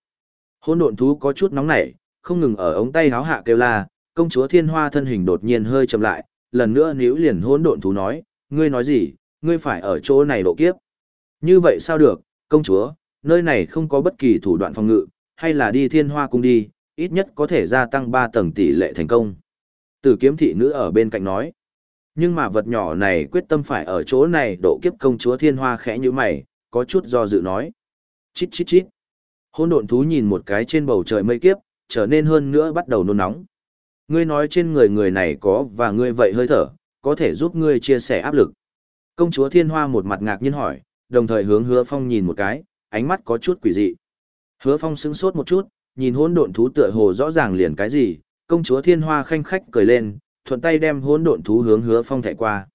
Hỗn độn thú có chút nóng nảy, không ngừng ở ống tay háo hạ kêu la, công chúa thiên hoa thân hình đột nhiên hơi chậm lại, lần nữa níu liền hỗn độn thú nói, ngươi nói gì, ngươi phải ở chỗ này độ kiếp. Như vậy sao được, công chúa, nơi này không có bất kỳ thủ đoạn phòng ngự, hay là đi thiên hoa cung đi, ít nhất có thể gia tăng 3 tầng tỷ lệ thành công. Tử kiếm thị nữ ở bên cạnh nói. Nhưng mà vật nhỏ này quyết tâm phải ở chỗ này độ kiếp công chúa thiên hoa khẽ như mày, có chút do dự nói. Chít chít chít. Hôn độn thú nhìn một cái trên bầu trời mây kiếp, trở nên hơn nữa bắt đầu nôn nóng. Ngươi nói trên người người này có và ngươi vậy hơi thở, có thể giúp ngươi chia sẻ áp lực. Công chúa thiên hoa một mặt ngạc nhiên hỏi, đồng thời hướng hứa phong nhìn một cái, ánh mắt có chút quỷ dị. Hứa phong sững sốt một chút, nhìn hỗn độn thú tựa hồ rõ ràng liền cái gì, công chúa thiên hoa khanh khách cười lên, thuận tay đem hỗn độn thú hướng hứa phong thẻ qua.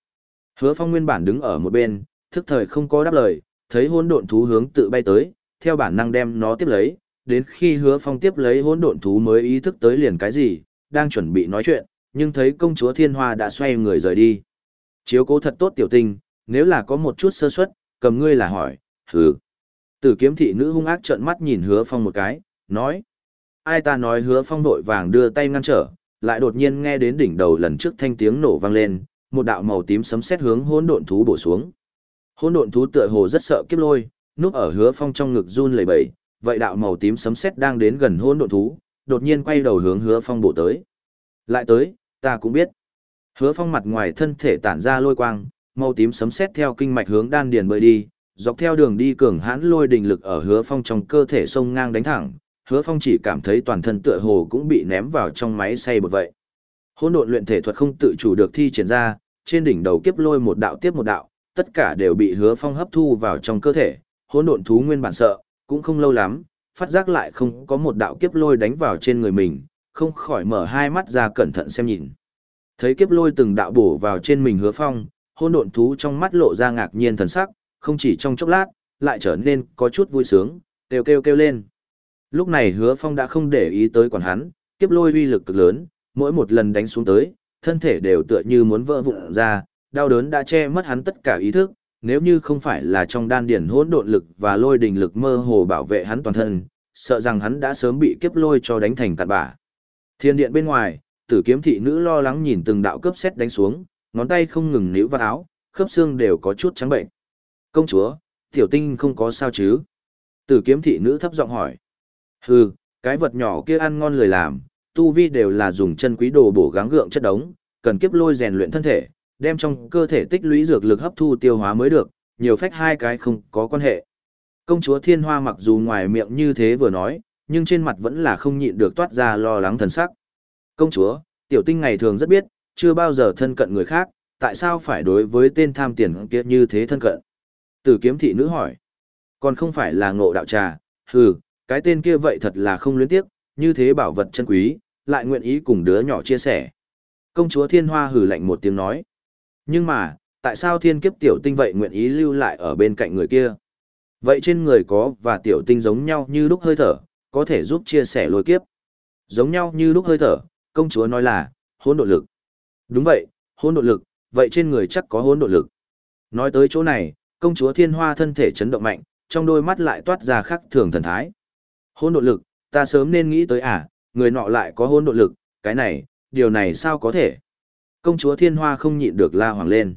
Hứa phong nguyên bản đứng ở một bên, thức thời không có đáp lời, thấy hỗn độn thú hướng tự bay tới, theo bản năng đem nó tiếp lấy, đến khi hứa phong tiếp lấy hỗn độn thú mới ý thức tới liền cái gì, đang chuẩn bị nói chuyện, nhưng thấy công chúa thiên hoa đã xoay người rời đi. Chiếu cố thật tốt tiểu tinh, nếu là có một chút sơ suất, cầm ngươi là hỏi, hừ. Tử kiếm thị nữ hung ác trợn mắt nhìn hứa phong một cái, nói. Ai ta nói hứa phong vội vàng đưa tay ngăn trở, lại đột nhiên nghe đến đỉnh đầu lần trước thanh tiếng nổ vang lên, một đạo màu tím sấm sét hướng hỗn độn thú bổ xuống. Hỗn độn thú tựa hồ rất sợ kiếp lôi, núp ở hứa phong trong ngực run lẩy bẩy, vậy đạo màu tím sấm sét đang đến gần hỗn độn thú, đột nhiên quay đầu hướng hứa phong bổ tới. Lại tới, ta cũng biết. Hứa phong mặt ngoài thân thể tản ra lôi quang, màu tím sấm sét theo kinh mạch hướng đan điền bơi đi, dọc theo đường đi cường hãn lôi đình lực ở hứa phong trong cơ thể sông ngang đánh thẳng, hứa phong chỉ cảm thấy toàn thân tựa hồ cũng bị ném vào trong máy xay bột vậy. Hỗn độn luyện thể thuật không tự chủ được thi triển ra, trên đỉnh đầu kiếp lôi một đạo tiếp một đạo, tất cả đều bị hứa phong hấp thu vào trong cơ thể, hỗn độn thú nguyên bản sợ, cũng không lâu lắm, phát giác lại không có một đạo kiếp lôi đánh vào trên người mình, không khỏi mở hai mắt ra cẩn thận xem nhìn. Thấy kiếp lôi từng đạo bổ vào trên mình hứa phong, hôn độn thú trong mắt lộ ra ngạc nhiên thần sắc, không chỉ trong chốc lát, lại trở nên có chút vui sướng, kêu kêu kêu lên. Lúc này hứa phong đã không để ý tới quản hắn, kiếp lôi uy lực cực lớn, mỗi một lần đánh xuống tới, thân thể đều tựa như muốn vỡ vụn ra, đau đớn đã che mất hắn tất cả ý thức, nếu như không phải là trong đan điển hỗn độn lực và lôi đình lực mơ hồ bảo vệ hắn toàn thân, sợ rằng hắn đã sớm bị kiếp lôi cho đánh thành tạt bả. Thiên điện bên ngoài, tử kiếm thị nữ lo lắng nhìn từng đạo cướp xét đánh xuống, ngón tay không ngừng níu vào áo, khớp xương đều có chút trắng bệnh. Công chúa, tiểu tinh không có sao chứ? Tử kiếm thị nữ thấp giọng hỏi. Hừ, cái vật nhỏ kia ăn ngon lời làm, tu vi đều là dùng chân quý đồ bổ gắng gượng chất đống, cần kiếp lôi rèn luyện thân thể, đem trong cơ thể tích lũy dược lực hấp thu tiêu hóa mới được, nhiều phách hai cái không có quan hệ. Công chúa Thiên Hoa mặc dù ngoài miệng như thế vừa nói, nhưng trên mặt vẫn là không nhịn được toát ra lo lắng thần sắc. Công chúa, tiểu tinh ngày thường rất biết, chưa bao giờ thân cận người khác, tại sao phải đối với tên tham tiền kia như thế thân cận? Tử kiếm thị nữ hỏi. Còn không phải là ngộ đạo trà, hừ, cái tên kia vậy thật là không luyến tiếc, như thế bảo vật chân quý, lại nguyện ý cùng đứa nhỏ chia sẻ. Công chúa Thiên Hoa hừ lạnh một tiếng nói. Nhưng mà, tại sao thiên kiếp tiểu tinh vậy nguyện ý lưu lại ở bên cạnh người kia? Vậy trên người có và tiểu tinh giống nhau như lúc hơi thở, có thể giúp chia sẻ lôi kiếp. Giống nhau như lúc hơi thở, công chúa nói là, hỗn độ lực. Đúng vậy, hôn nội lực, vậy trên người chắc có hôn nội lực. Nói tới chỗ này, công chúa thiên hoa thân thể chấn động mạnh, trong đôi mắt lại toát ra khắc thường thần thái. Hôn nội lực, ta sớm nên nghĩ tới à, người nọ lại có hôn nội lực, cái này, điều này sao có thể? Công chúa thiên hoa không nhịn được la hoàng lên.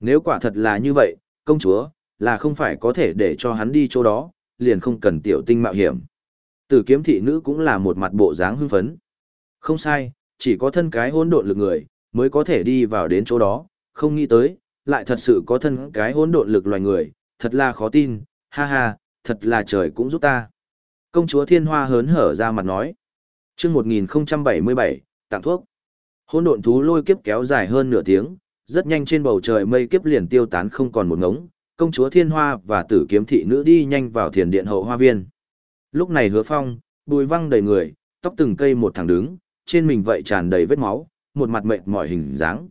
Nếu quả thật là như vậy, công chúa, là không phải có thể để cho hắn đi chỗ đó, liền không cần tiểu tinh mạo hiểm. Tử kiếm thị nữ cũng là một mặt bộ dáng hưng phấn. Không sai, chỉ có thân cái hôn độn lực người, mới có thể đi vào đến chỗ đó, không nghĩ tới, lại thật sự có thân cái hỗn độn lực loài người, thật là khó tin, ha ha, thật là trời cũng giúp ta. Công chúa thiên hoa hớn hở ra mặt nói. chương 1077, tặng thuốc. Hỗn độn thú lôi kiếp kéo dài hơn nửa tiếng, rất nhanh trên bầu trời mây kiếp liền tiêu tán không còn một ngống, công chúa thiên hoa và tử kiếm thị nữ đi nhanh vào thiền điện hậu hoa viên. Lúc này hứa phong, bùi văng đầy người, tóc từng cây một thẳng đứng, trên mình vậy tràn đầy vết máu, một mặt mệt mỏi hình dáng.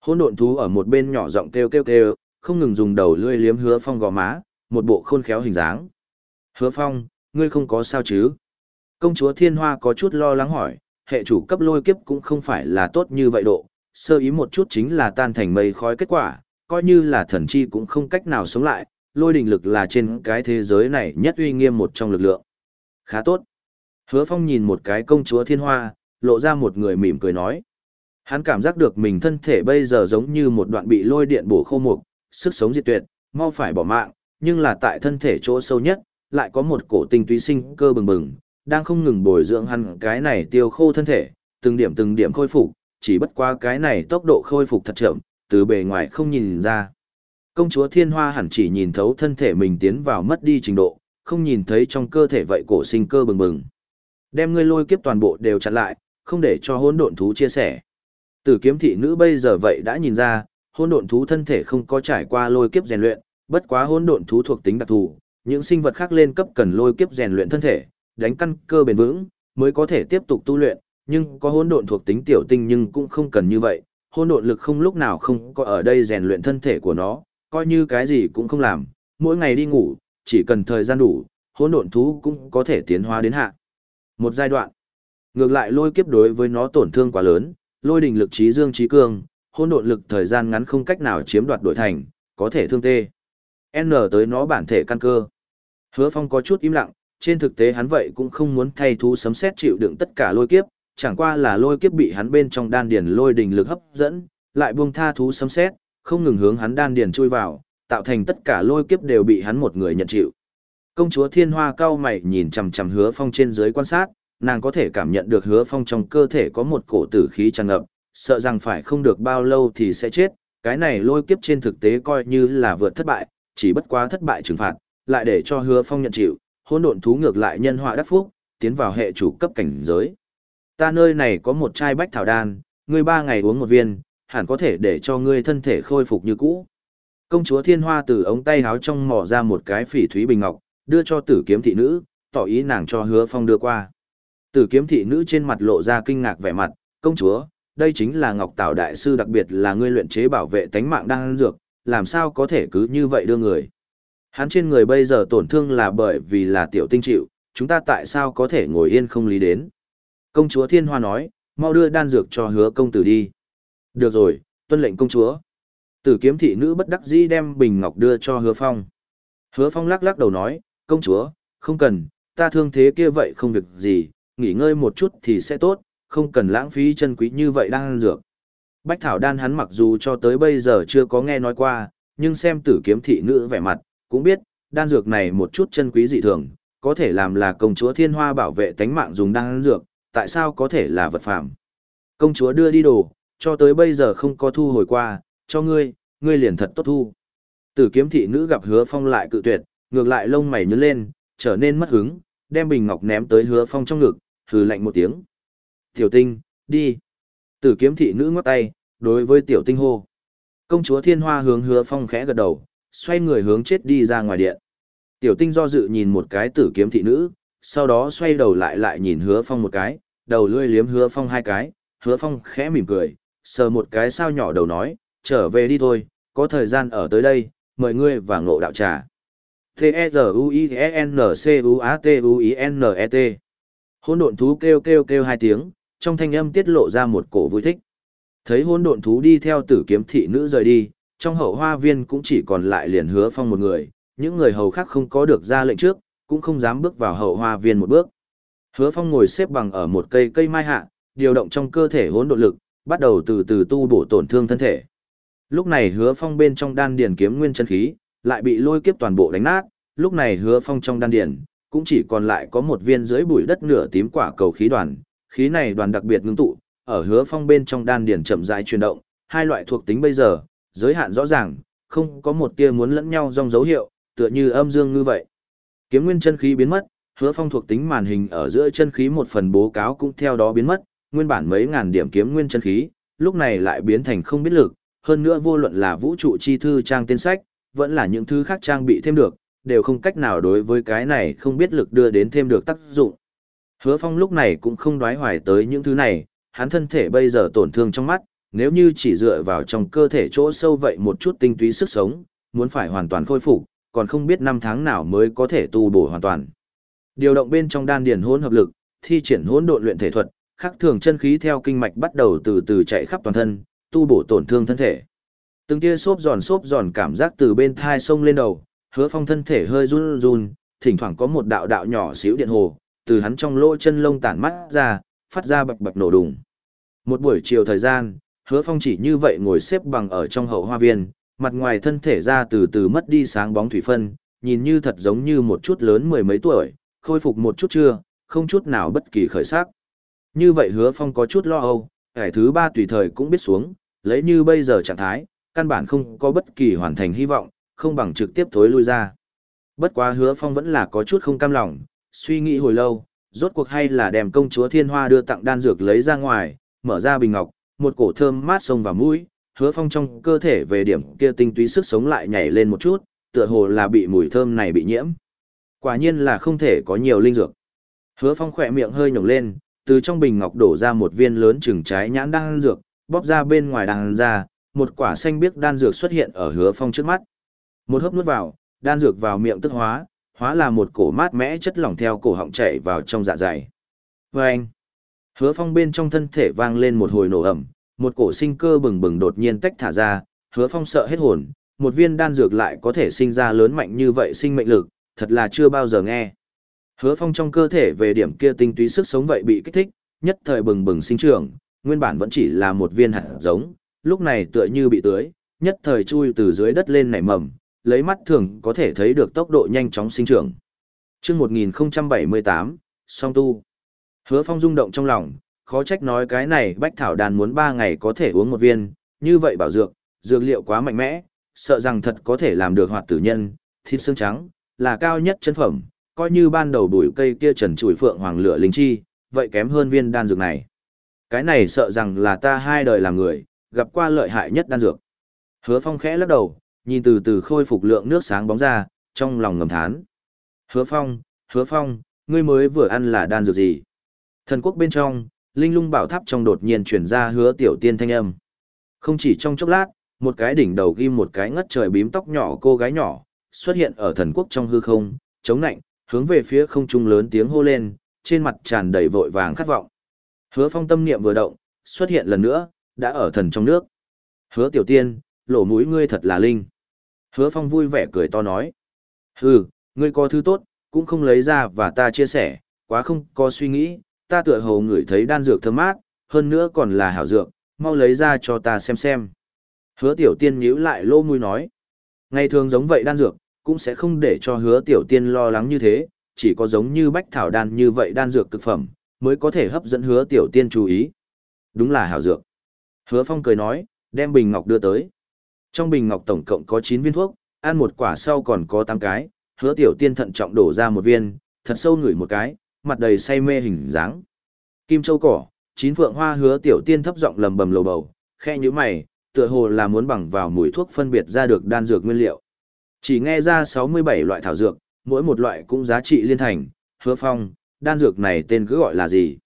Hỗn độn thú ở một bên nhỏ giọng kêu kêu kêu, không ngừng dùng đầu lưỡi liếm hứa phong gò má, một bộ khôn khéo hình dáng. Hứa phong, ngươi không có sao chứ? Công chúa thiên hoa có chút lo lắng hỏi, hệ chủ cấp lôi kiếp cũng không phải là tốt như vậy độ, sơ ý một chút chính là tan thành mây khói kết quả, coi như là thần chi cũng không cách nào sống lại, lôi đình lực là trên cái thế giới này nhất uy nghiêm một trong lực lượng. Khá tốt. Hứa Phong nhìn một cái công chúa thiên hoa, lộ ra một người mỉm cười nói. Hắn cảm giác được mình thân thể bây giờ giống như một đoạn bị lôi điện bổ khô mục, sức sống diệt tuyệt, mau phải bỏ mạng, nhưng là tại thân thể chỗ sâu nhất, lại có một cổ tinh túy sinh cơ bừng bừng, đang không ngừng bồi dưỡng hắn cái này tiêu khô thân thể, từng điểm từng điểm khôi phục, chỉ bất qua cái này tốc độ khôi phục thật chậm, từ bề ngoài không nhìn ra. Công chúa Thiên Hoa hẳn chỉ nhìn thấu thân thể mình tiến vào mất đi trình độ, không nhìn thấy trong cơ thể vậy cổ sinh cơ bừng bừng. Đem ngươi lôi kiếp toàn bộ đều chặn lại, không để cho hỗn độn thú chia sẻ. Tử kiếm thị nữ bây giờ vậy đã nhìn ra, hôn độn thú thân thể không có trải qua lôi kiếp rèn luyện, bất quá hôn độn thú thuộc tính đặc thù, những sinh vật khác lên cấp cần lôi kiếp rèn luyện thân thể, đánh căn cơ bền vững, mới có thể tiếp tục tu luyện, nhưng có hôn độn thuộc tính tiểu tinh nhưng cũng không cần như vậy, hôn độn lực không lúc nào không có ở đây rèn luyện thân thể của nó, coi như cái gì cũng không làm, mỗi ngày đi ngủ, chỉ cần thời gian đủ, hôn độn thú cũng có thể tiến hóa đến hạ. Một giai đoạn. Ngược lại lôi kiếp đối với nó tổn thương quá lớn, lôi đình lực trí dương trí cương, hỗn độn lực thời gian ngắn không cách nào chiếm đoạt đổi thành, có thể thương tê. N tới nó bản thể căn cơ. Hứa Phong có chút im lặng, trên thực tế hắn vậy cũng không muốn thay thú sấm xét chịu đựng tất cả lôi kiếp, chẳng qua là lôi kiếp bị hắn bên trong đan điền lôi đình lực hấp dẫn, lại buông tha thú sấm xét, không ngừng hướng hắn đan điền chui vào, tạo thành tất cả lôi kiếp đều bị hắn một người nhận chịu. Công chúa Thiên Hoa cao mày nhìn chằm chằm Hứa Phong trên dưới quan sát, nàng có thể cảm nhận được Hứa Phong trong cơ thể có một cổ tử khí tràn ngập, sợ rằng phải không được bao lâu thì sẽ chết, cái này lôi kiếp trên thực tế coi như là vượt thất bại, chỉ bất quá thất bại trừng phạt, lại để cho Hứa Phong nhận chịu, hỗn độn thú ngược lại nhân họa đắc phúc, tiến vào hệ chủ cấp cảnh giới. Ta nơi này có một chai bách thảo đan, ngươi ba ngày uống một viên, hẳn có thể để cho ngươi thân thể khôi phục như cũ. Công chúa Thiên Hoa từ ống tay háo trong mỏ ra một cái phỉ thúy bình ngọc, đưa cho tử kiếm thị nữ, tỏ ý nàng cho hứa phong đưa qua. Tử kiếm thị nữ trên mặt lộ ra kinh ngạc vẻ mặt, công chúa, đây chính là Ngọc Tảo Đại Sư đặc biệt là ngươi luyện chế bảo vệ tánh mạng đang dược, làm sao có thể cứ như vậy đưa người. Hắn trên người bây giờ tổn thương là bởi vì là tiểu tinh chịu, chúng ta tại sao có thể ngồi yên không lý đến. Công chúa Thiên Hoa nói, mau đưa đan dược cho hứa công tử đi. Được rồi, tuân lệnh công chúa. Tử kiếm thị nữ bất đắc dĩ đem bình ngọc đưa cho hứa phong. Hứa phong lắc lắc đầu nói, công chúa, không cần, ta thương thế kia vậy không việc gì, nghỉ ngơi một chút thì sẽ tốt, không cần lãng phí chân quý như vậy đang ăn dược. Bách thảo đan hắn mặc dù cho tới bây giờ chưa có nghe nói qua, nhưng xem tử kiếm thị nữ vẻ mặt, cũng biết, đan dược này một chút chân quý dị thường, có thể làm là công chúa thiên hoa bảo vệ tánh mạng dùng đan ăn dược, tại sao có thể là vật phạm. Công chúa đưa đi đồ, cho tới bây giờ không có thu hồi qua, cho ngươi, ngươi liền thật tốt thu. Tử kiếm thị nữ gặp hứa phong lại cự tuyệt, ngược lại lông mày nhớ lên, trở nên mất hứng, đem bình ngọc ném tới hứa phong trong ngực, hừ lạnh một tiếng. Tiểu tinh, đi. Tử kiếm thị nữ ngót tay, đối với tiểu tinh hô. Công chúa thiên hoa hướng hứa phong khẽ gật đầu, xoay người hướng chết đi ra ngoài điện. Tiểu tinh do dự nhìn một cái tử kiếm thị nữ, sau đó xoay đầu lại lại nhìn hứa phong một cái, đầu lươi liếm hứa phong hai cái, hứa phong khẽ mỉm cười, sờ một cái sao nhỏ đầu nói, trở về đi thôi, có thời gian ở tới đây, mời ngươi và ngộ đạo trà. T-E-Z-U-I-N-C-U-A-T-U-I-N-E-T e Hôn độn thú kêu kêu kêu hai tiếng, trong thanh âm tiết lộ ra một cổ vui thích. Thấy hôn độn thú đi theo tử kiếm thị nữ rời đi, trong hậu hoa viên cũng chỉ còn lại liền hứa phong một người, những người hầu khác không có được ra lệnh trước, cũng không dám bước vào hậu hoa viên một bước. Hứa phong ngồi xếp bằng ở một cây cây mai hạ, điều động trong cơ thể hỗn độn lực, bắt đầu từ từ tu bổ tổn thương thân thể. Lúc này hứa phong bên trong đan điền kiếm nguyên chân khí, lại bị lôi kiếp toàn bộ đánh nát, lúc này hứa phong trong đan điền, cũng chỉ còn lại có một viên dưới bụi đất nửa tím quả cầu khí đoàn, khí này đoàn đặc biệt ngưng tụ, ở hứa phong bên trong đan điển chậm rãi chuyển động, hai loại thuộc tính bây giờ, giới hạn rõ ràng, không có một tia muốn lẫn nhau dòng dấu hiệu, tựa như âm dương như vậy. Kiếm nguyên chân khí biến mất, hứa phong thuộc tính màn hình ở giữa chân khí một phần bố cáo cũng theo đó biến mất, nguyên bản mấy ngàn điểm kiếm nguyên chân khí, lúc này lại biến thành không biết lực, hơn nữa vô luận là vũ trụ chi thư trang tên sách, vẫn là những thứ khác trang bị thêm được, đều không cách nào đối với cái này không biết lực đưa đến thêm được tác dụng. Hứa Phong lúc này cũng không đoái hoài tới những thứ này, hắn thân thể bây giờ tổn thương trong mắt, nếu như chỉ dựa vào trong cơ thể chỗ sâu vậy một chút tinh túy sức sống, muốn phải hoàn toàn khôi phục, còn không biết năm tháng nào mới có thể tu bổ hoàn toàn. Điều động bên trong đan điền hỗn hợp lực, thi triển hỗn độn luyện thể thuật, khắc thường chân khí theo kinh mạch bắt đầu từ từ chạy khắp toàn thân, tu bổ tổn thương thân thể. Từng tia xốp giòn xốp giòn cảm giác từ bên thai sông lên đầu, hứa phong thân thể hơi run run, thỉnh thoảng có một đạo đạo nhỏ xíu điện hồ, từ hắn trong lỗ chân lông tản mắt ra, phát ra bập bập nổ đùng. Một buổi chiều thời gian, hứa phong chỉ như vậy ngồi xếp bằng ở trong hậu hoa viên, mặt ngoài thân thể ra từ từ mất đi sáng bóng thủy phân, nhìn như thật giống như một chút lớn mười mấy tuổi, khôi phục một chút chưa, không chút nào bất kỳ khởi sắc. Như vậy hứa phong có chút lo âu, hải thứ ba tùy thời cũng biết xuống, lấy như bây giờ trạng thái, căn bản không có bất kỳ hoàn thành hy vọng, không bằng trực tiếp thối lui ra. Bất quá hứa phong vẫn là có chút không cam lòng, suy nghĩ hồi lâu, rốt cuộc hay là đem công chúa thiên hoa đưa tặng đan dược lấy ra ngoài, mở ra bình ngọc, một cổ thơm mát sông vào mũi, hứa phong trong cơ thể về điểm kia tinh túy sức sống lại nhảy lên một chút, tựa hồ là bị mùi thơm này bị nhiễm. Quả nhiên là không thể có nhiều linh dược. Hứa phong khỏe miệng hơi nhổng lên, từ trong bình ngọc đổ ra một viên lớn chừng trái nhãn đan dược, bóp ra bên ngoài đan ra, một quả xanh biếc đan dược xuất hiện ở hứa phong trước mắt. Một hớp nuốt vào, đan dược vào miệng tức hóa, hóa là một cổ mát mẽ chất lỏng theo cổ họng chảy vào trong dạ dày. Và anh, hứa phong bên trong thân thể vang lên một hồi nổ ẩm, một cổ sinh cơ bừng bừng đột nhiên tách thả ra, hứa phong sợ hết hồn, một viên đan dược lại có thể sinh ra lớn mạnh như vậy sinh mệnh lực, thật là chưa bao giờ nghe. Hứa phong trong cơ thể về điểm kia tinh túy sức sống vậy bị kích thích, nhất thời bừng bừng sinh trưởng, nguyên bản vẫn chỉ là một viên hạt giống, lúc này tựa như bị tưới, nhất thời chui từ dưới đất lên nảy mầm, lấy mắt thường có thể thấy được tốc độ nhanh chóng sinh trưởng. Chương 1078, song tu. Hứa Phong rung động trong lòng, khó trách nói cái này bách thảo đàn muốn 3 ngày có thể uống một viên, như vậy bảo dược, dược liệu quá mạnh mẽ, sợ rằng thật có thể làm được hoạt tử nhân, thịt xương trắng, là cao nhất chân phẩm, coi như ban đầu bụi cây kia trần trụi phượng hoàng lửa linh chi, vậy kém hơn viên đan dược này. Cái này sợ rằng là ta hai đời làm người, gặp qua lợi hại nhất đan dược. Hứa Phong khẽ lắc đầu, nhìn từ từ khôi phục lượng nước sáng bóng ra, trong lòng ngầm thán. Hứa Phong, Hứa Phong, ngươi mới vừa ăn là đan dược gì? Thần quốc bên trong, linh lung bảo tháp trong đột nhiên chuyển ra hứa tiểu tiên thanh âm. Không chỉ trong chốc lát, một cái đỉnh đầu ghim một cái ngất trời bím tóc nhỏ cô gái nhỏ, xuất hiện ở thần quốc trong hư không, chống nạnh, hướng về phía không trung lớn tiếng hô lên, trên mặt tràn đầy vội vàng khát vọng. Hứa phong tâm niệm vừa động, xuất hiện lần nữa, đã ở thần trong nước. Hứa tiểu tiên, lỗ mũi ngươi thật là linh. Hứa phong vui vẻ cười to nói. Hừ, ngươi có thứ tốt, cũng không lấy ra và ta chia sẻ, quá không có suy nghĩ, ta tựa hồ ngửi thấy đan dược thơm mát, hơn nữa còn là hảo dược, mau lấy ra cho ta xem xem. Hứa tiểu tiên nhíu lại lô mũi nói. Ngày thường giống vậy đan dược, cũng sẽ không để cho hứa tiểu tiên lo lắng như thế, chỉ có giống như bách thảo đan như vậy đan dược cực phẩm, mới có thể hấp dẫn hứa tiểu tiên chú ý. Đúng là hảo dược. Hứa phong cười nói, đem bình ngọc đưa tới. Trong bình ngọc tổng cộng có 9 viên thuốc, ăn một quả sau còn có 8 cái, hứa tiểu tiên thận trọng đổ ra một viên, thật sâu ngửi một cái, mặt đầy say mê hình dáng. Kim châu cỏ, chín phượng hoa hứa tiểu tiên thấp giọng lầm bầm lầu bầu, khe như mày, tựa hồ là muốn bằng vào mùi thuốc phân biệt ra được đan dược nguyên liệu. Chỉ nghe ra 67 loại thảo dược, mỗi một loại cũng giá trị liên thành, hứa phong, đan dược này tên cứ gọi là gì?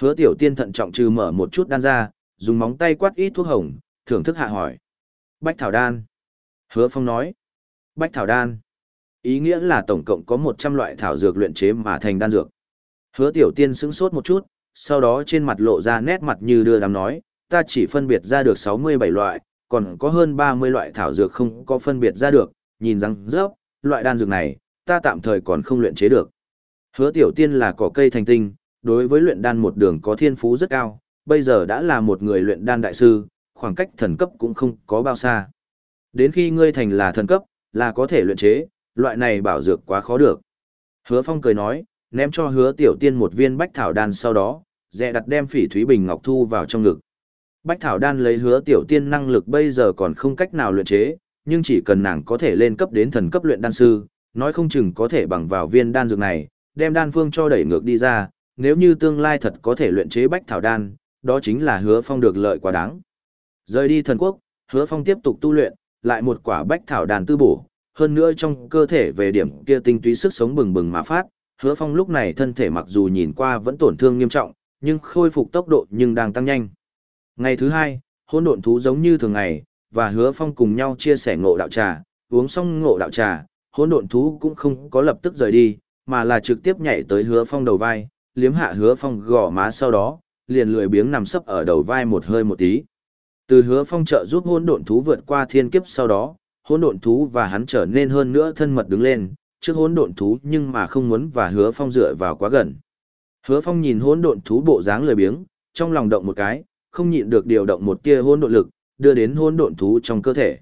Hứa tiểu tiên thận trọng trừ mở một chút đan ra, dùng móng tay quát ít thuốc hồng, thưởng thức hạ hỏi. Bách thảo đan. Hứa phong nói. Bách thảo đan. Ý nghĩa là tổng cộng có 100 loại thảo dược luyện chế mà thành đan dược. Hứa tiểu tiên sững sốt một chút, sau đó trên mặt lộ ra nét mặt như đưa đám nói, ta chỉ phân biệt ra được 67 loại, còn có hơn 30 loại thảo dược không có phân biệt ra được, nhìn rằng rớp, loại đan dược này, ta tạm thời còn không luyện chế được. Hứa tiểu tiên là cỏ cây thành tinh, đối với luyện đan một đường có thiên phú rất cao, bây giờ đã là một người luyện đan đại sư, khoảng cách thần cấp cũng không có bao xa. Đến khi ngươi thành là thần cấp, là có thể luyện chế, loại này bảo dược quá khó được. Hứa Phong cười nói, ném cho hứa tiểu tiên một viên bách thảo đan sau đó, dẹ đặt đem phỉ thúy bình ngọc thu vào trong ngực. Bách thảo đan lấy hứa tiểu tiên năng lực bây giờ còn không cách nào luyện chế, nhưng chỉ cần nàng có thể lên cấp đến thần cấp luyện đan sư, nói không chừng có thể bằng vào viên đan dược này, đem đan phương cho đẩy ngược đi ra, nếu như tương lai thật có thể luyện chế bách thảo đan, đó chính là hứa phong được lợi quá đáng. Rời đi thần quốc, hứa phong tiếp tục tu luyện, lại một quả bách thảo đàn tư bổ, hơn nữa trong cơ thể về điểm kia tinh túy sức sống bừng bừng mà phát, hứa phong lúc này thân thể mặc dù nhìn qua vẫn tổn thương nghiêm trọng, nhưng khôi phục tốc độ nhưng đang tăng nhanh. Ngày thứ hai, hôn độn thú giống như thường ngày, và hứa phong cùng nhau chia sẻ ngộ đạo trà, uống xong ngộ đạo trà, hôn độn thú cũng không có lập tức rời đi, mà là trực tiếp nhảy tới hứa phong đầu vai, liếm hạ hứa phong gò má sau đó, liền lười biếng nằm sấp ở đầu vai một hơi một tí. Từ hứa phong trợ giúp hôn độn thú vượt qua thiên kiếp sau đó, hôn độn thú và hắn trở nên hơn nữa thân mật đứng lên, trước hôn độn thú nhưng mà không muốn và hứa phong dựa vào quá gần. Hứa phong nhìn hôn độn thú bộ dáng lười biếng, trong lòng động một cái, không nhịn được điều động một tia hôn độn lực, đưa đến hôn độn thú trong cơ thể.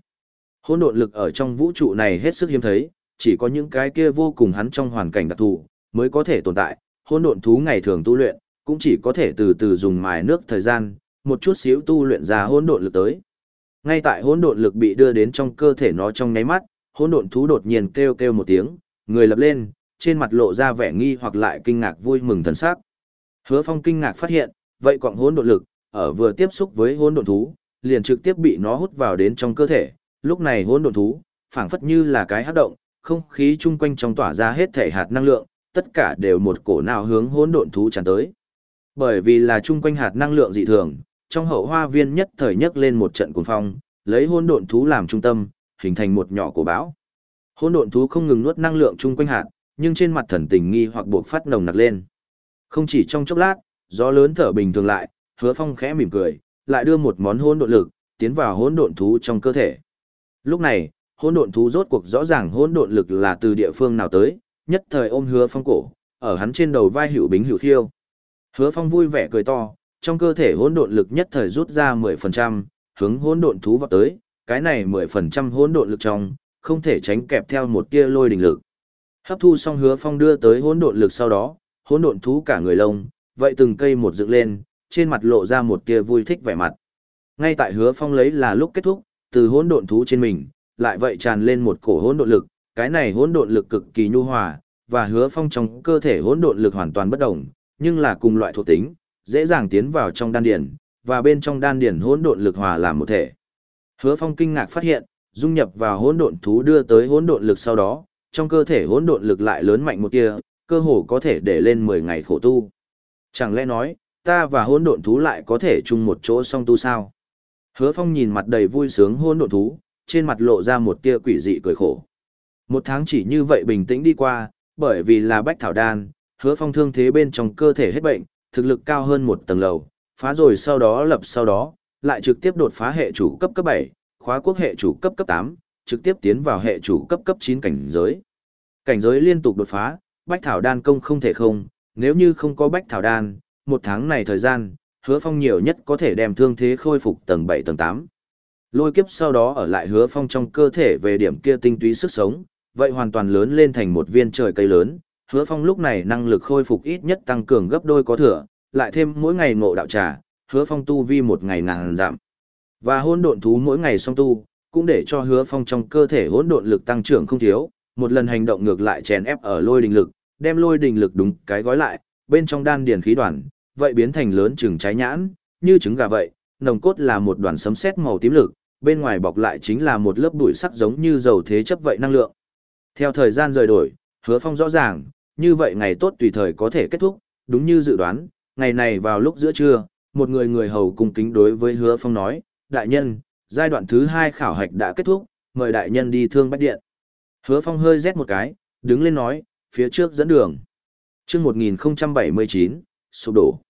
Hôn độn lực ở trong vũ trụ này hết sức hiếm thấy, chỉ có những cái kia vô cùng hắn trong hoàn cảnh đặc thù, mới có thể tồn tại, hỗn độn thú ngày thường tu luyện, cũng chỉ có thể từ từ dùng mài nước thời gian, một chút xíu tu luyện ra hỗn độn lực tới. Ngay tại hỗn độn lực bị đưa đến trong cơ thể nó trong nháy mắt, hỗn độn thú đột nhiên kêu kêu một tiếng, người lập lên, trên mặt lộ ra vẻ nghi hoặc lại kinh ngạc vui mừng thần sắc. Hứa Phong kinh ngạc phát hiện, vậy quặng hỗn độn lực, ở vừa tiếp xúc với hỗn độn thú, liền trực tiếp bị nó hút vào đến trong cơ thể. Lúc này hỗn độn thú, phảng phất như là cái hấp động, không khí chung quanh trong tỏa ra hết thể hạt năng lượng, tất cả đều một cổ nào hướng hỗn độn thú tràn tới. Bởi vì là chung quanh hạt năng lượng dị thường, trong hậu hoa viên nhất thời nhất lên một trận cuồng phong, lấy hôn độn thú làm trung tâm, hình thành một nhỏ cổ bão. Hôn độn thú không ngừng nuốt năng lượng chung quanh hạt, nhưng trên mặt thần tình nghi hoặc buộc phát nồng nặc lên. Không chỉ trong chốc lát, gió lớn thở bình thường lại, Hứa Phong khẽ mỉm cười, lại đưa một món hôn độn lực tiến vào hôn độn thú trong cơ thể. Lúc này, hôn độn thú rốt cuộc rõ ràng hôn độn lực là từ địa phương nào tới, nhất thời ôm Hứa Phong cổ, ở hắn trên đầu vai hữu bính hữu khiêu. Hứa Phong vui vẻ cười to, trong cơ thể hỗn độn lực nhất thời rút ra 10%, hướng hỗn độn thú vào tới, cái này 10% hỗn độn lực trong, không thể tránh kẹp theo một tia lôi đình lực. Hấp thu xong Hứa Phong đưa tới hỗn độn lực sau đó, hỗn độn thú cả người lông, vậy từng cây một dựng lên, trên mặt lộ ra một tia vui thích vẻ mặt. Ngay tại Hứa Phong lấy là lúc kết thúc, từ hỗn độn thú trên mình, lại vậy tràn lên một cổ hỗn độn lực, cái này hỗn độn lực cực kỳ nhu hòa, và Hứa Phong trong cơ thể hỗn độn lực hoàn toàn bất động, nhưng là cùng loại thuộc tính, dễ dàng tiến vào trong đan điển và bên trong đan điển hỗn độn lực hòa làm một thể. Hứa Phong kinh ngạc phát hiện, dung nhập vào hỗn độn thú đưa tới hỗn độn lực sau đó, trong cơ thể hỗn độn lực lại lớn mạnh một tia, cơ hồ có thể để lên 10 ngày khổ tu. Chẳng lẽ nói, ta và hỗn độn thú lại có thể chung một chỗ song tu sao? Hứa Phong nhìn mặt đầy vui sướng hỗn độn thú, trên mặt lộ ra một tia quỷ dị cười khổ. Một tháng chỉ như vậy bình tĩnh đi qua, bởi vì là bách thảo đan, Hứa Phong thương thế bên trong cơ thể hết bệnh, thực lực cao hơn một tầng lầu, phá rồi sau đó lập sau đó, lại trực tiếp đột phá hệ chủ cấp cấp 7, khóa quốc hệ chủ cấp cấp 8, trực tiếp tiến vào hệ chủ cấp cấp 9 cảnh giới. Cảnh giới liên tục đột phá, bách thảo đan công không thể không, nếu như không có bách thảo đan, một tháng này thời gian, hứa phong nhiều nhất có thể đem thương thế khôi phục tầng 7 tầng 8. Lôi kiếp sau đó ở lại hứa phong trong cơ thể về điểm kia tinh túy sức sống, vậy hoàn toàn lớn lên thành một viên trời cây lớn, hứa phong lúc này năng lực khôi phục ít nhất tăng cường gấp đôi có thừa, lại thêm mỗi ngày ngộ đạo trà, hứa phong tu vi một ngày ngàn giảm. Và hỗn độn thú mỗi ngày song tu, cũng để cho hứa phong trong cơ thể hỗn độn lực tăng trưởng không thiếu, một lần hành động ngược lại chèn ép ở lôi đình lực, đem lôi đình lực đúng cái gói lại, bên trong đan điền khí đoàn, vậy biến thành lớn chừng trái nhãn, như trứng gà vậy, nồng cốt là một đoàn sấm sét màu tím lực, bên ngoài bọc lại chính là một lớp bụi sắc giống như dầu thế chấp vậy năng lượng. Theo thời gian rời đổi, hứa phong rõ ràng, như vậy ngày tốt tùy thời có thể kết thúc, đúng như dự đoán, ngày này vào lúc giữa trưa, một người người hầu cung kính đối với hứa phong nói, đại nhân, giai đoạn thứ hai khảo hạch đã kết thúc, mời đại nhân đi thương bách điện. Hứa phong hơi rét một cái, đứng lên nói, phía trước dẫn đường. chương 1079, sụp đổ.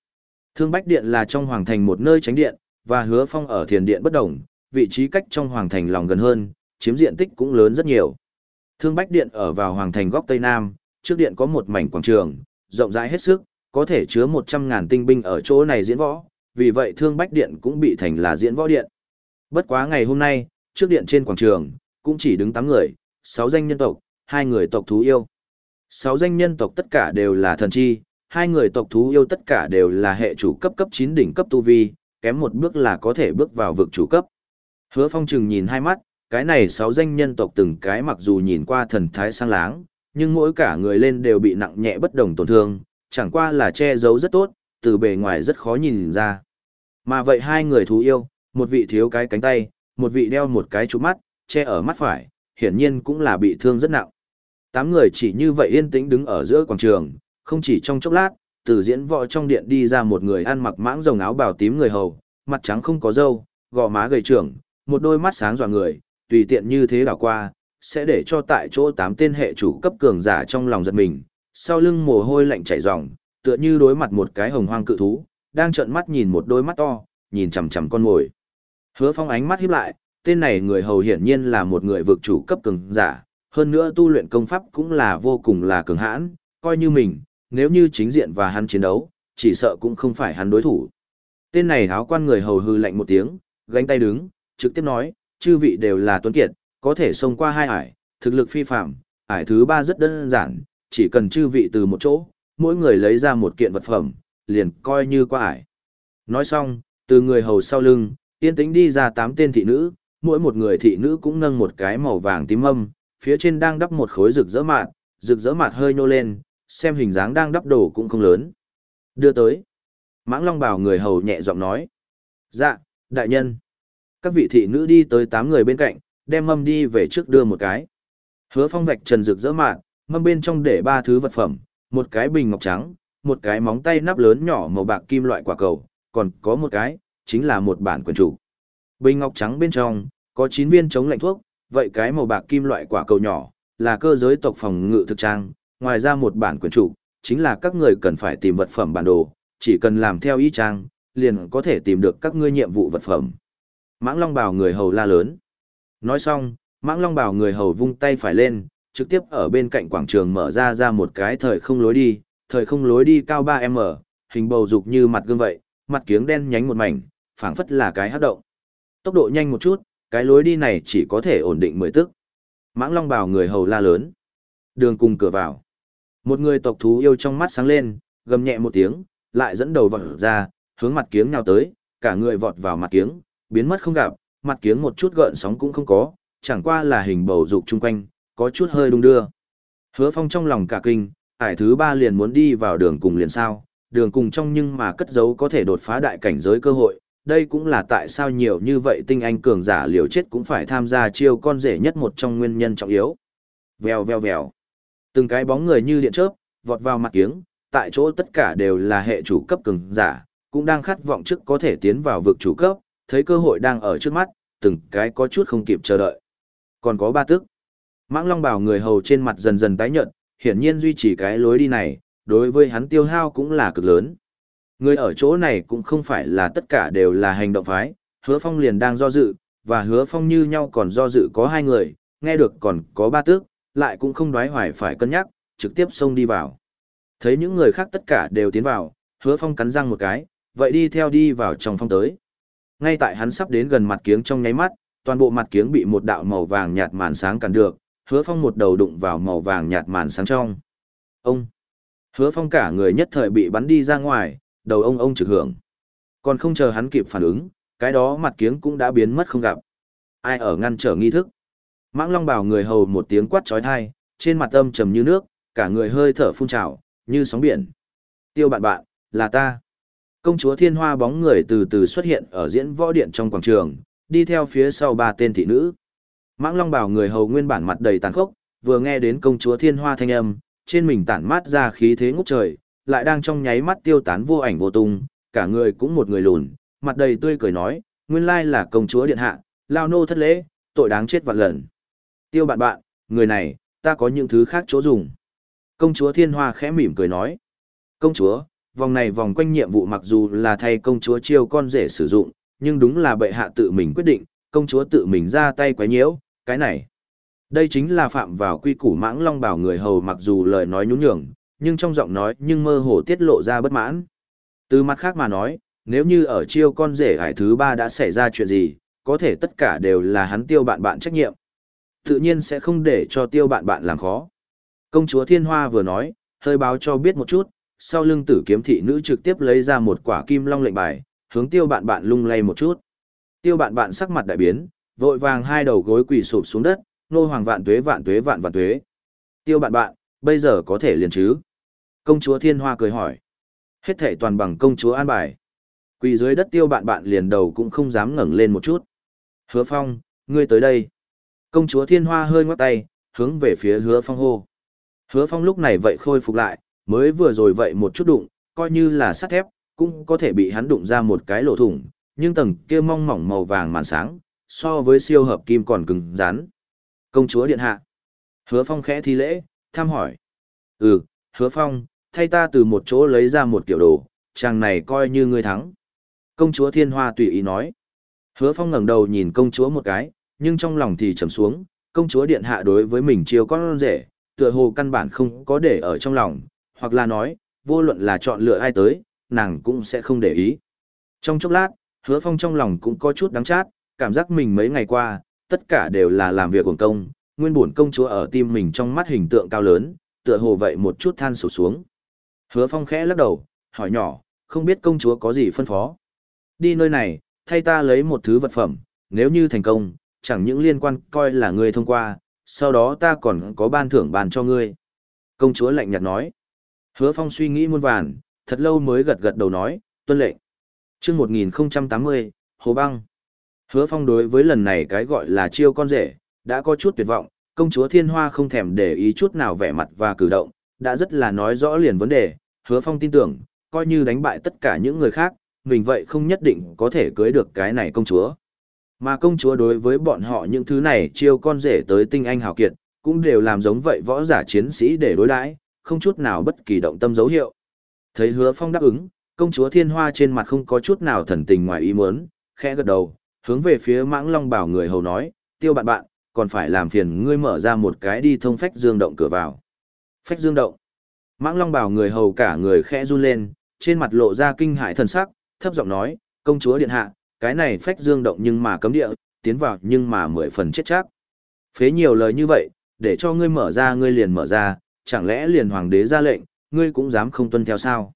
Thương bách điện là trong hoàng thành một nơi tránh điện, và hứa phong ở thiền điện bất đồng, vị trí cách trong hoàng thành lòng gần hơn, chiếm diện tích cũng lớn rất nhiều. Thương bách điện ở vào hoàng thành góc tây nam, trước điện có một mảnh quảng trường, rộng rãi hết sức, có thể chứa 100.000 tinh binh ở chỗ này diễn võ, vì vậy Thương Bách Điện cũng bị thành là diễn võ điện. Bất quá ngày hôm nay, trước điện trên quảng trường, cũng chỉ đứng 8 người, 6 danh nhân tộc, 2 người tộc thú yêu. 6 danh nhân tộc tất cả đều là thần chi, 2 người tộc thú yêu tất cả đều là hệ chủ cấp cấp 9 đỉnh cấp tu vi, kém một bước là có thể bước vào vực chủ cấp. Hứa Phong trừng nhìn hai mắt, cái này 6 danh nhân tộc từng cái mặc dù nhìn qua thần thái sang láng, nhưng mỗi cả người lên đều bị nặng nhẹ bất đồng tổn thương, chẳng qua là che giấu rất tốt, từ bề ngoài rất khó nhìn ra. Mà vậy hai người thú yêu, một vị thiếu cái cánh tay, một vị đeo một cái chụp mắt, che ở mắt phải, hiển nhiên cũng là bị thương rất nặng. Tám người chỉ như vậy yên tĩnh đứng ở giữa quảng trường, không chỉ trong chốc lát, từ diễn võ trong điện đi ra một người ăn mặc mãng rồng áo bào tím người hầu, mặt trắng không có râu, gò má gầy trưởng, một đôi mắt sáng dọa người, tùy tiện như thế đảo qua, sẽ để cho tại chỗ tám tên hệ chủ cấp cường giả trong lòng giật mình, sau lưng mồ hôi lạnh chảy ròng, tựa như đối mặt một cái hồng hoang cự thú, đang trợn mắt nhìn một đôi mắt to, nhìn chằm chằm con ngồi, Hứa Phong ánh mắt híp lại, tên này người hầu hiển nhiên là một người vực chủ cấp cường giả, hơn nữa tu luyện công pháp cũng là vô cùng là cường hãn, coi như mình, nếu như chính diện và hắn chiến đấu, chỉ sợ cũng không phải hắn đối thủ. Tên này háo quan người hầu hư lạnh một tiếng, gánh tay đứng, trực tiếp nói, chư vị đều là tuấn kiệt, có thể xông qua hai ải, thực lực phi phạm, ải thứ ba rất đơn giản, chỉ cần chư vị từ một chỗ, mỗi người lấy ra một kiện vật phẩm, liền coi như qua ải. Nói xong, từ người hầu sau lưng, yên tĩnh đi ra tám tên thị nữ, mỗi một người thị nữ cũng nâng một cái màu vàng tím âm, phía trên đang đắp một khối rực rỡ mạt, rực rỡ mạt hơi nhô lên, xem hình dáng đang đắp đồ cũng không lớn. Đưa tới. Mãng Long bảo người hầu nhẹ giọng nói. Dạ, đại nhân. Các vị thị nữ đi tới tám người bên cạnh, đem mâm đi về trước đưa một cái. Hứa phong vạch trần rực rỡ mạn, mâm bên trong để ba thứ vật phẩm, một cái bình ngọc trắng, một cái móng tay nắp lớn nhỏ màu bạc kim loại quả cầu, còn có một cái, chính là một bản quyển chủ. Bình ngọc trắng bên trong, có 9 viên chống lạnh thuốc, vậy cái màu bạc kim loại quả cầu nhỏ, là cơ giới tộc phòng ngự thực trang, ngoài ra một bản quyển chủ, chính là các người cần phải tìm vật phẩm bản đồ, chỉ cần làm theo ý trang, liền có thể tìm được các ngươi nhiệm vụ vật phẩm. Mãng Long bảo người hầu la lớn. Nói xong, Mãng Long bảo người hầu vung tay phải lên, trực tiếp ở bên cạnh quảng trường mở ra ra một cái thời không lối đi, thời không lối đi cao 3m, hình bầu dục như mặt gương vậy, mặt kiếng đen nhánh một mảnh, phảng phất là cái hấp động. Tốc độ nhanh một chút, cái lối đi này chỉ có thể ổn định 10 tức. Mãng Long bảo người hầu la lớn. Đường cùng cửa vào. Một người tộc thú yêu trong mắt sáng lên, gầm nhẹ một tiếng, lại dẫn đầu vọt ra, hướng mặt kiếng nhào tới, cả người vọt vào mặt kiếng, biến mất không gặp, mặt kiếng một chút gợn sóng cũng không có, chẳng qua là hình bầu dục chung quanh, có chút hơi đung đưa. Hứa Phong trong lòng cả kinh, ải thứ ba liền muốn đi vào đường cùng liền sao, đường cùng trong nhưng mà cất giấu có thể đột phá đại cảnh giới cơ hội, đây cũng là tại sao nhiều như vậy tinh anh cường giả liều chết cũng phải tham gia chiêu con rể nhất một trong nguyên nhân trọng yếu. Vèo vèo vèo. Từng cái bóng người như điện chớp, vọt vào mặt kiếng, tại chỗ tất cả đều là hệ chủ cấp cường giả, cũng đang khát vọng trước có thể tiến vào vực chủ cấp, thấy cơ hội đang ở trước mắt, từng cái có chút không kịp chờ đợi. Còn có ba tức. Mãng Long bảo người hầu trên mặt dần dần tái nhợt, hiển nhiên duy trì cái lối đi này, đối với hắn tiêu hao cũng là cực lớn. Người ở chỗ này cũng không phải là tất cả đều là hành động phái, hứa phong liền đang do dự, và hứa phong như nhau còn do dự có hai người, nghe được còn có ba tước, lại cũng không đoái hoài phải cân nhắc, trực tiếp xông đi vào. Thấy những người khác tất cả đều tiến vào, hứa phong cắn răng một cái, vậy đi theo đi vào trong phong tới. Ngay tại hắn sắp đến gần mặt kiếng trong nháy mắt, toàn bộ mặt kiếng bị một đạo màu vàng nhạt màn sáng cản được, hứa phong một đầu đụng vào màu vàng nhạt màn sáng trong. Ông! Hứa phong cả người nhất thời bị bắn đi ra ngoài, đầu ông ông trực hưởng. Còn không chờ hắn kịp phản ứng, cái đó mặt kiếng cũng đã biến mất không gặp. Ai ở ngăn trở nghi thức? Mãng Long bảo người hầu một tiếng quát chói tai, trên mặt âm trầm như nước, cả người hơi thở phun trào, như sóng biển. Tiêu bạn bạn, là ta. Công chúa Thiên Hoa bóng người từ từ xuất hiện ở diễn võ điện trong quảng trường, đi theo phía sau ba tên thị nữ. Mãng Long bảo người hầu nguyên bản mặt đầy tàn khốc, vừa nghe đến công chúa Thiên Hoa thanh âm, trên mình tản mát ra khí thế ngút trời, lại đang trong nháy mắt tiêu tán vô ảnh vô tung, cả người cũng một người lùn, mặt đầy tươi cười nói, nguyên lai là công chúa điện hạ, lao nô thất lễ, tội đáng chết vạn lần. Tiêu bạn bạn, người này, ta có những thứ khác chỗ dùng. Công chúa Thiên Hoa khẽ mỉm cười nói. Công chúa, vòng này vòng quanh nhiệm vụ mặc dù là thay công chúa chiêu con rể sử dụng, nhưng đúng là bệ hạ tự mình quyết định, công chúa tự mình ra tay quấy nhiễu, cái này. Đây chính là phạm vào quy củ mãng long bảo người hầu mặc dù lời nói nhún nhường, nhưng trong giọng nói nhưng mơ hồ tiết lộ ra bất mãn. Từ mặt khác mà nói, nếu như ở chiêu con rể hải thứ ba đã xảy ra chuyện gì, có thể tất cả đều là hắn tiêu bạn bạn trách nhiệm. Tự nhiên sẽ không để cho tiêu bạn bạn làm khó. Công chúa Thiên Hoa vừa nói, hơi báo cho biết một chút, sau lưng tử kiếm thị nữ trực tiếp lấy ra một quả kim long lệnh bài, hướng tiêu bạn bạn lung lay một chút. Tiêu bạn bạn sắc mặt đại biến, vội vàng hai đầu gối quỳ sụp xuống đất, nô hoàng vạn tuế vạn tuế vạn vạn tuế. Tiêu bạn bạn, bây giờ có thể liền chứ? Công chúa Thiên Hoa cười hỏi. Hết thể toàn bằng công chúa an bài. Quỳ dưới đất tiêu bạn bạn liền đầu cũng không dám ngẩng lên một chút. Hứa Phong, ngươi tới đây. Công chúa Thiên Hoa hơi ngoắc tay, hướng về phía Hứa Phong hô. Hứa Phong lúc này vậy khôi phục lại, mới vừa rồi vậy một chút đụng, coi như là sắt thép, cũng có thể bị hắn đụng ra một cái lỗ thủng, nhưng tầng kia mong mỏng màu vàng màn sáng, so với siêu hợp kim còn cứng rắn. Công chúa điện hạ. Hứa Phong khẽ thi lễ, thăm hỏi. Ừ, Hứa Phong, thay ta từ một chỗ lấy ra một kiểu đồ, chàng này coi như ngươi thắng. Công chúa Thiên Hoa tùy ý nói. Hứa Phong ngẩng đầu nhìn công chúa một cái, nhưng trong lòng thì trầm xuống, công chúa điện hạ đối với mình chiều con rể, tựa hồ căn bản không có để ở trong lòng, hoặc là nói, vô luận là chọn lựa ai tới, nàng cũng sẽ không để ý. Trong chốc lát, hứa phong trong lòng cũng có chút đắng chát, cảm giác mình mấy ngày qua, tất cả đều là làm việc của công, nguyên bổn công chúa ở tim mình trong mắt hình tượng cao lớn, tựa hồ vậy một chút than sụp xuống. Hứa Phong khẽ lắc đầu, hỏi nhỏ, không biết công chúa có gì phân phó. Đi nơi này, thay ta lấy một thứ vật phẩm, nếu như thành công, chẳng những liên quan coi là ngươi thông qua, sau đó ta còn có ban thưởng bàn cho ngươi. Công chúa lạnh nhạt nói. Hứa Phong suy nghĩ muôn vàn, thật lâu mới gật gật đầu nói, tuân lệnh. Trước 1080, Hồ Băng. Hứa Phong đối với lần này cái gọi là chiêu con rể, đã có chút tuyệt vọng, công chúa Thiên Hoa không thèm để ý chút nào vẻ mặt và cử động, đã rất là nói rõ liền vấn đề, Hứa Phong tin tưởng, coi như đánh bại tất cả những người khác, mình vậy không nhất định có thể cưới được cái này công chúa. Mà công chúa đối với bọn họ những thứ này chiêu con rể tới tinh anh hào kiệt, cũng đều làm giống vậy võ giả chiến sĩ để đối đãi, không chút nào bất kỳ động tâm dấu hiệu. Thấy hứa phong đáp ứng, công chúa thiên hoa trên mặt không có chút nào thần tình ngoài ý muốn, khẽ gật đầu, hướng về phía mãng long bảo người hầu nói, tiêu bạn bạn, còn phải làm phiền ngươi mở ra một cái đi thông phách dương động cửa vào. Phách dương động. Mãng long bảo người hầu cả người khẽ run lên, trên mặt lộ ra kinh hãi thần sắc, thấp giọng nói, công chúa điện hạ, cái này phách dương động nhưng mà cấm địa, tiến vào nhưng mà mười phần chết chắc. Phế nhiều lời như vậy, để cho ngươi mở ra ngươi liền mở ra, chẳng lẽ liền hoàng đế ra lệnh, ngươi cũng dám không tuân theo sao?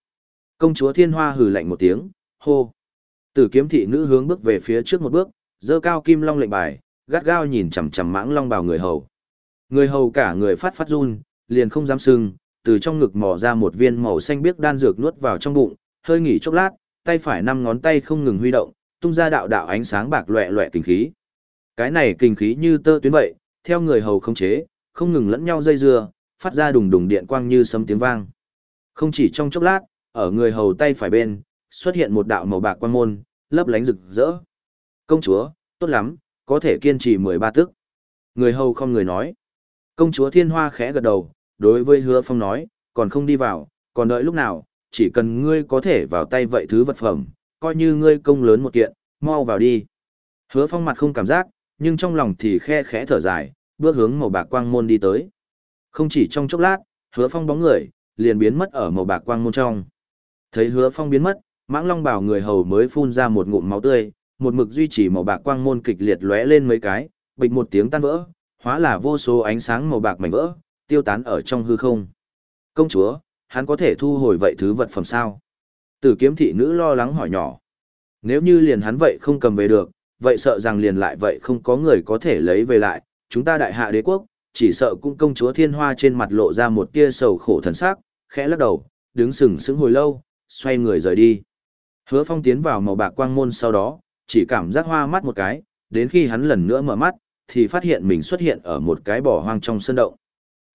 Công chúa thiên hoa hừ lạnh một tiếng, hô. Tử kiếm thị nữ hướng bước về phía trước một bước, dơ cao kim long lệnh bài, gắt gao nhìn chằm chằm mãng long bào người hầu. Người hầu cả người phát phát run, liền không dám sưng, từ trong ngực mò ra một viên màu xanh biếc đan dược nuốt vào trong bụng, hơi nghỉ chốc lát, tay phải năm ngón tay không ngừng huy động, tung ra đạo đạo ánh sáng bạc loẹ loẹ kinh khí. Cái này kinh khí như tơ tuyến vậy, theo người hầu không chế, không ngừng lẫn nhau dây dưa, phát ra đùng đùng điện quang như sấm tiếng vang. Không chỉ trong chốc lát, ở người hầu tay phải bên, xuất hiện một đạo màu bạc quang môn, lấp lánh rực rỡ. Công chúa, tốt lắm, có thể kiên trì 13 tức. Người hầu không người nói. Công chúa thiên hoa khẽ gật đầu, đối với hứa phong nói, còn không đi vào, còn đợi lúc nào, chỉ cần ngươi có thể vào tay vậy thứ vật phẩm, coi như ngươi công lớn một kiện, mau vào đi. Hứa phong mặt không cảm giác, nhưng trong lòng thì khe khẽ thở dài, bước hướng màu bạc quang môn đi tới. Không chỉ trong chốc lát, hứa phong bóng người, liền biến mất ở màu bạc quang môn trong. Thấy hứa phong biến mất, mãng long bảo người hầu mới phun ra một ngụm máu tươi, một mực duy trì màu bạc quang môn kịch liệt lóe lên mấy cái, bịch một tiếng tan vỡ, hóa là vô số ánh sáng màu bạc mảnh vỡ, tiêu tán ở trong hư không. Công chúa, hắn có thể thu hồi vậy thứ vật phẩm sao? Tử kiếm thị nữ lo lắng hỏi nhỏ. Nếu như liền hắn vậy không cầm về được, vậy sợ rằng liền lại vậy không có người có thể lấy về lại, chúng ta đại hạ đế quốc, chỉ sợ cũng công chúa thiên hoa trên mặt lộ ra một tia sầu khổ thần sắc, khẽ lắc đầu, đứng sừng sững hồi lâu, xoay người rời đi. Hứa phong tiến vào màu bạc quang môn sau đó, chỉ cảm giác hoa mắt một cái, đến khi hắn lần nữa mở mắt, thì phát hiện mình xuất hiện ở một cái bỏ hoang trong sơn động.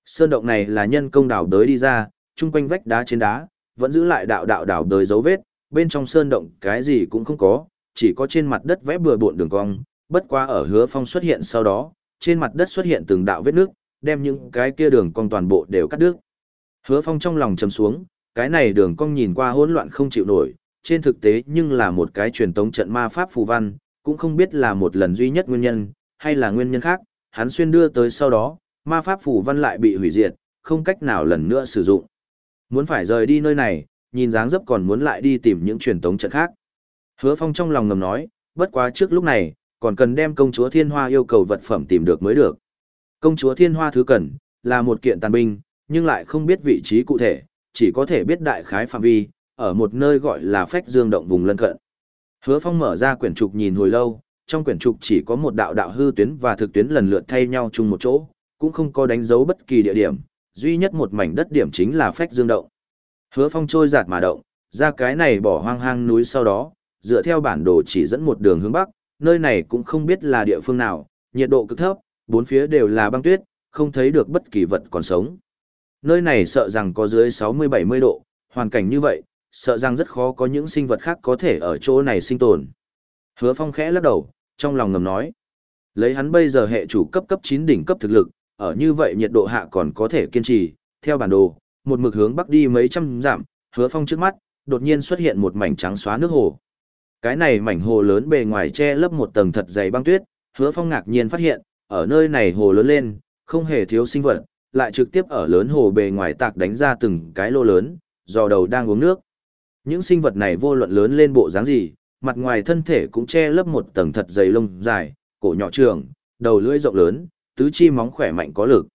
Sơn động này là nhân công đào đới đi ra, chung quanh vách đá trên đá, vẫn giữ lại đạo đạo đào đới dấu vết, bên trong sơn động cái gì cũng không có, chỉ có trên mặt đất vẽ bừa bộn đường cong, bất qua ở hứa phong xuất hiện sau đó, trên mặt đất xuất hiện từng đạo vết nước, đem những cái kia đường cong toàn bộ đều cắt đứt. Hứa phong trong lòng trầm xuống, cái này đường cong nhìn qua hỗn loạn không chịu nổi, trên thực tế nhưng là một cái truyền tống trận ma pháp phù văn, cũng không biết là một lần duy nhất nguyên nhân, hay là nguyên nhân khác, hắn xuyên đưa tới sau đó, ma pháp phù văn lại bị hủy diệt, không cách nào lần nữa sử dụng. Muốn phải rời đi nơi này, nhìn dáng dấp còn muốn lại đi tìm những truyền tống trận khác. Hứa Phong trong lòng ngầm nói, bất quá trước lúc này, còn cần đem công chúa Thiên Hoa yêu cầu vật phẩm tìm được mới được. Công chúa Thiên Hoa thứ cần, là một kiện tàn binh, nhưng lại không biết vị trí cụ thể, chỉ có thể biết đại khái phạm vi, ở một nơi gọi là phách dương động vùng lân cận. Hứa Phong mở ra quyển trục nhìn hồi lâu, trong quyển trục chỉ có một đạo đạo hư tuyến và thực tuyến lần lượt thay nhau chung một chỗ, cũng không có đánh dấu bất kỳ địa điểm, duy nhất một mảnh đất điểm chính là phách dương động. Hứa Phong trôi giạt mà động, ra cái này bỏ hoang hang núi sau đó, dựa theo bản đồ chỉ dẫn một đường hướng bắc, nơi này cũng không biết là địa phương nào, nhiệt độ cực thấp, bốn phía đều là băng tuyết, không thấy được bất kỳ vật còn sống. Nơi này sợ rằng có dưới 60-70 độ, hoàn cảnh như vậy, sợ rằng rất khó có những sinh vật khác có thể ở chỗ này sinh tồn. Hứa Phong khẽ lắc đầu, trong lòng ngầm nói. Lấy hắn bây giờ hệ chủ cấp cấp 9 đỉnh cấp thực lực, ở như vậy nhiệt độ hạ còn có thể kiên trì, theo bản đồ, một mực hướng bắc đi mấy trăm giảm, Hứa Phong trước mắt, đột nhiên xuất hiện một mảnh trắng xóa nước hồ. Cái này mảnh hồ lớn bề ngoài che lấp một tầng thật dày băng tuyết, Hứa Phong ngạc nhiên phát hiện, ở nơi này hồ lớn lên, không hề thiếu sinh vật, lại trực tiếp ở lớn hồ bề ngoài tạc đánh ra từng cái lô lớn, do đầu đang uống nước. Những sinh vật này vô luận lớn lên bộ dáng gì, mặt ngoài thân thể cũng che lấp một tầng thật dày lông dài, cổ nhỏ trường, đầu lưỡi rộng lớn, tứ chi móng khỏe mạnh có lực.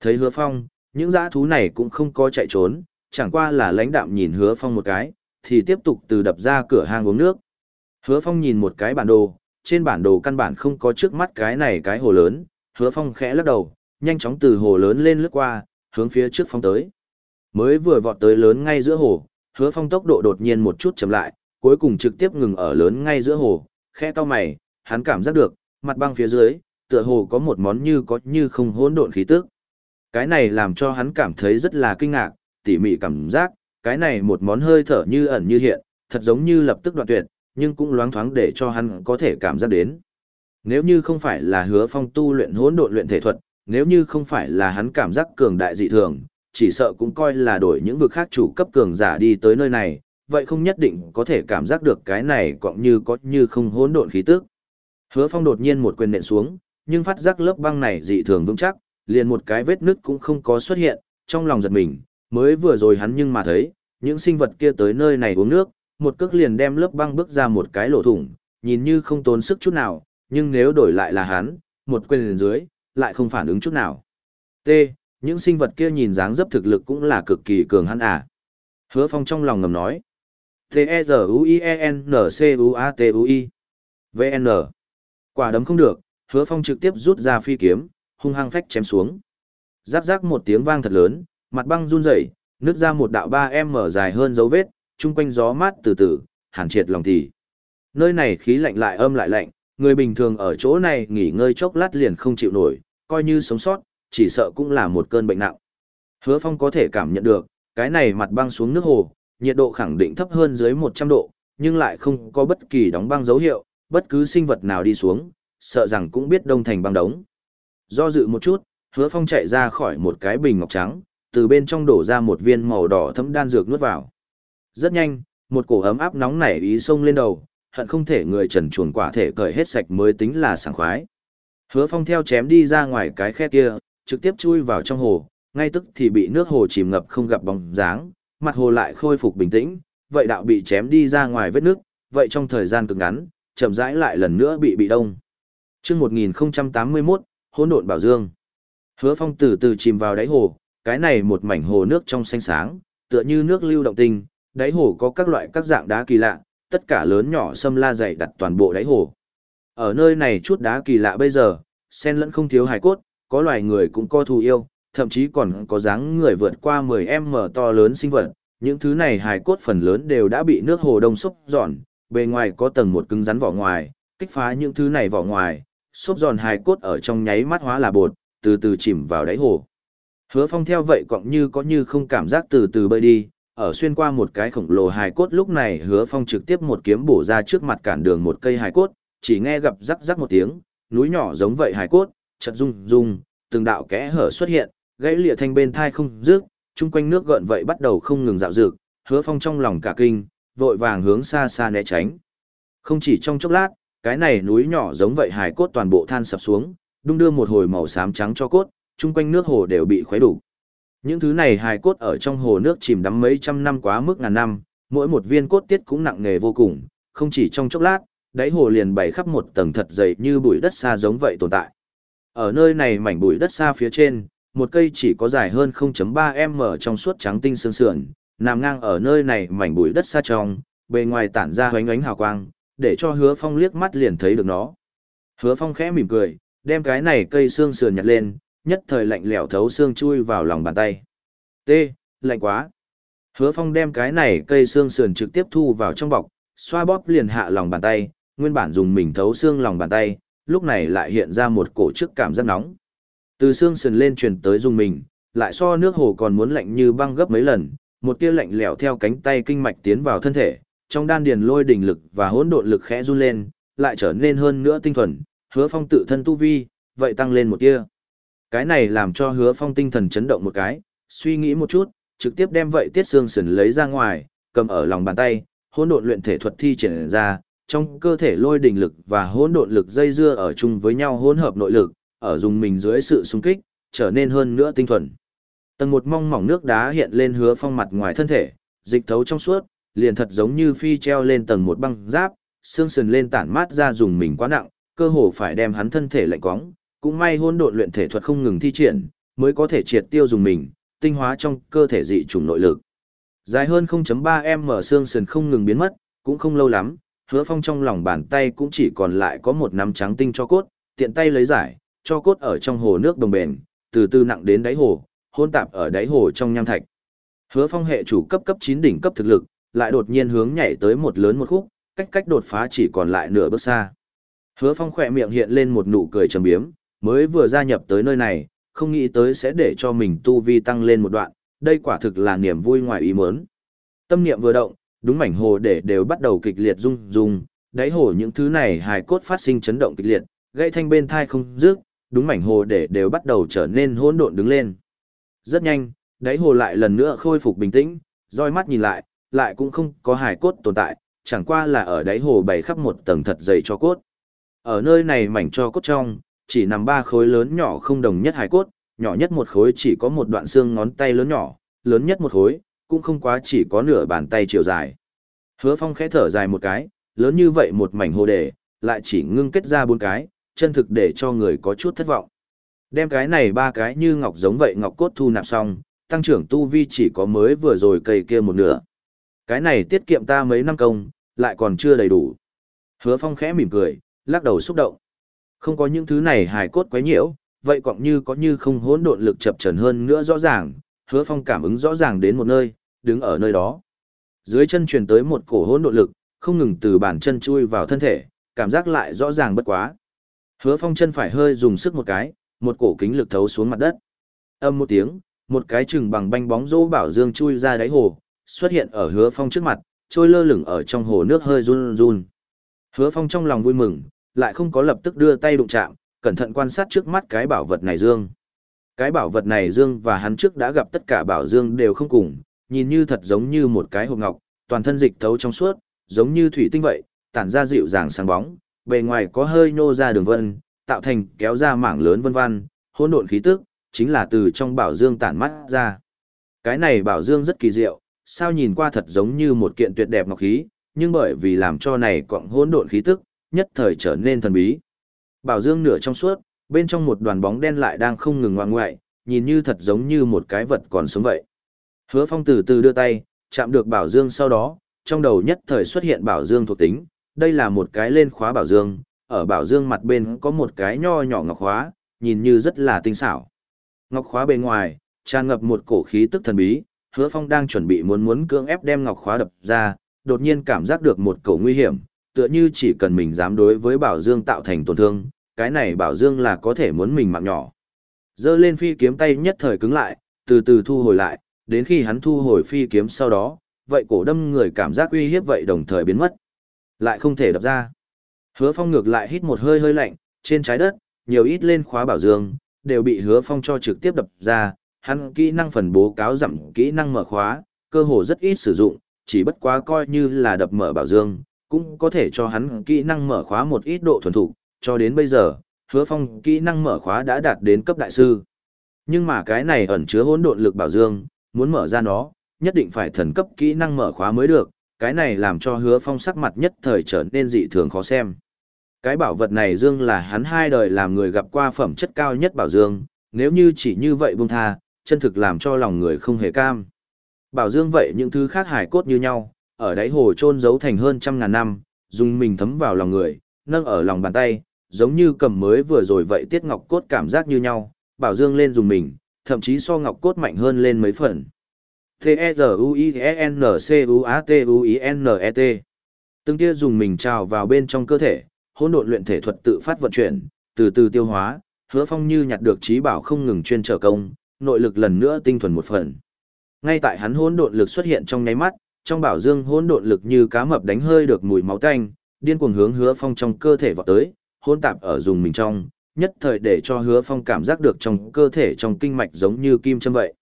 Thấy hứa phong, những dã thú này cũng không có chạy trốn, chẳng qua là lãnh đạm nhìn hứa phong một cái, thì tiếp tục từ đập ra cửa hang uống nước. Hứa phong nhìn một cái bản đồ, trên bản đồ căn bản không có trước mắt cái này cái hồ lớn, hứa phong khẽ lắc đầu, nhanh chóng từ hồ lớn lên lướt qua, hướng phía trước phong tới. Mới vừa vọt tới lớn ngay giữa hồ, hứa phong tốc độ đột nhiên một chút chậm lại, cuối cùng trực tiếp ngừng ở lớn ngay giữa hồ, khẽ cau mày, hắn cảm giác được, mặt băng phía dưới, tựa hồ có một món như có như không hỗn độn khí tức. Cái này làm cho hắn cảm thấy rất là kinh ngạc, tỉ mỉ cảm giác, cái này một món hơi thở như ẩn như hiện, thật giống như lập tức đoạn tuyệt, nhưng cũng loáng thoáng để cho hắn có thể cảm giác đến. Nếu như không phải là hứa phong tu luyện hỗn độn luyện thể thuật, nếu như không phải là hắn cảm giác cường đại dị thường, chỉ sợ cũng coi là đổi những vực khác chủ cấp cường giả đi tới nơi này, vậy không nhất định có thể cảm giác được cái này cũng như có như không hỗn độn khí tức. Hứa Phong đột nhiên một quyền nện xuống, nhưng phát giác lớp băng này dị thường vững chắc, liền một cái vết nứt cũng không có xuất hiện, trong lòng giật mình, mới vừa rồi hắn nhưng mà thấy, những sinh vật kia tới nơi này uống nước, một cước liền đem lớp băng bước ra một cái lỗ thủng, nhìn như không tốn sức chút nào, nhưng nếu đổi lại là hắn, một quyền lên dưới, lại không phản ứng chút nào. T. Những sinh vật kia nhìn dáng dấp thực lực cũng là cực kỳ cường hắn à. Hứa Phong trong lòng ngầm nói. T-E-Z-U-I-E-N-C-U-A-T-U-I. V-N. Quả đấm không được, hứa phong trực tiếp rút ra phi kiếm, hung hăng phách chém xuống. Rắc rắc một tiếng vang thật lớn, mặt băng run rẩy, nứt ra một đạo ba em mở dài hơn dấu vết, chung quanh gió mát từ từ, hàn triệt lòng thì. Nơi này khí lạnh lại âm lại lạnh, người bình thường ở chỗ này nghỉ ngơi chốc lát liền không chịu nổi, coi như sống sót, chỉ sợ cũng là một cơn bệnh nặng. Hứa Phong có thể cảm nhận được, cái này mặt băng xuống nước hồ, nhiệt độ khẳng định thấp hơn dưới 100 độ, nhưng lại không có bất kỳ đóng băng dấu hiệu, bất cứ sinh vật nào đi xuống, sợ rằng cũng biết đông thành băng đống. Do dự một chút, hứa phong chạy ra khỏi một cái bình ngọc trắng, từ bên trong đổ ra một viên màu đỏ thấm đan dược nuốt vào. Rất nhanh, một cổ ấm áp nóng nảy ý xông lên đầu, hận không thể người trần chuồn quả thể cởi hết sạch mới tính là sảng khoái. Hứa phong theo chém đi ra ngoài cái khe kia, trực tiếp chui vào trong hồ, ngay tức thì bị nước hồ chìm ngập không gặp bóng dáng, mặt hồ lại khôi phục bình tĩnh, vậy đạo bị chém đi ra ngoài vết nước, vậy trong thời gian cực ngắn, chậm rãi lại lần nữa bị bị đông. Chương 1081, hỗn độn bảo dương. Hứa Phong từ từ chìm vào đáy hồ, cái này một mảnh hồ nước trong xanh sáng, tựa như nước lưu động tinh, đáy hồ có các loại các dạng đá kỳ lạ, tất cả lớn nhỏ xâm la dày đặt toàn bộ đáy hồ. Ở nơi này chút đá kỳ lạ bây giờ, sen lẫn không thiếu hài cốt, có loài người cũng có thù yêu, thậm chí còn có dáng người vượt qua 10m to lớn sinh vật. Những thứ này hài cốt phần lớn đều đã bị nước hồ đông xúc giòn, bề ngoài có tầng một cứng rắn vỏ ngoài, kích phá những thứ này vỏ ngoài, xúc giòn hài cốt ở trong nháy mắt hóa là bột, từ từ chìm vào đáy hồ. Hứa Phong theo vậy cọng như có như không cảm giác từ từ bơi đi, ở xuyên qua một cái khổng lồ hài cốt lúc này Hứa Phong trực tiếp một kiếm bổ ra trước mặt cản đường một cây hài cốt, chỉ nghe gặp rắc rắc một tiếng, núi nhỏ giống vậy hài cốt, chợt rung rung, từng đạo kẽ hở xuất hiện, gãy lịa thanh bên thai không rước, chung quanh nước gợn vậy bắt đầu không ngừng dạo dược hứa phong trong lòng cả kinh, vội vàng hướng xa xa né tránh. Không chỉ trong chốc lát, cái này núi nhỏ giống vậy hài cốt toàn bộ than sập xuống, đung đưa một hồi màu xám trắng cho cốt, chung quanh nước hồ đều bị khuấy đủ. Những thứ này hài cốt ở trong hồ nước chìm đắm mấy trăm năm quá mức ngàn năm, mỗi một viên cốt tiết cũng nặng nề vô cùng, không chỉ trong chốc lát, đáy hồ liền bày khắp một tầng thật dày như bụi đất xa giống vậy tồn tại. Ở nơi này mảnh bụi đất xa phía trên, một cây chỉ có dài hơn 0.3m trong suốt trắng tinh sương sườn, nằm ngang ở nơi này mảnh bụi đất xa trong, bề ngoài tản ra hoánh ánh hào quang, để cho hứa phong liếc mắt liền thấy được nó. Hứa phong khẽ mỉm cười, đem cái này cây xương sườn nhặt lên, nhất thời lạnh lẽo thấu xương chui vào lòng bàn tay. T, lạnh quá. Hứa phong đem cái này cây xương sườn trực tiếp thu vào trong bọc, xoa bóp liền hạ lòng bàn tay, nguyên bản dùng mình thấu xương lòng bàn tay, lúc này lại hiện ra một cổ chức cảm giác nóng. Từ xương sườn lên truyền tới dùng mình, lại so nước hồ còn muốn lạnh như băng gấp mấy lần, một tia lạnh lẽo theo cánh tay kinh mạch tiến vào thân thể, trong đan điền lôi đỉnh lực và hỗn độn lực khẽ run lên, lại trở nên hơn nữa tinh thuần, Hứa Phong tự thân tu vi, vậy tăng lên một tia. Cái này làm cho Hứa Phong tinh thần chấn động một cái, suy nghĩ một chút, trực tiếp đem vậy tiết xương sườn lấy ra ngoài, cầm ở lòng bàn tay, hỗn độn luyện thể thuật thi triển ra, trong cơ thể lôi đình lực và hỗn độn lực dây dưa ở chung với nhau hỗn hợp nội lực, ở dùng mình dưới sự xung kích, trở nên hơn nữa tinh thuần. Tầng một mong mỏng nước đá hiện lên hứa phong mặt ngoài thân thể, dịch thấu trong suốt, liền thật giống như phi treo lên tầng một băng giáp, xương sườn lên tản mát ra dùng mình quá nặng, cơ hồ phải đem hắn thân thể lạnh quóng, cũng may hôn độn luyện thể thuật không ngừng thi triển, mới có thể triệt tiêu dùng mình, tinh hóa trong cơ thể dị chủng nội lực. Dài hơn 0.3m xương sườn không ngừng biến mất, cũng không lâu lắm, hứa phong trong lòng bàn tay cũng chỉ còn lại có một nắm trắng tinh cho cốt, tiện tay lấy giải, cho cốt ở trong hồ nước đồng bền, từ từ nặng đến đáy hồ, hôn tạp ở đáy hồ trong nham thạch. Hứa phong hệ chủ cấp cấp 9 đỉnh cấp thực lực, lại đột nhiên hướng nhảy tới một lớn một khúc, cách cách đột phá chỉ còn lại nửa bước xa. Hứa phong khỏe miệng hiện lên một nụ cười trầm biếm, mới vừa gia nhập tới nơi này, không nghĩ tới sẽ để cho mình tu vi tăng lên một đoạn, đây quả thực là niềm vui ngoài ý muốn. Tâm niệm vừa động, đúng mảnh hồ để đều bắt đầu kịch liệt rung rung, đáy hồ những thứ này hài cốt phát sinh chấn động kịch liệt, gây thanh bên thai không dứt, đúng mảnh hồ để đều bắt đầu trở nên hỗn độn đứng lên. Rất nhanh, đáy hồ lại lần nữa khôi phục bình tĩnh, roi mắt nhìn lại, lại cũng không có hài cốt tồn tại, chẳng qua là ở đáy hồ bày khắp một tầng thật dày cho cốt. Ở nơi này mảnh cho cốt trong, chỉ nằm ba khối lớn nhỏ không đồng nhất hài cốt, nhỏ nhất một khối chỉ có một đoạn xương ngón tay lớn nhỏ, lớn nhất một khối, cũng không quá chỉ có nửa bàn tay chiều dài. Hứa Phong khẽ thở dài một cái, lớn như vậy một mảnh hồ đề, lại chỉ ngưng kết ra bốn cái, chân thực để cho người có chút thất vọng. Đem cái này ba cái như ngọc giống vậy ngọc cốt thu nạp xong, tăng trưởng tu vi chỉ có mới vừa rồi cây kia một nửa. Cái này tiết kiệm ta mấy năm công, lại còn chưa đầy đủ. Hứa Phong khẽ mỉm cười, lắc đầu xúc động. Không có những thứ này hài cốt quấy nhiễu, vậy còn như có như không hỗn độn lực chập chờn hơn nữa rõ ràng, Hứa Phong cảm ứng rõ ràng đến một nơi, đứng ở nơi đó. Dưới chân truyền tới một cổ hỗn độn lực, không ngừng từ bàn chân chui vào thân thể, cảm giác lại rõ ràng bất quá. Hứa Phong chân phải hơi dùng sức một cái, một cổ kính lực thấu xuống mặt đất. Âm một tiếng, một cái chừng bằng banh bóng rỗ bảo dương chui ra đáy hồ, xuất hiện ở Hứa Phong trước mặt, trôi lơ lửng ở trong hồ nước hơi run run. Hứa Phong trong lòng vui mừng, lại không có lập tức đưa tay đụng chạm, cẩn thận quan sát trước mắt cái bảo vật này dương. Cái bảo vật này dương và hắn trước đã gặp tất cả bảo dương đều không cùng, nhìn như thật giống như một cái hộp ngọc, toàn thân dịch thấu trong suốt, giống như thủy tinh vậy, tản ra dịu dàng sáng bóng, bề ngoài có hơi nhô ra đường vân, tạo thành kéo ra mảng lớn vân vân, hỗn độn khí tức, chính là từ trong bảo dương tản mắt ra. Cái này bảo dương rất kỳ diệu, sao nhìn qua thật giống như một kiện tuyệt đẹp ngọc khí, nhưng bởi vì làm cho này cộng hỗn độn khí tức, nhất thời trở nên thần bí. Bảo dương nửa trong suốt, bên trong một đoàn bóng đen lại đang không ngừng ngoan ngoại, nhìn như thật giống như một cái vật còn sống vậy. Hứa Phong từ từ đưa tay, chạm được bảo dương sau đó, trong đầu nhất thời xuất hiện bảo dương thuộc tính, đây là một cái lên khóa bảo dương, ở bảo dương mặt bên có một cái nho nhỏ ngọc khóa, nhìn như rất là tinh xảo. Ngọc khóa bên ngoài, tràn ngập một cổ khí tức thần bí, Hứa Phong đang chuẩn bị muốn muốn cưỡng ép đem ngọc khóa đập ra, đột nhiên cảm giác được một cổ nguy hiểm, tựa như chỉ cần mình dám đối với bảo dương tạo thành tổn thương, cái này bảo dương là có thể muốn mình mạng nhỏ. Dơ lên phi kiếm tay nhất thời cứng lại, từ từ thu hồi lại, đến khi hắn thu hồi phi kiếm sau đó, vậy cổ đâm người cảm giác uy hiếp vậy đồng thời biến mất. Lại không thể đập ra. Hứa phong ngược lại hít một hơi hơi lạnh, trên trái đất, nhiều ít lên khóa bảo dương, đều bị hứa phong cho trực tiếp đập ra, hắn kỹ năng phần bố cáo dặm kỹ năng mở khóa, cơ hồ rất ít sử dụng, chỉ bất quá coi như là đập mở bảo dương, cũng có thể cho hắn kỹ năng mở khóa một ít độ thuần thục, cho đến bây giờ, hứa phong kỹ năng mở khóa đã đạt đến cấp đại sư. Nhưng mà cái này ẩn chứa hỗn độn lực bảo dương, muốn mở ra nó, nhất định phải thần cấp kỹ năng mở khóa mới được, cái này làm cho hứa phong sắc mặt nhất thời trở nên dị thường khó xem. Cái bảo vật này dương là hắn hai đời làm người gặp qua phẩm chất cao nhất bảo dương, nếu như chỉ như vậy buông tha, chân thực làm cho lòng người không hề cam. Bảo dương vậy những thứ khác hài cốt như nhau, ở đáy hồ trôn giấu thành hơn trăm ngàn năm, dùng mình thấm vào lòng người, nâng ở lòng bàn tay, giống như cầm mới vừa rồi vậy tiết ngọc cốt cảm giác như nhau, bảo dương lên dùng mình, thậm chí so ngọc cốt mạnh hơn lên mấy phần. T-E-Z-U-I-N-C-U-A-T-U-I-N-E-T Từng tia dùng mình trào vào bên trong cơ thể, hỗn độn luyện thể thuật tự phát vận chuyển, từ từ tiêu hóa, hứa phong như nhặt được trí bảo không ngừng chuyên trở công, nội lực lần nữa tinh thuần một phần. Ngay tại hắn hỗn độn lực xuất hiện trong nháy mắt, trong bảo dương hỗn độn lực như cá mập đánh hơi được mùi máu tanh, điên cuồng hướng hứa phong trong cơ thể vọt tới, hỗn tạp ở dùng mình trong, nhất thời để cho hứa phong cảm giác được trong cơ thể trong kinh mạch giống như kim châm vậy.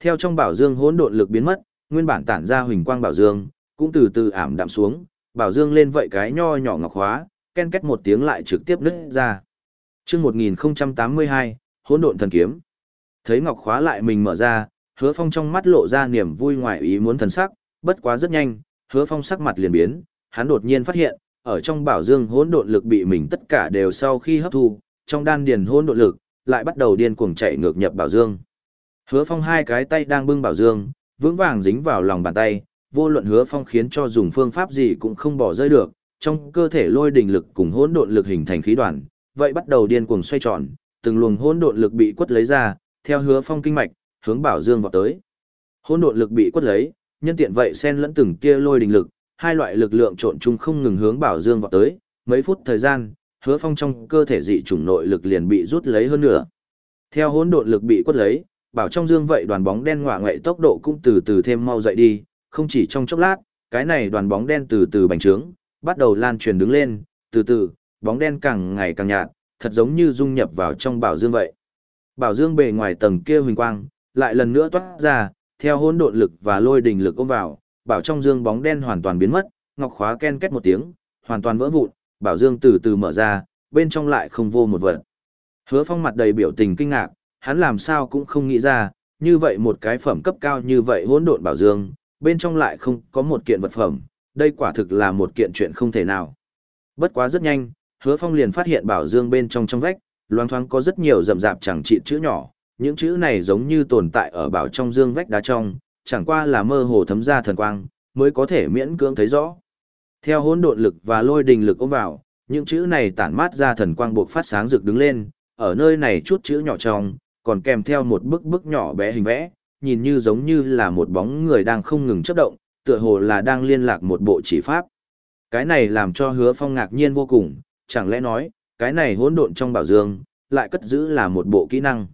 Theo trong bảo dương hỗn độn lực biến mất, nguyên bản tản ra huỳnh quang bảo dương, cũng từ từ ảm đạm xuống, bảo dương lên vậy cái nho nhỏ ngọc hóa, ken két một tiếng lại trực tiếp nứt ra. Chương 1082, hỗn độn thần kiếm. Thấy ngọc khóa lại mình mở ra, Hứa Phong trong mắt lộ ra niềm vui ngoài ý muốn thần sắc, bất quá rất nhanh, Hứa Phong sắc mặt liền biến, hắn đột nhiên phát hiện, ở trong bảo dương hỗn độn lực bị mình tất cả đều sau khi hấp thu, trong đan điền hỗn độn lực lại bắt đầu điên cuồng chạy ngược nhập bảo dương. Hứa Phong hai cái tay đang bưng bảo dương, vững vàng dính vào lòng bàn tay, vô luận Hứa Phong khiến cho dùng phương pháp gì cũng không bỏ rơi được, trong cơ thể lôi đình lực cùng hỗn độn lực hình thành khí đoàn, vậy bắt đầu điên cuồng xoay tròn, từng luồng hỗn độn lực bị quất lấy ra, theo Hứa Phong kinh mạch, hướng bảo dương vọt tới. Hỗn độn lực bị quất lấy, nhân tiện vậy xen lẫn từng tia lôi đình lực, hai loại lực lượng trộn chung không ngừng hướng bảo dương vọt tới, mấy phút thời gian, hứa phong trong cơ thể dị chủng nội lực liền bị rút lấy hơn nữa. Theo hỗn độn lực bị quất lấy, bảo trong dương vậy đoàn bóng đen ngọa ngậy tốc độ cũng từ từ thêm mau dậy đi, không chỉ trong chốc lát, cái này đoàn bóng đen từ từ bành trướng, bắt đầu lan truyền đứng lên, từ từ, bóng đen càng ngày càng nhạt, thật giống như dung nhập vào trong bảo dương vậy. Bảo dương bề ngoài tầng kia huỳnh quang, lại lần nữa toát ra, theo hỗn độn lực và lôi đình lực ôm vào, bảo trong dương bóng đen hoàn toàn biến mất, ngọc khóa ken két một tiếng, hoàn toàn vỡ vụn, bảo dương từ từ mở ra, bên trong lại không vô một vật. Hứa Phong mặt đầy biểu tình kinh ngạc, hắn làm sao cũng không nghĩ ra, như vậy một cái phẩm cấp cao như vậy hỗn độn bảo dương, bên trong lại không có một kiện vật phẩm, đây quả thực là một kiện chuyện không thể nào. Bất quá rất nhanh, Hứa Phong liền phát hiện bảo dương bên trong trong vách, loang thoáng có rất nhiều rậm rạp chẳng trị chữ nhỏ, những chữ này giống như tồn tại ở bảo trong dương vách đá trong, chẳng qua là mơ hồ thấm ra thần quang, mới có thể miễn cưỡng thấy rõ. Theo hỗn độn lực và lôi đình lực ôm vào, những chữ này tản mát ra thần quang buộc phát sáng rực đứng lên, ở nơi này chút chữ nhỏ trong, còn kèm theo một bức bức nhỏ bé hình vẽ, nhìn như giống như là một bóng người đang không ngừng chấp động, tựa hồ là đang liên lạc một bộ chỉ pháp. Cái này làm cho hứa phong ngạc nhiên vô cùng, chẳng lẽ nói, cái này hỗn độn trong bảo dương, lại cất giữ là một bộ kỹ năng.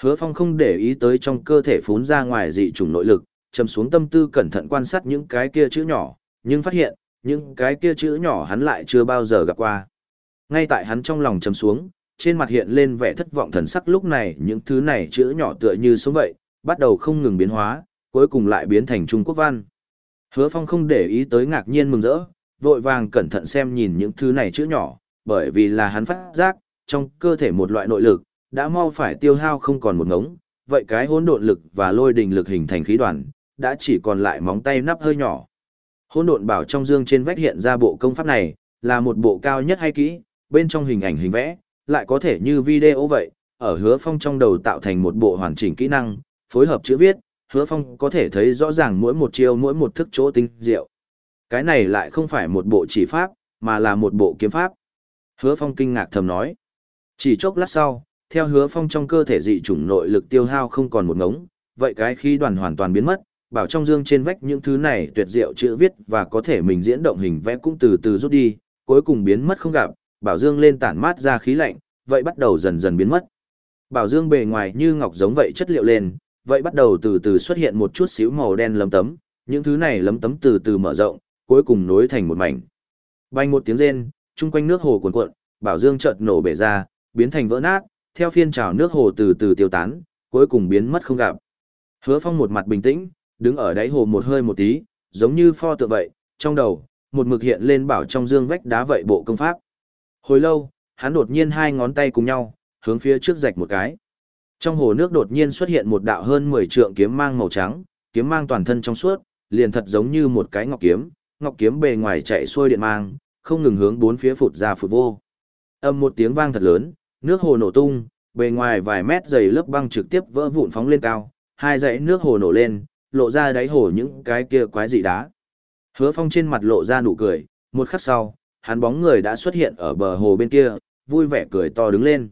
Hứa phong không để ý tới trong cơ thể phún ra ngoài dị chủng nội lực, trầm xuống tâm tư cẩn thận quan sát những cái kia chữ nhỏ, nhưng phát hiện, những cái kia chữ nhỏ hắn lại chưa bao giờ gặp qua. Ngay tại hắn trong lòng trầm xuống, trên mặt hiện lên vẻ thất vọng thần sắc lúc này những thứ này chữ nhỏ tựa như sống vậy, bắt đầu không ngừng biến hóa, cuối cùng lại biến thành Trung Quốc văn. Hứa Phong không để ý tới ngạc nhiên mừng rỡ, vội vàng cẩn thận xem nhìn những thứ này chữ nhỏ, bởi vì là hắn phát giác, trong cơ thể một loại nội lực, đã mau phải tiêu hao không còn một ngống, vậy cái hỗn độn lực và lôi đình lực hình thành khí đoàn, đã chỉ còn lại móng tay nắp hơi nhỏ. Hỗn độn bảo trong dương trên vách hiện ra bộ công pháp này, là một bộ cao nhất hay kỹ, bên trong hình ảnh hình vẽ, lại có thể như video vậy, ở hứa phong trong đầu tạo thành một bộ hoàn chỉnh kỹ năng, phối hợp chữ viết, hứa phong có thể thấy rõ ràng mỗi một chiêu mỗi một thức chỗ tinh diệu. Cái này lại không phải một bộ chỉ pháp, mà là một bộ kiếm pháp. Hứa phong kinh ngạc thầm nói. Chỉ chốc lát sau, theo hứa phong trong cơ thể dị chủng nội lực tiêu hao không còn một ngống, vậy cái khí đoàn hoàn toàn biến mất, bảo trong dương trên vách những thứ này tuyệt diệu chữ viết và có thể mình diễn động hình vẽ cũng từ từ rút đi, cuối cùng biến mất không gặp, bảo dương lên tản mát ra khí lạnh, vậy bắt đầu dần dần biến mất. Bảo dương bề ngoài như ngọc giống vậy chất liệu lên, vậy bắt đầu từ từ xuất hiện một chút xíu màu đen lấm tấm, những thứ này lấm tấm từ từ mở rộng, cuối cùng nối thành một mảnh. Bay một tiếng rên, chung quanh nước hồ cuồn cuộn, bảo dương chợt nổ bể ra, biến thành vỡ nát, theo phiên trào nước hồ từ từ tiêu tán, cuối cùng biến mất không gặp. Hứa Phong một mặt bình tĩnh, đứng ở đáy hồ một hơi một tí, giống như pho tượng vậy, trong đầu, một mực hiện lên bảo trong dương vách đá vậy bộ công pháp. Hồi lâu, hắn đột nhiên hai ngón tay cùng nhau, hướng phía trước rạch một cái. Trong hồ nước đột nhiên xuất hiện một đạo hơn 10 trượng kiếm mang màu trắng, kiếm mang toàn thân trong suốt, liền thật giống như một cái ngọc kiếm, ngọc kiếm bề ngoài chạy xuôi điện mang, không ngừng hướng bốn phía phụt ra phụt vô. Âm một tiếng vang thật lớn, nước hồ nổ tung, bề ngoài vài mét dày lớp băng trực tiếp vỡ vụn phóng lên cao, hai dãy nước hồ nổ lên, lộ ra đáy hồ những cái kia quái dị đá. Hứa Phong trên mặt lộ ra nụ cười, một khắc sau, hắn bóng người đã xuất hiện ở bờ hồ bên kia, vui vẻ cười to đứng lên.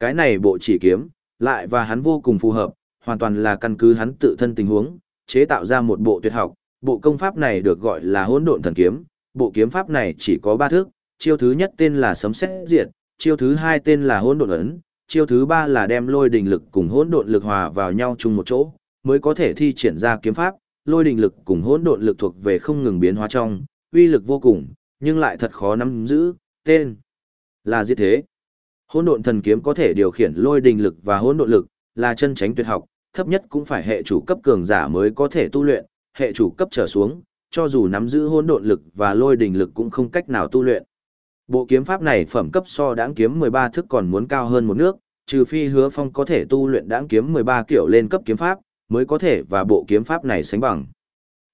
Cái này bộ chỉ kiếm, lại và hắn vô cùng phù hợp, hoàn toàn là căn cứ hắn tự thân tình huống, chế tạo ra một bộ tuyệt học, bộ công pháp này được gọi là hỗn độn thần kiếm, bộ kiếm pháp này chỉ có ba thước, chiêu thứ nhất tên là sấm sét diệt, chiêu thứ hai tên là hỗn độn ấn, chiêu thứ ba là đem lôi đình lực cùng hỗn độn lực hòa vào nhau chung một chỗ, mới có thể thi triển ra kiếm pháp, lôi đình lực cùng hỗn độn lực thuộc về không ngừng biến hóa trong, uy lực vô cùng, nhưng lại thật khó nắm giữ, tên là diệt thế. Hỗn độn thần kiếm có thể điều khiển lôi đình lực và hỗn độn lực, là chân tránh tuyệt học, thấp nhất cũng phải hệ chủ cấp cường giả mới có thể tu luyện, hệ chủ cấp trở xuống, cho dù nắm giữ hỗn độn lực và lôi đình lực cũng không cách nào tu luyện. Bộ kiếm pháp này phẩm cấp so đáng kiếm 13 thức còn muốn cao hơn một nước, trừ phi hứa phong có thể tu luyện đáng kiếm 13 kiểu lên cấp kiếm pháp, mới có thể và bộ kiếm pháp này sánh bằng.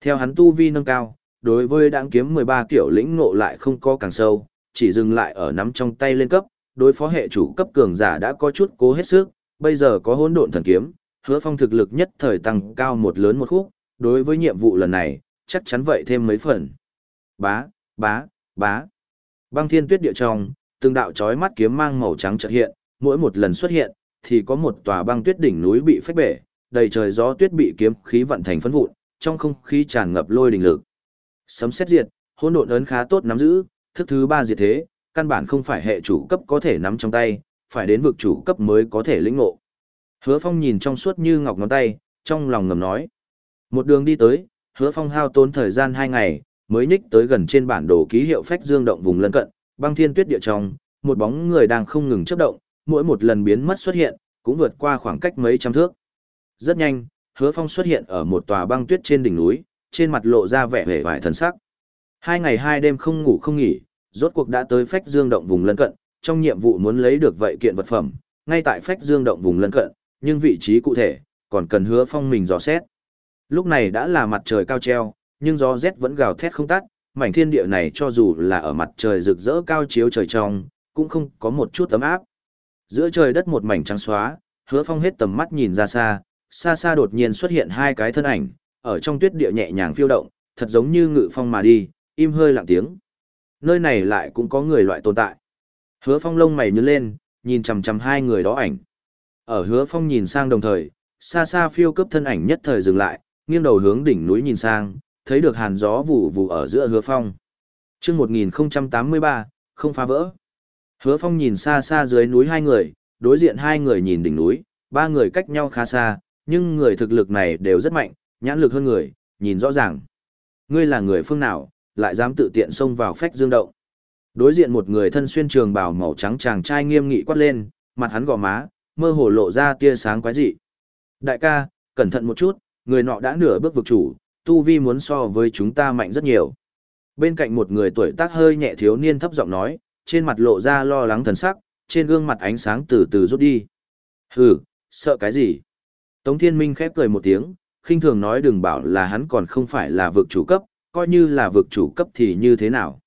Theo hắn tu vi nâng cao, đối với đáng kiếm 13 kiểu lĩnh ngộ lại không có càng sâu, chỉ dừng lại ở nắm trong tay lên cấp, đối phó hệ chủ cấp cường giả đã có chút cố hết sức, bây giờ có hỗn độn thần kiếm, hứa phong thực lực nhất thời tăng cao một lớn một khúc, đối với nhiệm vụ lần này, chắc chắn vậy thêm mấy phần. Bá, bá, bá. Băng thiên tuyết địa trong, từng đạo chói mắt kiếm mang màu trắng chợt hiện, mỗi một lần xuất hiện, thì có một tòa băng tuyết đỉnh núi bị phách bể, đầy trời gió tuyết bị kiếm khí vận thành phấn vụn, trong không khí tràn ngập lôi đình lực. Sấm xét diệt, hỗn độn ấn khá tốt nắm giữ, thức thứ ba diệt thế, căn bản không phải hệ chủ cấp có thể nắm trong tay, phải đến vực chủ cấp mới có thể lĩnh ngộ. Hứa Phong nhìn trong suốt như ngọc ngón tay, trong lòng ngầm nói. Một đường đi tới, Hứa Phong hao tốn thời gian hai ngày, mới nhích tới gần trên bản đồ ký hiệu phách dương động vùng lân cận, băng thiên tuyết địa trong, một bóng người đang không ngừng chớp động, mỗi một lần biến mất xuất hiện, cũng vượt qua khoảng cách mấy trăm thước. Rất nhanh, Hứa Phong xuất hiện ở một tòa băng tuyết trên đỉnh núi, trên mặt lộ ra vẻ vẻ vải thần sắc. Hai ngày hai đêm không ngủ không nghỉ, rốt cuộc đã tới phách dương động vùng lân cận, trong nhiệm vụ muốn lấy được vậy kiện vật phẩm, ngay tại phách dương động vùng lân cận, nhưng vị trí cụ thể, còn cần hứa phong mình dò xét. Lúc này đã là mặt trời cao treo, nhưng gió rét vẫn gào thét không tắt, mảnh thiên địa này cho dù là ở mặt trời rực rỡ cao chiếu trời trong, cũng không có một chút ấm áp. Giữa trời đất một mảnh trắng xóa, hứa phong hết tầm mắt nhìn ra xa, xa xa đột nhiên xuất hiện hai cái thân ảnh, ở trong tuyết địa nhẹ nhàng phiêu động, thật giống như ngự phong mà đi, im hơi lặng tiếng. Nơi này lại cũng có người loại tồn tại. Hứa phong lông mày nhướng lên, nhìn chằm chằm hai người đó ảnh. Ở hứa phong nhìn sang đồng thời, xa xa phiêu cấp thân ảnh nhất thời dừng lại, nghiêng đầu hướng đỉnh núi nhìn sang, thấy được hàn gió vụ vụ ở giữa hứa phong. chương 1083, không phá vỡ. Hứa phong nhìn xa xa dưới núi hai người, đối diện hai người nhìn đỉnh núi, ba người cách nhau khá xa, nhưng người thực lực này đều rất mạnh, nhãn lực hơn người, nhìn rõ ràng. Ngươi là người phương nào, lại dám tự tiện xông vào phách dương động. Đối diện một người thân xuyên trường bào màu trắng chàng trai nghiêm nghị quát lên, mặt hắn gò má, mơ hồ lộ ra tia sáng quái dị. Đại ca, cẩn thận một chút, người nọ đã nửa bước vực chủ, tu vi muốn so với chúng ta mạnh rất nhiều. Bên cạnh một người tuổi tác hơi nhẹ thiếu niên thấp giọng nói, trên mặt lộ ra lo lắng thần sắc, trên gương mặt ánh sáng từ từ rút đi. Hừ, sợ cái gì? Tống Thiên Minh khép cười một tiếng, khinh thường nói đừng bảo là hắn còn không phải là vực chủ cấp, coi như là vực chủ cấp thì như thế nào.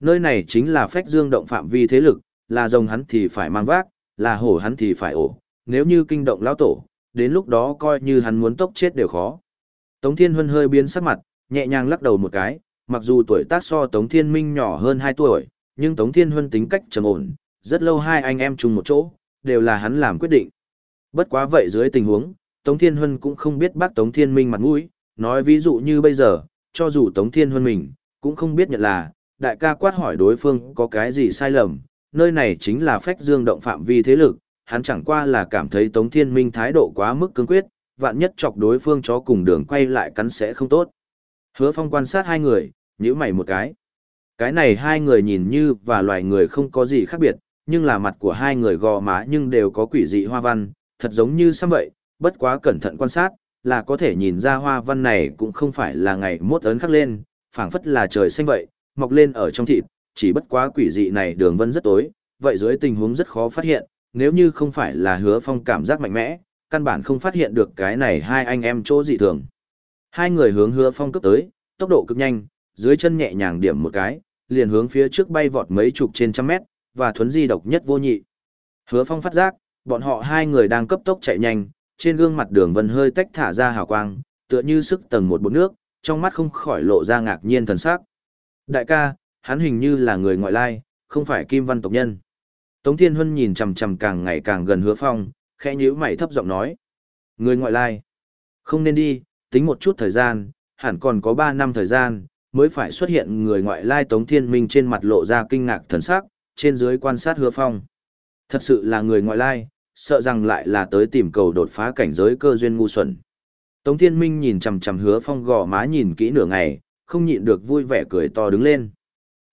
Nơi này chính là phách dương động phạm vi thế lực, là rồng hắn thì phải mang vác, là hổ hắn thì phải ổ, nếu như kinh động lão tổ, đến lúc đó coi như hắn muốn tốc chết đều khó. Tống Thiên Huân hơi biến sắc mặt, nhẹ nhàng lắc đầu một cái, mặc dù tuổi tác so Tống Thiên Minh nhỏ hơn 2 tuổi, nhưng Tống Thiên Huân tính cách trầm ổn, rất lâu hai anh em chung một chỗ, đều là hắn làm quyết định. Bất quá vậy dưới tình huống, Tống Thiên Huân cũng không biết bác Tống Thiên Minh mặt mũi, nói ví dụ như bây giờ, cho dù Tống Thiên Huân mình, cũng không biết nhận là, đại ca quát hỏi đối phương có cái gì sai lầm, nơi này chính là phách dương động phạm vi thế lực, hắn chẳng qua là cảm thấy Tống Thiên Minh thái độ quá mức cứng quyết, vạn nhất chọc đối phương chó cùng đường quay lại cắn sẽ không tốt. Hứa Phong quan sát hai người, nhíu mày một cái. Cái này hai người nhìn như và loài người không có gì khác biệt, nhưng là mặt của hai người gò má nhưng đều có quỷ dị hoa văn, thật giống như xăm vậy, bất quá cẩn thận quan sát, là có thể nhìn ra hoa văn này cũng không phải là ngày mốt ấn khắc lên, phảng phất là trời xanh vậy, mọc lên ở trong thịt, chỉ bất quá quỷ dị này đường vân rất tối, vậy dưới tình huống rất khó phát hiện, nếu như không phải là hứa phong cảm giác mạnh mẽ, căn bản không phát hiện được cái này hai anh em chỗ dị thường. Hai người hướng hứa phong cấp tới, tốc độ cực nhanh, dưới chân nhẹ nhàng điểm một cái, liền hướng phía trước bay vọt mấy chục trên trăm mét, và thuấn di độc nhất vô nhị. Hứa phong phát giác, bọn họ hai người đang cấp tốc chạy nhanh, trên gương mặt đường vân hơi tách thả ra hào quang, tựa như sức tầng một bột nước, trong mắt không khỏi lộ ra ngạc nhiên thần sắc. Đại ca, hắn hình như là người ngoại lai, không phải kim văn tộc nhân. Tống Thiên Huân nhìn chằm chằm càng ngày càng gần hứa phong, khẽ nhíu mày thấp giọng nói. Người ngoại lai. Không nên đi, tính một chút thời gian, hẳn còn có 3 năm thời gian, mới phải xuất hiện người ngoại lai Tống Thiên Minh trên mặt lộ ra kinh ngạc thần sắc, trên dưới quan sát hứa phong. Thật sự là người ngoại lai, sợ rằng lại là tới tìm cầu đột phá cảnh giới cơ duyên ngu xuẩn. Tống Thiên Minh nhìn chằm chằm hứa phong gò má nhìn kỹ nửa ngày, không nhịn được vui vẻ cười to đứng lên.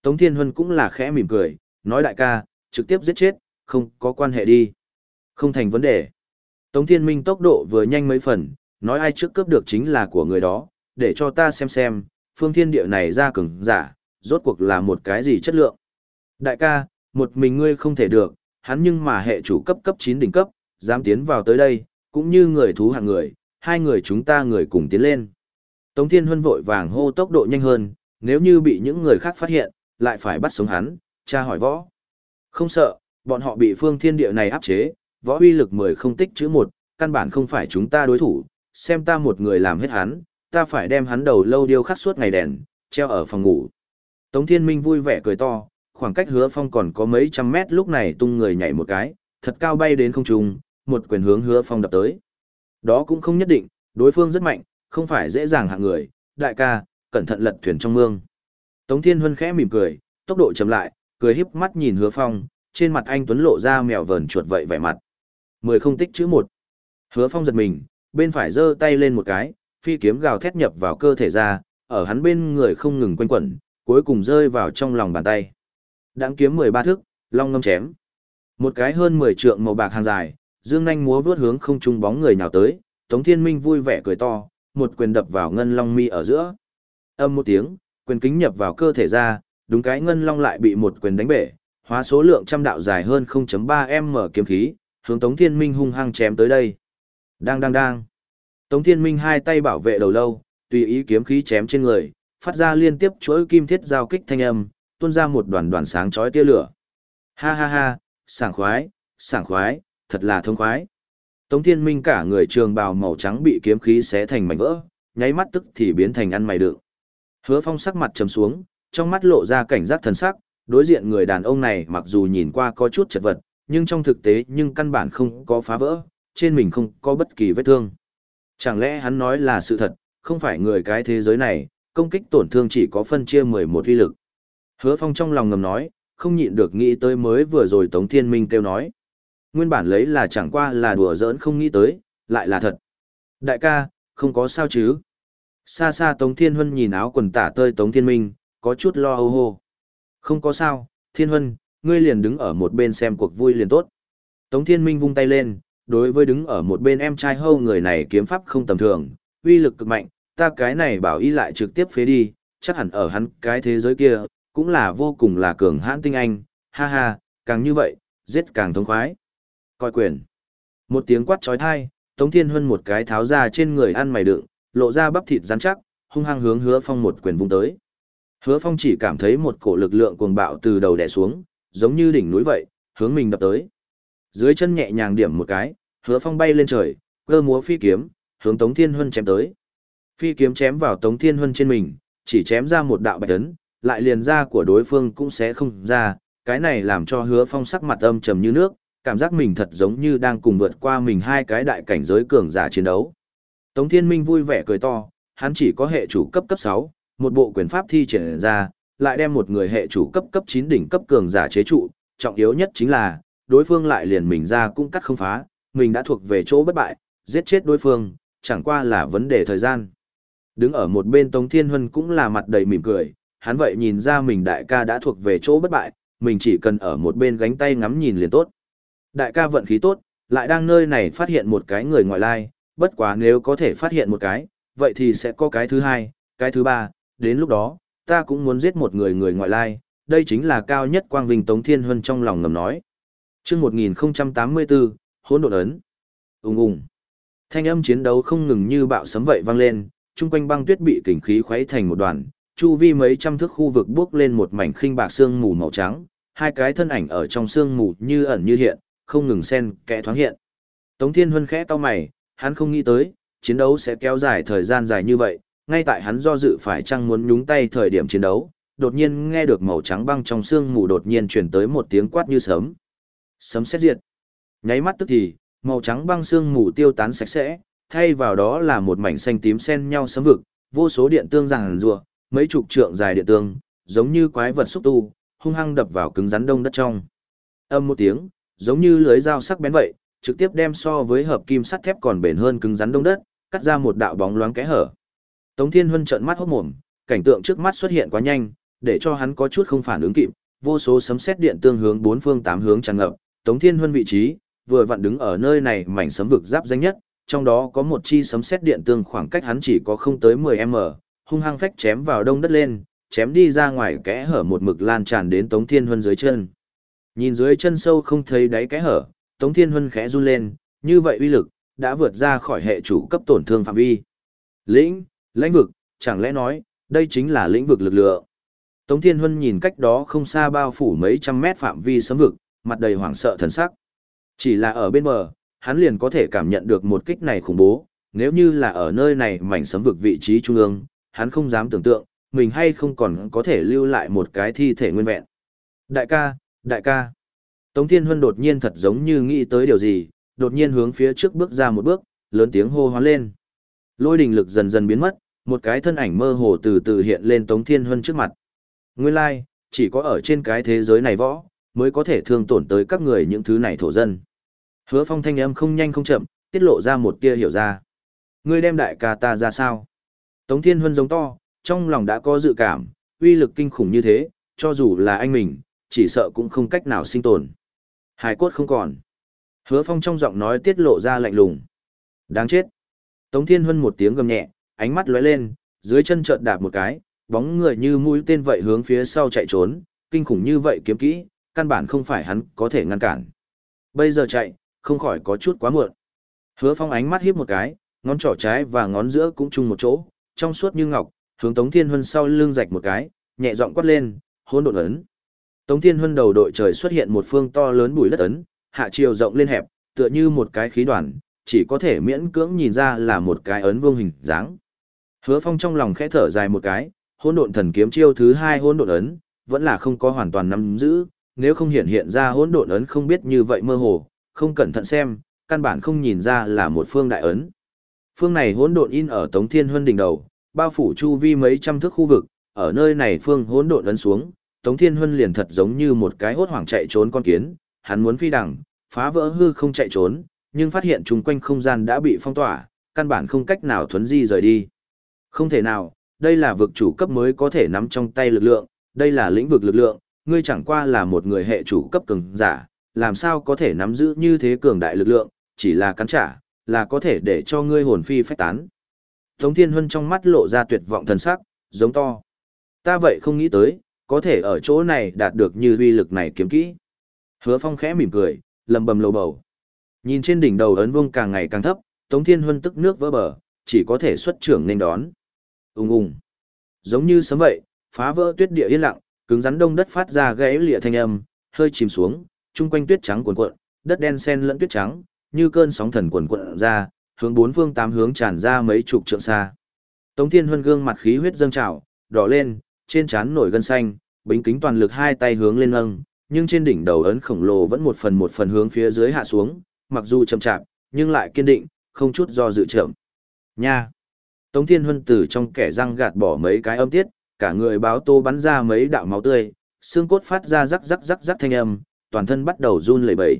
Tống Thiên Huân cũng là khẽ mỉm cười, nói đại ca, trực tiếp giết chết, không có quan hệ đi. Không thành vấn đề. Tống Thiên Minh tốc độ vừa nhanh mấy phần, nói ai trước cướp được chính là của người đó, để cho ta xem xem, phương thiên địa này ra cứng, giả, rốt cuộc là một cái gì chất lượng. Đại ca, một mình ngươi không thể được, hắn nhưng mà hệ chủ cấp cấp 9 đỉnh cấp, dám tiến vào tới đây, cũng như người thú hạng người, hai người chúng ta người cùng tiến lên. Tống Thiên Huân vội vàng hô tốc độ nhanh hơn, nếu như bị những người khác phát hiện, lại phải bắt sống hắn, cha hỏi võ. Không sợ, Bọn họ bị phương thiên địa này áp chế, võ uy lực mười không tích chữ một, căn bản không phải chúng ta đối thủ, xem ta một người làm hết hắn, ta phải đem hắn đầu lâu điêu khắc suốt ngày đèn, treo ở phòng ngủ. Tống Thiên Minh vui vẻ cười to, khoảng cách hứa phong còn có mấy trăm mét lúc này tung người nhảy một cái, thật cao bay đến không trung, một quyền hướng hứa phong đập tới. Đó cũng không nhất định, đối phương rất mạnh, không phải dễ dàng hạng người, đại ca, cẩn thận lật thuyền trong mương. Tống Thiên Huân khẽ mỉm cười, tốc độ chậm lại, cười híp mắt nhìn hứa phong, trên mặt anh Tuấn lộ ra mèo vờn chuột vậy vẻ mặt. Mười không tích chữ một. Hứa phong giật mình, bên phải giơ tay lên một cái, phi kiếm gào thét nhập vào cơ thể ra, ở hắn bên người không ngừng quanh quẩn, cuối cùng rơi vào trong lòng bàn tay. đáng kiếm 13 thước, long ngâm chém. Một cái hơn 10 trượng màu bạc hàng dài, dương nhanh múa vuốt hướng không trung bóng người nào tới, Tống Thiên Minh vui vẻ cười to, một quyền đập vào ngân long mi ở giữa. Âm một tiếng, quyền kính nhập vào cơ thể ra, đúng cái ngân long lại bị một quyền đánh bể, hóa số lượng trăm đạo dài hơn 0.3m kiếm khí, hướng Tống Thiên Minh hung hăng chém tới đây. Đang đang đang. Tống Thiên Minh hai tay bảo vệ đầu lâu, tùy ý kiếm khí chém trên người, phát ra liên tiếp chuỗi kim thiết giao kích thanh âm, tuôn ra một đoàn đoàn sáng chói tia lửa. Ha ha ha, sảng khoái, sảng khoái, thật là thông khoái. Tống Thiên Minh cả người trường bào màu trắng bị kiếm khí xé thành mảnh vỡ, nháy mắt tức thì biến thành ăn mày đựng. Hứa Phong sắc mặt trầm xuống, trong mắt lộ ra cảnh giác thần sắc, đối diện người đàn ông này mặc dù nhìn qua có chút chật vật, nhưng trong thực tế nhưng căn bản không có phá vỡ, trên mình không có bất kỳ vết thương. Chẳng lẽ hắn nói là sự thật, không phải người cái thế giới này, công kích tổn thương chỉ có phân chia 11 uy lực. Hứa Phong trong lòng ngầm nói, không nhịn được nghĩ tới mới vừa rồi Tống Thiên Minh kêu nói. Nguyên bản lấy là chẳng qua là đùa giỡn không nghĩ tới, lại là thật. Đại ca, không có sao chứ. Xa xa Tống Thiên Huân nhìn áo quần tả tơi Tống Thiên Minh, có chút lo âu hô. Không có sao, Thiên Huân, ngươi liền đứng ở một bên xem cuộc vui liền tốt. Tống Thiên Minh vung tay lên, đối với đứng ở một bên em trai hâu người này kiếm pháp không tầm thường, uy lực cực mạnh, ta cái này bảo y lại trực tiếp phế đi, chắc hẳn ở hắn cái thế giới kia, cũng là vô cùng là cường hãn tinh anh, ha ha, càng như vậy, giết càng thống khoái. Coi quyền. Một tiếng quát trói thai, Tống Thiên Huân một cái tháo ra trên người ăn mày đựng, lộ ra bắp thịt rắn chắc, hung hăng hướng hứa phong một quyền vung tới. Hứa phong chỉ cảm thấy một cổ lực lượng cuồng bạo từ đầu đè xuống, giống như đỉnh núi vậy, hướng mình đập tới. Dưới chân nhẹ nhàng điểm một cái, hứa phong bay lên trời, cơ múa phi kiếm, hướng Tống Thiên Huân chém tới. Phi kiếm chém vào Tống Thiên Huân trên mình, chỉ chém ra một đạo bạch ấn, lại liền ra của đối phương cũng sẽ không ra, cái này làm cho hứa phong sắc mặt âm trầm như nước, cảm giác mình thật giống như đang cùng vượt qua mình hai cái đại cảnh giới cường giả chiến đấu. Tống Thiên Minh vui vẻ cười to, hắn chỉ có hệ chủ cấp cấp 6, một bộ quyền pháp thi triển ra, lại đem một người hệ chủ cấp cấp 9 đỉnh cấp cường giả chế trụ, trọng yếu nhất chính là, đối phương lại liền mình ra cũng cắt không phá, mình đã thuộc về chỗ bất bại, giết chết đối phương, chẳng qua là vấn đề thời gian. Đứng ở một bên Tống Thiên Huân cũng là mặt đầy mỉm cười, hắn vậy nhìn ra mình đại ca đã thuộc về chỗ bất bại, mình chỉ cần ở một bên gánh tay ngắm nhìn liền tốt. Đại ca vận khí tốt, lại đang nơi này phát hiện một cái người ngoại lai, bất quá nếu có thể phát hiện một cái, vậy thì sẽ có cái thứ hai, cái thứ ba, đến lúc đó, ta cũng muốn giết một người người ngoại lai, đây chính là cao nhất quang vinh Tống Thiên Huân trong lòng ngầm nói. Trước 1084, hỗn độn ấn. Ung ung. Thanh âm chiến đấu không ngừng như bạo sấm vậy vang lên, chung quanh băng tuyết bị kình khí khuấy thành một đoàn, chu vi mấy trăm thước khu vực bước lên một mảnh khinh bạc sương mù màu trắng, hai cái thân ảnh ở trong sương mù như ẩn như hiện, không ngừng xen kẽ thoáng hiện. Tống Thiên Huân khẽ to mày, hắn không nghĩ tới, chiến đấu sẽ kéo dài thời gian dài như vậy, ngay tại hắn do dự phải chăng muốn nhúng tay thời điểm chiến đấu, đột nhiên nghe được màu trắng băng trong xương mù đột nhiên truyền tới một tiếng quát như sấm. Sấm xét diệt. Nháy mắt tức thì, màu trắng băng xương mù tiêu tán sạch sẽ, thay vào đó là một mảnh xanh tím xen nhau sấm vực, vô số điện tương ràng rùa, mấy chục trượng dài điện tương, giống như quái vật xúc tu, hung hăng đập vào cứng rắn đông đất trong. Âm một tiếng, giống như lưới dao sắc bén vậy, trực tiếp đem so với hợp kim sắt thép còn bền hơn cứng rắn đông đất, cắt ra một đạo bóng loáng kẽ hở. Tống Thiên Huân trợn mắt hốt mồm, cảnh tượng trước mắt xuất hiện quá nhanh, để cho hắn có chút không phản ứng kịp, vô số sấm sét điện tương hướng bốn phương tám hướng tràn ngập, Tống Thiên Huân vị trí, vừa vặn đứng ở nơi này mảnh sấm vực giáp danh nhất, trong đó có một chi sấm sét điện tương khoảng cách hắn chỉ có không tới 10m, hung hăng phách chém vào đông đất lên, chém đi ra ngoài kẽ hở một mực lan tràn đến Tống Thiên Huân dưới chân. Nhìn dưới chân sâu không thấy đáy kẽ hở, Tống Thiên Huân khẽ run lên, như vậy uy lực, đã vượt ra khỏi hệ chủ cấp tổn thương phạm vi. Lĩnh, lãnh vực, chẳng lẽ nói, đây chính là lĩnh vực lực lượng. Tống Thiên Huân nhìn cách đó không xa bao phủ mấy trăm mét phạm vi sấm vực, mặt đầy hoảng sợ thần sắc. Chỉ là ở bên bờ, hắn liền có thể cảm nhận được một kích này khủng bố, nếu như là ở nơi này mảnh sấm vực vị trí trung ương, hắn không dám tưởng tượng, mình hay không còn có thể lưu lại một cái thi thể nguyên vẹn. Đại ca, đại ca. Tống Thiên Huân đột nhiên thật giống như nghĩ tới điều gì, đột nhiên hướng phía trước bước ra một bước, lớn tiếng hô hoán lên. Lôi đình lực dần dần biến mất, một cái thân ảnh mơ hồ từ từ hiện lên Tống Thiên Huân trước mặt. Nguyên lai, like, chỉ có ở trên cái thế giới này võ, mới có thể thương tổn tới các người những thứ này thổ dân. Hứa phong thanh âm không nhanh không chậm, tiết lộ ra một tia hiểu ra. Ngươi đem đại ca ta ra sao? Tống Thiên Huân giống to, trong lòng đã có dự cảm, uy lực kinh khủng như thế, cho dù là anh mình, chỉ sợ cũng không cách nào sinh tồn. Hải cốt không còn. Hứa phong trong giọng nói tiết lộ ra lạnh lùng. Đáng chết. Tống Thiên Huân một tiếng gầm nhẹ, ánh mắt lóe lên, dưới chân chợt đạp một cái, bóng người như mũi tên vậy hướng phía sau chạy trốn, kinh khủng như vậy kiếm kỹ, căn bản không phải hắn có thể ngăn cản. Bây giờ chạy, không khỏi có chút quá muộn. Hứa Phong ánh mắt híp một cái, ngón trỏ trái và ngón giữa cũng chung một chỗ, trong suốt như ngọc, hướng Tống Thiên Huân sau lưng rạch một cái, nhẹ giọng quát lên, hỗn độn ấn. Tống Thiên Huân đầu đội trời xuất hiện một phương to lớn bùi đất ấn, hạ chiều rộng lên hẹp, tựa như một cái khí đoàn, chỉ có thể miễn cưỡng nhìn ra là một cái ấn vuông hình dáng. Hứa Phong trong lòng khẽ thở dài một cái, hỗn độn thần kiếm chiêu thứ hai hỗn độn ấn, vẫn là không có hoàn toàn nắm giữ, nếu không hiện hiện ra hỗn độn ấn không biết như vậy mơ hồ, không cẩn thận xem, căn bản không nhìn ra là một phương đại ấn. Phương này hỗn độn in ở Tống Thiên Huân đỉnh đầu, bao phủ chu vi mấy trăm thước khu vực, ở nơi này phương hỗn độn ấn xuống, Tống Thiên Huân liền thật giống như một cái hốt hoảng chạy trốn con kiến, hắn muốn phi đằng, phá vỡ hư không chạy trốn, nhưng phát hiện chung quanh không gian đã bị phong tỏa, căn bản không cách nào thuấn di rời đi. Không thể nào, đây là vực chủ cấp mới có thể nắm trong tay lực lượng, đây là lĩnh vực lực lượng, ngươi chẳng qua là một người hệ chủ cấp cường giả, làm sao có thể nắm giữ như thế cường đại lực lượng, chỉ là cắn trả, là có thể để cho ngươi hồn phi phách tán. Tống Thiên Huân trong mắt lộ ra tuyệt vọng thần sắc, giống to. Ta vậy không nghĩ tới, có thể ở chỗ này đạt được như uy lực này kiếm kỹ. Hứa Phong khẽ mỉm cười, lầm bầm lầu bầu. Nhìn trên đỉnh đầu ấn vương càng ngày càng thấp, Tống Thiên Huân tức nước vỡ bờ, chỉ có thể xuất trưởng nên đón. Ùng ùng. Giống như sấm vậy, phá vỡ tuyết địa yên lặng, cứng rắn đông đất phát ra gãy lịa thanh âm, hơi chìm xuống, chung quanh tuyết trắng cuồn cuộn, đất đen xen lẫn tuyết trắng, như cơn sóng thần cuồn cuộn ra, hướng bốn phương tám hướng tràn ra mấy chục trượng xa. Tống Thiên Huân gương mặt khí huyết dâng trào, đỏ lên, trên trán nổi gân xanh, bính kính toàn lực hai tay hướng lên nâng, nhưng trên đỉnh đầu ấn khổng lồ vẫn một phần một phần hướng phía dưới hạ xuống, mặc dù chậm chạp, nhưng lại kiên định, không chút do dự chậm. Nha! Tống Thiên Huân từ trong kẻ răng gạt bỏ mấy cái âm tiết, cả người báo tô bắn ra mấy đạo máu tươi, xương cốt phát ra rắc rắc rắc rắc thanh âm, toàn thân bắt đầu run lẩy bẩy.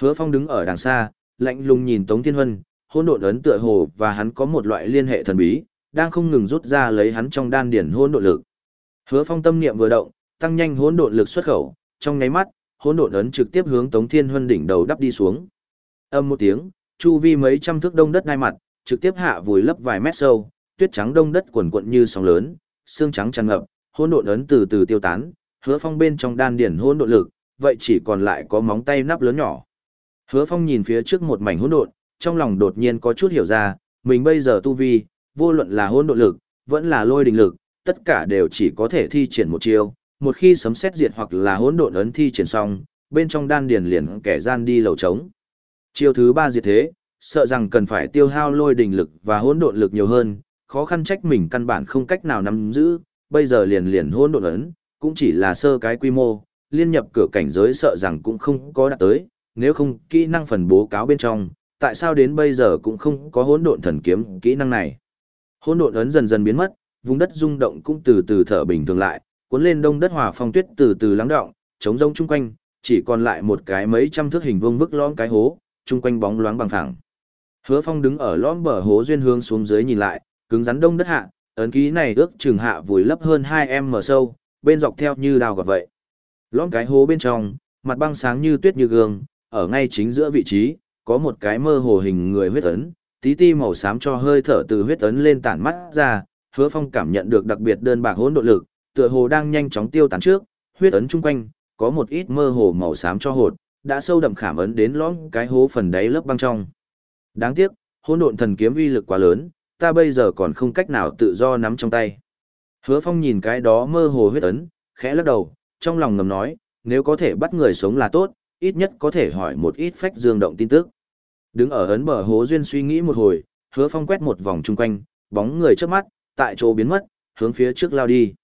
Hứa Phong đứng ở đằng xa, lạnh lùng nhìn Tống Thiên Huân, hỗn độn ấn tựa hồ và hắn có một loại liên hệ thần bí, đang không ngừng rút ra lấy hắn trong đan điển hỗn độn lực. Hứa Phong tâm niệm vừa động, tăng nhanh hỗn độn lực xuất khẩu, trong nháy mắt, hỗn độn ấn trực tiếp hướng Tống Thiên Huân đỉnh đầu đắp đi xuống. Âm một tiếng, chu vi mấy trăm thước đông đất ngay mặt, trực tiếp hạ vùi lấp vài mét sâu, tuyết trắng đông đất quần quận như sóng lớn, xương trắng tràn ngập, hỗn độn ấn từ từ tiêu tán, Hứa Phong bên trong đan điển hỗn độn lực, vậy chỉ còn lại có móng tay nắp lớn nhỏ. Hứa Phong nhìn phía trước một mảnh hỗn độn, trong lòng đột nhiên có chút hiểu ra, mình bây giờ tu vi, vô luận là hỗn độn lực, vẫn là lôi đình lực, tất cả đều chỉ có thể thi triển một chiêu, một khi sấm xét diệt hoặc là hỗn độn ấn thi triển xong, bên trong đan điền liền kẻ gian đi lầu trống. Chiêu thứ ba diệt thế, sợ rằng cần phải tiêu hao lôi đình lực và hỗn độn lực nhiều hơn, khó khăn trách mình căn bản không cách nào nắm giữ, bây giờ liền liền hỗn độn ấn, cũng chỉ là sơ cái quy mô, liên nhập cửa cảnh giới sợ rằng cũng không có đạt tới, nếu không kỹ năng phần bố cáo bên trong, tại sao đến bây giờ cũng không có hỗn độn thần kiếm kỹ năng này. Hỗn độn ấn dần dần biến mất, vùng đất rung động cũng từ từ thở bình thường lại, cuốn lên đông đất hòa phong tuyết từ từ lắng động, trống rông chung quanh, chỉ còn lại một cái mấy trăm thước hình vuông vức lõm cái hố, chung quanh bóng loáng bằng phẳng. Hứa Phong đứng ở lõm bờ hố duyên hướng xuống dưới nhìn lại, cứng rắn đông đất hạ, ấn ký này ước chừng hạ vùi lấp hơn 2m sâu, bên dọc theo như đào gọt vậy. Lõm cái hố bên trong, mặt băng sáng như tuyết như gương, ở ngay chính giữa vị trí, có một cái mơ hồ hình người huyết ấn, tí ti màu xám cho hơi thở từ huyết ấn lên tản mắt ra, Hứa Phong cảm nhận được đặc biệt đơn bạc hỗn độ lực, tựa hồ đang nhanh chóng tiêu tán trước, huyết ấn chung quanh, có một ít mơ hồ màu xám cho hột, đã sâu đậm khảm ấn đến lõm cái hố phần đáy lớp băng trong. Đáng tiếc, hỗn độn thần kiếm uy lực quá lớn, ta bây giờ còn không cách nào tự do nắm trong tay. Hứa Phong nhìn cái đó mơ hồ huyết ấn, khẽ lắc đầu, trong lòng ngầm nói, nếu có thể bắt người sống là tốt, ít nhất có thể hỏi một ít phách dương động tin tức. Đứng ở ấn bờ hố duyên suy nghĩ một hồi, hứa phong quét một vòng chung quanh, bóng người trước mắt, tại chỗ biến mất, hướng phía trước lao đi.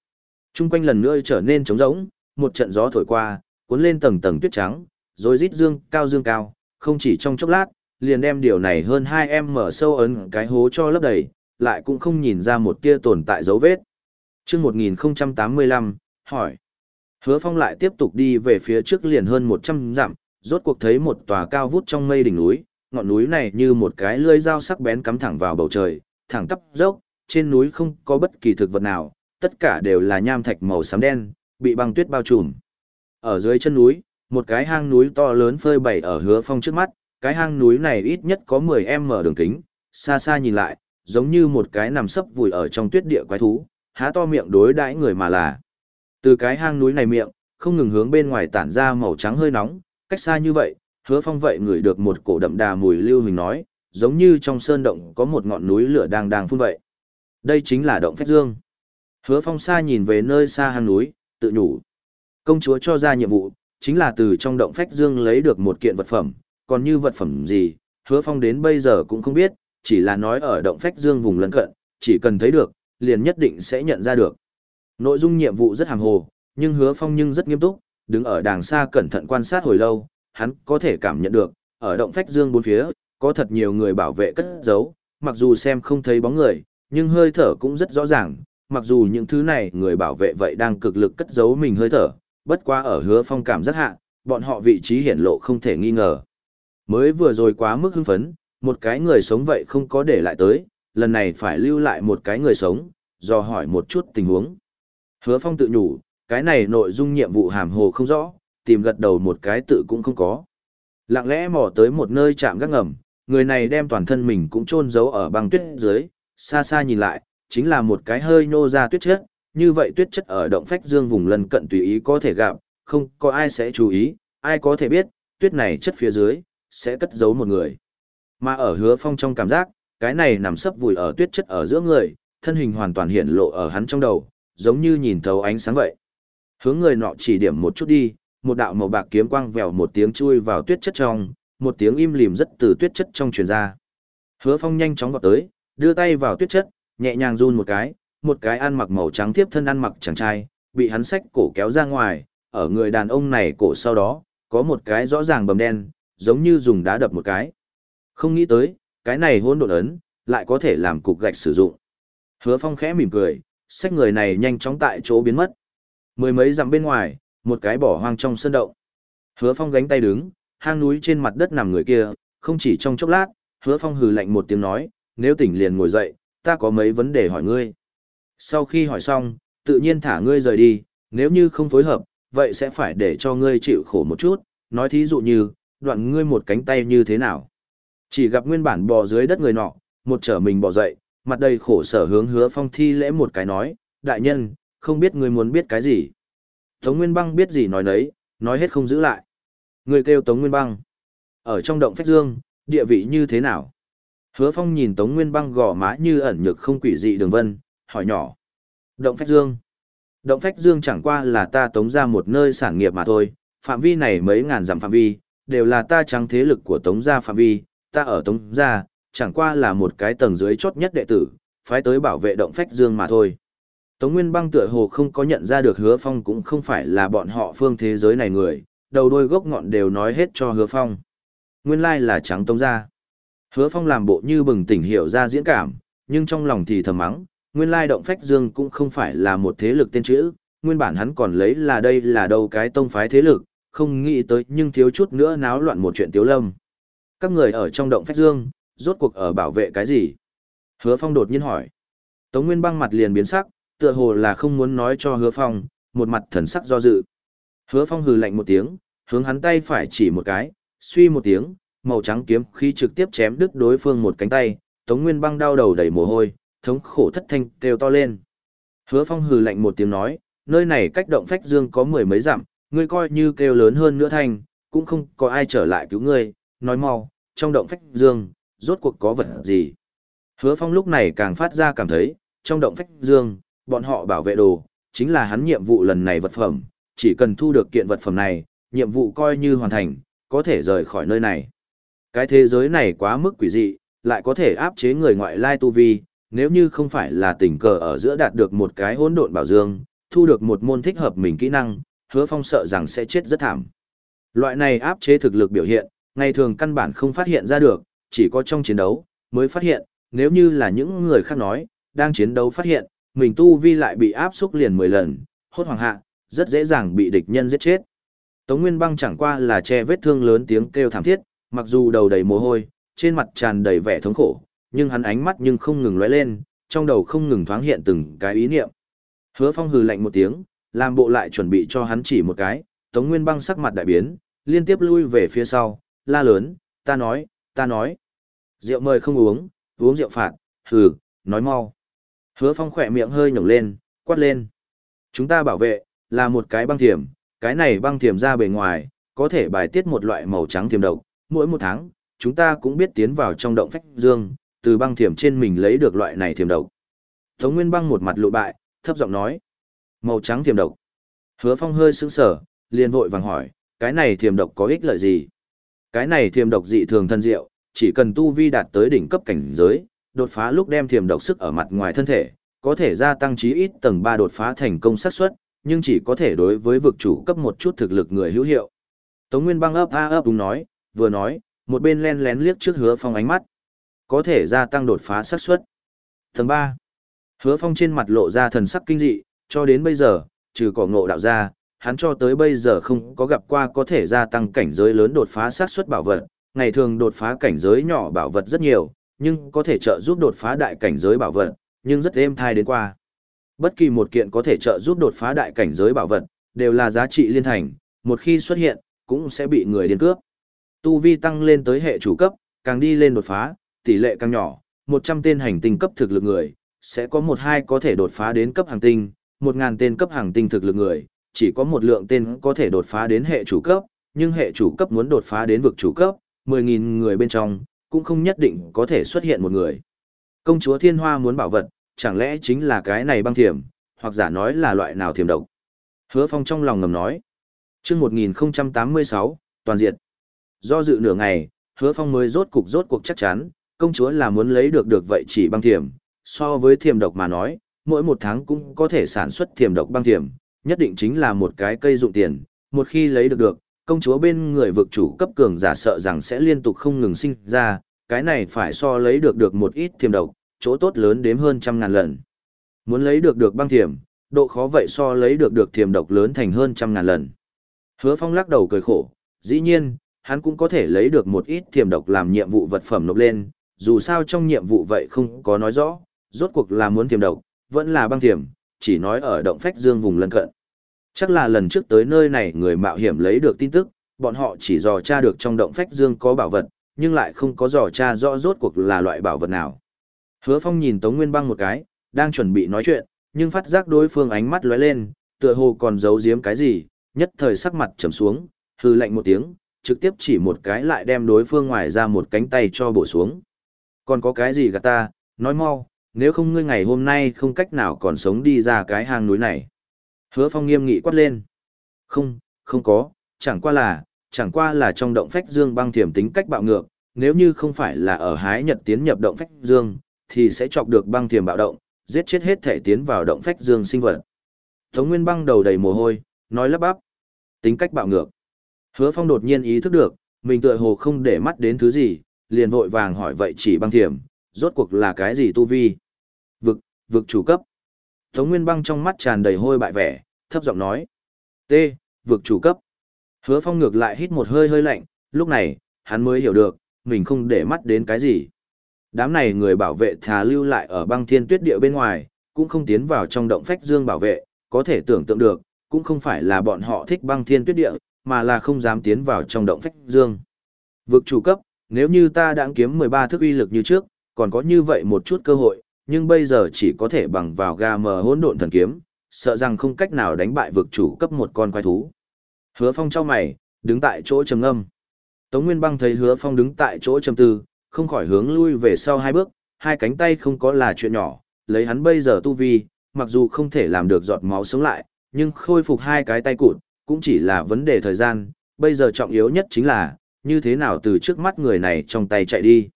Chung quanh lần nữa trở nên trống rỗng, một trận gió thổi qua, cuốn lên tầng tầng tuyết trắng, rồi rít dương cao dương cao, không chỉ trong chốc lát, liền đem điều này hơn hai em mở sâu ấn cái hố cho lấp đầy, lại cũng không nhìn ra một tia tồn tại dấu vết. chương 1085, hỏi. Hứa phong lại tiếp tục đi về phía trước liền hơn 100 dặm, rốt cuộc thấy một tòa cao vút trong mây đỉnh núi, ngọn núi này như một cái lưỡi dao sắc bén cắm thẳng vào bầu trời, thẳng tắp dốc, trên núi không có bất kỳ thực vật nào, tất cả đều là nham thạch màu xám đen, bị băng tuyết bao trùm. Ở dưới chân núi, một cái hang núi to lớn phơi bày ở hứa phong trước mắt, cái hang núi này ít nhất có 10m đường kính, xa xa nhìn lại, giống như một cái nằm sấp vùi ở trong tuyết địa quái thú, há to miệng đối đãi người mà là. Từ cái hang núi này miệng, không ngừng hướng bên ngoài tản ra màu trắng hơi nóng, cách xa như vậy, hứa phong vậy ngửi được một cổ đậm đà mùi lưu hình nói, giống như trong sơn động có một ngọn núi lửa đang đang phun vậy. Đây chính là động phách dương. Hứa phong xa nhìn về nơi xa hang núi, tự nhủ. Công chúa cho ra nhiệm vụ, chính là từ trong động phách dương lấy được một kiện vật phẩm, còn như vật phẩm gì, hứa phong đến bây giờ cũng không biết, chỉ là nói ở động phách dương vùng lân cận, chỉ cần thấy được, liền nhất định sẽ nhận ra được. Nội dung nhiệm vụ rất hàng hồ, nhưng hứa phong nhưng rất nghiêm túc, đứng ở đàng xa cẩn thận quan sát hồi lâu, hắn có thể cảm nhận được, ở động phách dương bốn phía, có thật nhiều người bảo vệ cất giấu, mặc dù xem không thấy bóng người, nhưng hơi thở cũng rất rõ ràng, mặc dù những thứ này người bảo vệ vậy đang cực lực cất giấu mình hơi thở, bất quá ở hứa phong cảm rất hạ, bọn họ vị trí hiển lộ không thể nghi ngờ. Mới vừa rồi quá mức hưng phấn, một cái người sống vậy không có để lại tới, lần này phải lưu lại một cái người sống, do hỏi một chút tình huống. Hứa phong tự nhủ, cái này nội dung nhiệm vụ hàm hồ không rõ, tìm gật đầu một cái tự cũng không có. Lặng lẽ mò tới một nơi chạm gác ngầm, người này đem toàn thân mình cũng chôn giấu ở băng tuyết dưới, xa xa nhìn lại, chính là một cái hơi nô ra tuyết chất, như vậy tuyết chất ở động phách dương vùng lân cận tùy ý có thể gặp, không có ai sẽ chú ý, ai có thể biết, tuyết này chất phía dưới, sẽ cất giấu một người. Mà ở hứa phong trong cảm giác, cái này nằm sấp vùi ở tuyết chất ở giữa người, thân hình hoàn toàn hiện lộ ở hắn trong đầu, giống như nhìn thấu ánh sáng vậy. Hướng người nọ chỉ điểm một chút đi, một đạo màu bạc kiếm quang vèo một tiếng chui vào tuyết chất trong, một tiếng im lìm rất từ tuyết chất trong truyền ra. Hứa Phong nhanh chóng vào tới, đưa tay vào tuyết chất, nhẹ nhàng run một cái, một cái ăn mặc màu trắng tiếp thân ăn mặc chàng trai, bị hắn xách cổ kéo ra ngoài, ở người đàn ông này cổ sau đó, có một cái rõ ràng bầm đen, giống như dùng đá đập một cái. Không nghĩ tới, cái này hôn độn ấn, lại có thể làm cục gạch sử dụng. Hứa Phong khẽ mỉm cười, sách người này nhanh chóng tại chỗ biến mất. Mười mấy dặm bên ngoài, một cái bỏ hoang trong sơn động. Hứa Phong gánh tay đứng, hang núi trên mặt đất nằm người kia, không chỉ trong chốc lát, Hứa Phong hừ lạnh một tiếng nói, nếu tỉnh liền ngồi dậy, ta có mấy vấn đề hỏi ngươi. Sau khi hỏi xong, tự nhiên thả ngươi rời đi, nếu như không phối hợp, vậy sẽ phải để cho ngươi chịu khổ một chút, nói thí dụ như, đoạn ngươi một cánh tay như thế nào. Chỉ gặp nguyên bản bò dưới đất người nọ, một trở mình bò dậy, mặt đầy khổ sở hướng hứa phong thi lễ một cái nói, đại nhân, không biết ngươi muốn biết cái gì. Tống Nguyên Băng biết gì nói nấy, nói hết không giữ lại. Người kêu Tống Nguyên Băng. Ở trong động phách dương, địa vị như thế nào? Hứa Phong nhìn Tống Nguyên Băng gò má như ẩn nhược không quỷ dị đường vân, hỏi nhỏ. Động phách dương. Động phách dương chẳng qua là ta tống ra một nơi sản nghiệp mà thôi, phạm vi này mấy ngàn dặm phạm vi, đều là ta trắng thế lực của tống gia phạm vi, ta ở tống gia, chẳng qua là một cái tầng dưới chốt nhất đệ tử, phái tới bảo vệ động phách dương mà thôi. Tống Nguyên Băng tựa hồ không có nhận ra được Hứa Phong cũng không phải là bọn họ phương thế giới này người, đầu đôi gốc ngọn đều nói hết cho Hứa Phong. Nguyên lai là trắng tống gia. Hứa Phong làm bộ như bừng tỉnh hiểu ra diễn cảm, nhưng trong lòng thì thầm mắng, nguyên lai động phách dương cũng không phải là một thế lực tên chữ, nguyên bản hắn còn lấy là đây là đâu cái tông phái thế lực, không nghĩ tới nhưng thiếu chút nữa náo loạn một chuyện tiếu lâm. Các người ở trong động phách dương, rốt cuộc ở bảo vệ cái gì? Hứa Phong đột nhiên hỏi. Tống Nguyên băng mặt liền biến sắc, tựa hồ là không muốn nói cho Hứa Phong, một mặt thần sắc do dự. Hứa Phong hừ lạnh một tiếng, hướng hắn tay phải chỉ một cái, suy một tiếng, màu trắng kiếm khi trực tiếp chém đứt đối phương một cánh tay, Tống Nguyên băng đau đầu đầy mồ hôi, thống khổ thất thanh kêu to lên. Hứa Phong hừ lạnh một tiếng nói, nơi này cách động phách dương có mười mấy dặm, ngươi coi như kêu lớn hơn nữa thành, cũng không có ai trở lại cứu ngươi, nói mau, trong động phách dương, rốt cuộc có vật gì. Hứa Phong lúc này càng phát ra cảm thấy, trong động phách dương, bọn họ bảo vệ đồ, chính là hắn nhiệm vụ lần này vật phẩm, chỉ cần thu được kiện vật phẩm này, nhiệm vụ coi như hoàn thành, có thể rời khỏi nơi này. Cái thế giới này quá mức quỷ dị, lại có thể áp chế người ngoại lai tu vi, nếu như không phải là tình cờ ở giữa đạt được một cái hỗn độn bảo dương, thu được một môn thích hợp mình kỹ năng, hứa phong sợ rằng sẽ chết rất thảm. Loại này áp chế thực lực biểu hiện, ngày thường căn bản không phát hiện ra được, chỉ có trong chiến đấu, mới phát hiện, nếu như là những người khác nói, đang chiến đấu phát hiện, mình tu vi lại bị áp xúc liền 10 lần, hốt hoàng hạ, rất dễ dàng bị địch nhân giết chết. Tống Nguyên Băng chẳng qua là che vết thương lớn tiếng kêu thảm thiết, mặc dù đầu đầy mồ hôi, trên mặt tràn đầy vẻ thống khổ, nhưng hắn ánh mắt nhưng không ngừng lóe lên, trong đầu không ngừng thoáng hiện từng cái ý niệm. Hứa Phong hừ lạnh một tiếng, làm bộ lại chuẩn bị cho hắn chỉ một cái, Tống Nguyên Băng sắc mặt đại biến, liên tiếp lui về phía sau, la lớn, ta nói, ta nói. Rượu mời không uống, uống rượu phạt, hừ, nói mau. Hứa Phong khỏe miệng hơi nhổng lên, quát lên. Chúng ta bảo vệ, là một cái băng thiểm, cái này băng thiểm ra bề ngoài, có thể bài tiết một loại màu trắng thiểm độc. Mỗi một tháng, chúng ta cũng biết tiến vào trong động phách dương, từ băng thiểm trên mình lấy được loại này thiểm độc. Tống Nguyên băng một mặt lộ bại, thấp giọng nói. Màu trắng thiềm độc. Hứa Phong hơi sững sờ, liền vội vàng hỏi, cái này thiềm độc có ích lợi gì? Cái này thiềm độc dị thường thân diệu, chỉ cần tu vi đạt tới đỉnh cấp cảnh giới, đột phá lúc đem thiềm độc sức ở mặt ngoài thân thể, có thể gia tăng chí ít tầng 3 đột phá thành công xác suất, nhưng chỉ có thể đối với vực chủ cấp một chút thực lực người hữu hiệu. Tống Nguyên băng ấp a ấp đúng nói, vừa nói, một bên len lén liếc trước hứa phong ánh mắt. Có thể gia tăng đột phá xác suất. Tầng 3. Hứa phong trên mặt lộ ra thần sắc kinh dị, cho đến bây giờ, trừ cỏ ngộ đạo ra, hắn cho tới bây giờ không có gặp qua có thể gia tăng cảnh giới lớn đột phá sát xuất bảo vật. Ngày thường đột phá cảnh giới nhỏ bảo vật rất nhiều, nhưng có thể trợ giúp đột phá đại cảnh giới bảo vật, nhưng rất êm thai đến qua. Bất kỳ một kiện có thể trợ giúp đột phá đại cảnh giới bảo vật, đều là giá trị liên thành, một khi xuất hiện, cũng sẽ bị người điên cướp. Tu vi tăng lên tới hệ chủ cấp, càng đi lên đột phá, tỷ lệ càng nhỏ, 100 tên hành tinh cấp thực lực người, sẽ có một hai có thể đột phá đến cấp hàng tinh, một ngàn tên cấp hàng tinh thực lực người, chỉ có một lượng tên có thể đột phá đến hệ chủ cấp, nhưng hệ chủ cấp muốn đột phá đến vực chủ cấp, 10.000 người bên trong, cũng không nhất định có thể xuất hiện một người. Công chúa Thiên Hoa muốn bảo vật, chẳng lẽ chính là cái này băng thiểm, hoặc giả nói là loại nào thiểm độc. Hứa Phong trong lòng ngầm nói. chương 1086, toàn diệt. Do dự nửa ngày, Hứa Phong mới rốt cục rốt cuộc chắc chắn, công chúa là muốn lấy được được vậy chỉ băng thiểm, so với thiểm độc mà nói, mỗi một tháng cũng có thể sản xuất thiềm độc băng thiềm, nhất định chính là một cái cây dụng tiền, một khi lấy được được, công chúa bên người vực chủ cấp cường giả sợ rằng sẽ liên tục không ngừng sinh ra, cái này phải so lấy được được một ít thiềm độc, chỗ tốt lớn đếm hơn trăm ngàn lần. Muốn lấy được được băng thiềm, độ khó vậy so lấy được được thiềm độc lớn thành hơn trăm ngàn lần. Hứa Phong lắc đầu cười khổ, dĩ nhiên, hắn cũng có thể lấy được một ít thiềm độc làm nhiệm vụ vật phẩm nộp lên, dù sao trong nhiệm vụ vậy không có nói rõ, rốt cuộc là muốn thiềm độc, vẫn là băng thiểm, chỉ nói ở động phách dương vùng lân cận. Chắc là lần trước tới nơi này người mạo hiểm lấy được tin tức, bọn họ chỉ dò tra được trong động phách dương có bảo vật, nhưng lại không có dò tra rõ rốt cuộc là loại bảo vật nào. Hứa Phong nhìn Tống Nguyên Băng một cái, đang chuẩn bị nói chuyện, nhưng phát giác đối phương ánh mắt lóe lên, tựa hồ còn giấu giếm cái gì, nhất thời sắc mặt trầm xuống, hư lạnh một tiếng, trực tiếp chỉ một cái lại đem đối phương ngoài ra một cánh tay cho bổ xuống. Còn có cái gì gạt ta, nói mau, nếu không ngươi ngày hôm nay không cách nào còn sống đi ra cái hang núi này. Hứa Phong nghiêm nghị quát lên. Không, không có, chẳng qua là, chẳng qua là trong động phách dương băng thiểm tính cách bạo ngược, nếu như không phải là ở hái nhật tiến nhập động phách dương, thì sẽ chọc được băng thiểm bạo động, giết chết hết thể tiến vào động phách dương sinh vật. Tống Nguyên băng đầu đầy mồ hôi, nói lắp bắp. Tính cách bạo ngược. Hứa Phong đột nhiên ý thức được, mình tựa hồ không để mắt đến thứ gì, liền vội vàng hỏi vậy chỉ băng thiểm, rốt cuộc là cái gì tu vi? Vực, vực chủ cấp. Tống Nguyên băng trong mắt tràn đầy hôi bại vẻ, thấp giọng nói. T, vực chủ cấp. Hứa Phong ngược lại hít một hơi hơi lạnh, lúc này, hắn mới hiểu được, mình không để mắt đến cái gì. Đám này người bảo vệ thà lưu lại ở băng thiên tuyết địa bên ngoài, cũng không tiến vào trong động phách dương bảo vệ, có thể tưởng tượng được, cũng không phải là bọn họ thích băng thiên tuyết địa, mà là không dám tiến vào trong động phách dương. Vực chủ cấp, nếu như ta đã kiếm 13 thức uy lực như trước, còn có như vậy một chút cơ hội, nhưng bây giờ chỉ có thể bằng vào ga mờ hỗn độn thần kiếm, sợ rằng không cách nào đánh bại vực chủ cấp một con quái thú. Hứa Phong trao mày, đứng tại chỗ trầm ngâm. Tống Nguyên Băng thấy Hứa Phong đứng tại chỗ trầm tư, không khỏi hướng lui về sau hai bước, hai cánh tay không có là chuyện nhỏ, lấy hắn bây giờ tu vi, mặc dù không thể làm được giọt máu sống lại, nhưng khôi phục hai cái tay cụt, cũng chỉ là vấn đề thời gian, Bây giờ trọng yếu nhất chính là, như thế nào từ trước mắt người này trong tay chạy đi.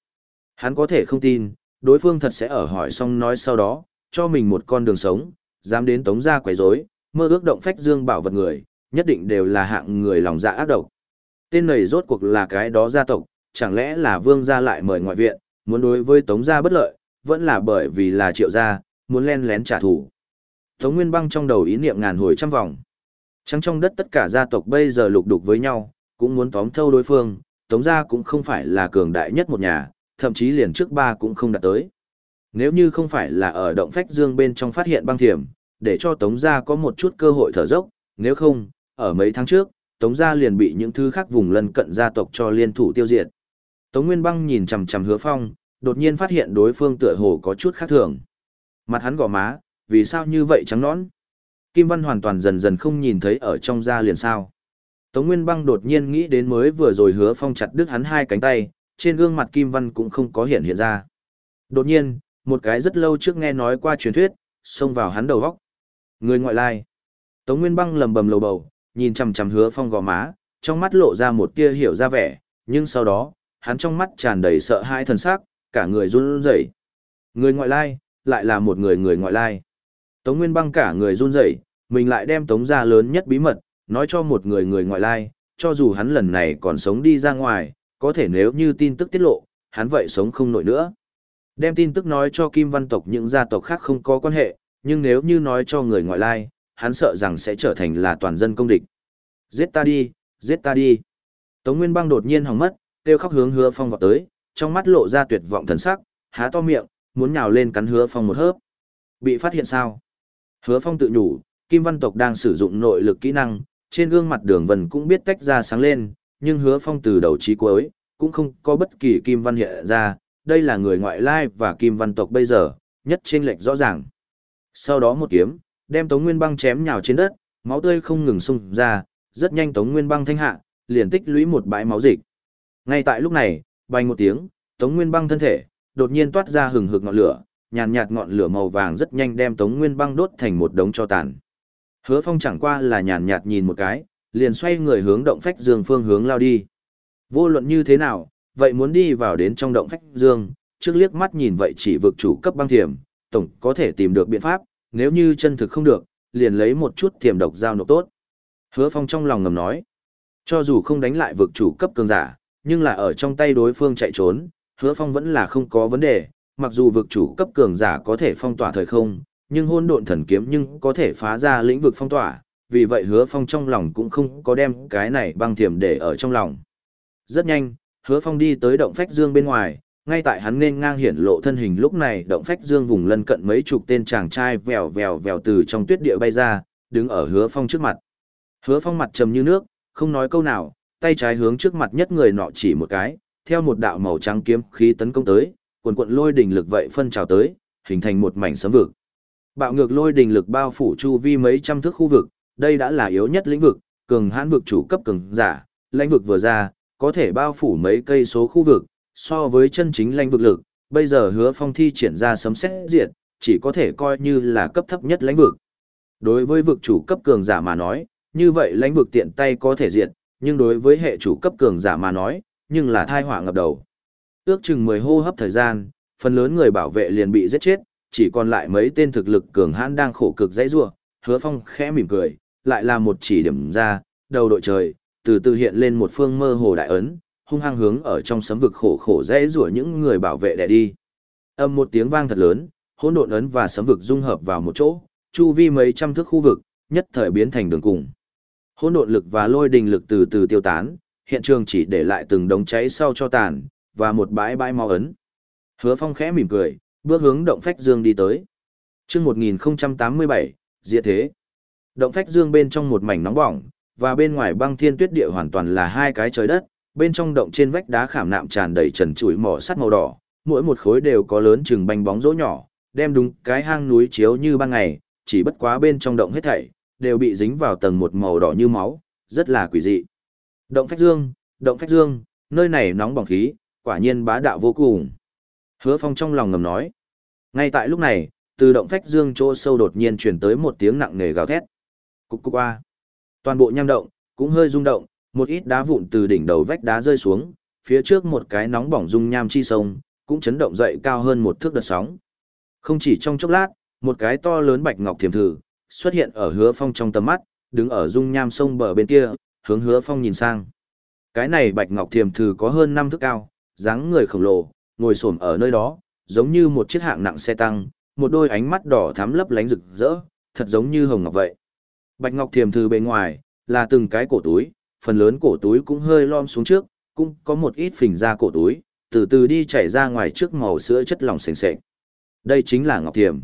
Hắn có thể không tin, đối phương thật sẽ ở hỏi xong nói sau đó, cho mình một con đường sống, dám đến tống ra quấy rối, mơ ước động phách dương bảo vật người, nhất định đều là hạng người lòng dạ ác độc. Tên này rốt cuộc là cái đó gia tộc, chẳng lẽ là vương gia lại mời ngoại viện, muốn đối với tống gia bất lợi, vẫn là bởi vì là triệu gia, muốn len lén trả thù. Tống Nguyên Băng trong đầu ý niệm ngàn hồi trăm vòng. Trắng trong đất tất cả gia tộc bây giờ lục đục với nhau, cũng muốn tóm thâu đối phương, Tống gia cũng không phải là cường đại nhất một nhà, thậm chí liền trước ba cũng không đạt tới. Nếu như không phải là ở động phách dương bên trong phát hiện băng thiểm, để cho Tống gia có một chút cơ hội thở dốc, nếu không, ở mấy tháng trước, Tống gia liền bị những thứ khác vùng lân cận gia tộc cho liên thủ tiêu diệt. Tống Nguyên Băng nhìn chằm chằm Hứa Phong, đột nhiên phát hiện đối phương tựa hồ có chút khác thường. Mặt hắn gò má, vì sao như vậy trắng nõn? Kim Văn hoàn toàn dần dần không nhìn thấy ở trong da liền sao. Tống Nguyên Băng đột nhiên nghĩ đến mới vừa rồi Hứa Phong chặt đứt hắn hai cánh tay, trên gương mặt Kim Văn cũng không có hiện hiện ra. Đột nhiên, một cái rất lâu trước nghe nói qua truyền thuyết, xông vào hắn đầu góc. Người ngoại lai. Tống Nguyên Băng lầm bầm lầu bầu, nhìn chằm chằm Hứa Phong gò má, trong mắt lộ ra một tia hiểu ra vẻ, nhưng sau đó, hắn trong mắt tràn đầy sợ hãi thần sắc, cả người run rẩy. Người ngoại lai, lại là một người người ngoại lai. Tống Nguyên Băng cả người run rẩy, mình lại đem Tống gia lớn nhất bí mật, nói cho một người người ngoại lai, cho dù hắn lần này còn sống đi ra ngoài, có thể nếu như tin tức tiết lộ, hắn vậy sống không nổi nữa. Đem tin tức nói cho Kim Văn tộc những gia tộc khác không có quan hệ, nhưng nếu như nói cho người ngoại lai, hắn sợ rằng sẽ trở thành là toàn dân công địch. Giết ta đi, giết ta đi. Tống Nguyên Bang đột nhiên hỏng mất, kêu khóc hướng hứa phong vào tới, trong mắt lộ ra tuyệt vọng thần sắc, há to miệng, muốn nhào lên cắn hứa phong một hớp. Bị phát hiện sao? Hứa phong tự nhủ, Kim Văn tộc đang sử dụng nội lực kỹ năng, trên gương mặt đường vần cũng biết tách ra sáng lên, nhưng hứa phong từ đầu chí cuối, cũng không có bất kỳ Kim Văn hiện ra, đây là người ngoại lai và Kim Văn tộc bây giờ, nhất trên lệch rõ ràng. Sau đó một kiếm, đem Tống Nguyên Băng chém nhào trên đất, máu tươi không ngừng xung ra, rất nhanh Tống Nguyên Băng thanh hạ, liền tích lũy một bãi máu dịch. Ngay tại lúc này, bành một tiếng, Tống Nguyên Băng thân thể đột nhiên toát ra hừng hực ngọn lửa, nhàn nhạt ngọn lửa màu vàng rất nhanh đem Tống Nguyên Băng đốt thành một đống cho tàn. Hứa Phong chẳng qua là nhàn nhạt nhìn một cái, liền xoay người hướng động phách dương phương hướng lao đi. Vô luận như thế nào, vậy muốn đi vào đến trong động phách dương, trước liếc mắt nhìn vậy chỉ vực chủ cấp băng thiểm, tổng có thể tìm được biện pháp, nếu như chân thực không được, liền lấy một chút tiềm độc giao nộp tốt. Hứa Phong trong lòng ngầm nói, cho dù không đánh lại vực chủ cấp cường giả, nhưng là ở trong tay đối phương chạy trốn, Hứa Phong vẫn là không có vấn đề, mặc dù vực chủ cấp cường giả có thể phong tỏa thời không, nhưng hôn độn thần kiếm nhưng có thể phá ra lĩnh vực phong tỏa, vì vậy Hứa Phong trong lòng cũng không có đem cái này băng thiểm để ở trong lòng. Rất nhanh, Hứa Phong đi tới động phách dương bên ngoài, ngay tại hắn nên ngang hiển lộ thân hình lúc này động phách dương vùng lân cận mấy chục tên chàng trai vèo vèo vèo từ trong tuyết địa bay ra, đứng ở hứa phong trước mặt. Hứa phong mặt trầm như nước, không nói câu nào, tay trái hướng trước mặt nhất người nọ chỉ một cái, theo một đạo màu trắng kiếm khí tấn công tới, quần quận lôi đỉnh lực vậy phân trào tới, hình thành một mảnh sấm vực. Bạo ngược lôi đỉnh lực bao phủ chu vi mấy trăm thước khu vực, đây đã là yếu nhất lĩnh vực, cường hãn vực chủ cấp cường giả, lãnh vực vừa ra, có thể bao phủ mấy cây số khu vực, so với chân chính lãnh vực lực, bây giờ hứa phong thi triển ra sấm xét diệt, chỉ có thể coi như là cấp thấp nhất lãnh vực. Đối với vực chủ cấp cường giả mà nói, như vậy lãnh vực tiện tay có thể diệt, nhưng đối với hệ chủ cấp cường giả mà nói, nhưng là thai họa ngập đầu. Ước chừng 10 hô hấp thời gian, phần lớn người bảo vệ liền bị giết chết, chỉ còn lại mấy tên thực lực cường hãn đang khổ cực dãy rủa. Hứa Phong khẽ mỉm cười, lại là một chỉ điểm ra, đầu đội trời, từ từ hiện lên một phương mơ hồ đại ấn, hung hăng hướng ở trong sấm vực khổ khổ dễ rủa những người bảo vệ đè đi. Âm một tiếng vang thật lớn, hỗn độn ấn và sấm vực dung hợp vào một chỗ, chu vi mấy trăm thước khu vực, nhất thời biến thành đường cùng. Hỗn độn lực và lôi đình lực từ từ tiêu tán, hiện trường chỉ để lại từng đống cháy sau cho tàn, và một bãi bãi máu ấn. Hứa Phong khẽ mỉm cười, bước hướng động phách dương đi tới. Chương 1087, Diệt thế. Động phách dương bên trong một mảnh nóng bỏng, và bên ngoài băng thiên tuyết địa hoàn toàn là hai cái trời đất, bên trong động trên vách đá khảm nạm tràn đầy trần trụi mỏ sắt màu đỏ, mỗi một khối đều có lớn chừng bánh bóng rỗ nhỏ, đem đúng cái hang núi chiếu như ban ngày, chỉ bất quá bên trong động hết thảy đều bị dính vào tầng một màu đỏ như máu, rất là quỷ dị. Động Phách Dương, Động Phách Dương, nơi này nóng bỏng khí, quả nhiên bá đạo vô cùng. Hứa Phong trong lòng ngầm nói. Ngay tại lúc này, từ Động Phách Dương chỗ sâu đột nhiên truyền tới một tiếng nặng nề gào thét. Cục cục a. Toàn bộ nham động cũng hơi rung động, Một ít đá vụn từ đỉnh đầu vách đá rơi xuống, phía trước một cái nóng bỏng dung nham chi sông, cũng chấn động dậy cao hơn một thước đợt sóng. Không chỉ trong chốc lát, một cái to lớn bạch ngọc thiềm thử, xuất hiện ở hứa phong trong tầm mắt, đứng ở dung nham sông bờ bên kia, hướng hứa phong nhìn sang. Cái này bạch ngọc thiềm thử có hơn năm thước cao, dáng người khổng lồ, ngồi xổm ở nơi đó, giống như một chiếc hạng nặng xe tăng, một đôi ánh mắt đỏ thắm lấp lánh rực rỡ, thật giống như hồng ngọc vậy. Bạch ngọc thiềm thử bề ngoài, là từng cái cổ túi, phần lớn cổ túi cũng hơi lom xuống trước, cũng có một ít phình ra cổ túi, từ từ đi chảy ra ngoài trước màu sữa chất lỏng sền sệt. Đây chính là ngọc thiềm.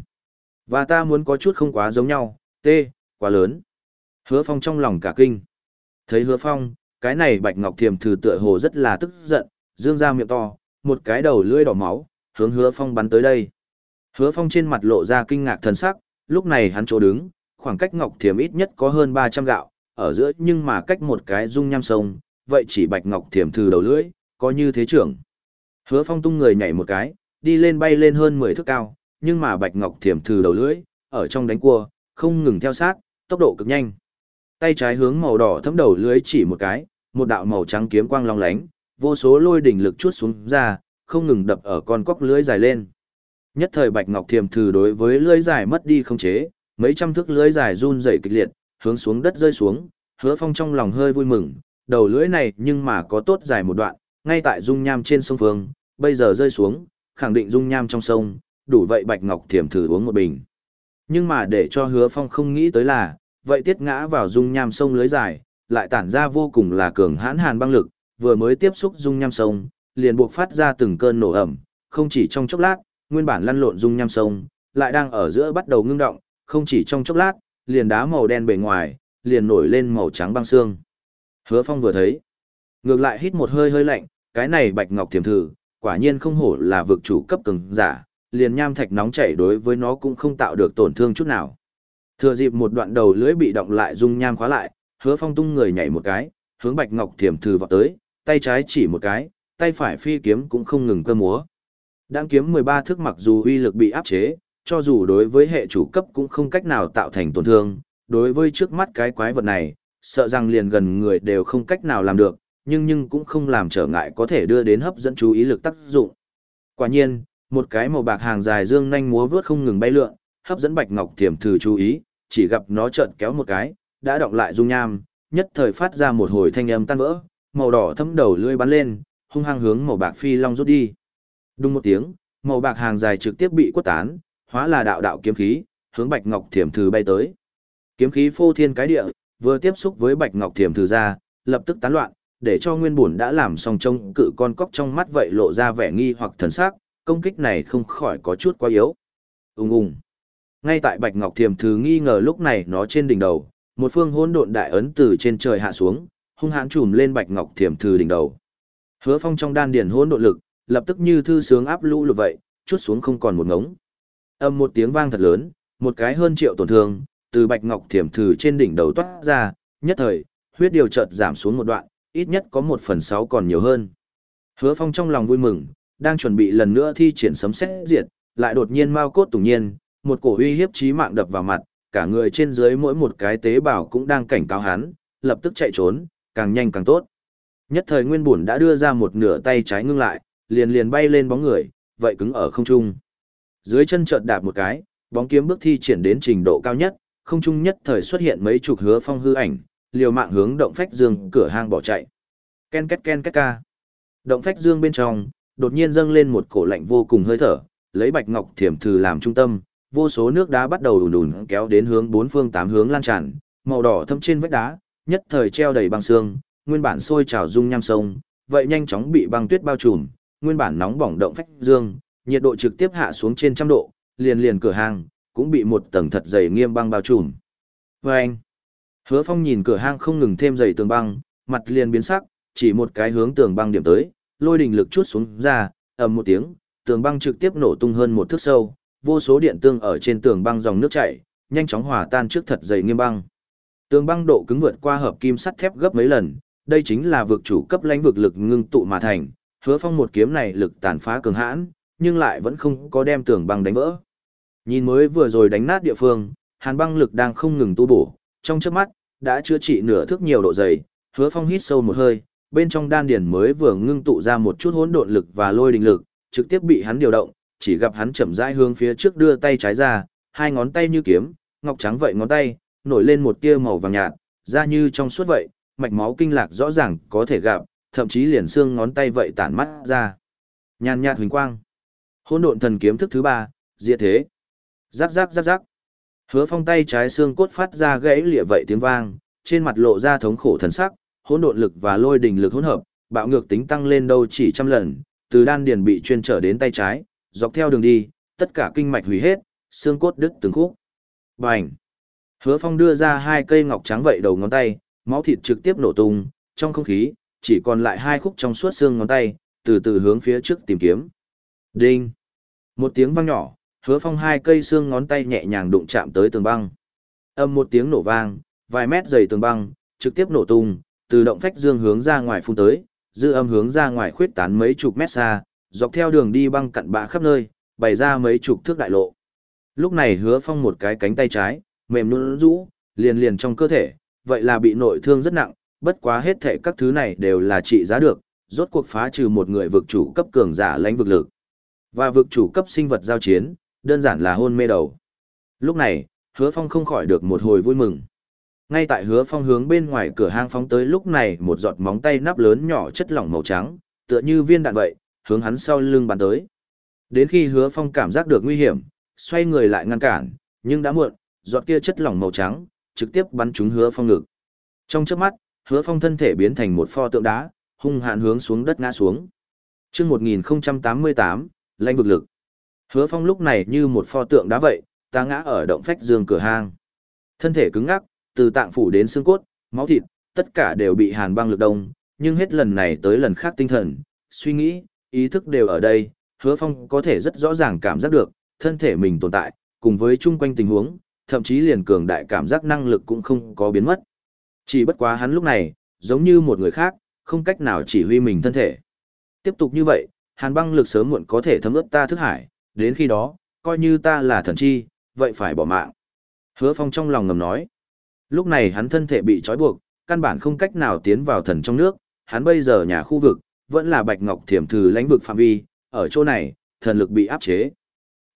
Và ta muốn có chút không quá giống nhau, tê, quá lớn. Hứa Phong trong lòng cả kinh. Thấy Hứa Phong, cái này bạch ngọc thiềm thử tựa hồ rất là tức giận, dương ra miệng to, một cái đầu lưỡi đỏ máu, hướng Hứa Phong bắn tới đây. Hứa Phong trên mặt lộ ra kinh ngạc thần sắc, lúc này hắn chỗ đứng, khoảng cách ngọc thiềm ít nhất có hơn 300 gạo, ở giữa nhưng mà cách một cái dung nham sông, vậy chỉ bạch ngọc thiềm từ đầu lưỡi, có như thế trưởng. Hứa Phong tung người nhảy một cái, đi lên bay lên hơn 10 thước cao, nhưng mà bạch ngọc thiềm từ đầu lưỡi, ở trong đánh cua, không ngừng theo sát, tốc độ cực nhanh. Tay trái hướng màu đỏ thấm đầu lưới chỉ một cái, một đạo màu trắng kiếm quang long lánh, vô số lôi đỉnh lực chuốt xuống ra, không ngừng đập ở con cóc lưới dài lên. Nhất thời bạch ngọc thiềm thử đối với lưới dài mất đi không chế, mấy trăm thước lưới dài run rẩy kịch liệt, hướng xuống đất rơi xuống, hứa phong trong lòng hơi vui mừng, đầu lưỡi này nhưng mà có tốt dài một đoạn, ngay tại dung nham trên sông Phương, bây giờ rơi xuống, khẳng định dung nham trong sông, đủ vậy Bạch Ngọc Thiểm thử uống một bình. Nhưng mà để cho hứa phong không nghĩ tới là, vậy tiết ngã vào dung nham sông lưới dài, lại tản ra vô cùng là cường hãn hàn băng lực, vừa mới tiếp xúc dung nham sông, liền buộc phát ra từng cơn nổ ẩm, không chỉ trong chốc lát, nguyên bản lăn lộn dung nham sông, lại đang ở giữa bắt đầu ngưng động, không chỉ trong chốc lát, liền đá màu đen bề ngoài, liền nổi lên màu trắng băng xương. Hứa Phong vừa thấy, ngược lại hít một hơi hơi lạnh, cái này Bạch Ngọc Thiểm Thử, quả nhiên không hổ là vực chủ cấp cường giả, liền nham thạch nóng chảy đối với nó cũng không tạo được tổn thương chút nào. Thừa dịp một đoạn đầu lưỡi bị động lại dung nham khóa lại, Hứa Phong tung người nhảy một cái, hướng Bạch Ngọc Thiểm Thử vọt tới, tay trái chỉ một cái, tay phải phi kiếm cũng không ngừng cơ múa. Đang kiếm 13 thước mặc dù uy lực bị áp chế, cho dù đối với hệ chủ cấp cũng không cách nào tạo thành tổn thương, đối với trước mắt cái quái vật này, sợ rằng liền gần người đều không cách nào làm được, nhưng nhưng cũng không làm trở ngại có thể đưa đến hấp dẫn chú ý lực tác dụng. Quả nhiên, một cái màu bạc hàng dài dương nhanh múa vướt không ngừng bay lượn, hấp dẫn Bạch Ngọc Thiểm thử chú ý, chỉ gặp nó chợt kéo một cái, đã động lại dung nham, nhất thời phát ra một hồi thanh âm tan vỡ, màu đỏ thấm đầu lưỡi bắn lên, hung hăng hướng màu bạc phi long rút đi. Đúng một tiếng, màu bạc hàng dài trực tiếp bị quất tán, hóa là đạo đạo kiếm khí, hướng Bạch Ngọc Thiểm thử bay tới. Kiếm khí phô thiên cái địa, vừa tiếp xúc với Bạch Ngọc Thiểm thử ra, lập tức tán loạn, để cho nguyên bổn đã làm xong trông cự con cóc trong mắt vậy lộ ra vẻ nghi hoặc thần sắc, công kích này không khỏi có chút quá yếu. Ùng ùng. Ngay tại Bạch Ngọc Thiểm thử nghi ngờ lúc này nó trên đỉnh đầu, một phương hỗn độn đại ấn từ trên trời hạ xuống, hung hãn trùm lên Bạch Ngọc Thiểm thử đỉnh đầu. Hứa Phong trong đan điển hỗn độn lực, lập tức như thư sướng áp lũ lụt vậy, chút xuống không còn một ngống. Âm một tiếng vang thật lớn, một cái hơn triệu tổn thương, từ bạch ngọc thiểm thử trên đỉnh đầu toát ra, nhất thời, huyết điều chợt giảm xuống một đoạn, ít nhất có một phần sáu còn nhiều hơn. Hứa Phong trong lòng vui mừng, đang chuẩn bị lần nữa thi triển sấm xét diệt, lại đột nhiên mau cốt tùng nhiên, một cổ uy hiếp chí mạng đập vào mặt, cả người trên dưới mỗi một cái tế bào cũng đang cảnh cáo hắn, lập tức chạy trốn, càng nhanh càng tốt. Nhất thời Nguyên Bổn đã đưa ra một nửa tay trái ngưng lại, liền liền bay lên bóng người, vậy cứng ở không trung. Dưới chân chợt đạp một cái, bóng kiếm bước thi triển đến trình độ cao nhất, không trung nhất thời xuất hiện mấy chục hứa phong hư ảnh, liều mạng hướng động phách dương cửa hang bỏ chạy. Ken két ken két ca. Động phách dương bên trong, đột nhiên dâng lên một cổ lạnh vô cùng hơi thở, lấy bạch ngọc thiểm thử làm trung tâm, vô số nước đá bắt đầu đùn đùn kéo đến hướng bốn phương tám hướng lan tràn, màu đỏ thâm trên vách đá, nhất thời treo đầy băng xương, nguyên bản sôi trào dung nham sông, vậy nhanh chóng bị băng tuyết bao trùm, nguyên bản nóng bỏng động phách dương, nhiệt độ trực tiếp hạ xuống trên trăm độ, liền liền cửa hàng, cũng bị một tầng thật dày nghiêm băng bao trùm. Và anh, hứa phong nhìn cửa hang không ngừng thêm dày tường băng, mặt liền biến sắc, chỉ một cái hướng tường băng điểm tới, lôi đình lực chút xuống ra, ầm một tiếng, tường băng trực tiếp nổ tung hơn một thước sâu, vô số điện tương ở trên tường băng dòng nước chảy, nhanh chóng hòa tan trước thật dày nghiêm băng. Tường băng độ cứng vượt qua hợp kim sắt thép gấp mấy lần, đây chính là vực chủ cấp lãnh vực lực ngưng tụ mà thành, hứa phong một kiếm này lực tàn phá cường hãn, nhưng lại vẫn không có đem tường băng đánh vỡ. Nhìn mới vừa rồi đánh nát địa phương, hàn băng lực đang không ngừng tu bổ, trong chớp mắt, đã chữa trị nửa thước nhiều độ dày, hứa phong hít sâu một hơi, bên trong đan điền mới vừa ngưng tụ ra một chút hỗn độn lực và lôi đình lực, trực tiếp bị hắn điều động, chỉ gặp hắn chậm rãi hướng phía trước đưa tay trái ra, hai ngón tay như kiếm, ngọc trắng vậy ngón tay, nổi lên một tia màu vàng nhạt, da như trong suốt vậy, mạch máu kinh lạc rõ ràng có thể gặp, thậm chí liền xương ngón tay vậy tản mắt ra. Nhàn nhạt huỳnh quang. Hỗn độn thần kiếm thức thứ ba, diệt thế. giáp giáp giáp giáp Hứa Phong tay trái xương cốt phát ra gãy lịa vậy tiếng vang, trên mặt lộ ra thống khổ thần sắc, hỗn độn lực và lôi đình lực hỗn hợp, bạo ngược tính tăng lên đâu chỉ trăm lần, từ đan điền bị chuyên trở đến tay trái, dọc theo đường đi, tất cả kinh mạch hủy hết, xương cốt đứt từng khúc. Bành! Hứa Phong đưa ra hai cây ngọc trắng vậy đầu ngón tay, máu thịt trực tiếp nổ tung, trong không khí, chỉ còn lại hai khúc trong suốt xương ngón tay, từ từ hướng phía trước tìm kiếm. Đinh! Một tiếng vang nhỏ, Hứa Phong hai cây xương ngón tay nhẹ nhàng đụng chạm tới tường băng. Âm một tiếng nổ vang, vài mét dày tường băng, trực tiếp nổ tung, từ động phách dương hướng ra ngoài phun tới, dư âm hướng ra ngoài khuyết tán mấy chục mét xa, dọc theo đường đi băng cặn bã khắp nơi, bày ra mấy chục thước đại lộ. Lúc này hứa phong một cái cánh tay trái, mềm nhũn rũ, liền liền trong cơ thể, vậy là bị nội thương rất nặng, bất quá hết thệ các thứ này đều là trị giá được, rốt cuộc phá trừ một người vực chủ cấp cường giả lãnh vực lực. Và vực chủ cấp sinh vật giao chiến, đơn giản là hôn mê đầu. Lúc này, hứa phong không khỏi được một hồi vui mừng. Ngay tại hứa phong hướng bên ngoài cửa hang phóng tới lúc này một giọt móng tay nắp lớn nhỏ chất lỏng màu trắng, tựa như viên đạn vậy, hướng hắn sau lưng bắn tới. Đến khi hứa phong cảm giác được nguy hiểm, xoay người lại ngăn cản, nhưng đã muộn, giọt kia chất lỏng màu trắng, trực tiếp bắn trúng hứa phong ngực. Trong chớp mắt, hứa phong thân thể biến thành một pho tượng đá, hung hạn hướng xuống đất ngã xuống. Trước 1088, lãnh vực lực. Hứa phong lúc này như một pho tượng đá vậy, ta ngã ở động phách dương cửa hang. Thân thể cứng ngắc, từ tạng phủ đến xương cốt, máu thịt, tất cả đều bị hàn băng lực đông, nhưng hết lần này tới lần khác tinh thần, suy nghĩ, ý thức đều ở đây, hứa phong có thể rất rõ ràng cảm giác được, thân thể mình tồn tại, cùng với chung quanh tình huống, thậm chí liền cường đại cảm giác năng lực cũng không có biến mất. Chỉ bất quá hắn lúc này, giống như một người khác, không cách nào chỉ huy mình thân thể. Tiếp tục như vậy, hàn băng lực sớm muộn có thể thấm ướt ta thức hải, đến khi đó, coi như ta là thần chi, vậy phải bỏ mạng. Hứa phong trong lòng ngầm nói. Lúc này hắn thân thể bị trói buộc, căn bản không cách nào tiến vào thần trong nước, hắn bây giờ nhà khu vực, vẫn là bạch ngọc thiểm thử lãnh vực phạm vi, ở chỗ này, thần lực bị áp chế.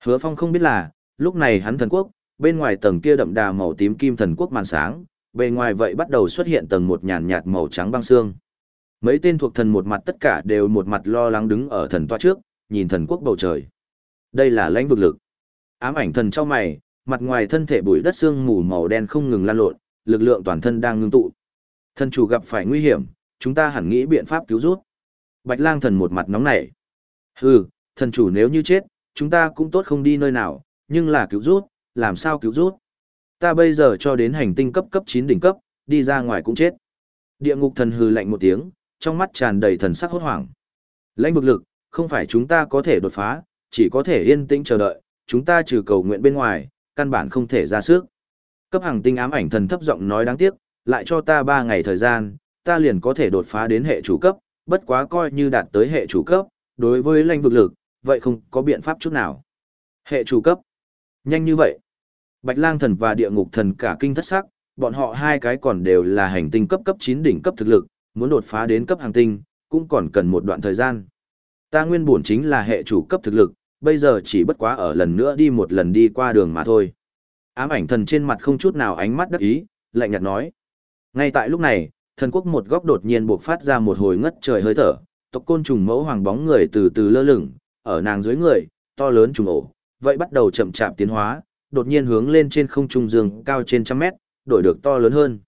Hứa Phong không biết là, lúc này hắn thần quốc, bên ngoài tầng kia đậm đà màu tím kim thần quốc màn sáng, bề ngoài vậy bắt đầu xuất hiện tầng một nhàn nhạt màu trắng băng xương. Mấy tên thuộc thần một mặt tất cả đều một mặt lo lắng đứng ở thần toa trước, nhìn thần quốc bầu trời. Đây là lãnh vực lực. Ám ảnh thần trong mày, mặt ngoài thân thể bụi đất xương mù màu đen không ngừng lan lộn, lực lượng toàn thân đang ngưng tụ. Thần chủ gặp phải nguy hiểm, chúng ta hẳn nghĩ biện pháp cứu rút. Bạch lang thần một mặt nóng nảy. Hừ, thần chủ nếu như chết, chúng ta cũng tốt không đi nơi nào, nhưng là cứu rút, làm sao cứu rút? Ta bây giờ cho đến hành tinh cấp cấp 9 đỉnh cấp, đi ra ngoài cũng chết. Địa ngục thần hừ lạnh một tiếng, trong mắt tràn đầy thần sắc hốt hoảng. Lãnh vực lực, không phải chúng ta có thể đột phá, chỉ có thể yên tĩnh chờ đợi, chúng ta trừ cầu nguyện bên ngoài, căn bản không thể ra sức. Cấp hàng tinh ám ảnh thần thấp giọng nói đáng tiếc, lại cho ta 3 ngày thời gian, ta liền có thể đột phá đến hệ chủ cấp, bất quá coi như đạt tới hệ chủ cấp, đối với lãnh vực lực, vậy không có biện pháp chút nào. Hệ chủ cấp. Nhanh như vậy. Bạch lang thần và địa ngục thần cả kinh thất sắc, bọn họ hai cái còn đều là hành tinh cấp cấp 9 đỉnh cấp thực lực, muốn đột phá đến cấp hàng tinh, cũng còn cần một đoạn thời gian. Ta nguyên bổn chính là hệ chủ cấp thực lực, bây giờ chỉ bất quá ở lần nữa đi một lần đi qua đường mà thôi. Ám ảnh thần trên mặt không chút nào ánh mắt đắc ý, lạnh nhạt nói. Ngay tại lúc này, thần quốc một góc đột nhiên buộc phát ra một hồi ngất trời hơi thở, tộc côn trùng mẫu hoàng bóng người từ từ lơ lửng, ở nàng dưới người, to lớn trùng ổ, vậy bắt đầu chậm chạp tiến hóa, đột nhiên hướng lên trên không trung dương cao trên trăm mét, đổi được to lớn hơn.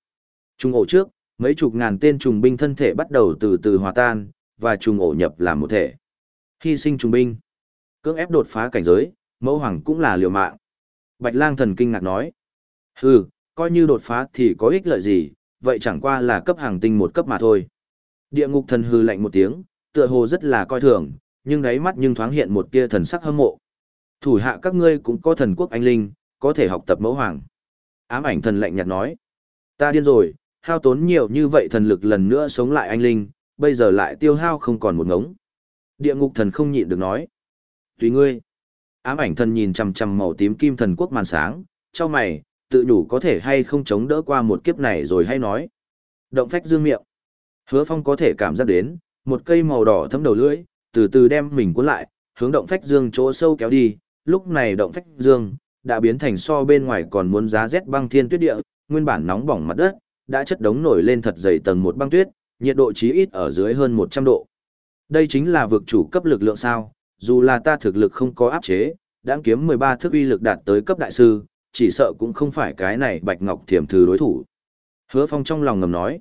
Trùng ổ trước, mấy chục ngàn tên trùng binh thân thể bắt đầu từ từ hòa tan, và trùng ổ nhập làm một thể. Hy sinh trùng binh, cưỡng ép đột phá cảnh giới, mẫu hoàng cũng là liều mạng. Bạch lang thần kinh ngạc nói. Hừ, coi như đột phá thì có ích lợi gì, vậy chẳng qua là cấp hàng tinh một cấp mà thôi. Địa ngục thần hư lạnh một tiếng, tựa hồ rất là coi thường, nhưng đáy mắt nhưng thoáng hiện một tia thần sắc hâm mộ. Thủ hạ các ngươi cũng có thần quốc anh linh, có thể học tập mẫu hoàng. Ám ảnh thần lạnh nhạt nói. Ta điên rồi, hao tốn nhiều như vậy thần lực lần nữa sống lại anh linh, bây giờ lại tiêu hao không còn một ngống. Địa ngục thần không nhịn được nói. Tùy ngươi. Ám ảnh thần nhìn chằm chằm màu tím kim thần quốc màn sáng, cho mày, tự đủ có thể hay không chống đỡ qua một kiếp này rồi hay nói. Động phách dương miệng. Hứa Phong có thể cảm giác đến, một cây màu đỏ thấm đầu lưỡi, từ từ đem mình cuốn lại, hướng động phách dương chỗ sâu kéo đi, lúc này động phách dương đã biến thành so bên ngoài còn muốn giá rét băng thiên tuyết địa, nguyên bản nóng bỏng mặt đất, đã chất đống nổi lên thật dày tầng một băng tuyết, nhiệt độ chí ít ở dưới hơn 100 độ. Đây chính là vực chủ cấp lực lượng sao, dù là ta thực lực không có áp chế, đáng kiếm 13 thức uy lực đạt tới cấp đại sư, chỉ sợ cũng không phải cái này Bạch Ngọc Thiểm Thư đối thủ. Hứa Phong trong lòng ngầm nói,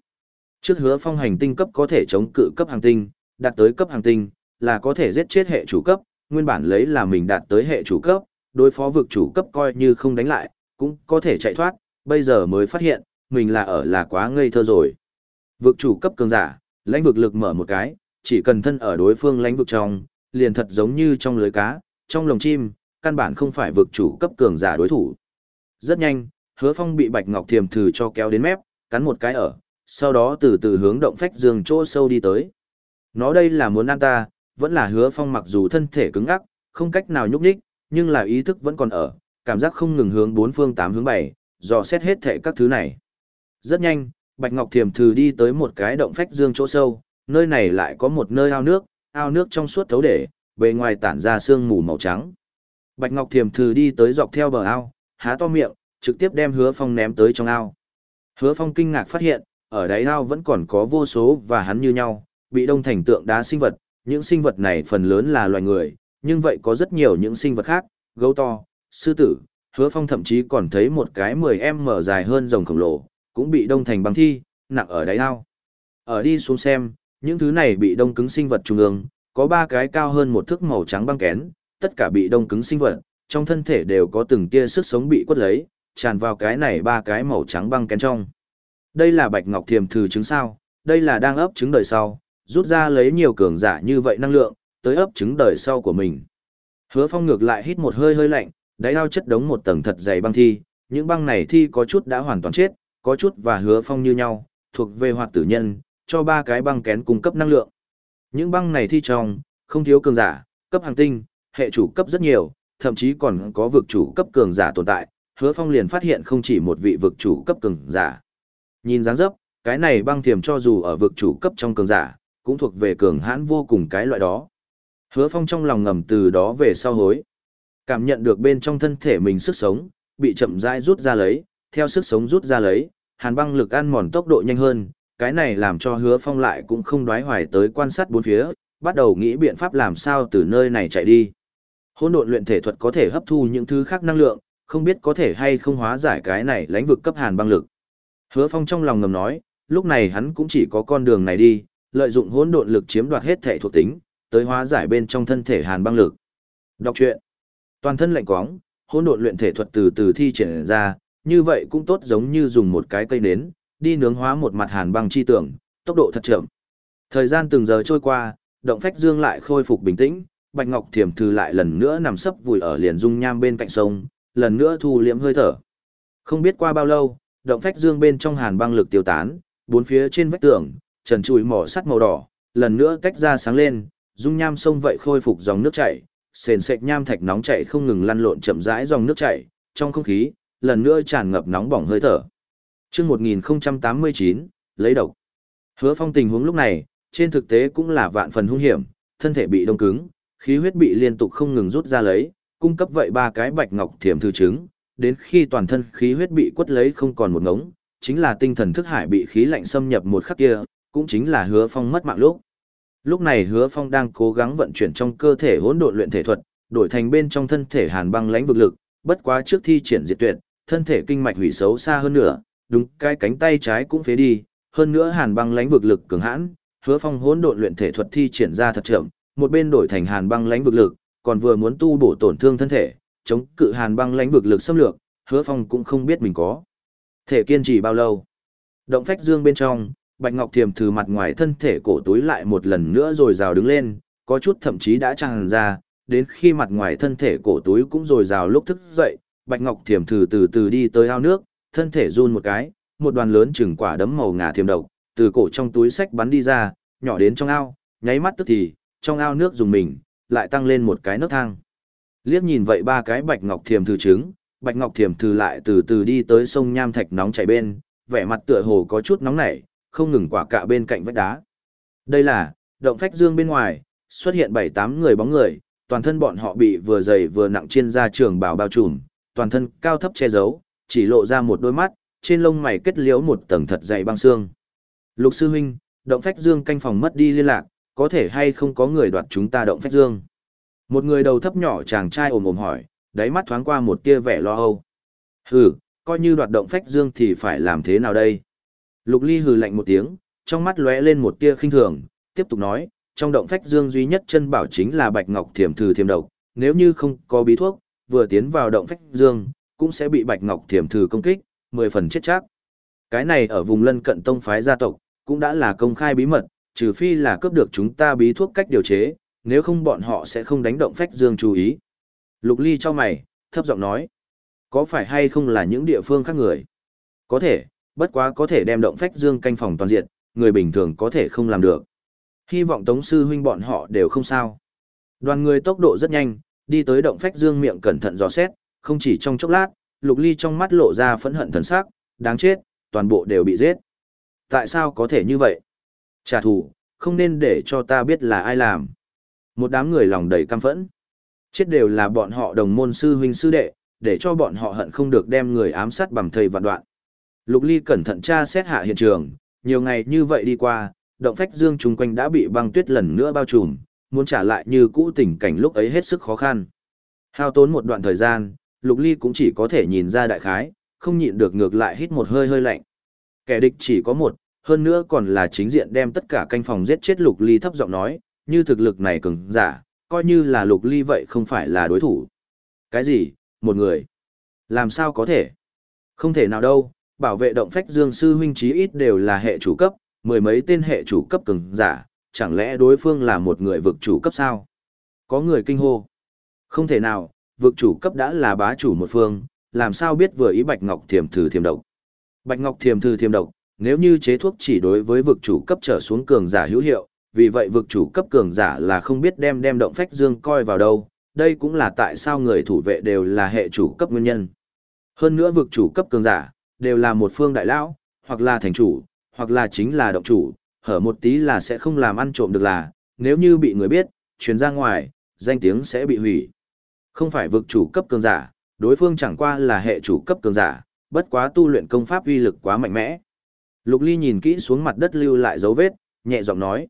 trước Hứa Phong hành tinh cấp có thể chống cự cấp hàng tinh, đạt tới cấp hàng tinh, là có thể giết chết hệ chủ cấp, nguyên bản lấy là mình đạt tới hệ chủ cấp, đối phó vực chủ cấp coi như không đánh lại, cũng có thể chạy thoát, bây giờ mới phát hiện, mình là ở là quá ngây thơ rồi. Vực chủ cấp cường giả, lãnh vực lực mở một cái, chỉ cần thân ở đối phương lãnh vực trong, liền thật giống như trong lưới cá, trong lồng chim, căn bản không phải vực chủ cấp cường giả đối thủ. Rất nhanh, hứa phong bị bạch ngọc thiềm thử cho kéo đến mép, cắn một cái ở, sau đó từ từ hướng động phách giường chỗ sâu đi tới. Nó đây là muốn ăn ta, vẫn là hứa phong mặc dù thân thể cứng ngắc, không cách nào nhúc nhích, nhưng là ý thức vẫn còn ở, cảm giác không ngừng hướng bốn phương tám hướng bảy, dò xét hết thể các thứ này. Rất nhanh, Bạch Ngọc Thiềm Thử đi tới một cái động phách dương chỗ sâu, nơi này lại có một nơi ao nước, ao nước trong suốt thấu để, bề ngoài tản ra sương mù màu trắng. Bạch Ngọc Thiềm Thử đi tới dọc theo bờ ao, há to miệng, trực tiếp đem Hứa Phong ném tới trong ao. Hứa Phong kinh ngạc phát hiện, ở đáy ao vẫn còn có vô số và hắn như nhau, bị đông thành tượng đá sinh vật, những sinh vật này phần lớn là loài người, nhưng vậy có rất nhiều những sinh vật khác, gấu to, sư tử, hứa phong thậm chí còn thấy một cái 10m dài hơn rồng khổng lồ, cũng bị đông thành băng thi, nặng ở đáy ao. Ở đi xuống xem, những thứ này bị đông cứng sinh vật trung ương, có ba cái cao hơn một thước màu trắng băng kén, tất cả bị đông cứng sinh vật, trong thân thể đều có từng tia sức sống bị quất lấy, tràn vào cái này ba cái màu trắng băng kén trong. Đây là bạch ngọc thiềm thử trứng sao, đây là đang ấp trứng đời sau, rút ra lấy nhiều cường giả như vậy năng lượng, tới ấp trứng đời sau của mình. Hứa Phong ngược lại hít một hơi hơi lạnh, đáy ao chất đống một tầng thật dày băng thi, những băng này thi có chút đã hoàn toàn chết, có chút và Hứa Phong như nhau, thuộc về hoạt tử nhân, cho ba cái băng kén cung cấp năng lượng. Những băng này thi trong, không thiếu cường giả, cấp hàng tinh, hệ chủ cấp rất nhiều, thậm chí còn có vực chủ cấp cường giả tồn tại, Hứa Phong liền phát hiện không chỉ một vị vực chủ cấp cường giả. Nhìn dáng dấp, cái này băng thiềm cho dù ở vực chủ cấp trong cường giả, cũng thuộc về cường hãn vô cùng cái loại đó. Hứa Phong trong lòng ngầm từ đó về sau hối. Cảm nhận được bên trong thân thể mình sức sống, bị chậm rãi rút ra lấy, theo sức sống rút ra lấy, hàn băng lực ăn mòn tốc độ nhanh hơn, cái này làm cho hứa phong lại cũng không đoái hoài tới quan sát bốn phía, bắt đầu nghĩ biện pháp làm sao từ nơi này chạy đi. Hỗn độn luyện thể thuật có thể hấp thu những thứ khác năng lượng, không biết có thể hay không hóa giải cái này lãnh vực cấp hàn băng lực. Hứa phong trong lòng ngầm nói, lúc này hắn cũng chỉ có con đường này đi, lợi dụng hỗn độn lực chiếm đoạt hết thể thuộc tính, tới hóa giải bên trong thân thể hàn băng lực. Đọc truyện. Toàn thân lạnh quóng, hỗn độn luyện thể thuật từ từ thi triển ra, như vậy cũng tốt giống như dùng một cái cây nến, đi nướng hóa một mặt hàn băng chi tưởng, tốc độ thật chậm. Thời gian từng giờ trôi qua, động phách dương lại khôi phục bình tĩnh, Bạch Ngọc Thiểm Thư lại lần nữa nằm sấp vùi ở liền dung nham bên cạnh sông, lần nữa thu liễm hơi thở. Không biết qua bao lâu, động phách dương bên trong hàn băng lực tiêu tán, bốn phía trên vách tường, trần trụi mỏ sắt màu đỏ, lần nữa tách ra sáng lên, dung nham sông vậy khôi phục dòng nước chảy, sền sệt nham thạch nóng chảy không ngừng lăn lộn chậm rãi dòng nước chảy, trong không khí, lần nữa tràn ngập nóng bỏng hơi thở. Chương 1089, lấy độc. Hứa Phong tình huống lúc này, trên thực tế cũng là vạn phần hung hiểm, thân thể bị đông cứng, khí huyết bị liên tục không ngừng rút ra lấy, cung cấp vậy ba cái bạch ngọc thiểm thư chứng, đến khi toàn thân khí huyết bị quất lấy không còn một ngống, chính là tinh thần thức hải bị khí lạnh xâm nhập một khắc kia, cũng chính là Hứa Phong mất mạng lúc. Lúc này Hứa Phong đang cố gắng vận chuyển trong cơ thể hỗn độn luyện thể thuật, đổi thành bên trong thân thể hàn băng lãnh vực lực, bất quá trước thi triển diệt tuyệt, thân thể kinh mạch hủy xấu xa hơn nữa, đúng cái cánh tay trái cũng phế đi, hơn nữa hàn băng lãnh vực lực cường hãn, Hứa Phong hỗn độn luyện thể thuật thi triển ra thật chậm, một bên đổi thành hàn băng lãnh vực lực, còn vừa muốn tu bổ tổn thương thân thể, chống cự hàn băng lãnh vực lực xâm lược, Hứa Phong cũng không biết mình có thể kiên trì bao lâu. Động phách dương bên trong, Bạch Ngọc Thiềm từ mặt ngoài thân thể cổ túi lại một lần nữa rồi rào đứng lên, có chút thậm chí đã tràn ra, đến khi mặt ngoài thân thể cổ túi cũng rồi rào lúc thức dậy, Bạch Ngọc Thiềm thử từ từ đi tới ao nước, thân thể run một cái, một đoàn lớn chừng quả đấm màu ngà thiềm độc, từ cổ trong túi sách bắn đi ra, nhỏ đến trong ao, nháy mắt tức thì, trong ao nước dùng mình, lại tăng lên một cái nước thang. Liếc nhìn vậy ba cái Bạch Ngọc Thiềm thử trứng, Bạch Ngọc Thiềm thử lại từ từ đi tới sông Nham Thạch nóng chảy bên, vẻ mặt tựa hồ có chút nóng nảy, không ngừng quả cạ bên cạnh vách đá. Đây là, động phách dương bên ngoài, xuất hiện 7-8 người bóng người, toàn thân bọn họ bị vừa dày vừa nặng trên da trường bào bao trùm, toàn thân cao thấp che giấu, chỉ lộ ra một đôi mắt, trên lông mày kết liễu một tầng thật dày băng xương. Lục sư huynh, động phách dương canh phòng mất đi liên lạc, có thể hay không có người đoạt chúng ta động phách dương. Một người đầu thấp nhỏ chàng trai ồm ồm hỏi, đáy mắt thoáng qua một tia vẻ lo âu. Hừ, coi như đoạt động phách dương thì phải làm thế nào đây? Lục ly hừ lạnh một tiếng, trong mắt lóe lên một tia khinh thường, tiếp tục nói, trong động phách dương duy nhất chân bảo chính là bạch ngọc thiểm thử thiểm độc, nếu như không có bí thuốc, vừa tiến vào động phách dương, cũng sẽ bị bạch ngọc thiểm thử công kích, mười phần chết chắc. Cái này ở vùng lân cận tông phái gia tộc, cũng đã là công khai bí mật, trừ phi là cướp được chúng ta bí thuốc cách điều chế, nếu không bọn họ sẽ không đánh động phách dương chú ý. Lục ly cho mày, thấp giọng nói, có phải hay không là những địa phương khác người? Có thể, bất quá có thể đem động phách dương canh phòng toàn diện, người bình thường có thể không làm được. Hy vọng tống sư huynh bọn họ đều không sao. Đoàn người tốc độ rất nhanh, đi tới động phách dương miệng cẩn thận dò xét, không chỉ trong chốc lát, lục ly trong mắt lộ ra phẫn hận thần sắc, đáng chết, toàn bộ đều bị giết. Tại sao có thể như vậy? Trả thù, không nên để cho ta biết là ai làm. Một đám người lòng đầy căm phẫn. Chết đều là bọn họ đồng môn sư huynh sư đệ, để cho bọn họ hận không được đem người ám sát bằng thầy vạn đoạn. Lục Ly cẩn thận tra xét hạ hiện trường, nhiều ngày như vậy đi qua, động phách dương chung quanh đã bị băng tuyết lần nữa bao trùm, muốn trả lại như cũ tình cảnh lúc ấy hết sức khó khăn. Hao tốn một đoạn thời gian, Lục Ly cũng chỉ có thể nhìn ra đại khái, không nhịn được ngược lại hít một hơi hơi lạnh. Kẻ địch chỉ có một, hơn nữa còn là chính diện đem tất cả canh phòng giết chết Lục Ly thấp giọng nói, như thực lực này cường giả, coi như là Lục Ly vậy không phải là đối thủ. Cái gì? Một người? Làm sao có thể? Không thể nào đâu, bảo vệ động phách dương sư huynh chí ít đều là hệ chủ cấp, mười mấy tên hệ chủ cấp cường giả, chẳng lẽ đối phương là một người vực chủ cấp sao? Có người kinh hô. Không thể nào, vực chủ cấp đã là bá chủ một phương, làm sao biết vừa ý Bạch Ngọc Thiềm thử thiềm độc. Bạch Ngọc Thiềm thử thiềm độc, nếu như chế thuốc chỉ đối với vực chủ cấp trở xuống cường giả hữu hiệu, vì vậy vực chủ cấp cường giả là không biết đem đem động phách dương coi vào đâu, đây cũng là tại sao người thủ vệ đều là hệ chủ cấp nguyên nhân. Hơn nữa vực chủ cấp cường giả, đều là một phương đại lão, hoặc là thành chủ, hoặc là chính là động chủ, hở một tí là sẽ không làm ăn trộm được là, nếu như bị người biết, truyền ra ngoài, danh tiếng sẽ bị hủy. Không phải vực chủ cấp cường giả, đối phương chẳng qua là hệ chủ cấp cường giả, bất quá tu luyện công pháp uy lực quá mạnh mẽ. Lục Ly nhìn kỹ xuống mặt đất lưu lại dấu vết, nhẹ giọng nói.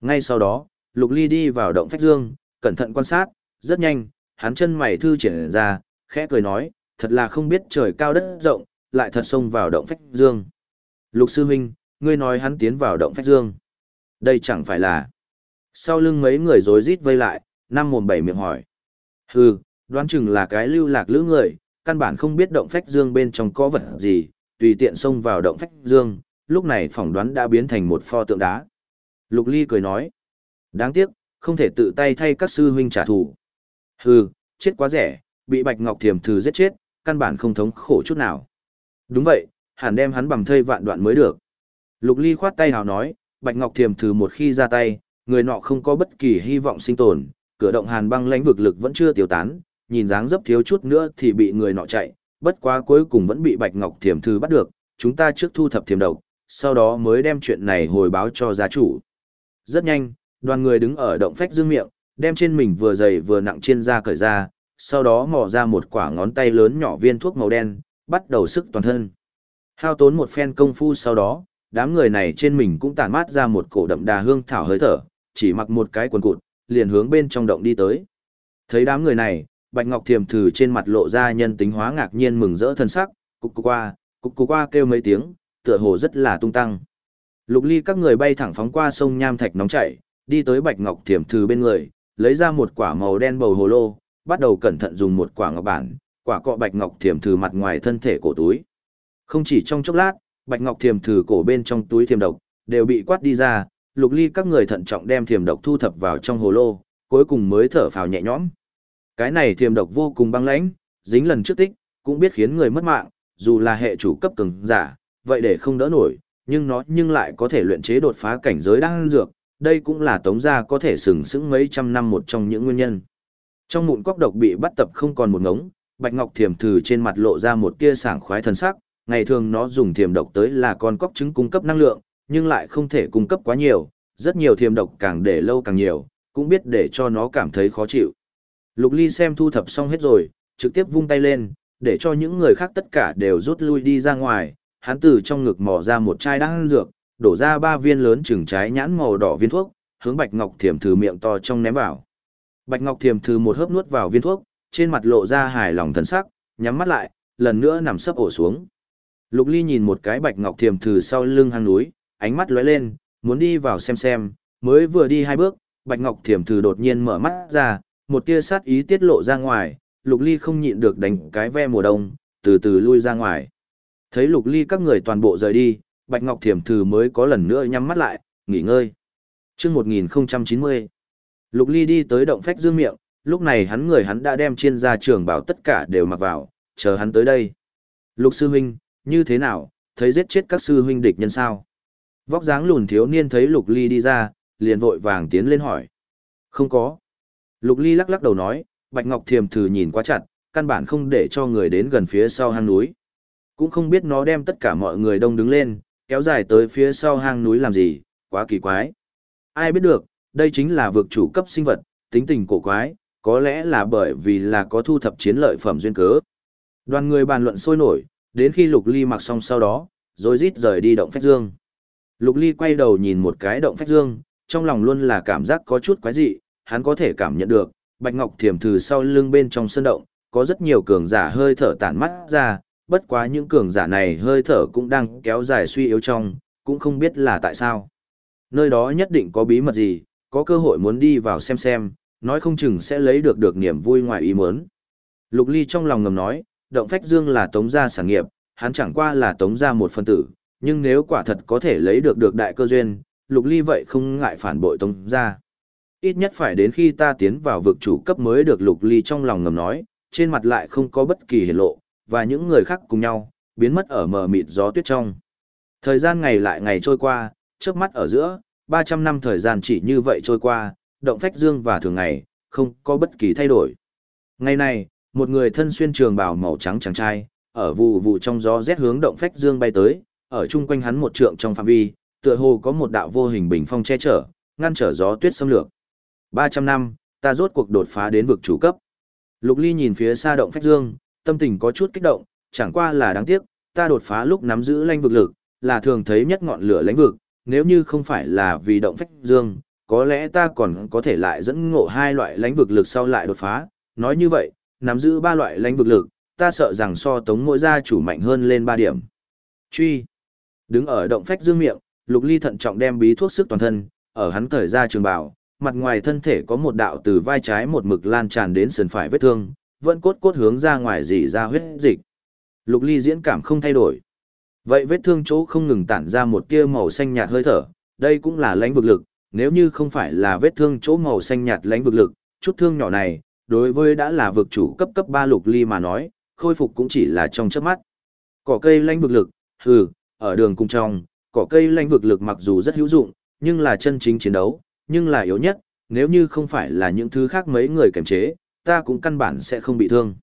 Ngay sau đó, Lục Ly đi vào động phách dương, cẩn thận quan sát, rất nhanh, hắn chân mày thư triển ra, khẽ cười nói, thật là không biết trời cao đất rộng, lại thật xông vào động phách dương. Lục sư huynh, ngươi nói hắn tiến vào động phách dương. Đây chẳng phải là. Sau lưng mấy người rối rít vây lại, năm mồm bảy miệng hỏi. Hừ, đoán chừng là cái lưu lạc lữ người, căn bản không biết động phách dương bên trong có vật gì, tùy tiện xông vào động phách dương, lúc này phỏng đoán đã biến thành một pho tượng đá. Lục Ly cười nói. Đáng tiếc, không thể tự tay thay các sư huynh trả thù. Hừ, chết quá rẻ, bị Bạch Ngọc Thiềm Thử giết chết, căn bản không thống khổ chút nào. Đúng vậy, hẳn đem hắn bằng thây vạn đoạn mới được. Lục Ly khoát tay hào nói, Bạch Ngọc Thiềm Thử một khi ra tay, người nọ không có bất kỳ hy vọng sinh tồn, cửa động hàn băng lãnh vực lực vẫn chưa tiêu tán, nhìn dáng dấp thiếu chút nữa thì bị người nọ chạy, bất quá cuối cùng vẫn bị Bạch Ngọc Thiềm Thư bắt được, chúng ta trước thu thập thiềm độc, sau đó mới đem chuyện này hồi báo cho gia chủ. Rất nhanh, đoàn người đứng ở động phách dương miệng, đem trên mình vừa dày vừa nặng trên da cởi ra, sau đó mò ra một quả ngón tay lớn nhỏ viên thuốc màu đen, bắt đầu sức toàn thân. Hao tốn một phen công phu sau đó, đám người này trên mình cũng tản mát ra một cổ đậm đà hương thảo hơi thở, chỉ mặc một cái quần cụt, liền hướng bên trong động đi tới. Thấy đám người này, Bạch Ngọc Thiềm thử trên mặt lộ ra nhân tính hóa ngạc nhiên mừng rỡ thân sắc, cục cục qua, cục cục qua kêu mấy tiếng, tựa hồ rất là tung tăng. Lục ly các người bay thẳng phóng qua sông Nham Thạch nóng chảy, đi tới Bạch Ngọc Thiềm thử bên người, lấy ra một quả màu đen bầu hồ lô, bắt đầu cẩn thận dùng một quả ngọc bản, quả cọ Bạch Ngọc Thiềm thử mặt ngoài thân thể cổ túi. Không chỉ trong chốc lát, Bạch Ngọc Thiềm thử cổ bên trong túi thiềm độc, đều bị quát đi ra, lục ly các người thận trọng đem thiềm độc thu thập vào trong hồ lô, cuối cùng mới thở phào nhẹ nhõm. Cái này thiềm độc vô cùng băng lãnh, dính lần trước tích, cũng biết khiến người mất mạng, dù là hệ chủ cấp cường giả, vậy để không đỡ nổi, nhưng nó nhưng lại có thể luyện chế đột phá cảnh giới đang dược, đây cũng là tống gia có thể sừng sững mấy trăm năm một trong những nguyên nhân. Trong mụn cóc độc bị bắt tập không còn một ngống, Bạch Ngọc Thiềm thử trên mặt lộ ra một tia sảng khoái thần sắc, ngày thường nó dùng thiềm độc tới là con cóc trứng cung cấp năng lượng, nhưng lại không thể cung cấp quá nhiều, rất nhiều thiềm độc càng để lâu càng nhiều, cũng biết để cho nó cảm thấy khó chịu. Lục Ly xem thu thập xong hết rồi, trực tiếp vung tay lên, để cho những người khác tất cả đều rút lui đi ra ngoài, hắn từ trong ngực mò ra một chai đan dược, đổ ra ba viên lớn chừng trái nhãn màu đỏ viên thuốc, hướng Bạch Ngọc Thiểm Thử miệng to trong ném vào. Bạch Ngọc Thiểm Thử một hớp nuốt vào viên thuốc, trên mặt lộ ra hài lòng thần sắc, nhắm mắt lại, lần nữa nằm sấp ổ xuống. Lục Ly nhìn một cái Bạch Ngọc Thiềm Thử sau lưng hang núi, ánh mắt lóe lên, muốn đi vào xem xem, mới vừa đi hai bước, Bạch Ngọc Thiềm Thử đột nhiên mở mắt ra, một tia sát ý tiết lộ ra ngoài, Lục Ly không nhịn được đánh cái ve mùa đông, từ từ lui ra ngoài. Thấy Lục Ly các người toàn bộ rời đi, Bạch Ngọc Thiềm Thử mới có lần nữa nhắm mắt lại, nghỉ ngơi. Trước 1090, Lục Ly đi tới động phách dương miệng, lúc này hắn người hắn đã đem chiên ra trường bảo tất cả đều mặc vào, chờ hắn tới đây. Lục sư huynh, như thế nào, thấy giết chết các sư huynh địch nhân sao? Vóc dáng lùn thiếu niên thấy Lục Ly đi ra, liền vội vàng tiến lên hỏi. Không có. Lục Ly lắc lắc đầu nói, Bạch Ngọc Thiềm thử nhìn quá chặt, căn bản không để cho người đến gần phía sau hang núi. Cũng không biết nó đem tất cả mọi người đông đứng lên, kéo dài tới phía sau hang núi làm gì, quá kỳ quái. Ai biết được, đây chính là vực chủ cấp sinh vật, tính tình cổ quái, có lẽ là bởi vì là có thu thập chiến lợi phẩm duyên cớ. Đoàn người bàn luận sôi nổi, đến khi Lục Ly mặc xong sau đó, rồi rít rời đi động phách dương. Lục Ly quay đầu nhìn một cái động phách dương, trong lòng luôn là cảm giác có chút quái dị, hắn có thể cảm nhận được, Bạch Ngọc Thiểm Thử sau lưng bên trong sân động, có rất nhiều cường giả hơi thở tản mắt ra, bất quá những cường giả này hơi thở cũng đang kéo dài suy yếu trong, cũng không biết là tại sao. Nơi đó nhất định có bí mật gì, có cơ hội muốn đi vào xem xem, nói không chừng sẽ lấy được được niềm vui ngoài ý muốn. Lục Ly trong lòng ngầm nói, động phách dương là tống gia sản nghiệp, hắn chẳng qua là tống gia một phân tử, nhưng nếu quả thật có thể lấy được được đại cơ duyên, Lục Ly vậy không ngại phản bội tống gia. Ít nhất phải đến khi ta tiến vào vực chủ cấp mới được Lục Ly trong lòng ngầm nói, trên mặt lại không có bất kỳ hiển lộ, và những người khác cùng nhau, biến mất ở mờ mịt gió tuyết trong. Thời gian ngày lại ngày trôi qua, trước mắt ở giữa, 300 năm thời gian chỉ như vậy trôi qua, động phách dương và thường ngày, không có bất kỳ thay đổi. Ngày này, một người thân xuyên trường bào màu trắng chàng trai, ở vụ vụ trong gió rét hướng động phách dương bay tới, ở chung quanh hắn một trượng trong phạm vi, tựa hồ có một đạo vô hình bình phong che chở, ngăn trở gió tuyết xâm lược. 300 năm, ta rốt cuộc đột phá đến vực chủ cấp. Lục Ly nhìn phía xa động phách dương, tâm tình có chút kích động, chẳng qua là đáng tiếc, ta đột phá lúc nắm giữ lãnh vực lực, là thường thấy nhất ngọn lửa lãnh vực, nếu như không phải là vì động phách dương, có lẽ ta còn có thể lại dẫn ngộ hai loại lãnh vực lực sau lại đột phá, nói như vậy, nắm giữ ba loại lãnh vực lực, ta sợ rằng so tống mỗi gia chủ mạnh hơn lên ba điểm. Truy. Đứng ở động phách dương miệng, Lục Ly thận trọng đem bí thuốc sức toàn thân, ở hắn cởi ra trường bào, mặt ngoài thân thể có một đạo từ vai trái một mực lan tràn đến sườn phải vết thương, vẫn cốt cốt hướng ra ngoài dì ra huyết dịch. Lục Ly diễn cảm không thay đổi. Vậy vết thương chỗ không ngừng tản ra một tia màu xanh nhạt hơi thở, đây cũng là lãnh vực lực, nếu như không phải là vết thương chỗ màu xanh nhạt lãnh vực lực, chút thương nhỏ này, đối với đã là vực chủ cấp cấp 3 Lục Ly mà nói, khôi phục cũng chỉ là trong chớp mắt. Cỏ cây lãnh vực lực, hừ, ở đường cung trong, cỏ cây lãnh vực lực mặc dù rất hữu dụng, nhưng là chân chính chiến đấu, nhưng là yếu nhất, nếu như không phải là những thứ khác mấy người kiểm chế, ta cũng căn bản sẽ không bị thương.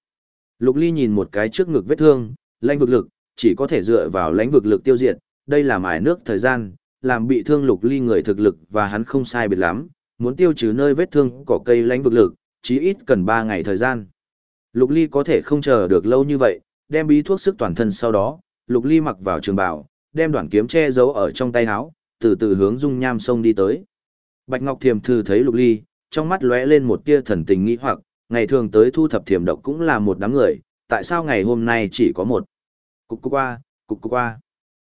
Lục Ly nhìn một cái trước ngực vết thương, lãnh vực lực, chỉ có thể dựa vào lãnh vực lực tiêu diệt, đây là mài nước thời gian, làm bị thương Lục Ly người thực lực và hắn không sai biệt lắm, muốn tiêu trừ nơi vết thương cỏ cây lãnh vực lực, chí ít cần 3 ngày thời gian. Lục Ly có thể không chờ được lâu như vậy, đem bí thuốc sức toàn thân sau đó, Lục Ly mặc vào trường bào, đem đoạn kiếm che giấu ở trong tay áo, từ từ hướng dung nham sông đi tới. Bạch Ngọc Thiềm Thư thấy Lục Ly, trong mắt lóe lên một tia thần tình nghi hoặc, ngày thường tới thu thập thiềm độc cũng là một đám người, tại sao ngày hôm nay chỉ có một? Cục cục qua, cục cục qua.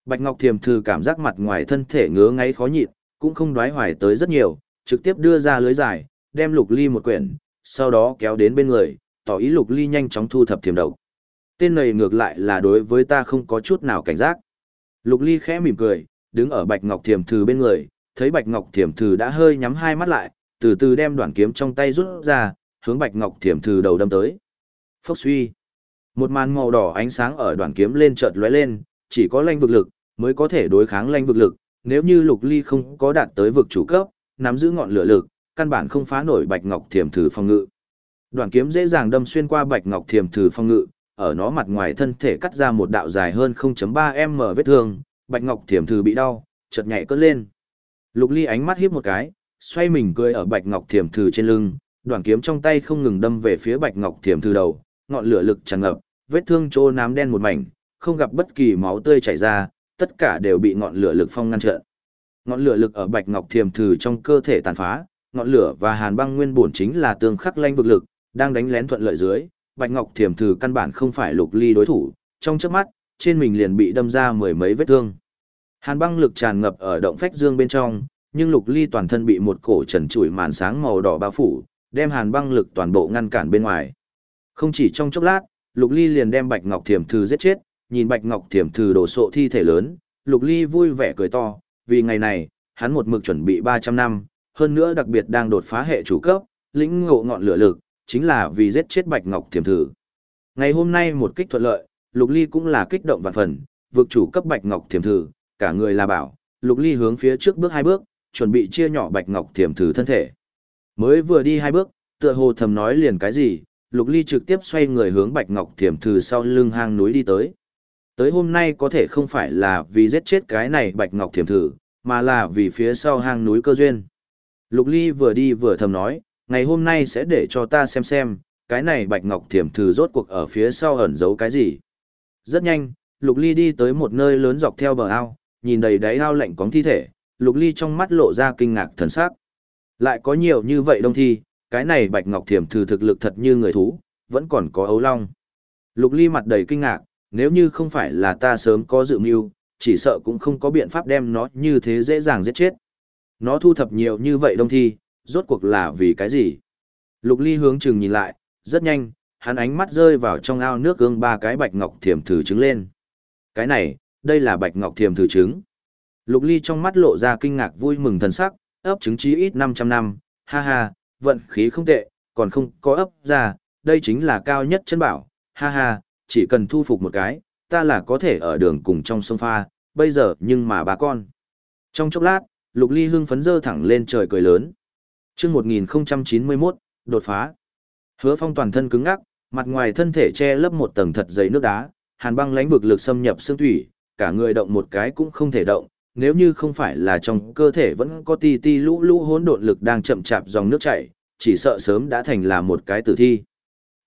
Bạch Ngọc Thiềm Thư cảm giác mặt ngoài thân thể ngứa ngáy khó nhịn, cũng không đoái hoài tới rất nhiều, trực tiếp đưa ra lưới dài, đem Lục Ly một quyển, sau đó kéo đến bên người, tỏ ý Lục Ly nhanh chóng thu thập thiềm độc. Tên này ngược lại là đối với ta không có chút nào cảnh giác. Lục Ly khẽ mỉm cười, đứng ở Bạch Ngọc Thiềm thừ bên người, thấy Bạch Ngọc thiềm thừ đã hơi nhắm hai mắt lại, từ từ đem đoạn kiếm trong tay rút ra, hướng Bạch Ngọc thiềm thừ đầu đâm tới. Phốc suy. Một màn màu đỏ ánh sáng ở đoạn kiếm lên chợt lóe lên, chỉ có lanh vực lực mới có thể đối kháng lanh vực lực, nếu như Lục Ly không có đạt tới vực chủ cấp, nắm giữ ngọn lửa lực, căn bản không phá nổi Bạch Ngọc thiềm Thử phòng ngự. Đoạn kiếm dễ dàng đâm xuyên qua Bạch Ngọc thiềm Thử phòng ngự, ở nó mặt ngoài thân thể cắt ra một đạo dài hơn 0.3m vết thương, Bạch Ngọc thiềm Thử bị đau, chợt nhảy cất lên. Lục Ly ánh mắt híp một cái, xoay mình cười ở Bạch Ngọc thiềm Thử trên lưng, đoạn kiếm trong tay không ngừng đâm về phía Bạch Ngọc thiềm Thử đầu, ngọn lửa lực tràn ngập, vết thương chỗ nám đen một mảnh, không gặp bất kỳ máu tươi chảy ra, tất cả đều bị ngọn lửa lực phong ngăn trở. Ngọn lửa lực ở Bạch Ngọc thiềm Thử trong cơ thể tàn phá, ngọn lửa và hàn băng nguyên bổn chính là tương khắc lanh vực lực, đang đánh lén thuận lợi dưới, Bạch Ngọc Thiểm Thử căn bản không phải Lục Ly đối thủ, trong chớp mắt, trên mình liền bị đâm ra mười mấy vết thương. Hàn băng lực tràn ngập ở động phách dương bên trong, nhưng Lục Ly toàn thân bị một cổ trần trụi màn sáng màu đỏ bao phủ, đem hàn băng lực toàn bộ ngăn cản bên ngoài. Không chỉ trong chốc lát, Lục Ly liền đem Bạch Ngọc Thiểm Thư giết chết, nhìn Bạch Ngọc Thiểm Thư đổ sộ thi thể lớn, Lục Ly vui vẻ cười to, vì ngày này, hắn một mực chuẩn bị 300 năm, hơn nữa đặc biệt đang đột phá hệ chủ cấp, lĩnh ngộ ngọn lửa lực, chính là vì giết chết Bạch Ngọc Thiểm thử. Ngày hôm nay một kích thuận lợi, Lục Ly cũng là kích động vạn phần, vực chủ cấp Bạch Ngọc Thiểm thử, cả người là bảo, Lục Ly hướng phía trước bước hai bước, chuẩn bị chia nhỏ Bạch Ngọc Thiểm thử thân thể. Mới vừa đi hai bước, tựa hồ thầm nói liền cái gì, Lục Ly trực tiếp xoay người hướng Bạch Ngọc Thiểm thử sau lưng hang núi đi tới. Tới hôm nay có thể không phải là vì giết chết cái này Bạch Ngọc Thiểm thử, mà là vì phía sau hang núi cơ duyên. Lục Ly vừa đi vừa thầm nói, ngày hôm nay sẽ để cho ta xem xem, cái này Bạch Ngọc Thiểm Thư rốt cuộc ở phía sau ẩn giấu cái gì. Rất nhanh, Lục Ly đi tới một nơi lớn dọc theo bờ ao, nhìn đầy đáy ao lạnh cóng thi thể, Lục Ly trong mắt lộ ra kinh ngạc thần sắc. Lại có nhiều như vậy đông thi, cái này Bạch Ngọc Thiểm Thư thực lực thật như người thú, vẫn còn có ấu long. Lục Ly mặt đầy kinh ngạc, nếu như không phải là ta sớm có dự mưu, chỉ sợ cũng không có biện pháp đem nó như thế dễ dàng giết chết. Nó thu thập nhiều như vậy đông thi, rốt cuộc là vì cái gì? Lục Ly hướng chừng nhìn lại, rất nhanh, hắn ánh mắt rơi vào trong ao nước gương ba cái bạch ngọc thiềm thử trứng lên. Cái này, đây là bạch ngọc thiềm thử trứng. Lục Ly trong mắt lộ ra kinh ngạc vui mừng thần sắc, ấp trứng chí ít 500 năm, ha ha, vận khí không tệ, còn không có ấp ra, đây chính là cao nhất chân bảo, ha ha, chỉ cần thu phục một cái, ta là có thể ở đường cùng trong sông pha, bây giờ nhưng mà bà con. Trong chốc lát, Lục Ly hưng phấn dơ thẳng lên trời cười lớn. chương 1091, đột phá. Hứa phong toàn thân cứng ngắc, mặt ngoài thân thể che lấp một tầng thật dày nước đá, hàn băng lãnh vực lực xâm nhập xương thủy, cả người động một cái cũng không thể động, nếu như không phải là trong cơ thể vẫn có ti ti lũ lũ hỗn độn lực đang chậm chạp dòng nước chảy, chỉ sợ sớm đã thành là một cái tử thi.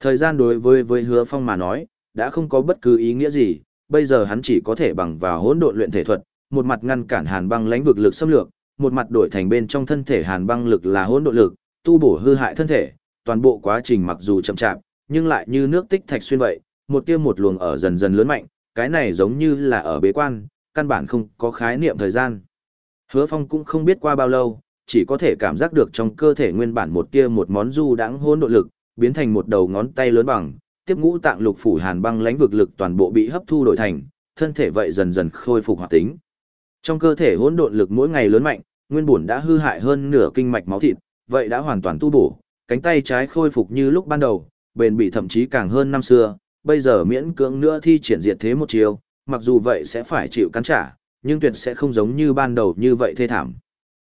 Thời gian đối với với hứa phong mà nói, đã không có bất cứ ý nghĩa gì, bây giờ hắn chỉ có thể bằng vào hỗn độn luyện thể thuật, một mặt ngăn cản hàn băng lãnh vực lực xâm lược, một mặt đổi thành bên trong thân thể hàn băng lực là hỗn độ lực, tu bổ hư hại thân thể, toàn bộ quá trình mặc dù chậm chạp, nhưng lại như nước tích thạch xuyên vậy, một tia một luồng ở dần dần lớn mạnh, cái này giống như là ở bế quan, căn bản không có khái niệm thời gian. Hứa Phong cũng không biết qua bao lâu, chỉ có thể cảm giác được trong cơ thể nguyên bản một tia một món du đãng hỗn độ lực, biến thành một đầu ngón tay lớn bằng, tiếp ngũ tạng lục phủ hàn băng lãnh vực lực toàn bộ bị hấp thu đổi thành, thân thể vậy dần dần khôi phục hoạt tính. Trong cơ thể hỗn độn lực mỗi ngày lớn mạnh, nguyên bổn đã hư hại hơn nửa kinh mạch máu thịt, vậy đã hoàn toàn tu bổ, cánh tay trái khôi phục như lúc ban đầu, bền bị thậm chí càng hơn năm xưa, bây giờ miễn cưỡng nữa thi triển diệt thế một chiều, mặc dù vậy sẽ phải chịu cắn trả, nhưng tuyệt sẽ không giống như ban đầu như vậy thê thảm.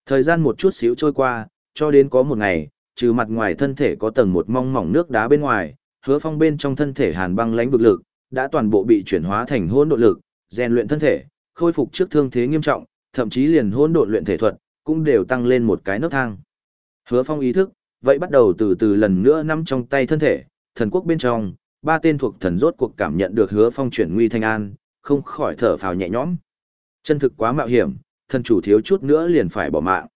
Thời gian một chút xíu trôi qua, cho đến có một ngày, trừ mặt ngoài thân thể có tầng một mong mỏng nước đá bên ngoài, hứa phong bên trong thân thể hàn băng lãnh vực lực, đã toàn bộ bị chuyển hóa thành hôn độn lực, rèn luyện thân thể, khôi phục trước thương thế nghiêm trọng, thậm chí liền hôn độn luyện thể thuật, cũng đều tăng lên một cái nấc thang. Hứa phong ý thức, vậy bắt đầu từ từ lần nữa nắm trong tay thân thể, thần quốc bên trong, ba tên thuộc thần rốt cuộc cảm nhận được hứa phong chuyển nguy thanh an, không khỏi thở phào nhẹ nhõm. Chân thực quá mạo hiểm, thần chủ thiếu chút nữa liền phải bỏ mạng.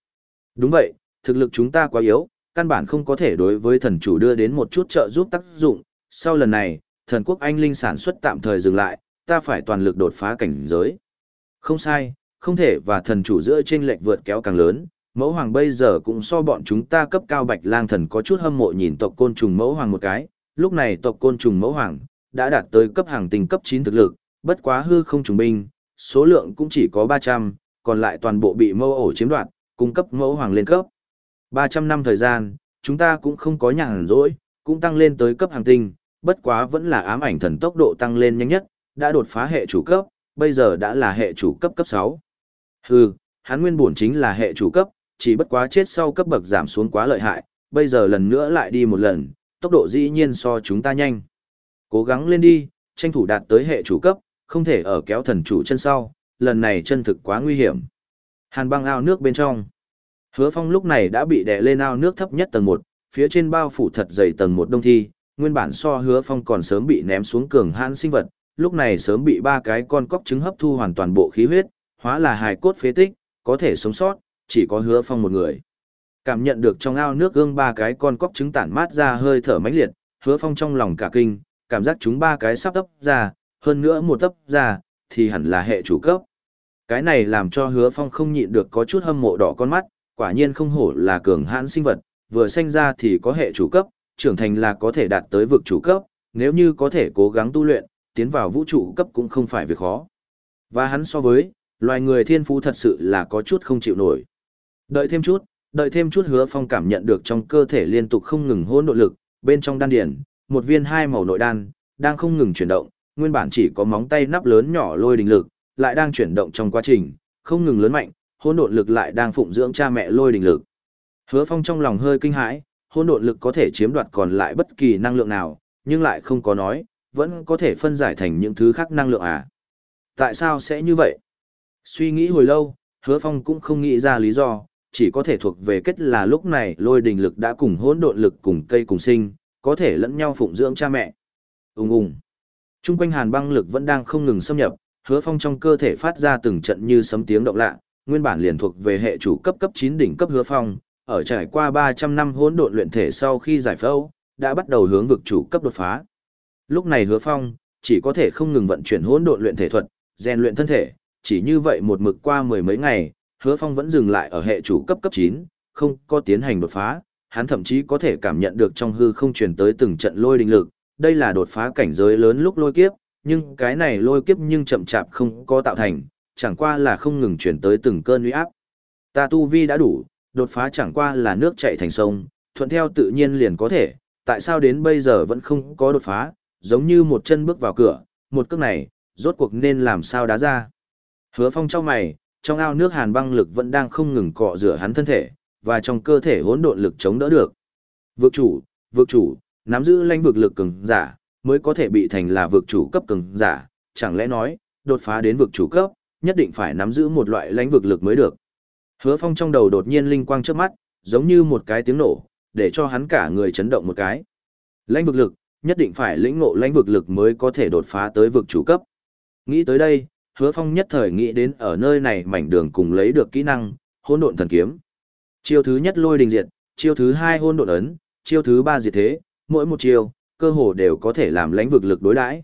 Đúng vậy, thực lực chúng ta quá yếu, căn bản không có thể đối với thần chủ đưa đến một chút trợ giúp tác dụng. Sau lần này, thần quốc anh linh sản xuất tạm thời dừng lại, ta phải toàn lực đột phá cảnh giới. Không sai, không thể và thần chủ giữa trên lệnh vượt kéo càng lớn. Mẫu hoàng bây giờ cũng so bọn chúng ta cấp cao bạch lang thần có chút hâm mộ nhìn tộc côn trùng mẫu hoàng một cái. Lúc này tộc côn trùng mẫu hoàng đã đạt tới cấp hàng tinh cấp 9 thực lực, bất quá hư không trùng binh, số lượng cũng chỉ có 300, còn lại toàn bộ bị mẫu ổ chiếm đoạt, cung cấp mẫu hoàng lên cấp. 300 năm thời gian, chúng ta cũng không có nhàn rỗi, cũng tăng lên tới cấp hàng tinh, bất quá vẫn là ám ảnh thần tốc độ tăng lên nhanh nhất, đã đột phá hệ chủ cấp, bây giờ đã là hệ chủ cấp cấp 6. Hừ, hắn nguyên bổn chính là hệ chủ cấp, chỉ bất quá chết sau cấp bậc giảm xuống quá lợi hại, bây giờ lần nữa lại đi một lần, tốc độ dĩ nhiên so chúng ta nhanh. Cố gắng lên đi, tranh thủ đạt tới hệ chủ cấp, không thể ở kéo thần chủ chân sau, lần này chân thực quá nguy hiểm. Hàn băng ao nước bên trong. Hứa Phong lúc này đã bị đè lên ao nước thấp nhất tầng 1, phía trên bao phủ thật dày tầng 1 đông thi, nguyên bản so Hứa Phong còn sớm bị ném xuống cường hãn sinh vật, lúc này sớm bị ba cái con cóc trứng hấp thu hoàn toàn bộ khí huyết, hóa là hài cốt phế tích, có thể sống sót, chỉ có Hứa Phong một người. Cảm nhận được trong ao nước gương ba cái con cóc trứng tản mát ra hơi thở mãnh liệt, Hứa Phong trong lòng cả kinh, cảm giác chúng ba cái sắp tấp ra, hơn nữa một tấp ra, thì hẳn là hệ chủ cấp. Cái này làm cho hứa phong không nhịn được có chút hâm mộ đỏ con mắt, quả nhiên không hổ là cường hãn sinh vật, vừa sinh ra thì có hệ chủ cấp, trưởng thành là có thể đạt tới vực chủ cấp, nếu như có thể cố gắng tu luyện, tiến vào vũ trụ cấp cũng không phải việc khó. Và hắn so với, loài người thiên phú thật sự là có chút không chịu nổi. Đợi thêm chút, đợi thêm chút hứa phong cảm nhận được trong cơ thể liên tục không ngừng hỗn nội lực, bên trong đan điển, một viên hai màu nội đan, đang không ngừng chuyển động, nguyên bản chỉ có móng tay nắp lớn nhỏ lôi đình lực, lại đang chuyển động trong quá trình, không ngừng lớn mạnh, hỗn độn lực lại đang phụng dưỡng cha mẹ lôi đình lực. Hứa Phong trong lòng hơi kinh hãi, hỗn độn lực có thể chiếm đoạt còn lại bất kỳ năng lượng nào, nhưng lại không có nói, vẫn có thể phân giải thành những thứ khác năng lượng à. Tại sao sẽ như vậy? Suy nghĩ hồi lâu, Hứa Phong cũng không nghĩ ra lý do, chỉ có thể thuộc về kết là lúc này lôi đình lực đã cùng hỗn độn lực cùng cây cùng sinh, có thể lẫn nhau phụng dưỡng cha mẹ. Ùng ùng. Trung quanh hàn băng lực vẫn đang không ngừng xâm nhập, hứa phong trong cơ thể phát ra từng trận như sấm tiếng động lạ, nguyên bản liền thuộc về hệ chủ cấp cấp 9 đỉnh cấp hứa phong, ở trải qua 300 năm hỗn độn luyện thể sau khi giải phẫu, đã bắt đầu hướng vực chủ cấp đột phá. Lúc này hứa phong, chỉ có thể không ngừng vận chuyển hỗn độn luyện thể thuật, rèn luyện thân thể, chỉ như vậy một mực qua mười mấy ngày, hứa phong vẫn dừng lại ở hệ chủ cấp cấp 9, không có tiến hành đột phá, hắn thậm chí có thể cảm nhận được trong hư không truyền tới từng trận lôi đình lực, đây là đột phá cảnh giới lớn lúc lôi kiếp, nhưng cái này lôi kiếp nhưng chậm chạp không có tạo thành, chẳng qua là không ngừng chuyển tới từng cơn uy áp. Ta tu vi đã đủ, đột phá chẳng qua là nước chảy thành sông, thuận theo tự nhiên liền có thể, tại sao đến bây giờ vẫn không có đột phá, giống như một chân bước vào cửa, một cước này, rốt cuộc nên làm sao đá ra. Hứa phong trong mày, trong ao nước hàn băng lực vẫn đang không ngừng cọ rửa hắn thân thể, và trong cơ thể hỗn độn lực chống đỡ được. Vực chủ, vực chủ, nắm giữ lãnh vực lực cường giả, mới có thể bị thành là vực chủ cấp cường giả, chẳng lẽ nói, đột phá đến vực chủ cấp, nhất định phải nắm giữ một loại lãnh vực lực mới được. Hứa Phong trong đầu đột nhiên linh quang trước mắt, giống như một cái tiếng nổ, để cho hắn cả người chấn động một cái. Lãnh vực lực, nhất định phải lĩnh ngộ lãnh vực lực mới có thể đột phá tới vực chủ cấp. Nghĩ tới đây, Hứa Phong nhất thời nghĩ đến ở nơi này mảnh đường cùng lấy được kỹ năng, hỗn độn thần kiếm. Chiêu thứ nhất lôi đình diệt, chiêu thứ hai hỗn độn ấn, chiêu thứ ba diệt thế, mỗi một chiêu, cơ hồ đều có thể làm lãnh vực lực đối đãi.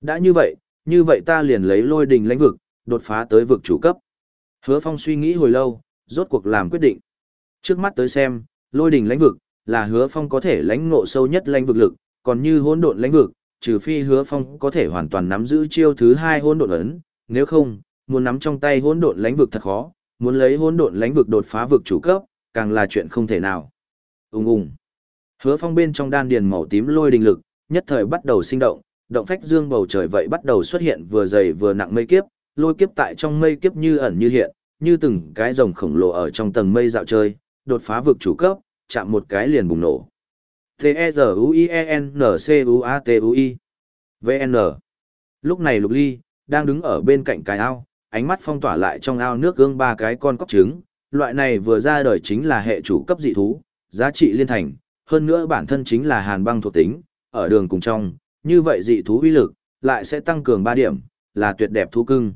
Đã như vậy, như vậy ta liền lấy lôi đình lãnh vực, đột phá tới vực chủ cấp. Hứa Phong suy nghĩ hồi lâu, rốt cuộc làm quyết định. Trước mắt tới xem, lôi đình lãnh vực là Hứa Phong có thể lãnh ngộ sâu nhất lãnh vực lực, còn như hỗn độn lãnh vực, trừ phi Hứa Phong có thể hoàn toàn nắm giữ chiêu thứ hai hỗn độn ấn, nếu không, muốn nắm trong tay hỗn độn lãnh vực thật khó, muốn lấy hỗn độn lãnh vực đột phá vực chủ cấp, càng là chuyện không thể nào. Ùng ùng. Hứa phong bên trong đan điền màu tím lôi đình lực, nhất thời bắt đầu sinh động, động phách dương bầu trời vậy bắt đầu xuất hiện vừa dày vừa nặng mây kiếp, lôi kiếp tại trong mây kiếp như ẩn như hiện, như từng cái rồng khổng lồ ở trong tầng mây dạo chơi, đột phá vực chủ cấp, chạm một cái liền bùng nổ. T-E-Z-U-I-E-N-C-U-A-T-U-I VN Lúc này Lục Ly, đang đứng ở bên cạnh cái ao, ánh mắt phong tỏa lại trong ao nước gương ba cái con cóc trứng, loại này vừa ra đời chính là hệ chủ cấp dị thú, giá trị liên thành, hơn nữa bản thân chính là hàn băng thuộc tính, ở đường cùng trong, như vậy dị thú uy lực, lại sẽ tăng cường 3 điểm, là tuyệt đẹp thú cưng.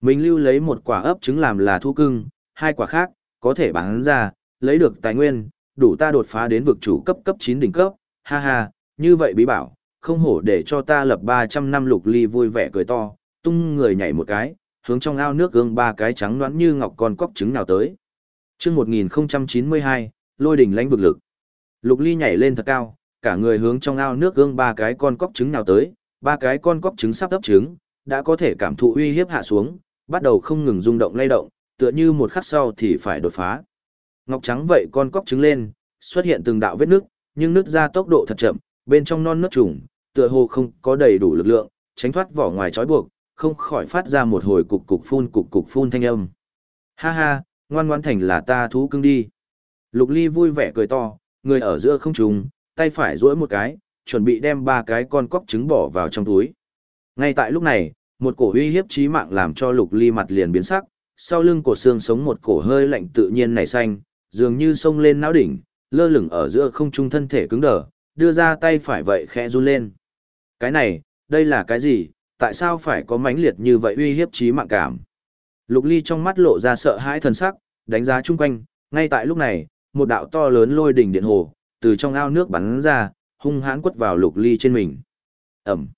Mình lưu lấy một quả ấp trứng làm là thú cưng, hai quả khác, có thể bán ra, lấy được tài nguyên, đủ ta đột phá đến vực chủ cấp cấp 9 đỉnh cấp, ha ha, như vậy bí bảo, không hổ để cho ta lập 300 năm lục ly vui vẻ cười to, tung người nhảy một cái, hướng trong ao nước gương ba cái trắng đoán như ngọc con cóc trứng nào tới. chương 1092, lôi đỉnh lãnh vực lực. Lục Ly nhảy lên thật cao, cả người hướng trong ao nước gương ba cái con cóc trứng nào tới, ba cái con cóc trứng sắp ấp trứng, đã có thể cảm thụ uy hiếp hạ xuống, bắt đầu không ngừng rung động lay động, tựa như một khắc sau thì phải đột phá. Ngọc trắng vậy con cóc trứng lên, xuất hiện từng đạo vết nước, nhưng nước ra tốc độ thật chậm, bên trong non nước trùng, tựa hồ không có đầy đủ lực lượng, tránh thoát vỏ ngoài trói buộc, không khỏi phát ra một hồi cục cục phun cục cục phun thanh âm. Ha ha, ngoan ngoan thành là ta thú cưng đi. Lục Ly vui vẻ cười to, người ở giữa không trùng, tay phải duỗi một cái, chuẩn bị đem ba cái con cóc trứng bỏ vào trong túi. Ngay tại lúc này, một cổ uy hiếp chí mạng làm cho Lục Ly mặt liền biến sắc, sau lưng cổ xương sống một cổ hơi lạnh tự nhiên nảy xanh, dường như sông lên não đỉnh, lơ lửng ở giữa không trung thân thể cứng đờ, đưa ra tay phải vậy khẽ run lên. Cái này, đây là cái gì, tại sao phải có mãnh liệt như vậy uy hiếp trí mạng cảm? Lục Ly trong mắt lộ ra sợ hãi thần sắc, đánh giá chung quanh, ngay tại lúc này, một đạo to lớn lôi đỉnh điện hồ, từ trong ao nước bắn ra, hung hãn quất vào Lục Ly trên mình. Ẩm.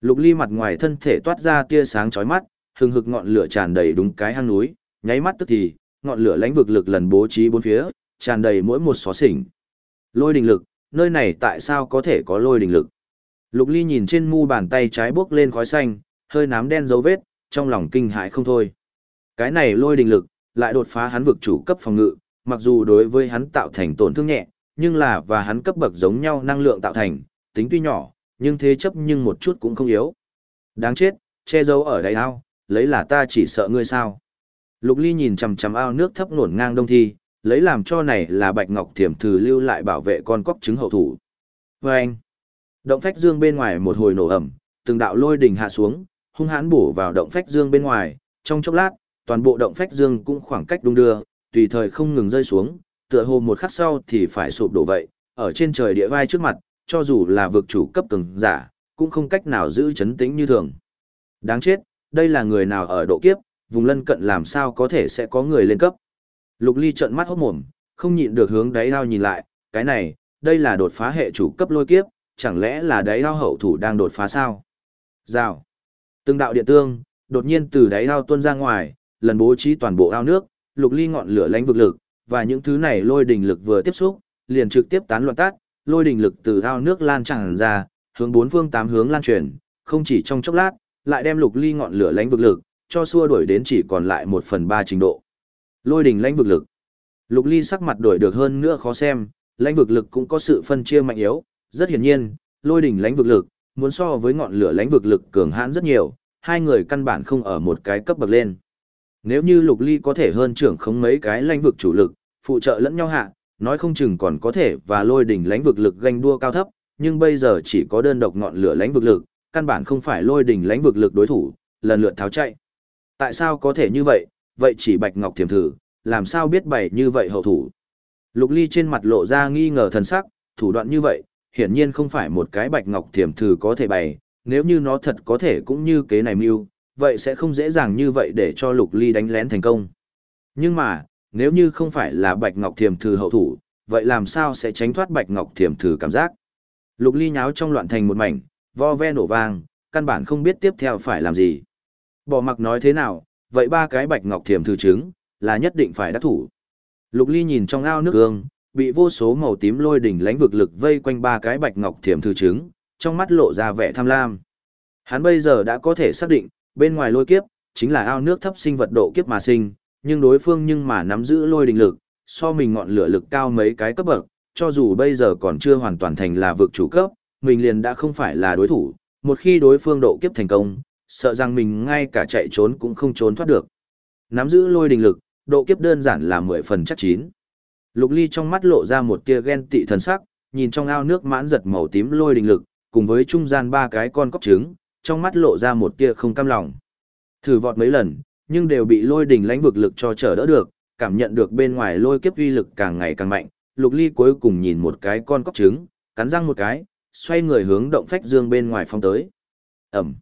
Lục Ly mặt ngoài thân thể toát ra tia sáng chói mắt, hừng hực ngọn lửa tràn đầy đúng cái hang núi, nháy mắt tức thì, ngọn lửa lãnh vực lực lần bố trí bốn phía, tràn đầy mỗi một xó xỉnh. Lôi đình lực, nơi này tại sao có thể có lôi đình lực? Lục Ly nhìn trên mu bàn tay trái bước lên khói xanh, hơi nám đen dấu vết, trong lòng kinh hãi không thôi. Cái này lôi đình lực, lại đột phá hắn vực chủ cấp phòng ngự, mặc dù đối với hắn tạo thành tổn thương nhẹ, nhưng là và hắn cấp bậc giống nhau năng lượng tạo thành, tính tuy nhỏ, nhưng thế chấp nhưng một chút cũng không yếu. Đáng chết, che giấu ở đáy ao, lấy là ta chỉ sợ ngươi sao. Lục Ly nhìn chằm chằm ao nước thấp nổn ngang đông thi, lấy làm cho này là bạch ngọc thiểm thử lưu lại bảo vệ con cóc trứng hậu thủ. Vâng anh, động phách dương bên ngoài một hồi nổ ẩm, từng đạo lôi đỉnh hạ xuống, hung hãn bổ vào động phách dương bên ngoài, trong chốc lát, toàn bộ động phách dương cũng khoảng cách đung đưa, tùy thời không ngừng rơi xuống, tựa hồ một khắc sau thì phải sụp đổ vậy, ở trên trời địa vai trước mặt, cho dù là vực chủ cấp từng giả, cũng không cách nào giữ chấn tĩnh như thường. Đáng chết, đây là người nào ở độ kiếp, vùng lân cận làm sao có thể sẽ có người lên cấp. Lục Ly trợn mắt hốt mồm, không nhịn được hướng đáy ao nhìn lại, cái này, đây là đột phá hệ chủ cấp lôi kiếp, chẳng lẽ là đáy ao hậu thủ đang đột phá sao? Rào. Từng đạo điện tương, đột nhiên từ đáy ao tuôn ra ngoài, lần bố trí toàn bộ ao nước, Lục Ly ngọn lửa lánh vực lực, và những thứ này lôi đình lực vừa tiếp xúc, liền trực tiếp tán loạn tát, lôi đình lực từ ao nước lan tràn ra, hướng bốn phương tám hướng lan truyền, không chỉ trong chốc lát, lại đem Lục Ly ngọn lửa lánh vực lực, cho xua đuổi đến chỉ còn lại một phần ba trình độ. Lôi đỉnh lãnh vực lực. Lục Ly sắc mặt đổi được hơn nữa khó xem, lãnh vực lực cũng có sự phân chia mạnh yếu, rất hiển nhiên, lôi đỉnh lãnh vực lực muốn so với ngọn lửa lãnh vực lực cường hãn rất nhiều, hai người căn bản không ở một cái cấp bậc lên. Nếu như Lục Ly có thể hơn trưởng không mấy cái lãnh vực chủ lực, phụ trợ lẫn nhau hạ, nói không chừng còn có thể và lôi đỉnh lãnh vực lực ganh đua cao thấp, nhưng bây giờ chỉ có đơn độc ngọn lửa lãnh vực lực, căn bản không phải lôi đỉnh lãnh vực lực đối thủ, lần lượt tháo chạy. Tại sao có thể như vậy, vậy chỉ Bạch Ngọc Thiểm thử, làm sao biết bày như vậy hậu thủ. Lục Ly trên mặt lộ ra nghi ngờ thần sắc, thủ đoạn như vậy, hiển nhiên không phải một cái Bạch Ngọc Thiểm thử có thể bày, nếu như nó thật có thể cũng như kế này mưu, vậy sẽ không dễ dàng như vậy để cho Lục Ly đánh lén thành công. Nhưng mà, nếu như không phải là Bạch Ngọc Thiểm thử hậu thủ, vậy làm sao sẽ tránh thoát Bạch Ngọc Thiểm thử cảm giác? Lục Ly nháo trong loạn thành một mảnh, vo ve nổ vang, căn bản không biết tiếp theo phải làm gì. Bỏ mặc nói thế nào, vậy ba cái bạch ngọc thiểm thử trứng, là nhất định phải đắc thủ. Lục Ly nhìn trong ao nước gương, bị vô số màu tím lôi đỉnh lánh vực lực vây quanh ba cái bạch ngọc thiểm thư trứng, trong mắt lộ ra vẻ tham lam. Hắn bây giờ đã có thể xác định, bên ngoài lôi kiếp, chính là ao nước thấp sinh vật độ kiếp mà sinh, nhưng đối phương nhưng mà nắm giữ lôi đỉnh lực, so mình ngọn lửa lực cao mấy cái cấp bậc, cho dù bây giờ còn chưa hoàn toàn thành là vực chủ cấp, mình liền đã không phải là đối thủ, một khi đối phương độ kiếp thành công, sợ rằng mình ngay cả chạy trốn cũng không trốn thoát được. Nắm giữ lôi đình lực, độ kiếp đơn giản là 10 phần chắc chín. Lục Ly trong mắt lộ ra một tia ghen tị thần sắc, nhìn trong ao nước mãn giật màu tím lôi đình lực, cùng với trung gian ba cái con cóc trứng, trong mắt lộ ra một tia không cam lòng. Thử vọt mấy lần, nhưng đều bị lôi đình lãnh vực lực cho trở đỡ được, cảm nhận được bên ngoài lôi kiếp uy lực càng ngày càng mạnh. Lục Ly cuối cùng nhìn một cái con cóc trứng, cắn răng một cái, xoay người hướng động phách dương bên ngoài phong tới. Ẩm.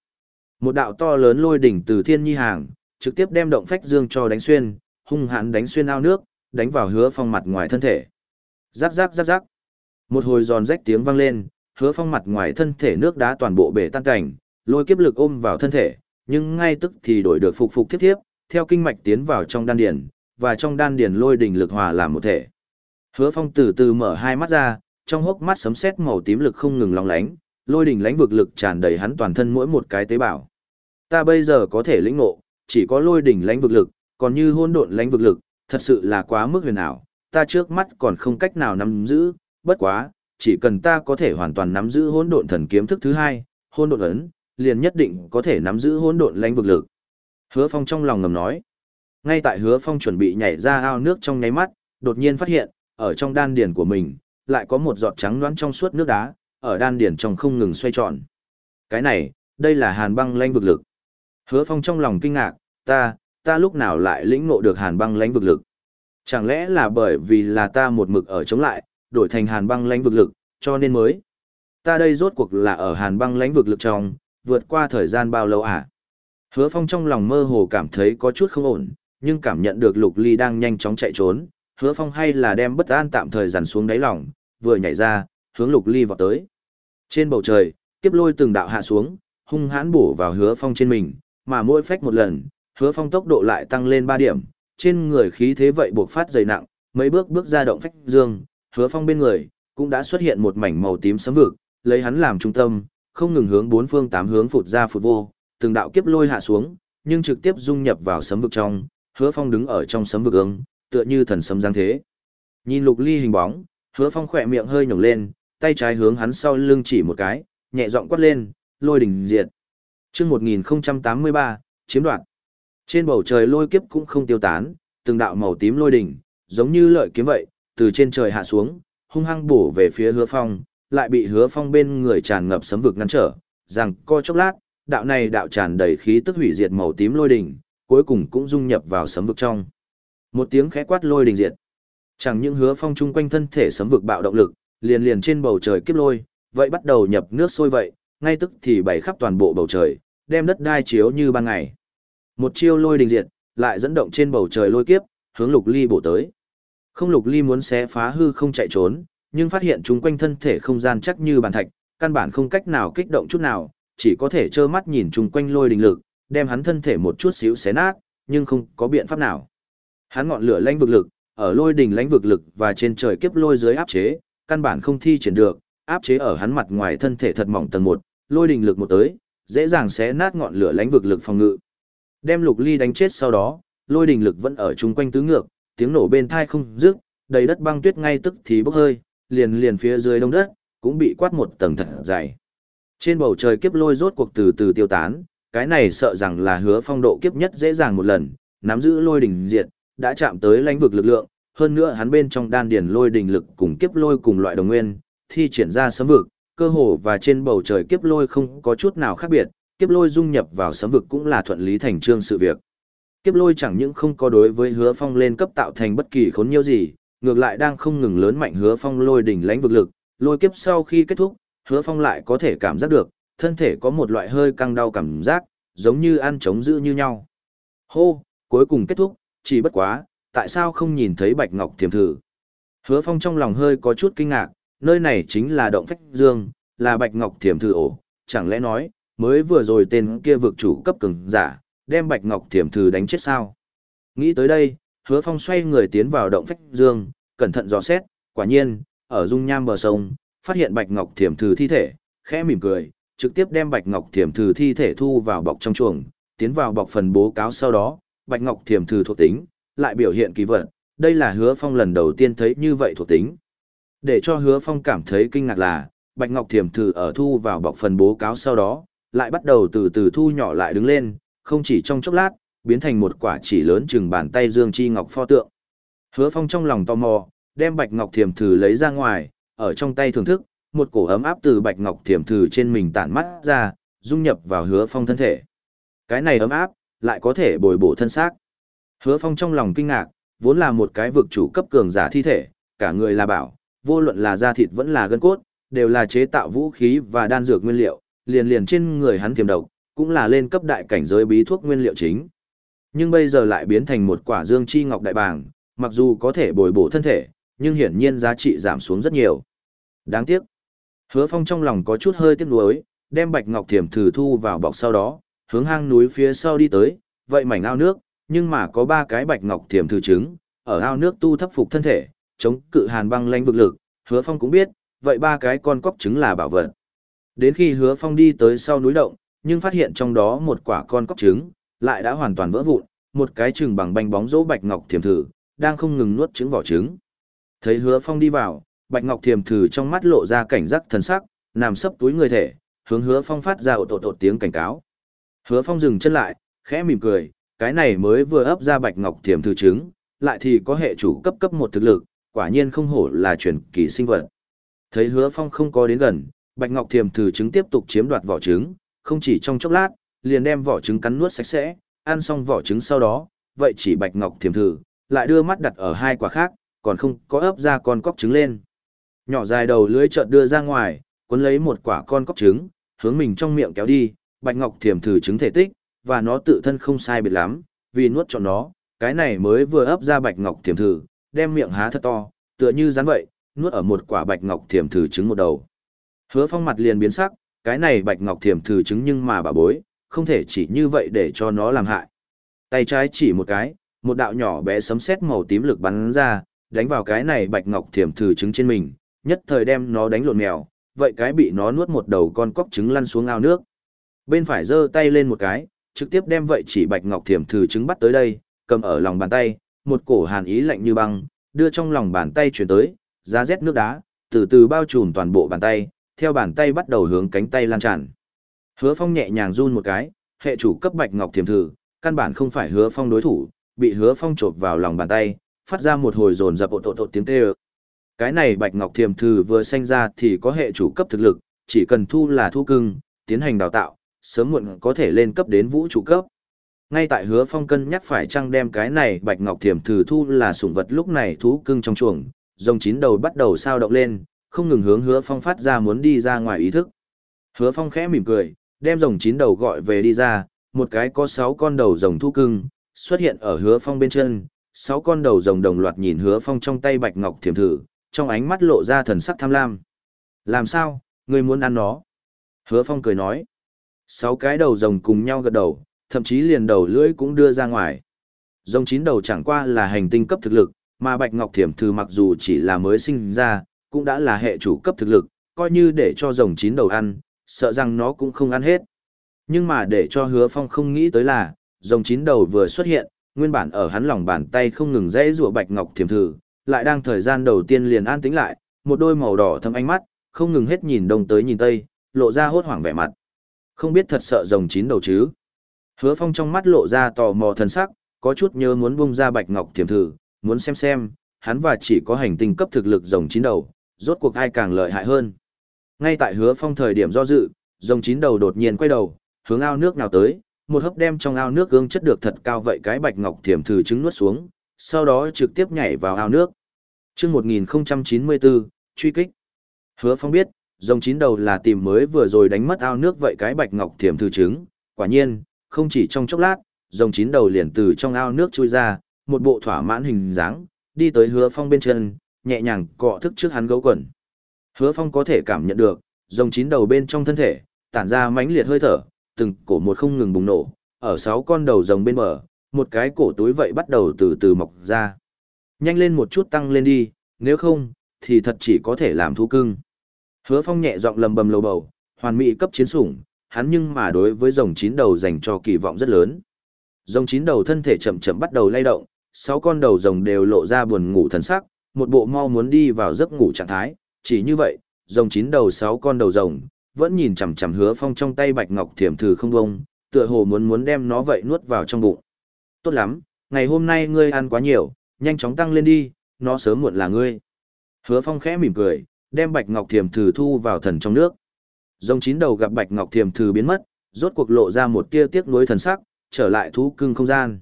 Một đạo to lớn lôi đỉnh từ thiên nhi hàng, trực tiếp đem động phách dương cho đánh xuyên, hung hãn đánh xuyên ao nước, đánh vào hứa phong mặt ngoài thân thể. Rắc rắc rắc rắc. Một hồi giòn rách tiếng vang lên, hứa phong mặt ngoài thân thể nước đá toàn bộ bể tan cảnh, lôi kiếp lực ôm vào thân thể, nhưng ngay tức thì đổi được phục phục tiếp tiếp, theo kinh mạch tiến vào trong đan điền, và trong đan điền lôi đỉnh lực hòa làm một thể. Hứa phong từ từ mở hai mắt ra, trong hốc mắt sấm sét màu tím lực không ngừng lóng lánh, lôi đỉnh lãnh vực lực tràn đầy hắn toàn thân mỗi một cái tế bào. Ta bây giờ có thể lĩnh ngộ, chỉ có lôi đỉnh lãnh vực lực, còn như hôn độn lãnh vực lực, thật sự là quá mức huyền ảo, ta trước mắt còn không cách nào nắm giữ, bất quá, chỉ cần ta có thể hoàn toàn nắm giữ hỗn độn thần kiếm thức thứ hai, hỗn độn ấn, liền nhất định có thể nắm giữ hỗn độn lãnh vực lực. Hứa Phong trong lòng ngầm nói. Ngay tại Hứa Phong chuẩn bị nhảy ra ao nước trong nháy mắt, đột nhiên phát hiện, ở trong đan điền của mình, lại có một giọt trắng loãng trong suốt nước đá, ở đan điển trong không ngừng xoay tròn. Cái này, đây là hàn băng lanh vực lực. Hứa Phong trong lòng kinh ngạc, ta, ta lúc nào lại lĩnh ngộ được hàn băng lãnh vực lực. Chẳng lẽ là bởi vì là ta một mực ở chống lại, đổi thành hàn băng lãnh vực lực, cho nên mới. Ta đây rốt cuộc là ở hàn băng lãnh vực lực trong, vượt qua thời gian bao lâu à? Hứa Phong trong lòng mơ hồ cảm thấy có chút không ổn, nhưng cảm nhận được Lục Ly đang nhanh chóng chạy trốn, Hứa Phong hay là đem bất an tạm thời dằn xuống đáy lòng, vừa nhảy ra, hướng Lục Ly vọt tới. Trên bầu trời, kiếp lôi từng đạo hạ xuống, hung hãn bổ vào Hứa Phong trên mình, mà mỗi phách một lần, Hứa Phong tốc độ lại tăng lên ba điểm, trên người khí thế vậy buộc phát dày nặng, mấy bước bước ra động phách dương, Hứa Phong bên người cũng đã xuất hiện một mảnh màu tím sấm vực, lấy hắn làm trung tâm, không ngừng hướng bốn phương tám hướng phụt ra phụt vô, từng đạo kiếp lôi hạ xuống, nhưng trực tiếp dung nhập vào sấm vực trong, Hứa Phong đứng ở trong sấm vực ứng, tựa như thần sấm giáng thế. Nhìn Lục Ly hình bóng, Hứa Phong khỏe miệng hơi nhổng lên, tay trái hướng hắn sau lưng chỉ một cái, nhẹ giọng quát lên, lôi đỉnh diệt. Chương 1083, chiếm đoạt. Trên bầu trời lôi kiếp cũng không tiêu tán, từng đạo màu tím lôi đỉnh, giống như lợi kiếm vậy, từ trên trời hạ xuống, hung hăng bổ về phía Hứa Phong, lại bị Hứa Phong bên người tràn ngập sấm vực ngăn trở, rằng co chốc lát, đạo này đạo tràn đầy khí tức hủy diệt màu tím lôi đỉnh, cuối cùng cũng dung nhập vào sấm vực trong. Một tiếng khẽ quát lôi đỉnh diệt. Chẳng những Hứa Phong chung quanh thân thể sấm vực bạo động lực, liền liền trên bầu trời kiếp lôi, vậy bắt đầu nhập nước sôi vậy, ngay tức thì bảy khắp toàn bộ bầu trời, đem đất đai chiếu như ban ngày. Một chiêu lôi đình diệt, lại dẫn động trên bầu trời lôi kiếp, hướng Lục Ly bổ tới. Không Lục Ly muốn xé phá hư không chạy trốn, nhưng phát hiện chúng quanh thân thể không gian chắc như bàn thạch, căn bản không cách nào kích động chút nào, chỉ có thể trơ mắt nhìn chung quanh lôi đình lực, đem hắn thân thể một chút xíu xé nát, nhưng không có biện pháp nào. Hắn ngọn lửa lãnh vực lực, ở lôi đình lãnh vực lực và trên trời kiếp lôi dưới áp chế, căn bản không thi triển được, áp chế ở hắn mặt ngoài thân thể thật mỏng tầng một, lôi đình lực một tới, dễ dàng xé nát ngọn lửa lãnh vực lực phòng ngự. Đem Lục Ly đánh chết sau đó, lôi đình lực vẫn ở chung quanh tứ ngược, tiếng nổ bên thai không dứt, đầy đất băng tuyết ngay tức thì bốc hơi, liền liền phía dưới đông đất cũng bị quát một tầng thật dày. Trên bầu trời kiếp lôi rốt cuộc từ từ tiêu tán, cái này sợ rằng là hứa phong độ kiếp nhất dễ dàng một lần, nắm giữ lôi đỉnh diệt, đã chạm tới lãnh vực lực lượng, hơn nữa hắn bên trong đan điền lôi đỉnh lực cùng kiếp lôi cùng loại đồng nguyên, thi triển ra sấm vực, cơ hồ và trên bầu trời kiếp lôi không có chút nào khác biệt, kiếp lôi dung nhập vào sấm vực cũng là thuận lý thành trương sự việc. Kiếp lôi chẳng những không có đối với hứa phong lên cấp tạo thành bất kỳ khốn nhiêu gì, ngược lại đang không ngừng lớn mạnh hứa phong lôi đỉnh lãnh vực lực, lôi kiếp sau khi kết thúc, hứa phong lại có thể cảm giác được, thân thể có một loại hơi căng đau cảm giác, giống như ăn chống giữ như nhau. Hô, cuối cùng kết thúc, chỉ bất quá, tại sao không nhìn thấy bạch ngọc thiềm thử? Hứa phong trong lòng hơi có chút kinh ngạc, nơi này chính là động phách dương, là bạch ngọc thiềm thử ổ, chẳng lẽ nói, mới vừa rồi tên kia vực chủ cấp cường giả, đem bạch ngọc thiềm thử đánh chết sao? Nghĩ tới đây, hứa phong xoay người tiến vào động phách dương, cẩn thận dò xét, quả nhiên, ở dung nham bờ sông, phát hiện bạch ngọc thiềm thử thi thể, khẽ mỉm cười, trực tiếp đem bạch ngọc thiềm thử thi thể thu vào bọc trong chuồng, tiến vào bọc phần bố cáo sau đó, bạch ngọc thiềm thử thuộc tính, lại biểu hiện kỳ vật, đây là hứa phong lần đầu tiên thấy như vậy thuộc tính. Để cho hứa phong cảm thấy kinh ngạc là, bạch ngọc thiềm thử ở thu vào bọc phần bố cáo sau đó, lại bắt đầu từ từ thu nhỏ lại đứng lên, không chỉ trong chốc lát, biến thành một quả chỉ lớn chừng bàn tay Dương Chi Ngọc pho tượng. Hứa Phong trong lòng tò mò, đem Bạch Ngọc Thiềm Thử lấy ra ngoài, ở trong tay thưởng thức, một cổ ấm áp từ Bạch Ngọc Thiềm Thử trên mình tản mắt ra, dung nhập vào Hứa Phong thân thể. Cái này ấm áp, lại có thể bồi bổ thân xác. Hứa Phong trong lòng kinh ngạc, vốn là một cái vực chủ cấp cường giả thi thể, cả người là bảo, vô luận là da thịt vẫn là gân cốt, đều là chế tạo vũ khí và đan dược nguyên liệu, liền liền trên người hắn tiềm độc, cũng là lên cấp đại cảnh giới bí thuốc nguyên liệu chính. Nhưng bây giờ lại biến thành một quả dương chi ngọc đại bàng, mặc dù có thể bồi bổ thân thể, nhưng hiển nhiên giá trị giảm xuống rất nhiều. Đáng tiếc. Hứa Phong trong lòng có chút hơi tiếc nuối, đem bạch ngọc thiểm thử thu vào bọc sau đó, hướng hang núi phía sau đi tới, vậy mảnh ao nước, nhưng mà có ba cái bạch ngọc thiểm thử trứng, ở ao nước tu thấp phục thân thể, chống cự hàn băng lanh vực lực, Hứa Phong cũng biết, vậy ba cái con cóc trứng là bảo vật. Đến khi Hứa Phong đi tới sau núi động, nhưng phát hiện trong đó một quả con cóc trứng, lại đã hoàn toàn vỡ vụn, một cái trừng bằng bánh bóng rỗ bạch ngọc Thiềm thử, đang không ngừng nuốt trứng vỏ trứng. Thấy Hứa Phong đi vào, bạch ngọc Thiềm thử trong mắt lộ ra cảnh giác thần sắc, nằm sấp túi người thể, hướng Hứa Phong phát ra ột ột ột tiếng cảnh cáo. Hứa Phong dừng chân lại, khẽ mỉm cười, cái này mới vừa ấp ra bạch ngọc Thiềm thử trứng, lại thì có hệ chủ cấp cấp một thực lực, quả nhiên không hổ là truyền kỳ sinh vật. Thấy Hứa Phong không có đến gần, Bạch Ngọc Thiềm thử trứng tiếp tục chiếm đoạt vỏ trứng, không chỉ trong chốc lát, liền đem vỏ trứng cắn nuốt sạch sẽ, ăn xong vỏ trứng sau đó, vậy chỉ bạch ngọc thiềm thử, lại đưa mắt đặt ở hai quả khác, còn không có ấp ra con cóc trứng lên. Nhỏ dài đầu lưới chợt đưa ra ngoài, cuốn lấy một quả con cóc trứng, hướng mình trong miệng kéo đi, bạch ngọc thiềm thử trứng thể tích, và nó tự thân không sai biệt lắm, vì nuốt cho nó, cái này mới vừa ấp ra bạch ngọc thiềm thử, đem miệng há thật to, tựa như rắn vậy, nuốt ở một quả bạch ngọc thiềm thử trứng một đầu. Hứa phong mặt liền biến sắc, cái này bạch ngọc thiềm thử trứng nhưng mà bà bối, không thể chỉ như vậy để cho nó làm hại. Tay trái chỉ một cái, một đạo nhỏ bé sấm sét màu tím lực bắn ra, đánh vào cái này bạch ngọc thiềm thử trứng trên mình, nhất thời đem nó đánh lộn mèo, vậy cái bị nó nuốt một đầu con cóc trứng lăn xuống ao nước. Bên phải giơ tay lên một cái, trực tiếp đem vậy chỉ bạch ngọc thiềm thử trứng bắt tới đây, cầm ở lòng bàn tay, một cổ hàn ý lạnh như băng, đưa trong lòng bàn tay chuyển tới, giá rét nước đá, từ từ bao trùm toàn bộ bàn tay, theo bàn tay bắt đầu hướng cánh tay lan tràn. Hứa Phong nhẹ nhàng run một cái, hệ chủ cấp bạch ngọc thiềm thử, căn bản không phải Hứa Phong đối thủ, bị Hứa Phong chộp vào lòng bàn tay, phát ra một hồi dồn dập ột ột ột tiếng kêu. Cái này bạch ngọc thiềm thử vừa sinh ra thì có hệ chủ cấp thực lực, chỉ cần thu là thu cưng, tiến hành đào tạo, sớm muộn có thể lên cấp đến vũ trụ cấp. Ngay tại Hứa Phong cân nhắc phải chăng đem cái này bạch ngọc thiềm thử thu là sủng vật lúc này thú cưng trong chuồng, rồng chín đầu bắt đầu sao động lên, không ngừng hướng Hứa Phong phát ra muốn đi ra ngoài ý thức. Hứa Phong khẽ mỉm cười, đem rồng chín đầu gọi về đi ra, một cái có sáu con đầu rồng thu cưng, xuất hiện ở hứa phong bên chân, sáu con đầu rồng đồng loạt nhìn hứa phong trong tay bạch ngọc thiềm thử, trong ánh mắt lộ ra thần sắc tham lam. Làm sao, ngươi muốn ăn nó? Hứa phong cười nói. Sáu cái đầu rồng cùng nhau gật đầu, thậm chí liền đầu lưỡi cũng đưa ra ngoài. Rồng chín đầu chẳng qua là hành tinh cấp thực lực, mà bạch ngọc thiềm thử mặc dù chỉ là mới sinh ra, cũng đã là hệ chủ cấp thực lực, coi như để cho rồng chín đầu ăn, sợ rằng nó cũng không ăn hết. Nhưng mà để cho hứa phong không nghĩ tới là, rồng chín đầu vừa xuất hiện, nguyên bản ở hắn lòng bàn tay không ngừng dãy rụa bạch ngọc thiềm thử, lại đang thời gian đầu tiên liền an tĩnh lại, một đôi màu đỏ thâm ánh mắt, không ngừng hết nhìn đông tới nhìn tây, lộ ra hốt hoảng vẻ mặt. Không biết thật sợ rồng chín đầu chứ. Hứa phong trong mắt lộ ra tò mò thần sắc, có chút nhớ muốn bung ra bạch ngọc thiềm thử, muốn xem xem, hắn và chỉ có hành tinh cấp thực lực rồng chín đầu, rốt cuộc ai càng lợi hại hơn. Ngay tại hứa phong thời điểm do dự, rồng chín đầu đột nhiên quay đầu, hướng ao nước nào tới, một hớp đem trong ao nước gương chất được thật cao vậy cái bạch ngọc thiểm thử trứng nuốt xuống, sau đó trực tiếp nhảy vào ao nước. Trước 1094, truy kích. Hứa phong biết, rồng chín đầu là tìm mới vừa rồi đánh mất ao nước vậy cái bạch ngọc thiểm thử trứng, quả nhiên, không chỉ trong chốc lát, rồng chín đầu liền từ trong ao nước chui ra, một bộ thỏa mãn hình dáng, đi tới hứa phong bên chân, nhẹ nhàng cọ thức trước hắn gấu quần. Hứa Phong có thể cảm nhận được, rồng chín đầu bên trong thân thể, tản ra mãnh liệt hơi thở, từng cổ một không ngừng bùng nổ, ở sáu con đầu rồng bên bờ, một cái cổ túi vậy bắt đầu từ từ mọc ra. Nhanh lên một chút tăng lên đi, nếu không, thì thật chỉ có thể làm thú cưng. Hứa Phong nhẹ giọng lầm bầm lầu bầu, hoàn mỹ cấp chiến sủng, hắn nhưng mà đối với rồng chín đầu dành cho kỳ vọng rất lớn. Rồng chín đầu thân thể chậm chậm bắt đầu lay động, sáu con đầu rồng đều lộ ra buồn ngủ thần sắc, một bộ mau muốn đi vào giấc ngủ trạng thái, chỉ như vậy, rồng chín đầu sáu con đầu rồng, vẫn nhìn chằm chằm hứa phong trong tay bạch ngọc thiểm thử không bông, tựa hồ muốn muốn đem nó vậy nuốt vào trong bụng. Tốt lắm, ngày hôm nay ngươi ăn quá nhiều, nhanh chóng tăng lên đi, nó sớm muộn là ngươi. Hứa phong khẽ mỉm cười, đem bạch ngọc thiểm thử thu vào thần trong nước. Rồng chín đầu gặp bạch ngọc thiểm thử biến mất, rốt cuộc lộ ra một tia tiếc nuối thần sắc, trở lại thú cưng không gian.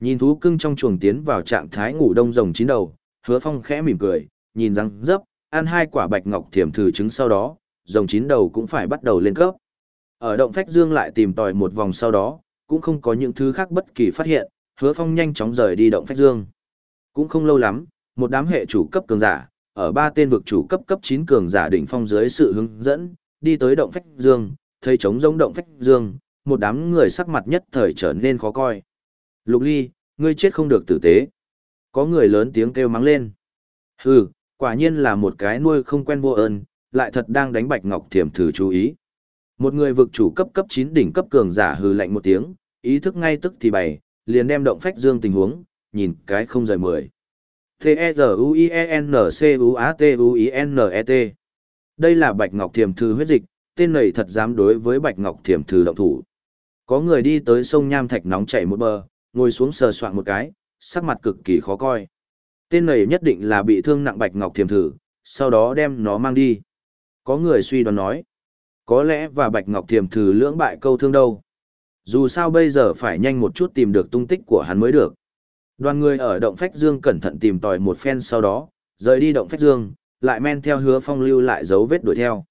Nhìn thú cưng trong chuồng tiến vào trạng thái ngủ đông rồng chín đầu, hứa phong khẽ mỉm cười, nhìn răng dấp, ăn hai quả bạch ngọc thiểm thử trứng sau đó, rồng chín đầu cũng phải bắt đầu lên cấp. Ở động phách dương lại tìm tòi một vòng sau đó, cũng không có những thứ khác bất kỳ phát hiện, hứa phong nhanh chóng rời đi động phách dương. Cũng không lâu lắm, một đám hệ chủ cấp cường giả, ở ba tên vực chủ cấp cấp 9 cường giả đỉnh phong dưới sự hướng dẫn, đi tới động phách dương, thấy trống giống động phách dương, một đám người sắc mặt nhất thời trở nên khó coi. Lục ly, ngươi chết không được tử tế. Có người lớn tiếng kêu mắng lên. Hừ, quả nhiên là một cái nuôi không quen vô ơn, lại thật đang đánh bạch ngọc thiểm thử chú ý. Một người vực chủ cấp cấp 9 đỉnh cấp cường giả hừ lạnh một tiếng, ý thức ngay tức thì bày, liền đem động phách dương tình huống, nhìn cái không rời mười. T-E-Z-U-I-E-N-C-U-A-T-U-I-N-E-T e Đây là bạch ngọc thiểm thử huyết dịch, tên này thật dám đối với bạch ngọc thiểm thử động thủ. Có người đi tới sông Nham Thạch nóng chảy một bờ, ngồi xuống sờ soạn một cái, sắc mặt cực kỳ khó coi. Tên này nhất định là bị thương nặng bạch ngọc thiềm thử, sau đó đem nó mang đi. Có người suy đoán nói, có lẽ và bạch ngọc thiềm thử lưỡng bại câu thương đâu. Dù sao bây giờ phải nhanh một chút tìm được tung tích của hắn mới được. Đoàn người ở động phách dương cẩn thận tìm tòi một phen sau đó, rời đi động phách dương, lại men theo hứa phong lưu lại dấu vết đuổi theo.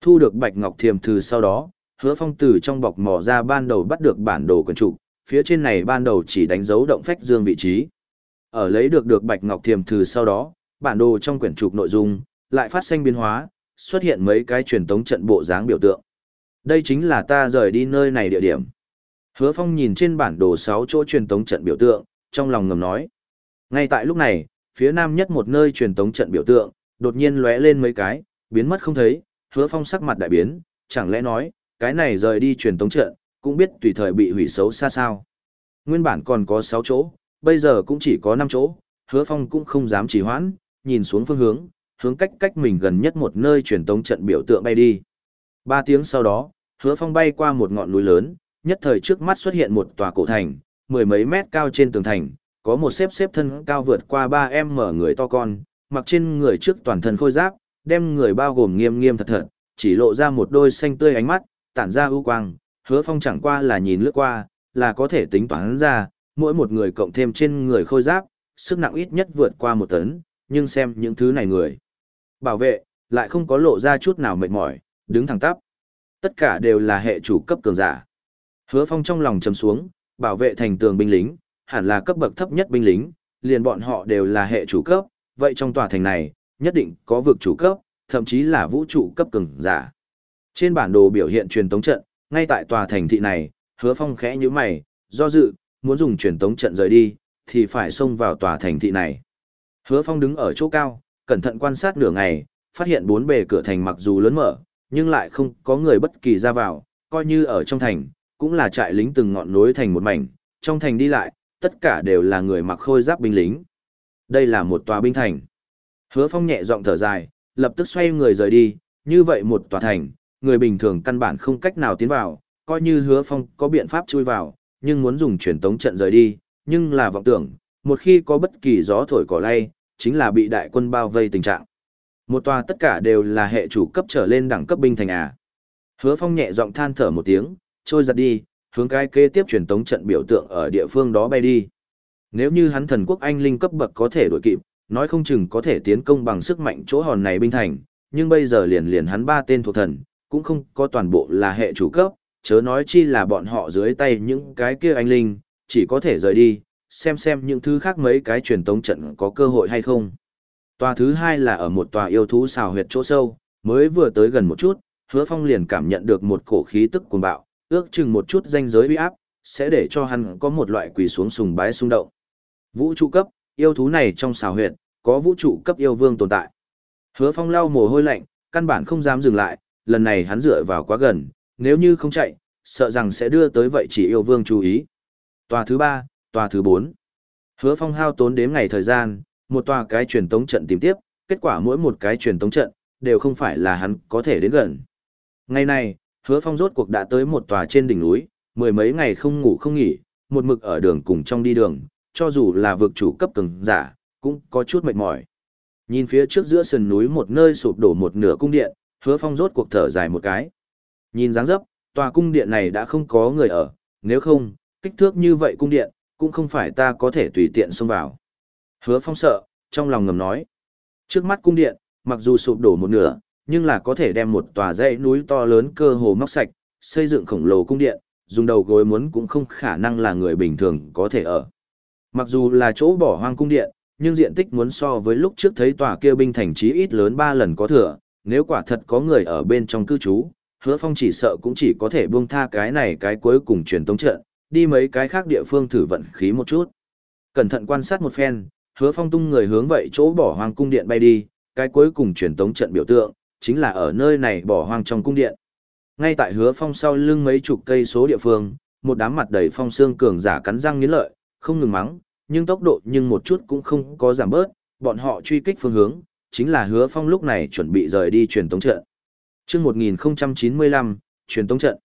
Thu được bạch ngọc thiềm Thử sau đó, hứa phong từ trong bọc mỏ ra ban đầu bắt được bản đồ quần trục, phía trên này ban đầu chỉ đánh dấu động phách dương vị trí. Ở lấy được được bạch ngọc thiềm thư sau đó, bản đồ trong quyển trục nội dung lại phát sinh biến hóa, xuất hiện mấy cái truyền tống trận bộ dáng biểu tượng. Đây chính là ta rời đi nơi này địa điểm. Hứa Phong nhìn trên bản đồ 6 chỗ truyền tống trận biểu tượng, trong lòng ngầm nói. Ngay tại lúc này, phía nam nhất một nơi truyền tống trận biểu tượng, đột nhiên lóe lên mấy cái, biến mất không thấy, Hứa Phong sắc mặt đại biến, chẳng lẽ nói, cái này rời đi truyền tống trận, cũng biết tùy thời bị hủy xấu xa sao. Nguyên bản còn có 6 chỗ, bây giờ cũng chỉ có 5 chỗ, Hứa Phong cũng không dám trì hoãn, nhìn xuống phương hướng, hướng cách cách mình gần nhất một nơi truyền tống trận biểu tượng bay đi. Ba tiếng sau đó, hứa phong bay qua một ngọn núi lớn, nhất thời trước mắt xuất hiện một tòa cổ thành, mười mấy mét cao trên tường thành, có một xếp xếp thân cao vượt qua ba em mở người to con, mặc trên người trước toàn thân khôi giáp, đem người bao gồm nghiêm nghiêm thật thật, chỉ lộ ra một đôi xanh tươi ánh mắt, tản ra ưu quang, hứa phong chẳng qua là nhìn lướt qua, là có thể tính toán ra, mỗi một người cộng thêm trên người khôi giáp, sức nặng ít nhất vượt qua một tấn, nhưng xem những thứ này người. Bảo vệ, lại không có lộ ra chút nào mệt mỏi, đứng thẳng tắp. Tất cả đều là hệ chủ cấp cường giả. Hứa Phong trong lòng trầm xuống, bảo vệ thành tường binh lính, hẳn là cấp bậc thấp nhất binh lính, liền bọn họ đều là hệ chủ cấp, vậy trong tòa thành này, nhất định có vực chủ cấp, thậm chí là vũ trụ cấp cường giả. Trên bản đồ biểu hiện truyền tống trận, ngay tại tòa thành thị này, Hứa Phong khẽ nhíu mày, do dự, muốn dùng truyền tống trận rời đi, thì phải xông vào tòa thành thị này. Hứa Phong đứng ở chỗ cao, cẩn thận quan sát nửa ngày, phát hiện bốn bề cửa thành mặc dù lớn mở, nhưng lại không có người bất kỳ ra vào, coi như ở trong thành, cũng là trại lính từng ngọn núi thành một mảnh, trong thành đi lại, tất cả đều là người mặc khôi giáp binh lính. Đây là một tòa binh thành. Hứa Phong nhẹ giọng thở dài, lập tức xoay người rời đi, như vậy một tòa thành, người bình thường căn bản không cách nào tiến vào, coi như Hứa Phong có biện pháp chui vào, nhưng muốn dùng truyền tống trận rời đi, nhưng là vọng tưởng, một khi có bất kỳ gió thổi cỏ lay, chính là bị đại quân bao vây tình trạng. Một tòa tất cả đều là hệ chủ cấp trở lên đẳng cấp binh thành à. Hứa Phong nhẹ giọng than thở một tiếng, trôi giặt đi, hướng cái kế tiếp truyền tống trận biểu tượng ở địa phương đó bay đi. Nếu như hắn thần quốc anh linh cấp bậc có thể đuổi kịp, nói không chừng có thể tiến công bằng sức mạnh chỗ hòn này binh thành, nhưng bây giờ liền liền hắn ba tên thuộc thần, cũng không có toàn bộ là hệ chủ cấp, chớ nói chi là bọn họ dưới tay những cái kia anh linh, chỉ có thể rời đi, xem xem những thứ khác mấy cái truyền tống trận có cơ hội hay không. Tòa thứ hai là ở một tòa yêu thú xào huyệt chỗ sâu, mới vừa tới gần một chút, hứa phong liền cảm nhận được một cổ khí tức cuồng bạo, ước chừng một chút danh giới uy áp, sẽ để cho hắn có một loại quỳ xuống sùng bái xung động. Vũ trụ cấp, yêu thú này trong xào huyệt, có vũ trụ cấp yêu vương tồn tại. Hứa phong lau mồ hôi lạnh, căn bản không dám dừng lại, lần này hắn dựa vào quá gần, nếu như không chạy, sợ rằng sẽ đưa tới vậy chỉ yêu vương chú ý. Tòa thứ ba, tòa thứ bốn. Hứa Phong hao tốn đếm ngày thời gian, một tòa cái truyền tống trận tìm tiếp, kết quả mỗi một cái truyền tống trận đều không phải là hắn có thể đến gần. Ngày này, Hứa Phong rốt cuộc đã tới một tòa trên đỉnh núi, mười mấy ngày không ngủ không nghỉ, một mực ở đường cùng trong đi đường, cho dù là vực chủ cấp cường giả, cũng có chút mệt mỏi. Nhìn phía trước giữa sườn núi một nơi sụp đổ một nửa cung điện, Hứa Phong rốt cuộc thở dài một cái. Nhìn dáng dấp, tòa cung điện này đã không có người ở, nếu không, kích thước như vậy cung điện, cũng không phải ta có thể tùy tiện xông vào. Hứa phong sợ, trong lòng ngầm nói. Trước mắt cung điện, mặc dù sụp đổ một nửa, nhưng là có thể đem một tòa dãy núi to lớn cơ hồ móc sạch, xây dựng khổng lồ cung điện, dùng đầu gối muốn cũng không khả năng là người bình thường có thể ở. Mặc dù là chỗ bỏ hoang cung điện, nhưng diện tích muốn so với lúc trước thấy tòa kia binh thành trí ít lớn 3 lần có thừa, nếu quả thật có người ở bên trong cư trú, hứa phong chỉ sợ cũng chỉ có thể buông tha cái này cái cuối cùng truyền tống trận, đi mấy cái khác địa phương thử vận khí một chút. Cẩn thận quan sát một phen, hứa phong tung người hướng vậy chỗ bỏ hoang cung điện bay đi, cái cuối cùng truyền tống trận biểu tượng, chính là ở nơi này bỏ hoang trong cung điện. Ngay tại hứa phong sau lưng mấy chục cây số địa phương, một đám mặt đầy phong xương cường giả cắn răng nghiến lợi, không ngừng mắng, nhưng tốc độ nhưng một chút cũng không có giảm bớt, bọn họ truy kích phương hướng, chính là hứa phong lúc này chuẩn bị rời đi truyền tống trận. Trước 1095, truyền tống trận.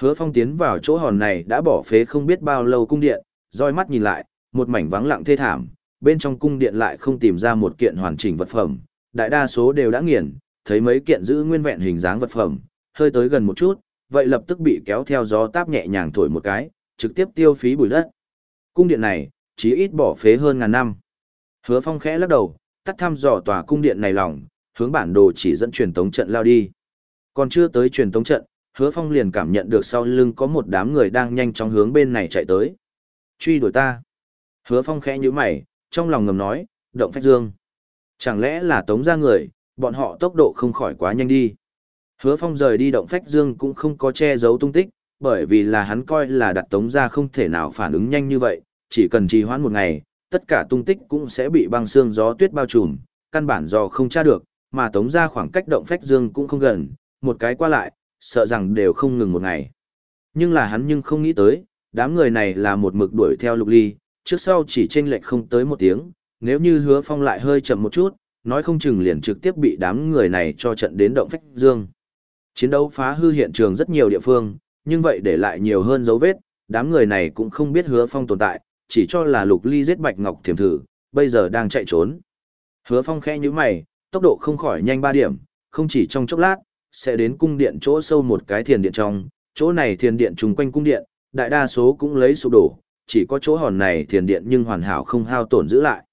Hứa phong tiến vào chỗ hòn này đã bỏ phế không biết bao lâu cung điện, roi mắt nhìn lại, một mảnh vắng lặng thê thảm, bên trong cung điện lại không tìm ra một kiện hoàn chỉnh vật phẩm, đại đa số đều đã nghiền, thấy mấy kiện giữ nguyên vẹn hình dáng vật phẩm, hơi tới gần một chút, vậy lập tức bị kéo theo gió táp nhẹ nhàng thổi một cái, trực tiếp tiêu phí bụi đất. Cung điện này, chí ít bỏ phế hơn ngàn năm. Hứa Phong khẽ lắc đầu, tắt thăm dò tòa cung điện này lòng, hướng bản đồ chỉ dẫn truyền tống trận lao đi. Còn chưa tới truyền tống trận, Hứa Phong liền cảm nhận được sau lưng có một đám người đang nhanh chóng hướng bên này chạy tới. Truy đuổi ta. Hứa Phong khẽ nhíu mày, trong lòng ngầm nói, động phách dương. Chẳng lẽ là tống ra người, bọn họ tốc độ không khỏi quá nhanh đi. Hứa Phong rời đi động phách dương cũng không có che giấu tung tích, bởi vì là hắn coi là đặt tống ra không thể nào phản ứng nhanh như vậy, chỉ cần trì hoãn một ngày, tất cả tung tích cũng sẽ bị băng xương gió tuyết bao trùm, căn bản do không tra được, mà tống ra khoảng cách động phách dương cũng không gần, một cái qua lại, sợ rằng đều không ngừng một ngày. Nhưng là hắn nhưng không nghĩ tới, đám người này là một mực đuổi theo lục ly, trước sau chỉ chênh lệch không tới một tiếng, nếu như hứa phong lại hơi chậm một chút, nói không chừng liền trực tiếp bị đám người này cho trận đến động phách dương. Chiến đấu phá hư hiện trường rất nhiều địa phương, nhưng vậy để lại nhiều hơn dấu vết, đám người này cũng không biết hứa phong tồn tại, chỉ cho là lục ly giết bạch ngọc thiềm thử, bây giờ đang chạy trốn. Hứa phong khẽ như mày, tốc độ không khỏi nhanh ba điểm, không chỉ trong chốc lát, sẽ đến cung điện chỗ sâu một cái thiền điện trong, chỗ này thiền điện trùng quanh cung điện, đại đa số cũng lấy sụp đổ, chỉ có chỗ hòn này thiền điện nhưng hoàn hảo không hao tổn giữ lại.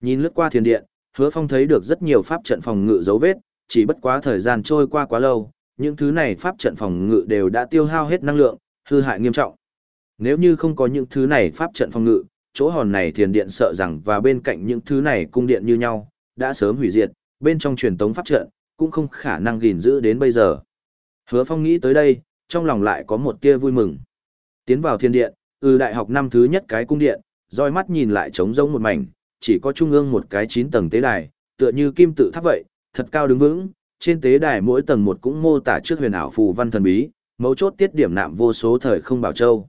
Nhìn lướt qua thiền điện, hứa phong thấy được rất nhiều pháp trận phòng ngự dấu vết, chỉ bất quá thời gian trôi qua quá lâu, những thứ này pháp trận phòng ngự đều đã tiêu hao hết năng lượng, hư hại nghiêm trọng. Nếu như không có những thứ này pháp trận phòng ngự, chỗ hòn này thiền điện sợ rằng và bên cạnh những thứ này cung điện như nhau, đã sớm hủy diệt, bên trong truyền tống pháp trận, cũng không khả năng gìn giữ đến bây giờ. Hứa Phong nghĩ tới đây, trong lòng lại có một tia vui mừng. Tiến vào thiên điện, ừ đại học năm thứ nhất cái cung điện, roi mắt nhìn lại trống rỗng một mảnh, chỉ có trung ương một cái 9 tầng tế đài, tựa như kim tự tháp vậy, thật cao đứng vững, trên tế đài mỗi tầng một cũng mô tả trước huyền ảo phù văn thần bí, mấu chốt tiết điểm nạm vô số thời không bảo châu.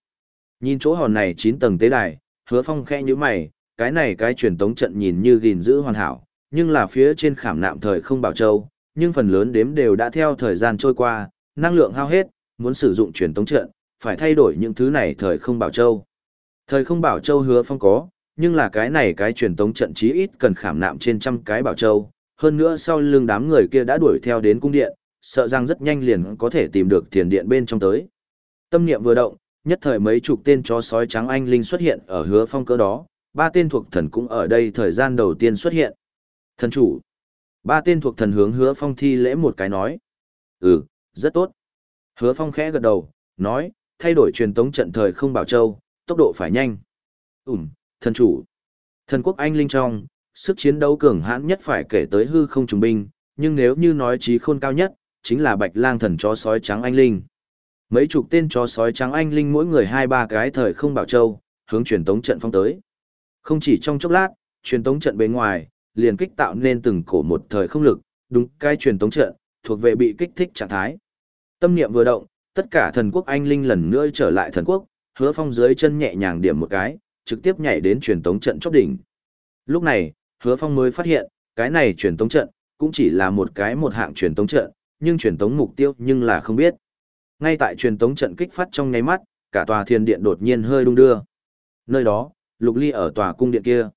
Nhìn chỗ hòn này 9 tầng tế đài, Hứa Phong khẽ nhíu mày, cái này cái truyền tống trận nhìn như gìn giữ hoàn hảo, nhưng là phía trên khảm nạm thời không bảo châu, nhưng phần lớn đếm đều đã theo thời gian trôi qua, năng lượng hao hết, muốn sử dụng truyền tống trận, phải thay đổi những thứ này thời không bảo châu. Thời không bảo châu hứa phong có, nhưng là cái này cái truyền tống trận chí ít cần khảm nạm trên trăm cái bảo châu, hơn nữa sau lưng đám người kia đã đuổi theo đến cung điện, sợ rằng rất nhanh liền có thể tìm được thiền điện bên trong tới. Tâm niệm vừa động, nhất thời mấy chục tên chó sói trắng anh linh xuất hiện ở hứa phong cỡ đó, ba tên thuộc thần cũng ở đây thời gian đầu tiên xuất hiện. Thần chủ. Ba tên thuộc thần hướng hứa phong thi lễ một cái nói. Ừ, rất tốt. Hứa phong khẽ gật đầu, nói, thay đổi truyền tống trận thời không bảo châu, tốc độ phải nhanh. Ừm, thần chủ. Thần quốc anh linh trong, sức chiến đấu cường hãn nhất phải kể tới hư không trùng binh, nhưng nếu như nói trí khôn cao nhất, chính là bạch lang thần chó sói trắng anh linh. Mấy chục tên chó sói trắng anh linh mỗi người hai ba cái thời không bảo châu, hướng truyền tống trận phong tới. Không chỉ trong chốc lát, truyền tống trận bên ngoài, liền kích tạo nên từng cổ một thời không lực, đúng cái truyền tống trận, thuộc về bị kích thích trạng thái. Tâm niệm vừa động, tất cả thần quốc anh linh lần nữa trở lại thần quốc, hứa phong dưới chân nhẹ nhàng điểm một cái, trực tiếp nhảy đến truyền tống trận chóp đỉnh. Lúc này, hứa phong mới phát hiện, cái này truyền tống trận, cũng chỉ là một cái một hạng truyền tống trận, nhưng truyền tống mục tiêu nhưng là không biết. Ngay tại truyền tống trận kích phát trong nháy mắt, cả tòa thiên điện đột nhiên hơi đung đưa. Nơi đó, Lục Ly ở tòa cung điện kia.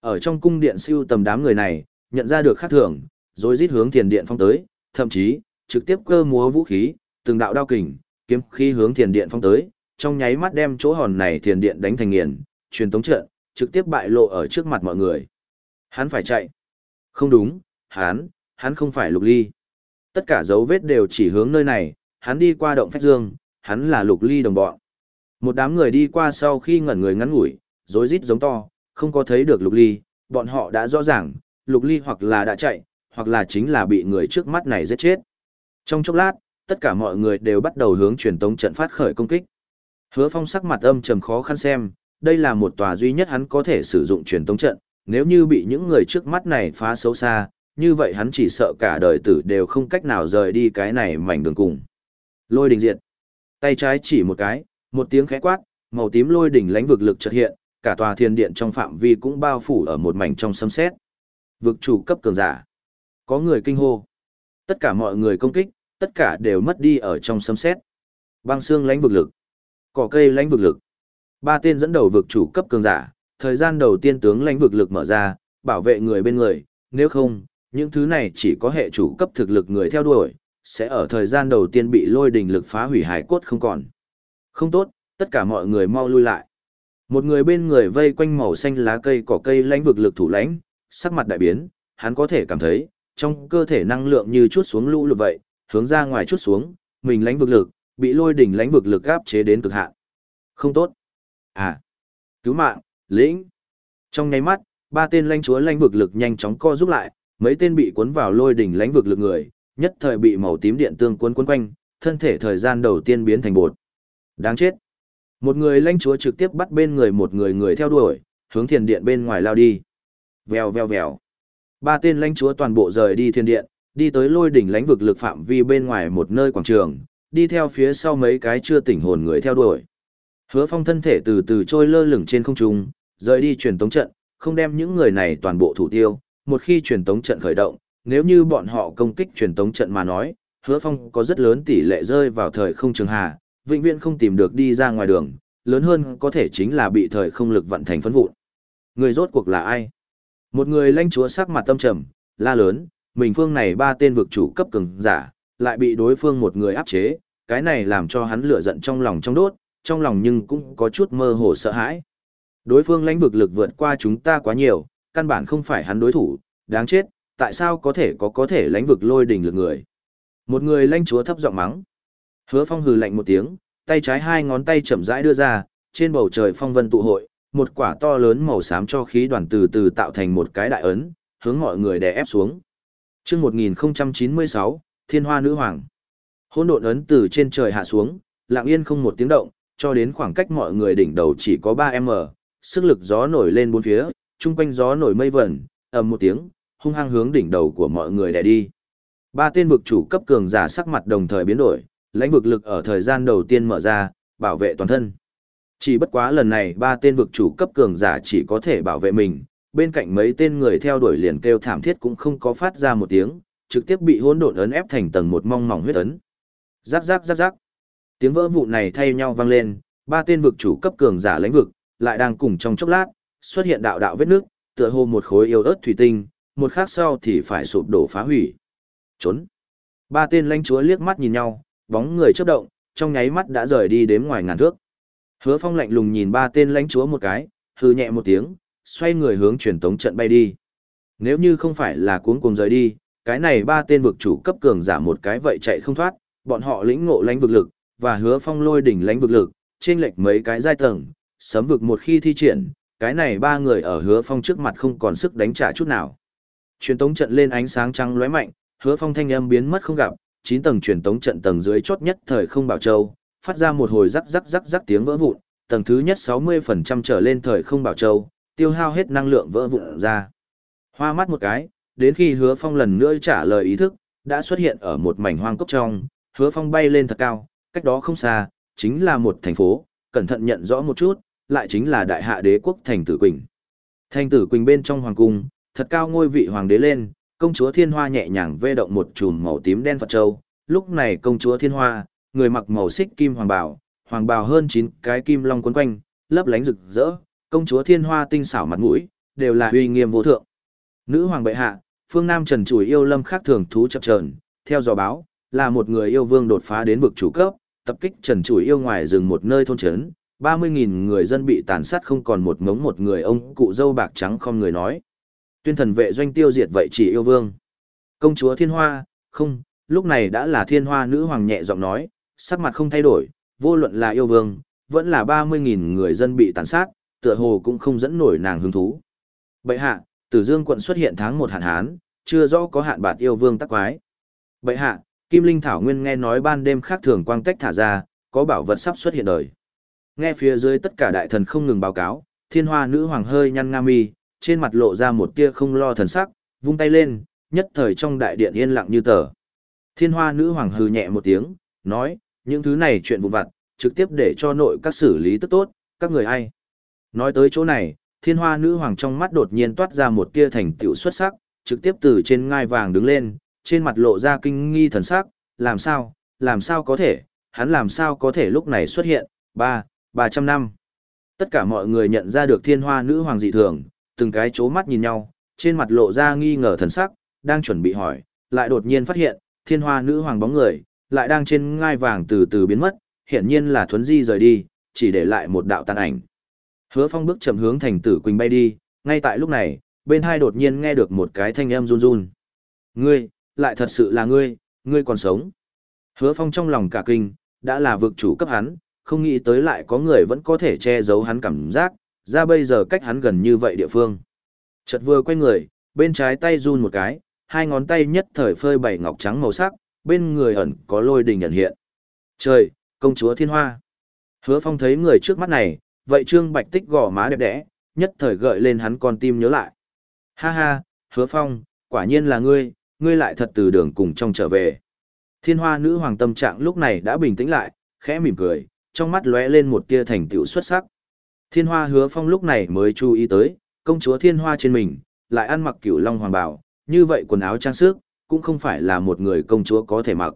Ở trong cung điện siêu tầm đám người này, nhận ra được khác thường, rồi rít hướng thiền điện phong tới, thậm chí, trực tiếp cơ múa vũ khí, từng đạo đao kình, kiếm khí hướng thiền điện phong tới, trong nháy mắt đem chỗ hòn này thiền điện đánh thành nghiền, truyền tống trận, trực tiếp bại lộ ở trước mặt mọi người. Hắn phải chạy. Không đúng, hắn, hắn không phải lục ly. Tất cả dấu vết đều chỉ hướng nơi này, hắn đi qua động phách dương, hắn là lục ly đồng bọn. Một đám người đi qua sau khi ngẩn người ngắn ngủi, rối rít giống to, không có thấy được lục ly, bọn họ đã rõ ràng, lục ly hoặc là đã chạy, hoặc là chính là bị người trước mắt này giết chết. Trong chốc lát, tất cả mọi người đều bắt đầu hướng truyền tống trận phát khởi công kích. Hứa Phong sắc mặt âm trầm khó khăn xem, đây là một tòa duy nhất hắn có thể sử dụng truyền tống trận, nếu như bị những người trước mắt này phá xấu xa, như vậy hắn chỉ sợ cả đời tử đều không cách nào rời đi cái này mảnh đường cùng. Lôi đình diệt. Tay trái chỉ một cái, một tiếng khẽ quát, màu tím lôi đỉnh lãnh vực lực chợt hiện, cả tòa thiên điện trong phạm vi cũng bao phủ ở một mảnh trong sấm sét. Vực chủ cấp cường giả. Có người kinh hô. Tất cả mọi người công kích, tất cả đều mất đi ở trong sấm sét. Băng xương lãnh vực lực, cỏ cây lãnh vực lực. Ba tên dẫn đầu vực chủ cấp cường giả, thời gian đầu tiên tướng lãnh vực lực mở ra, bảo vệ người bên người, nếu không, những thứ này chỉ có hệ chủ cấp thực lực người theo đuổi, sẽ ở thời gian đầu tiên bị lôi đình lực phá hủy hải cốt không còn. Không tốt, tất cả mọi người mau lui lại. Một người bên người vây quanh màu xanh lá cây cỏ cây lãnh vực lực thủ lãnh, sắc mặt đại biến, hắn có thể cảm thấy, trong cơ thể năng lượng như chút xuống lũ lụt vậy, hướng ra ngoài chút xuống, mình lãnh vực lực, bị lôi đỉnh lãnh vực lực áp chế đến cực hạn. Không tốt. À. Cứu mạng, lĩnh. Trong nháy mắt, ba tên lãnh chúa lãnh vực lực nhanh chóng co giúp lại, mấy tên bị cuốn vào lôi đỉnh lãnh vực lực người, nhất thời bị màu tím điện tương cuốn cuốn quanh, thân thể thời gian đầu tiên biến thành bột. Đáng chết. Một người lãnh chúa trực tiếp bắt bên người một người người theo đuổi, hướng thiền điện bên ngoài lao đi. Vèo vèo vèo. Ba tên lãnh chúa toàn bộ rời đi thiền điện, đi tới lôi đỉnh lãnh vực lực phạm vi bên ngoài một nơi quảng trường, đi theo phía sau mấy cái chưa tỉnh hồn người theo đuổi. Hứa Phong thân thể từ từ trôi lơ lửng trên không trung, rời đi truyền tống trận, không đem những người này toàn bộ thủ tiêu, một khi truyền tống trận khởi động, nếu như bọn họ công kích truyền tống trận mà nói, Hứa Phong có rất lớn tỷ lệ rơi vào thời không trường hà, vĩnh viễn không tìm được đi ra ngoài đường, lớn hơn có thể chính là bị thời không lực vận thành phấn vụn. Người rốt cuộc là ai? Một người lãnh chúa sắc mặt tâm trầm, la lớn, mình phương này ba tên vực chủ cấp cường giả, lại bị đối phương một người áp chế, cái này làm cho hắn lửa giận trong lòng trong đốt, trong lòng nhưng cũng có chút mơ hồ sợ hãi. Đối phương lãnh vực lực vượt qua chúng ta quá nhiều, căn bản không phải hắn đối thủ, đáng chết, tại sao có thể có có thể lãnh vực lôi đỉnh lực người. Một người lãnh chúa thấp giọng mắng. Hứa phong hừ lạnh một tiếng, tay trái hai ngón tay chậm rãi đưa ra, trên bầu trời phong vân tụ hội, một quả to lớn màu xám cho khí đoàn từ từ tạo thành một cái đại ấn, hướng mọi người đè ép xuống. Chương 1096, Thiên Hoa Nữ Hoàng. Hỗn độn ấn từ trên trời hạ xuống, lặng yên không một tiếng động, cho đến khoảng cách mọi người đỉnh đầu chỉ có 3m, sức lực gió nổi lên bốn phía, chung quanh gió nổi mây vẩn, ầm một tiếng, hung hăng hướng đỉnh đầu của mọi người đè đi. Ba tên vực chủ cấp cường giả sắc mặt đồng thời biến đổi, lãnh vực lực ở thời gian đầu tiên mở ra, bảo vệ toàn thân. Chỉ bất quá lần này ba tên vực chủ cấp cường giả chỉ có thể bảo vệ mình, bên cạnh mấy tên người theo đuổi liền kêu thảm thiết cũng không có phát ra một tiếng, trực tiếp bị hỗn độn ấn ép thành tầng một mong mỏng huyết ấn. Rắc rắc rắc rắc. Tiếng vỡ vụn này thay nhau vang lên, ba tên vực chủ cấp cường giả lãnh vực, lại đang cùng trong chốc lát, xuất hiện đạo đạo vết nước, tựa hồ một khối yêu ớt thủy tinh, một khắc sau thì phải sụp đổ phá hủy. Trốn. Ba tên lãnh chúa liếc mắt nhìn nhau, bóng người chớp động, trong nháy mắt đã rời đi đến ngoài ngàn thước. Hứa Phong lạnh lùng nhìn ba tên lãnh chúa một cái, hừ nhẹ một tiếng, xoay người hướng truyền tống trận bay đi. Nếu như không phải là cuống cuồng rời đi, cái này ba tên vực chủ cấp cường giả một cái vậy chạy không thoát, bọn họ lĩnh ngộ lãnh vực lực, và hứa phong lôi đỉnh lãnh vực lực, trên lệch mấy cái giai tầng, sấm vực một khi thi triển, cái này ba người ở hứa phong trước mặt không còn sức đánh trả chút nào. Truyền tống trận lên ánh sáng trắng lóe mạnh, hứa phong thanh âm biến mất không gặp, chín tầng truyền tống trận tầng dưới chót nhất thời không bảo châu, phát ra một hồi rắc rắc rắc rắc tiếng vỡ vụn, tầng thứ nhất 60% trở lên thời không bảo châu, tiêu hao hết năng lượng vỡ vụn ra. Hoa mắt một cái, đến khi hứa phong lần nữa trả lời ý thức, đã xuất hiện ở một mảnh hoang cốc trong, hứa phong bay lên thật cao, cách đó không xa, chính là một thành phố, cẩn thận nhận rõ một chút, lại chính là đại hạ đế quốc thành tử Quỳnh. Thành tử Quỳnh bên trong hoàng cung, thật cao ngôi vị hoàng đế lên, công chúa thiên hoa nhẹ nhàng vê động một chùm màu tím đen Phật Châu, lúc này công chúa thiên hoa, người mặc màu xích kim hoàng bào, hoàng bào hơn 9 cái kim long quấn quanh, lấp lánh rực rỡ, công chúa thiên hoa tinh xảo mặt mũi, đều là uy nghiêm vô thượng. Nữ hoàng bệ hạ, phương Nam Trần Chùi yêu lâm khác thường thú chập chờn, theo dò báo, là một người yêu vương đột phá đến vực chủ cấp, tập kích Trần Chùi yêu ngoài rừng một nơi thôn trấn, 30.000 người dân bị tàn sát không còn một ngống một người ông cụ dâu bạc trắng không người nói. Tuyên thần vệ doanh tiêu diệt vậy chỉ yêu vương. Công chúa thiên hoa, không, lúc này đã là thiên hoa nữ hoàng nhẹ giọng nói, sắc mặt không thay đổi, vô luận là yêu vương, vẫn là 30.000 người dân bị tàn sát, tựa hồ cũng không dẫn nổi nàng hứng thú. Bệ hạ, Tử Dương quận xuất hiện tháng một hạn hán, chưa rõ có hạn bạt yêu vương tắc quái. Bệ hạ, Kim Linh Thảo Nguyên nghe nói ban đêm khác thường quang tách thả ra, có bảo vật sắp xuất hiện đời. Nghe phía dưới tất cả đại thần không ngừng báo cáo, thiên hoa nữ hoàng hơi nhăn nga mi, trên mặt lộ ra một tia không lo thần sắc, vung tay lên, nhất thời trong đại điện yên lặng như tờ. Thiên hoa nữ hoàng hừ nhẹ một tiếng, nói, những thứ này chuyện vụn vặt, trực tiếp để cho nội các xử lý tức tốt, các người ai. Nói tới chỗ này, thiên hoa nữ hoàng trong mắt đột nhiên toát ra một tia thành tựu xuất sắc, trực tiếp từ trên ngai vàng đứng lên, trên mặt lộ ra kinh nghi thần sắc, làm sao, làm sao có thể, hắn làm sao có thể lúc này xuất hiện, ba, ba trăm năm. Tất cả mọi người nhận ra được thiên hoa nữ hoàng dị thường, từng cái chố mắt nhìn nhau, trên mặt lộ ra nghi ngờ thần sắc, đang chuẩn bị hỏi, lại đột nhiên phát hiện, thiên hoa nữ hoàng bóng người, lại đang trên ngai vàng từ từ biến mất, hiển nhiên là thuấn di rời đi, chỉ để lại một đạo tàn ảnh. Hứa Phong bước chậm hướng thành tử Quỳnh bay đi, ngay tại lúc này, bên hai đột nhiên nghe được một cái thanh âm run run. Ngươi, lại thật sự là ngươi, ngươi còn sống. Hứa Phong trong lòng cả kinh, đã là vực chủ cấp hắn, không nghĩ tới lại có người vẫn có thể che giấu hắn cảm giác, ra bây giờ cách hắn gần như vậy địa phương. Chợt vừa quay người, bên trái tay run một cái, hai ngón tay nhất thời phơi bảy ngọc trắng màu sắc, bên người ẩn có lôi đình nhận hiện. Trời, công chúa thiên hoa. Hứa Phong thấy người trước mắt này, vậy Trương Bạch Tích gò má đẹp đẽ, nhất thời gợi lên hắn con tim nhớ lại. Ha ha, Hứa Phong, quả nhiên là ngươi, ngươi lại thật từ đường cùng trong trở về. Thiên hoa nữ hoàng tâm trạng lúc này đã bình tĩnh lại, khẽ mỉm cười, trong mắt lóe lên một tia thành tựu xuất sắc. Thiên hoa hứa phong lúc này mới chú ý tới, công chúa thiên hoa trên mình, lại ăn mặc cửu long hoàng bảo, như vậy quần áo trang sức, cũng không phải là một người công chúa có thể mặc.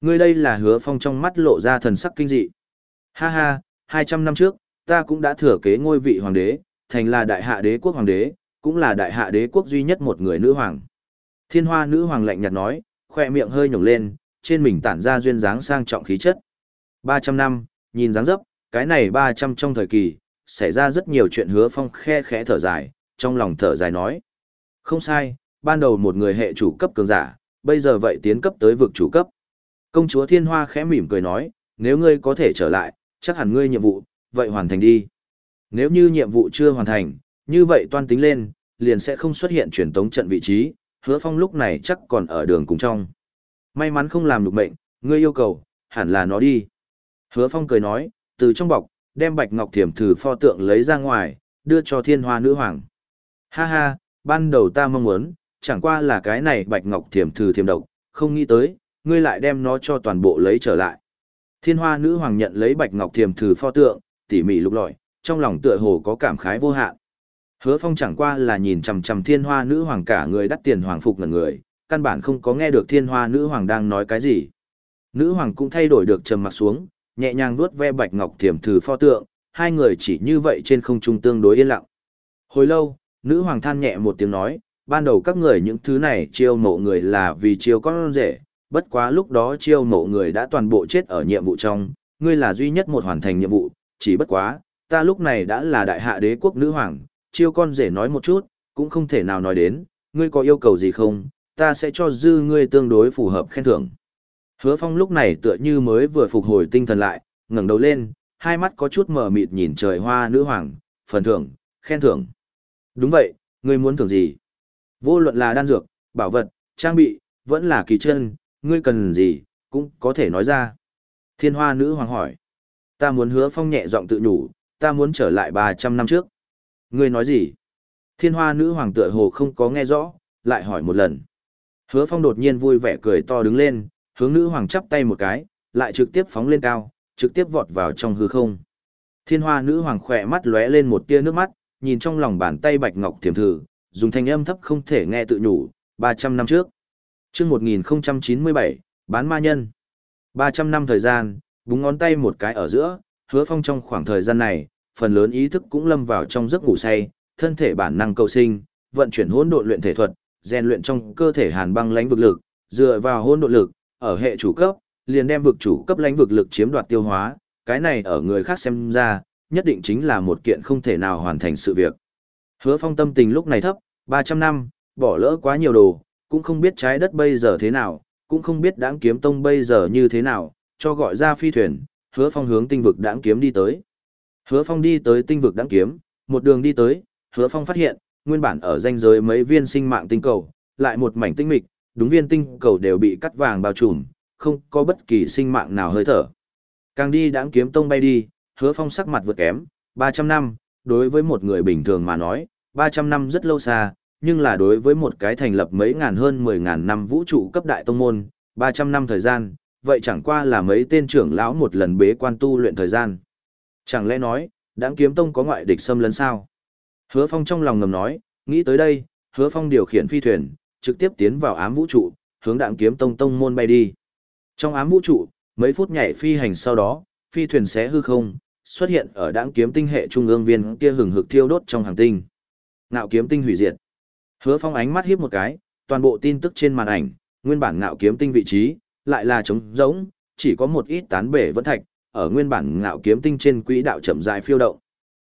Người đây là hứa phong trong mắt lộ ra thần sắc kinh dị. Ha ha, 200 năm trước, ta cũng đã thừa kế ngôi vị hoàng đế, thành là đại hạ đế quốc hoàng đế, cũng là đại hạ đế quốc duy nhất một người nữ hoàng. Thiên hoa nữ hoàng lạnh nhạt nói, khỏe miệng hơi nhổng lên, trên mình tản ra duyên dáng sang trọng khí chất. 300 năm, nhìn dáng dấp, cái này 300 trong thời kỳ, xảy ra rất nhiều chuyện hứa phong khe khẽ thở dài, trong lòng thở dài nói. Không sai, ban đầu một người hệ chủ cấp cường giả, bây giờ vậy tiến cấp tới vực chủ cấp. Công chúa Thiên Hoa khẽ mỉm cười nói, nếu ngươi có thể trở lại, chắc hẳn ngươi nhiệm vụ, vậy hoàn thành đi. Nếu như nhiệm vụ chưa hoàn thành, như vậy toan tính lên, liền sẽ không xuất hiện truyền tống trận vị trí, hứa phong lúc này chắc còn ở đường cùng trong. May mắn không làm được mệnh, ngươi yêu cầu, hẳn là nó đi. Hứa phong cười nói, từ trong bọc, đem bạch ngọc thiểm thử pho tượng lấy ra ngoài, đưa cho thiên hoa nữ hoàng. Ha ha, ban đầu ta mong muốn, chẳng qua là cái này bạch ngọc thiểm thử thiểm độc, không nghĩ tới, ngươi lại đem nó cho toàn bộ lấy trở lại. Thiên hoa nữ hoàng nhận lấy bạch ngọc thiểm thử pho tượng, tỉ mỉ lục lọi, trong lòng tựa hồ có cảm khái vô hạn. Hứa Phong chẳng qua là nhìn chằm chằm Thiên Hoa nữ hoàng cả người đắt tiền hoàng phục ngẩn người, căn bản không có nghe được Thiên Hoa nữ hoàng đang nói cái gì. Nữ hoàng cũng thay đổi được trầm mặt xuống, nhẹ nhàng vuốt ve bạch ngọc thiểm thử pho tượng, hai người chỉ như vậy trên không trung tương đối yên lặng. Hồi lâu, nữ hoàng than nhẹ một tiếng nói, ban đầu các người những thứ này chiêu mộ người là vì chiêu con rể, bất quá lúc đó chiêu mộ người đã toàn bộ chết ở nhiệm vụ trong, ngươi là duy nhất một hoàn thành nhiệm vụ, chỉ bất quá, ta lúc này đã là đại hạ đế quốc nữ hoàng, chiêu con rể nói một chút, cũng không thể nào nói đến, ngươi có yêu cầu gì không, ta sẽ cho dư ngươi tương đối phù hợp khen thưởng. Hứa Phong lúc này tựa như mới vừa phục hồi tinh thần lại, ngẩng đầu lên, hai mắt có chút mờ mịt nhìn trời hoa nữ hoàng, phần thưởng, khen thưởng. Đúng vậy, ngươi muốn thưởng gì? Vô luận là đan dược, bảo vật, trang bị, vẫn là kỳ chân, ngươi cần gì, cũng có thể nói ra. Thiên hoa nữ hoàng hỏi. Ta muốn hứa phong nhẹ giọng tự nhủ, ta muốn trở lại 300 năm trước. Ngươi nói gì? Thiên hoa nữ hoàng tựa hồ không có nghe rõ, lại hỏi một lần. Hứa phong đột nhiên vui vẻ cười to đứng lên, hướng nữ hoàng chắp tay một cái, lại trực tiếp phóng lên cao, trực tiếp vọt vào trong hư không. Thiên hoa nữ hoàng khỏe mắt lóe lên một tia nước mắt, nhìn trong lòng bàn tay bạch ngọc thiềm thử, dùng thanh âm thấp không thể nghe tự nhủ, 300 năm trước. Trước 1097, bán ma nhân. 300 năm thời gian, búng ngón tay một cái ở giữa, hứa phong trong khoảng thời gian này, phần lớn ý thức cũng lâm vào trong giấc ngủ say, thân thể bản năng cầu sinh, vận chuyển hỗn độn luyện thể thuật, rèn luyện trong cơ thể hàn băng lãnh vực lực, dựa vào hỗn độn lực, ở hệ chủ cấp, liền đem vực chủ cấp lãnh vực lực chiếm đoạt tiêu hóa, cái này ở người khác xem ra, nhất định chính là một kiện không thể nào hoàn thành sự việc. Hứa Phong tâm tình lúc này thấp, 300 năm, bỏ lỡ quá nhiều đồ, cũng không biết trái đất bây giờ thế nào, cũng không biết đãng kiếm tông bây giờ như thế nào, cho gọi ra phi thuyền, Hứa Phong hướng tinh vực đãng kiếm đi tới. Hứa Phong đi tới tinh vực đãng kiếm, một đường đi tới, Hứa Phong phát hiện, nguyên bản ở danh giới mấy viên sinh mạng tinh cầu, lại một mảnh tinh mịch, đúng viên tinh cầu đều bị cắt vàng bao trùm, không có bất kỳ sinh mạng nào hơi thở. Càng đi đãng kiếm tông bay đi, Hứa Phong sắc mặt vượt kém, 300 năm, đối với một người bình thường mà nói, 300 năm rất lâu xa, nhưng là đối với một cái thành lập mấy ngàn hơn 10 ngàn năm vũ trụ cấp đại tông môn, 300 năm thời gian, vậy chẳng qua là mấy tên trưởng lão một lần bế quan tu luyện thời gian. Chẳng lẽ nói, đãng kiếm tông có ngoại địch xâm lấn sao? Hứa Phong trong lòng ngầm nói, nghĩ tới đây, Hứa Phong điều khiển phi thuyền, trực tiếp tiến vào ám vũ trụ, hướng đạn kiếm tông tông môn bay đi. Trong ám vũ trụ, mấy phút nhảy phi hành sau đó, phi thuyền xé hư không, xuất hiện ở đạn kiếm tinh hệ trung ương viên kia hừng hực thiêu đốt trong hàng tinh. Ngạo kiếm tinh hủy diệt. Hứa Phong ánh mắt híp một cái, toàn bộ tin tức trên màn ảnh, nguyên bản ngạo kiếm tinh vị trí, lại là trống rỗng, chỉ có một ít tán bể vẫn thạch, ở nguyên bản ngạo kiếm tinh trên quỹ đạo chậm rãi phiêu động.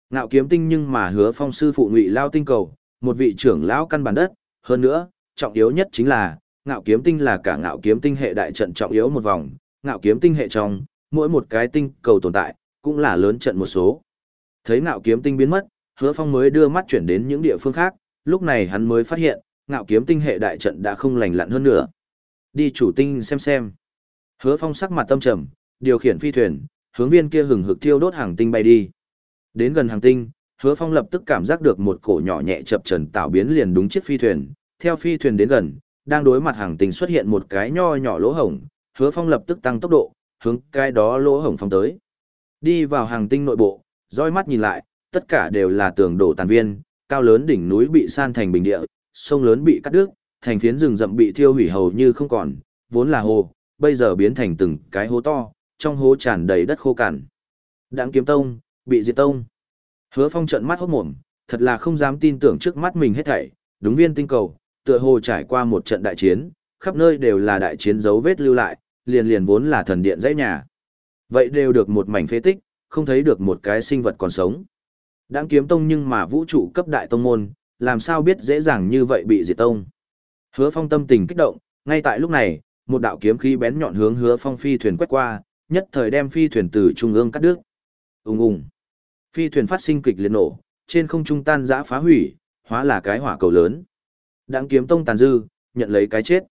Ngạo kiếm tinh nhưng mà hứa phong sư phụ ngụy lao tinh cầu, một vị trưởng lão căn bản đất, hơn nữa, trọng yếu nhất chính là, ngạo kiếm tinh là cả ngạo kiếm tinh hệ đại trận trọng yếu một vòng, ngạo kiếm tinh hệ trong, mỗi một cái tinh cầu tồn tại, cũng là lớn trận một số. Thấy ngạo kiếm tinh biến mất, hứa phong mới đưa mắt chuyển đến những địa phương khác, lúc này hắn mới phát hiện, ngạo kiếm tinh hệ đại trận đã không lành lặn hơn nữa. Đi chủ tinh xem xem. Hứa phong sắc mặt tâm trầm, điều khiển phi thuyền, hướng viên kia hừng hực thiêu đốt hàng tinh bay đi. Đến gần hàng tinh, hứa phong lập tức cảm giác được một cổ nhỏ nhẹ chập trần tạo biến liền đúng chiếc phi thuyền. Theo phi thuyền đến gần, đang đối mặt hàng tinh xuất hiện một cái nho nhỏ lỗ hổng, hứa phong lập tức tăng tốc độ, hướng cái đó lỗ hổng phong tới. Đi vào hàng tinh nội bộ, dõi mắt nhìn lại, tất cả đều là tường đổ tàn viên, cao lớn đỉnh núi bị san thành bình địa, sông lớn bị cắt đứt, thành phiến rừng rậm bị thiêu hủy hầu như không còn, vốn là hồ, bây giờ biến thành từng cái hố to, trong hố tràn đầy đất khô cằn. Đãng kiếm tông, bị diệt tông. Hứa Phong trợn mắt hốt mồm, thật là không dám tin tưởng trước mắt mình hết thảy, đúng viên tinh cầu, tựa hồ trải qua một trận đại chiến, khắp nơi đều là đại chiến dấu vết lưu lại, liền liền vốn là thần điện dãy nhà. Vậy đều được một mảnh phế tích, không thấy được một cái sinh vật còn sống. Đãng kiếm tông nhưng mà vũ trụ cấp đại tông môn, làm sao biết dễ dàng như vậy bị diệt tông. Hứa Phong tâm tình kích động, ngay tại lúc này, một đạo kiếm khí bén nhọn hướng Hứa Phong phi thuyền quét qua, nhất thời đem phi thuyền từ trung ương cắt đứt. Ùng ùng. Phi thuyền phát sinh kịch liệt nổ, trên không trung tan rã phá hủy, hóa là cái hỏa cầu lớn. Đáng kiếm tông tàn dư, nhận lấy cái chết.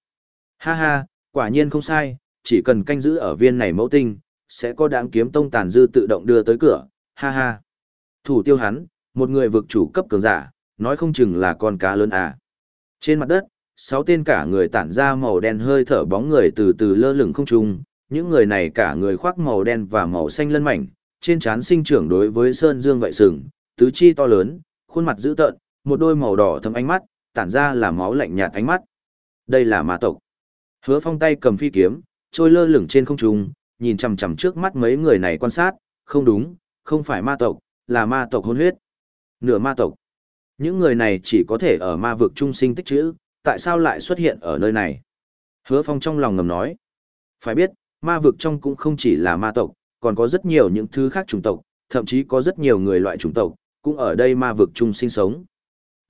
Ha ha, quả nhiên không sai, chỉ cần canh giữ ở viên này mẫu tinh, sẽ có đáng kiếm tông tàn dư tự động đưa tới cửa. Ha ha. Thủ tiêu hắn, một người vực chủ cấp cường giả, nói không chừng là con cá lớn à. Trên mặt đất, sáu tên cả người tản ra màu đen hơi thở bóng người từ từ lơ lửng không trung, những người này cả người khoác màu đen và màu xanh lân mảnh, trên trán sinh trưởng đối với sơn dương vậy sừng, tứ chi to lớn, khuôn mặt dữ tợn, một đôi màu đỏ thâm ánh mắt, tản ra là máu lạnh nhạt ánh mắt. Đây là ma tộc. Hứa Phong tay cầm phi kiếm, trôi lơ lửng trên không trung, nhìn chằm chằm trước mắt mấy người này quan sát, không đúng, không phải ma tộc, là ma tộc hôn huyết. Nửa ma tộc. Những người này chỉ có thể ở ma vực trung sinh tích trữ, tại sao lại xuất hiện ở nơi này? Hứa Phong trong lòng ngầm nói. Phải biết, ma vực trong cũng không chỉ là ma tộc, còn có rất nhiều những thứ khác chủng tộc, thậm chí có rất nhiều người loại chủng tộc, cũng ở đây ma vực trung sinh sống.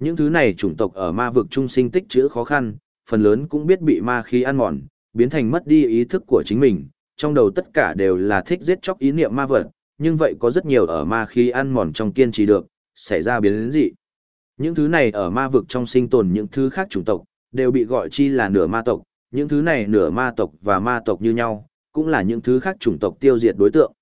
Những thứ này chủng tộc ở ma vực trung sinh tích trữ khó khăn, phần lớn cũng biết bị ma khí ăn mòn, biến thành mất đi ý thức của chính mình, trong đầu tất cả đều là thích giết chóc ý niệm ma vật, nhưng vậy có rất nhiều ở ma khí ăn mòn trong kiên trì được, xảy ra biến đến dị. Những thứ này ở ma vực trong sinh tồn những thứ khác chủng tộc, đều bị gọi chi là nửa ma tộc, những thứ này nửa ma tộc và ma tộc như nhau, cũng là những thứ khác chủng tộc tiêu diệt đối tượng.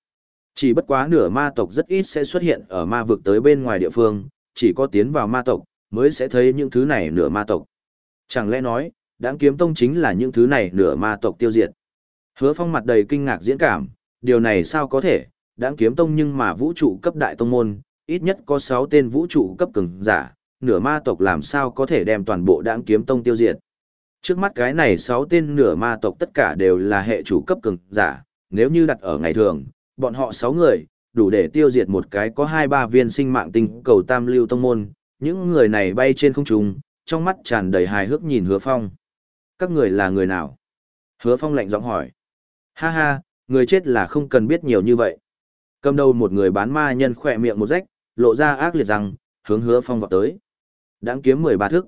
Chỉ bất quá nửa ma tộc rất ít sẽ xuất hiện ở ma vực tới bên ngoài địa phương, chỉ có tiến vào ma tộc, mới sẽ thấy những thứ này nửa ma tộc. Chẳng lẽ nói, đáng kiếm tông chính là những thứ này nửa ma tộc tiêu diệt. Hứa phong mặt đầy kinh ngạc diễn cảm, điều này sao có thể, đáng kiếm tông nhưng mà vũ trụ cấp đại tông môn, ít nhất có 6 tên vũ trụ cấp cường giả, nửa ma tộc làm sao có thể đem toàn bộ đáng kiếm tông tiêu diệt. Trước mắt cái này 6 tên nửa ma tộc tất cả đều là hệ chủ cấp cường giả, nếu như đặt ở ngày thường, bọn họ 6 người, đủ để tiêu diệt một cái có 2-3 viên sinh mạng tinh cầu tam lưu tông môn, những người này bay trên không trung, trong mắt tràn đầy hài hước nhìn hứa phong. Các người là người nào? Hứa phong lạnh giọng hỏi. Ha ha, người chết là không cần biết nhiều như vậy. Cầm đầu một người bán ma nhân khỏe miệng một rách, lộ ra ác liệt rằng, hướng hứa phong vào tới. Đáng kiếm 13 thức.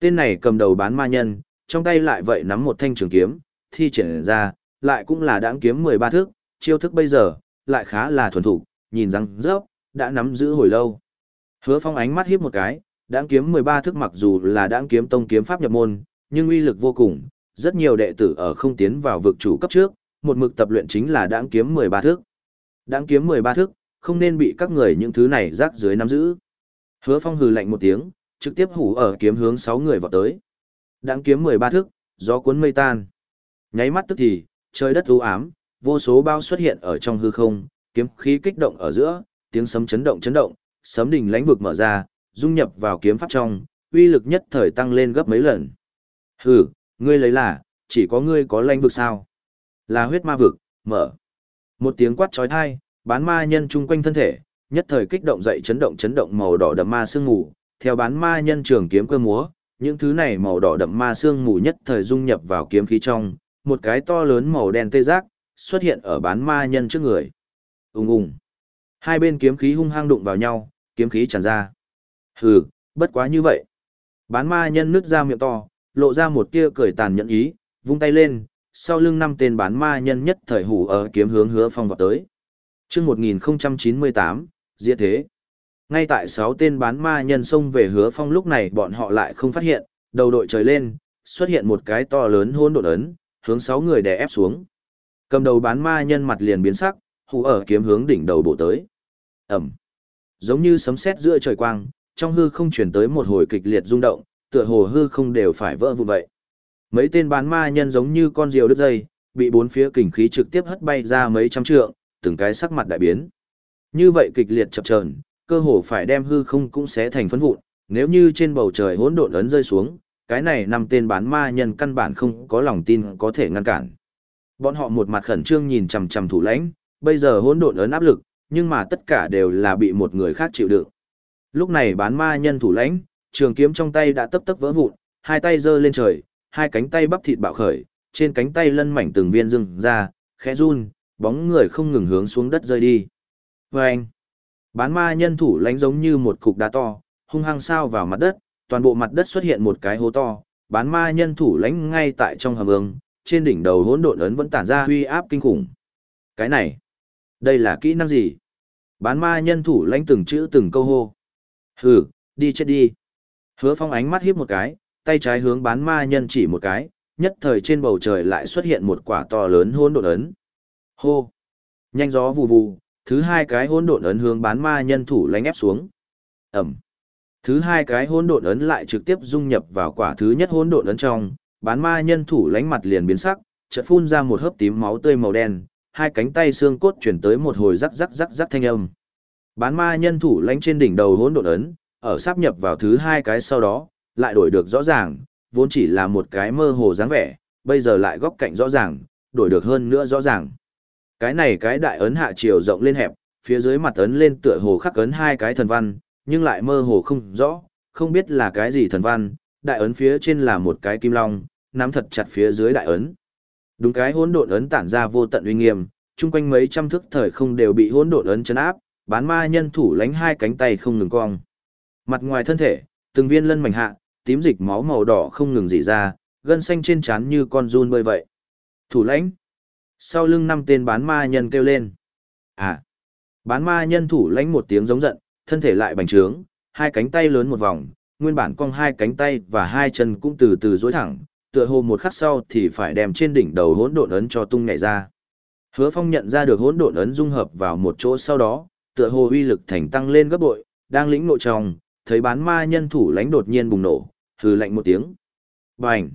Tên này cầm đầu bán ma nhân, trong tay lại vậy nắm một thanh trường kiếm, thi triển ra, lại cũng là đáng kiếm 13 thức, chiêu thức bây giờ, lại khá là thuần thủ, nhìn răng rớp, đã nắm giữ hồi lâu. Hứa phong ánh mắt hiếp một cái, Đãng kiếm 13 thức mặc dù là Đãng kiếm tông kiếm pháp nhập môn, nhưng uy lực vô cùng, rất nhiều đệ tử ở không tiến vào vực chủ cấp trước, một mực tập luyện chính là Đãng kiếm 13 thức. Đãng kiếm 13 thức, không nên bị các người những thứ này rác dưới nắm giữ. Hứa phong hừ lạnh một tiếng, trực tiếp hủ ở kiếm hướng 6 người vọt tới. Đãng kiếm 13 thức, gió cuốn mây tan. Nháy mắt tức thì, trời đất u ám, vô số bao xuất hiện ở trong hư không, kiếm khí kích động ở giữa, tiếng sấm chấn động chấn động, sấm đỉnh lãnh vực mở ra, dung nhập vào kiếm pháp trong, uy lực nhất thời tăng lên gấp mấy lần. Hừ, ngươi lấy là, chỉ có ngươi có lãnh vực sao? Là huyết ma vực, mở. Một tiếng quát chói tai, bán ma nhân chung quanh thân thể, nhất thời kích động dậy chấn động chấn động màu đỏ đậm ma sương mù, theo bán ma nhân trường kiếm cơ múa, những thứ này màu đỏ đậm ma sương mù nhất thời dung nhập vào kiếm khí trong, một cái to lớn màu đen tê giác xuất hiện ở bán ma nhân trước người. Ùng ùng. Hai bên kiếm khí hung hăng đụng vào nhau, kiếm khí tràn ra. Hừ, bất quá như vậy. Bán ma nhân nứt ra miệng to, lộ ra một tia cười tàn nhẫn ý, vung tay lên, sau lưng năm tên bán ma nhân nhất thời hủ ở kiếm hướng hứa phong vào tới. Trước 1098, diệt thế. Ngay tại sáu tên bán ma nhân xông về hứa phong lúc này bọn họ lại không phát hiện, đầu đội trời lên, xuất hiện một cái to lớn hôn đột ấn, hướng sáu người đè ép xuống. Cầm đầu bán ma nhân mặt liền biến sắc, hủ ở kiếm hướng đỉnh đầu bộ tới. Ẩm. Giống như sấm sét giữa trời quang, trong hư không chuyển tới một hồi kịch liệt rung động, tựa hồ hư không đều phải vỡ vụn vậy. Mấy tên bán ma nhân giống như con diều đứt dây, bị bốn phía kình khí trực tiếp hất bay ra mấy trăm trượng, từng cái sắc mặt đại biến. Như vậy kịch liệt chập chờn, cơ hồ phải đem hư không cũng sẽ thành phấn vụn, nếu như trên bầu trời hỗn độn ấn rơi xuống, cái này năm tên bán ma nhân căn bản không có lòng tin có thể ngăn cản. Bọn họ một mặt khẩn trương nhìn chằm chằm thủ lãnh, bây giờ hỗn độn ấn áp lực, nhưng mà tất cả đều là bị một người khác chịu đựng. Lúc này bán ma nhân thủ lãnh, trường kiếm trong tay đã tấp tấp vỡ vụn, hai tay giơ lên trời, hai cánh tay bắp thịt bạo khởi, trên cánh tay lân mảnh từng viên rừng ra, khẽ run, bóng người không ngừng hướng xuống đất rơi đi. Và anh, bán ma nhân thủ lãnh giống như một cục đá to, hung hăng sao vào mặt đất, toàn bộ mặt đất xuất hiện một cái hố to, bán ma nhân thủ lãnh ngay tại trong hầm ương, trên đỉnh đầu hỗn độn ấn vẫn tản ra huy áp kinh khủng. Cái này, đây là kỹ năng gì? Bán ma nhân thủ lãnh từng chữ từng câu hô. Hừ, đi chết đi. Hứa phong ánh mắt hiếp một cái, tay trái hướng bán ma nhân chỉ một cái, nhất thời trên bầu trời lại xuất hiện một quả to lớn hôn độn ấn. Hô! Nhanh gió vù vù, thứ hai cái hôn độn ấn hướng bán ma nhân thủ lãnh ép xuống. Ẩm! Thứ hai cái hôn độn ấn lại trực tiếp dung nhập vào quả thứ nhất hôn độn ấn trong, bán ma nhân thủ lãnh mặt liền biến sắc, chợt phun ra một hớp tím máu tươi màu đen, hai cánh tay xương cốt chuyển tới một hồi rắc rắc rắc rắc thanh âm. Bán ma nhân thủ lánh trên đỉnh đầu hỗn độn ấn, ở sáp nhập vào thứ hai cái sau đó, lại đổi được rõ ràng, vốn chỉ là một cái mơ hồ dáng vẻ, bây giờ lại góc cạnh rõ ràng, đổi được hơn nữa rõ ràng. Cái này cái đại ấn hạ chiều rộng lên hẹp, phía dưới mặt ấn lên tựa hồ khắc ấn hai cái thần văn, nhưng lại mơ hồ không rõ, không biết là cái gì thần văn, đại ấn phía trên là một cái kim long, nắm thật chặt phía dưới đại ấn. Đúng cái hỗn độn ấn tản ra vô tận uy nghiêm, chung quanh mấy trăm thước thời không đều bị hỗn độn ấn chấn áp, bán ma nhân thủ lánh hai cánh tay không ngừng cong. Mặt ngoài thân thể, từng viên lân mảnh hạ, tím dịch máu màu đỏ không ngừng rỉ ra, gân xanh trên trán như con run bơi vậy. Thủ lãnh. Sau lưng năm tên bán ma nhân kêu lên. À. Bán ma nhân thủ lãnh một tiếng giống giận, thân thể lại bành trướng, hai cánh tay lớn một vòng, nguyên bản cong hai cánh tay và hai chân cũng từ từ dối thẳng, tựa hồ một khắc sau thì phải đem trên đỉnh đầu hỗn độn ấn cho tung nhảy ra. Hứa Phong nhận ra được hỗn độn ấn dung hợp vào một chỗ sau đó, tựa hồ uy lực thành tăng lên gấp bội, đang lĩnh nội trong, thấy bán ma nhân thủ lãnh đột nhiên bùng nổ, hừ lạnh một tiếng. Bành!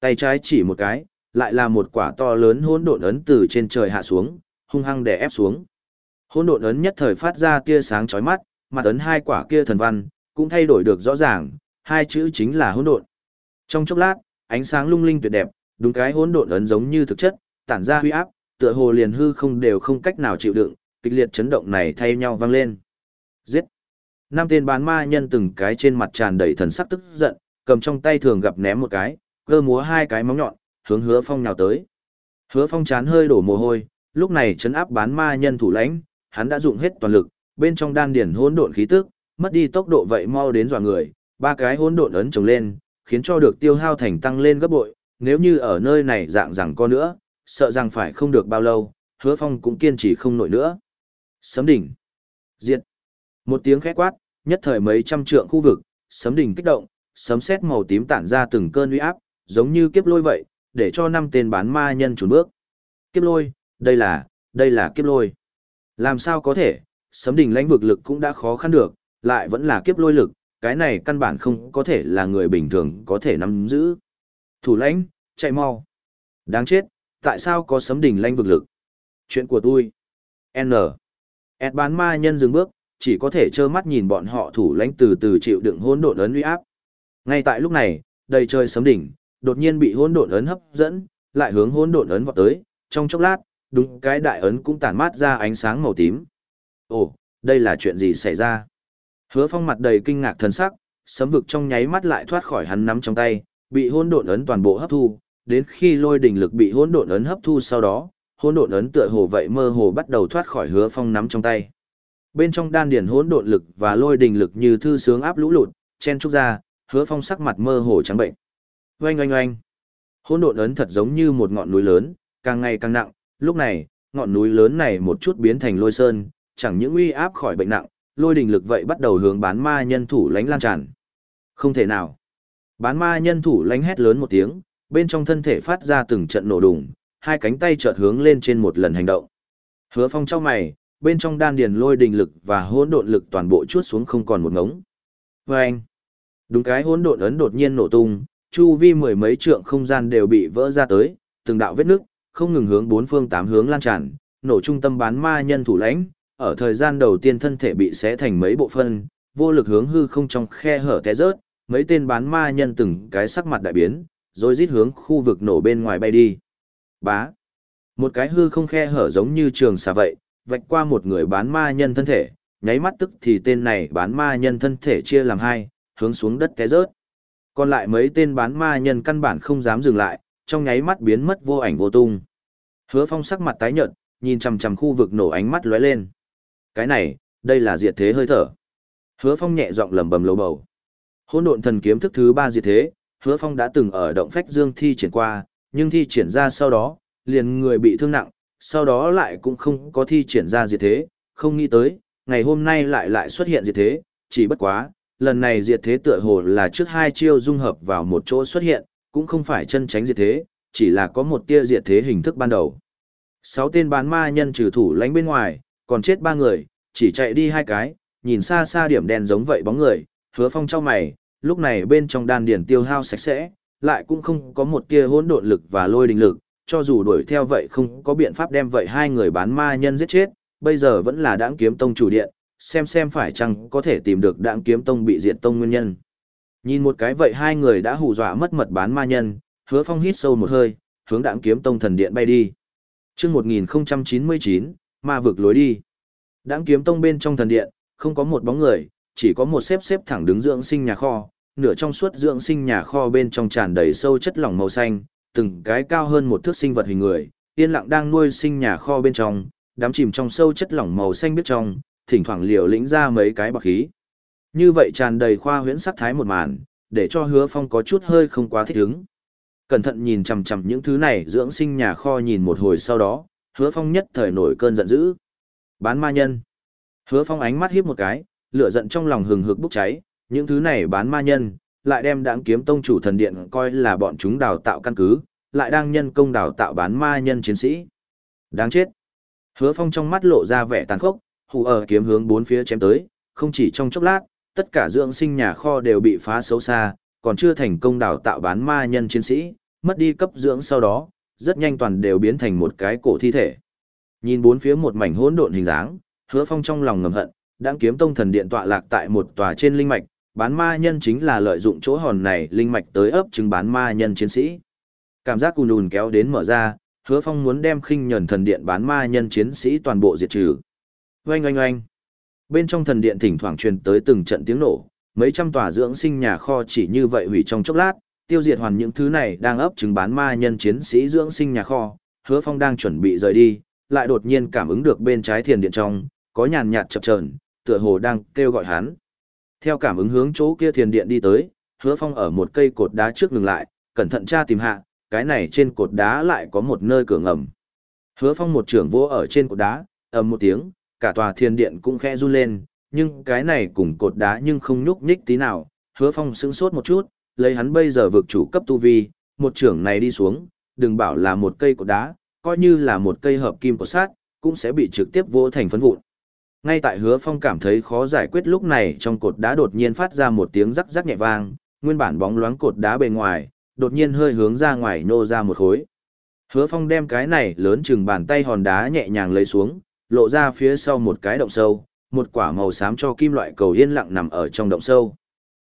Tay trái chỉ một cái, lại là một quả to lớn hỗn độn ấn từ trên trời hạ xuống, hung hăng đè ép xuống. Hỗn độn ấn nhất thời phát ra tia sáng chói mắt, mặt ấn hai quả kia thần văn, cũng thay đổi được rõ ràng, hai chữ chính là hỗn độn. Trong chốc lát, ánh sáng lung linh tuyệt đẹp, đúng cái hỗn độn ấn giống như thực chất, tản ra huy áp, tựa hồ liền hư không đều không cách nào chịu đựng, kịch liệt chấn động này thay nhau vang lên. Giết! Năm tên bán ma nhân từng cái trên mặt tràn đầy thần sắc tức giận, cầm trong tay thường gặp ném một cái, cơ múa hai cái móng nhọn, hướng hứa phong nhào tới. Hứa phong chán hơi đổ mồ hôi, lúc này chấn áp bán ma nhân thủ lãnh, hắn đã dụng hết toàn lực, bên trong đan điển hỗn độn khí tức, mất đi tốc độ vậy mau đến dọa người, ba cái hỗn độn ấn chồng lên, khiến cho được tiêu hao thành tăng lên gấp bội, nếu như ở nơi này dạng rằng có nữa, sợ rằng phải không được bao lâu, hứa phong cũng kiên trì không nổi nữa. Sấm đỉnh. Diệt. Một tiếng khét quát, nhất thời mấy trăm trượng khu vực, sấm đỉnh kích động, sấm sét màu tím tản ra từng cơn uy áp, giống như kiếp lôi vậy, để cho năm tên bán ma nhân trốn bước. Kiếp lôi, đây là, đây là kiếp lôi. Làm sao có thể, sấm đỉnh lãnh vực lực cũng đã khó khăn được, lại vẫn là kiếp lôi lực, cái này căn bản không có thể là người bình thường có thể nắm giữ. Thủ lãnh, chạy mau. Đáng chết, tại sao có sấm đỉnh lãnh vực lực? Chuyện của tôi. N. Ad bán ma nhân dừng bước, chỉ có thể trơ mắt nhìn bọn họ thủ lãnh từ từ chịu đựng hỗn độn ấn uy áp. Ngay tại lúc này, đầy trời sấm đỉnh, đột nhiên bị hỗn độn ấn hấp dẫn, lại hướng hỗn độn ấn vọt tới, trong chốc lát, đúng cái đại ấn cũng tản mát ra ánh sáng màu tím. Ồ, đây là chuyện gì xảy ra? Hứa Phong mặt đầy kinh ngạc thần sắc, sấm vực trong nháy mắt lại thoát khỏi hắn nắm trong tay, bị hỗn độn ấn toàn bộ hấp thu, đến khi lôi đỉnh lực bị hỗn độn ấn hấp thu sau đó, hỗn độn ấn tựa hồ vậy mơ hồ bắt đầu thoát khỏi Hứa Phong nắm trong tay. Bên trong đan điển hỗn độn lực và lôi đỉnh lực như thư sướng áp lũ lụt, chen trúc ra, hứa phong sắc mặt mơ hồ trắng bệnh. Oanh oanh oanh. Hỗn độn ấn thật giống như một ngọn núi lớn, càng ngày càng nặng, lúc này, ngọn núi lớn này một chút biến thành lôi sơn, chẳng những uy áp khỏi bệnh nặng, lôi đình lực vậy bắt đầu hướng bán ma nhân thủ lánh lan tràn. Không thể nào. Bán ma nhân thủ lánh hét lớn một tiếng, bên trong thân thể phát ra từng trận nổ đùng, hai cánh tay chợt hướng lên trên một lần hành động. Hứa phong trao mày, bên trong đan điền lôi đình lực và hỗn độn lực toàn bộ chuốt xuống không còn một ngống. Và anh, đúng cái hỗn độn ấn đột nhiên nổ tung, chu vi mười mấy trượng không gian đều bị vỡ ra tới, từng đạo vết nước, không ngừng hướng bốn phương tám hướng lan tràn, nổ trung tâm bán ma nhân thủ lãnh, ở thời gian đầu tiên thân thể bị xé thành mấy bộ phân, vô lực hướng hư không trong khe hở té rớt, mấy tên bán ma nhân từng cái sắc mặt đại biến, rồi rít hướng khu vực nổ bên ngoài bay đi. Bá. Một cái hư không khe hở giống như trường xà vậy, vạch qua một người bán ma nhân thân thể, nháy mắt tức thì tên này bán ma nhân thân thể chia làm hai, hướng xuống đất té rớt. Còn lại mấy tên bán ma nhân căn bản không dám dừng lại, trong nháy mắt biến mất vô ảnh vô tung. Hứa Phong sắc mặt tái nhợt, nhìn chằm chằm khu vực nổ ánh mắt lóe lên. Cái này, đây là diệt thế hơi thở. Hứa Phong nhẹ giọng lẩm bẩm lầu bầu. Hỗn độn thần kiếm thức thứ ba diệt thế, Hứa Phong đã từng ở động phách dương thi triển qua, nhưng thi triển ra sau đó, liền người bị thương nặng, sau đó lại cũng không có thi triển ra diệt thế, không nghĩ tới, ngày hôm nay lại lại xuất hiện diệt thế, chỉ bất quá, lần này diệt thế tựa hồ là trước hai chiêu dung hợp vào một chỗ xuất hiện, cũng không phải chân tránh diệt thế, chỉ là có một tia diệt thế hình thức ban đầu. Sáu tên bán ma nhân trừ thủ lánh bên ngoài, còn chết ba người, chỉ chạy đi hai cái, nhìn xa xa điểm đen giống vậy bóng người, hứa phong trao mày, lúc này bên trong đan điển tiêu hao sạch sẽ, lại cũng không có một tia hỗn độn lực và lôi đình lực, cho dù đuổi theo vậy không có biện pháp đem vậy hai người bán ma nhân giết chết, bây giờ vẫn là đãng kiếm tông chủ điện, xem xem phải chăng có thể tìm được đãng kiếm tông bị diệt tông nguyên nhân. Nhìn một cái vậy hai người đã hù dọa mất mật bán ma nhân, hứa phong hít sâu một hơi, hướng đãng kiếm tông thần điện bay đi. chương 1099, ma vực lối đi. Đãng kiếm tông bên trong thần điện, không có một bóng người, chỉ có một xếp xếp thẳng đứng dưỡng sinh nhà kho, nửa trong suốt dưỡng sinh nhà kho bên trong tràn đầy sâu chất lỏng màu xanh, từng cái cao hơn một thước sinh vật hình người, yên lặng đang nuôi sinh nhà kho bên trong, đám chìm trong sâu chất lỏng màu xanh biết trong, thỉnh thoảng liều lĩnh ra mấy cái bạc khí. Như vậy tràn đầy khoa huyễn sắc thái một màn, để cho hứa phong có chút hơi không quá thích ứng. Cẩn thận nhìn chằm chằm những thứ này dưỡng sinh nhà kho nhìn một hồi sau đó, hứa phong nhất thời nổi cơn giận dữ. Bán ma nhân. Hứa phong ánh mắt hiếp một cái, lửa giận trong lòng hừng hực bốc cháy, những thứ này bán ma nhân, lại đem đáng kiếm tông chủ thần điện coi là bọn chúng đào tạo căn cứ, lại đang nhân công đào tạo bán ma nhân chiến sĩ. Đáng chết. Hứa phong trong mắt lộ ra vẻ tàn khốc, hù ở kiếm hướng bốn phía chém tới, không chỉ trong chốc lát, tất cả dưỡng sinh nhà kho đều bị phá xấu xa, còn chưa thành công đào tạo bán ma nhân chiến sĩ, mất đi cấp dưỡng sau đó, rất nhanh toàn đều biến thành một cái cổ thi thể. Nhìn bốn phía một mảnh hỗn độn hình dáng, Hứa Phong trong lòng ngầm hận, đang kiếm tông thần điện tọa lạc tại một tòa trên linh mạch, bán ma nhân chính là lợi dụng chỗ hòn này linh mạch tới ấp trứng bán ma nhân chiến sĩ. Cảm giác cùn cuộn kéo đến mở ra, hứa phong muốn đem khinh nhẫn thần điện bán ma nhân chiến sĩ toàn bộ diệt trừ. Oanh oanh oanh. Bên trong thần điện thỉnh thoảng truyền tới từng trận tiếng nổ, mấy trăm tòa dưỡng sinh nhà kho chỉ như vậy hủy trong chốc lát, tiêu diệt hoàn những thứ này đang ấp trứng bán ma nhân chiến sĩ dưỡng sinh nhà kho, hứa phong đang chuẩn bị rời đi, lại đột nhiên cảm ứng được bên trái thiền điện trong, có nhàn nhạt chập chờn, tựa hồ đang kêu gọi hắn. Theo cảm ứng hướng chỗ kia thiền điện đi tới, hứa phong ở một cây cột đá trước ngừng lại, cẩn thận tra tìm hạ, cái này trên cột đá lại có một nơi cửa ngầm. Hứa phong một trưởng vô ở trên cột đá, ầm một tiếng, cả tòa thiền điện cũng khẽ run lên, nhưng cái này cùng cột đá nhưng không nhúc nhích tí nào, hứa phong sững sốt một chút, lấy hắn bây giờ vực chủ cấp tu vi, một trưởng này đi xuống, đừng bảo là một cây cột đá, coi như là một cây hợp kim cột sát, cũng sẽ bị trực tiếp vô thành phấn vụn. Ngay tại hứa phong cảm thấy khó giải quyết lúc này trong cột đá đột nhiên phát ra một tiếng rắc rắc nhẹ vang, nguyên bản bóng loáng cột đá bề ngoài, đột nhiên hơi hướng ra ngoài nô ra một khối. Hứa phong đem cái này lớn chừng bàn tay hòn đá nhẹ nhàng lấy xuống, lộ ra phía sau một cái động sâu, một quả màu xám cho kim loại cầu yên lặng nằm ở trong động sâu.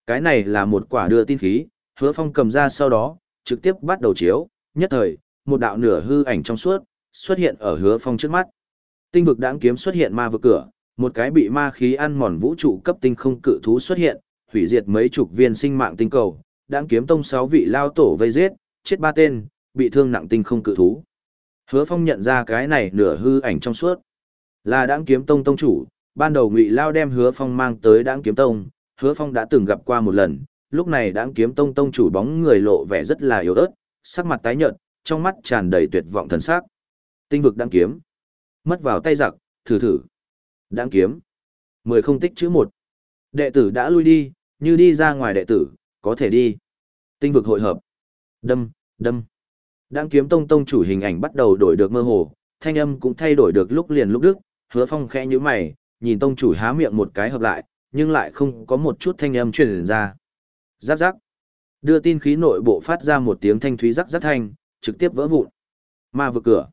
Cái này là một quả đưa tin khí, hứa phong cầm ra sau đó, trực tiếp bắt đầu chiếu, nhất thời, một đạo nửa hư ảnh trong suốt, xuất hiện ở hứa phong trước mắt. Tinh vực đãng kiếm xuất hiện ma vực cửa, một cái bị ma khí ăn mòn vũ trụ cấp tinh không cự thú xuất hiện, hủy diệt mấy chục viên sinh mạng tinh cầu, đãng kiếm tông sáu vị lao tổ vây giết, chết ba tên, bị thương nặng tinh không cự thú. Hứa Phong nhận ra cái này nửa hư ảnh trong suốt. Là đãng kiếm tông tông chủ, ban đầu Ngụy Lao đem Hứa Phong mang tới Đãng Kiếm Tông, Hứa Phong đã từng gặp qua một lần, lúc này Đãng Kiếm Tông tông chủ bóng người lộ vẻ rất là yếu ớt, sắc mặt tái nhợt, trong mắt tràn đầy tuyệt vọng thần sắc. Tinh vực Đãng Kiếm, mất vào tay giặc, thử thử. Đãng Kiếm, mười không tích chữ một. Đệ tử đã lui đi, như đi ra ngoài đệ tử, có thể đi. Tinh vực hội hợp. Đâm, đâm. Đãng Kiếm Tông tông chủ hình ảnh bắt đầu đổi được mơ hồ, thanh âm cũng thay đổi được lúc liền lúc đức, Hứa Phong khẽ nhíu mày, nhìn tông chủ há miệng một cái hợp lại, nhưng lại không có một chút thanh âm truyền ra. Giáp giáp. Đưa tin khí nội bộ phát ra một tiếng thanh thúy rắc rắc thanh, trực tiếp vỡ vụn. Ma vực cửa.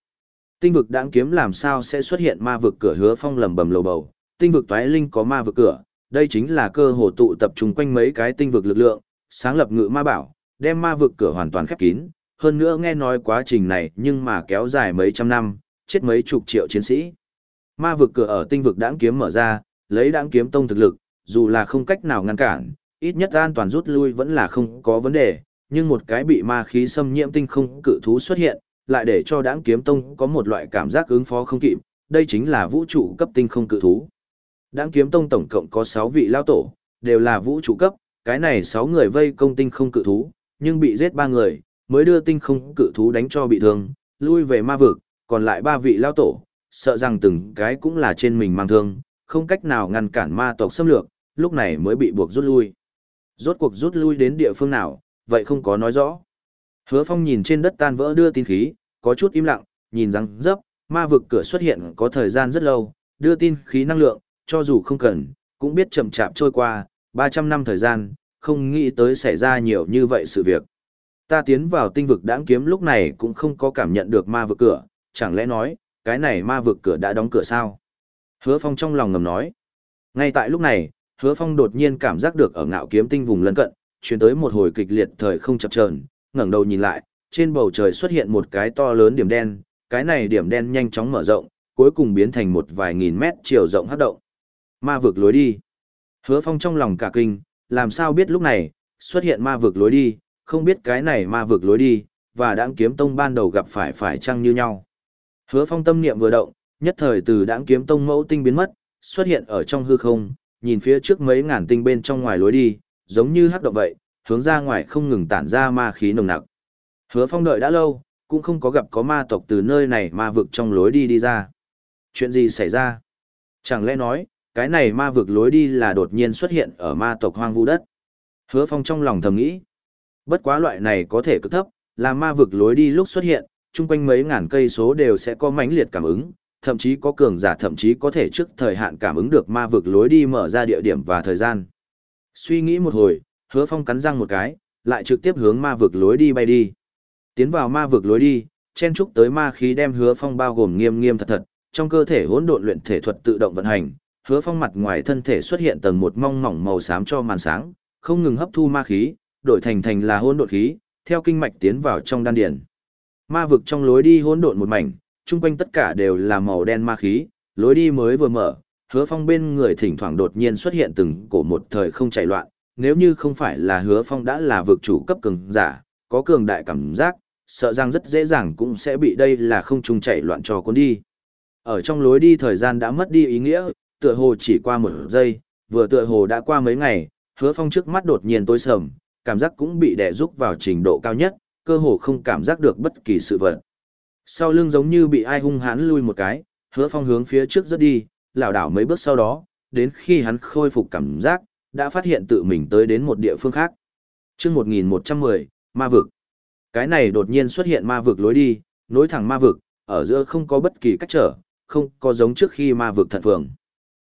Tinh vực đãng kiếm làm sao sẽ xuất hiện ma vực cửa hứa phong lầm bầm lầu bầu. Tinh vực toái linh có ma vực cửa, đây chính là cơ hồ tụ tập trung quanh mấy cái tinh vực lực lượng, sáng lập ngự ma bảo, đem ma vực cửa hoàn toàn khép kín. Hơn nữa nghe nói quá trình này nhưng mà kéo dài mấy trăm năm, chết mấy chục triệu chiến sĩ. Ma vực cửa ở tinh vực đãng kiếm mở ra, lấy đãng kiếm tông thực lực, dù là không cách nào ngăn cản, ít nhất an toàn rút lui vẫn là không có vấn đề, nhưng một cái bị ma khí xâm nhiễm tinh không cự thú xuất hiện, lại để cho đãng kiếm tông có một loại cảm giác ứng phó không kịp, đây chính là vũ trụ cấp tinh không cự thú. Đãng kiếm tông tổng cộng có 6 vị lao tổ, đều là vũ trụ cấp, cái này 6 người vây công tinh không cự thú, nhưng bị giết 3 người, mới đưa tinh không cự thú đánh cho bị thương, lui về ma vực, còn lại 3 vị lao tổ, sợ rằng từng cái cũng là trên mình mang thương, không cách nào ngăn cản ma tộc xâm lược, lúc này mới bị buộc rút lui. Rốt cuộc rút lui đến địa phương nào, vậy không có nói rõ. Hứa Phong nhìn trên đất tan vỡ đưa tin khí, có chút im lặng, nhìn rằng dấp, ma vực cửa xuất hiện có thời gian rất lâu, đưa tin khí năng lượng, cho dù không cần, cũng biết chậm chạp trôi qua, 300 năm thời gian, không nghĩ tới xảy ra nhiều như vậy sự việc. Ta tiến vào tinh vực đãng kiếm lúc này cũng không có cảm nhận được ma vực cửa, chẳng lẽ nói, cái này ma vực cửa đã đóng cửa sao? Hứa Phong trong lòng ngầm nói. Ngay tại lúc này, Hứa Phong đột nhiên cảm giác được ở ngạo kiếm tinh vùng lân cận, chuyển tới một hồi kịch liệt thời không chập trờn ngẩng đầu nhìn lại, trên bầu trời xuất hiện một cái to lớn điểm đen, cái này điểm đen nhanh chóng mở rộng, cuối cùng biến thành một vài nghìn mét chiều rộng hấp động. Ma vực lối đi. Hứa Phong trong lòng cả kinh, làm sao biết lúc này, xuất hiện ma vực lối đi, không biết cái này ma vực lối đi, và đãng kiếm tông ban đầu gặp phải phải chăng như nhau. Hứa phong tâm niệm vừa động, nhất thời từ đãng kiếm tông mẫu tinh biến mất, xuất hiện ở trong hư không, nhìn phía trước mấy ngàn tinh bên trong ngoài lối đi, giống như hắc động vậy, hướng ra ngoài không ngừng tản ra ma khí nồng nặc. Hứa phong đợi đã lâu, cũng không có gặp có ma tộc từ nơi này ma vực trong lối đi đi ra. Chuyện gì xảy ra? Chẳng lẽ nói, cái này ma vực lối đi là đột nhiên xuất hiện ở ma tộc hoang vu đất? Hứa phong trong lòng thầm nghĩ. Bất quá loại này có thể cực thấp, là ma vực lối đi lúc xuất hiện, chung quanh mấy ngàn cây số đều sẽ có mãnh liệt cảm ứng, thậm chí có cường giả thậm chí có thể trước thời hạn cảm ứng được ma vực lối đi mở ra địa điểm và thời gian. Suy nghĩ một hồi, hứa phong cắn răng một cái, lại trực tiếp hướng ma vực lối đi bay đi. Tiến vào ma vực lối đi, chen trúc tới ma khí đem hứa phong bao gồm nghiêm nghiêm thật thật, trong cơ thể hỗn độn luyện thể thuật tự động vận hành, hứa phong mặt ngoài thân thể xuất hiện tầng một mong mỏng màu xám cho màn sáng, không ngừng hấp thu ma khí, đổi thành thành là hỗn độn khí, theo kinh mạch tiến vào trong đan điền. Ma vực trong lối đi hỗn độn một mảnh, chung quanh tất cả đều là màu đen ma khí, lối đi mới vừa mở, hứa phong bên người thỉnh thoảng đột nhiên xuất hiện từng cổ một thời không chạy loạn, nếu như không phải là hứa phong đã là vực chủ cấp cường giả, có cường đại cảm giác, sợ rằng rất dễ dàng cũng sẽ bị đây là không trung chạy loạn cho cuốn đi. Ở trong lối đi thời gian đã mất đi ý nghĩa, tựa hồ chỉ qua một giây, vừa tựa hồ đã qua mấy ngày, hứa phong trước mắt đột nhiên tối sầm, cảm giác cũng bị đè rúc vào trình độ cao nhất, cơ hồ không cảm giác được bất kỳ sự vật. Sau lưng giống như bị ai hung hãn lui một cái, hứa phong hướng phía trước rất đi, lảo đảo mấy bước sau đó, đến khi hắn khôi phục cảm giác, đã phát hiện tự mình tới đến một địa phương khác. chương 1110, ma vực. Cái này đột nhiên xuất hiện ma vực lối đi, nối thẳng ma vực, ở giữa không có bất kỳ cách trở, không có giống trước khi ma vực thận phường.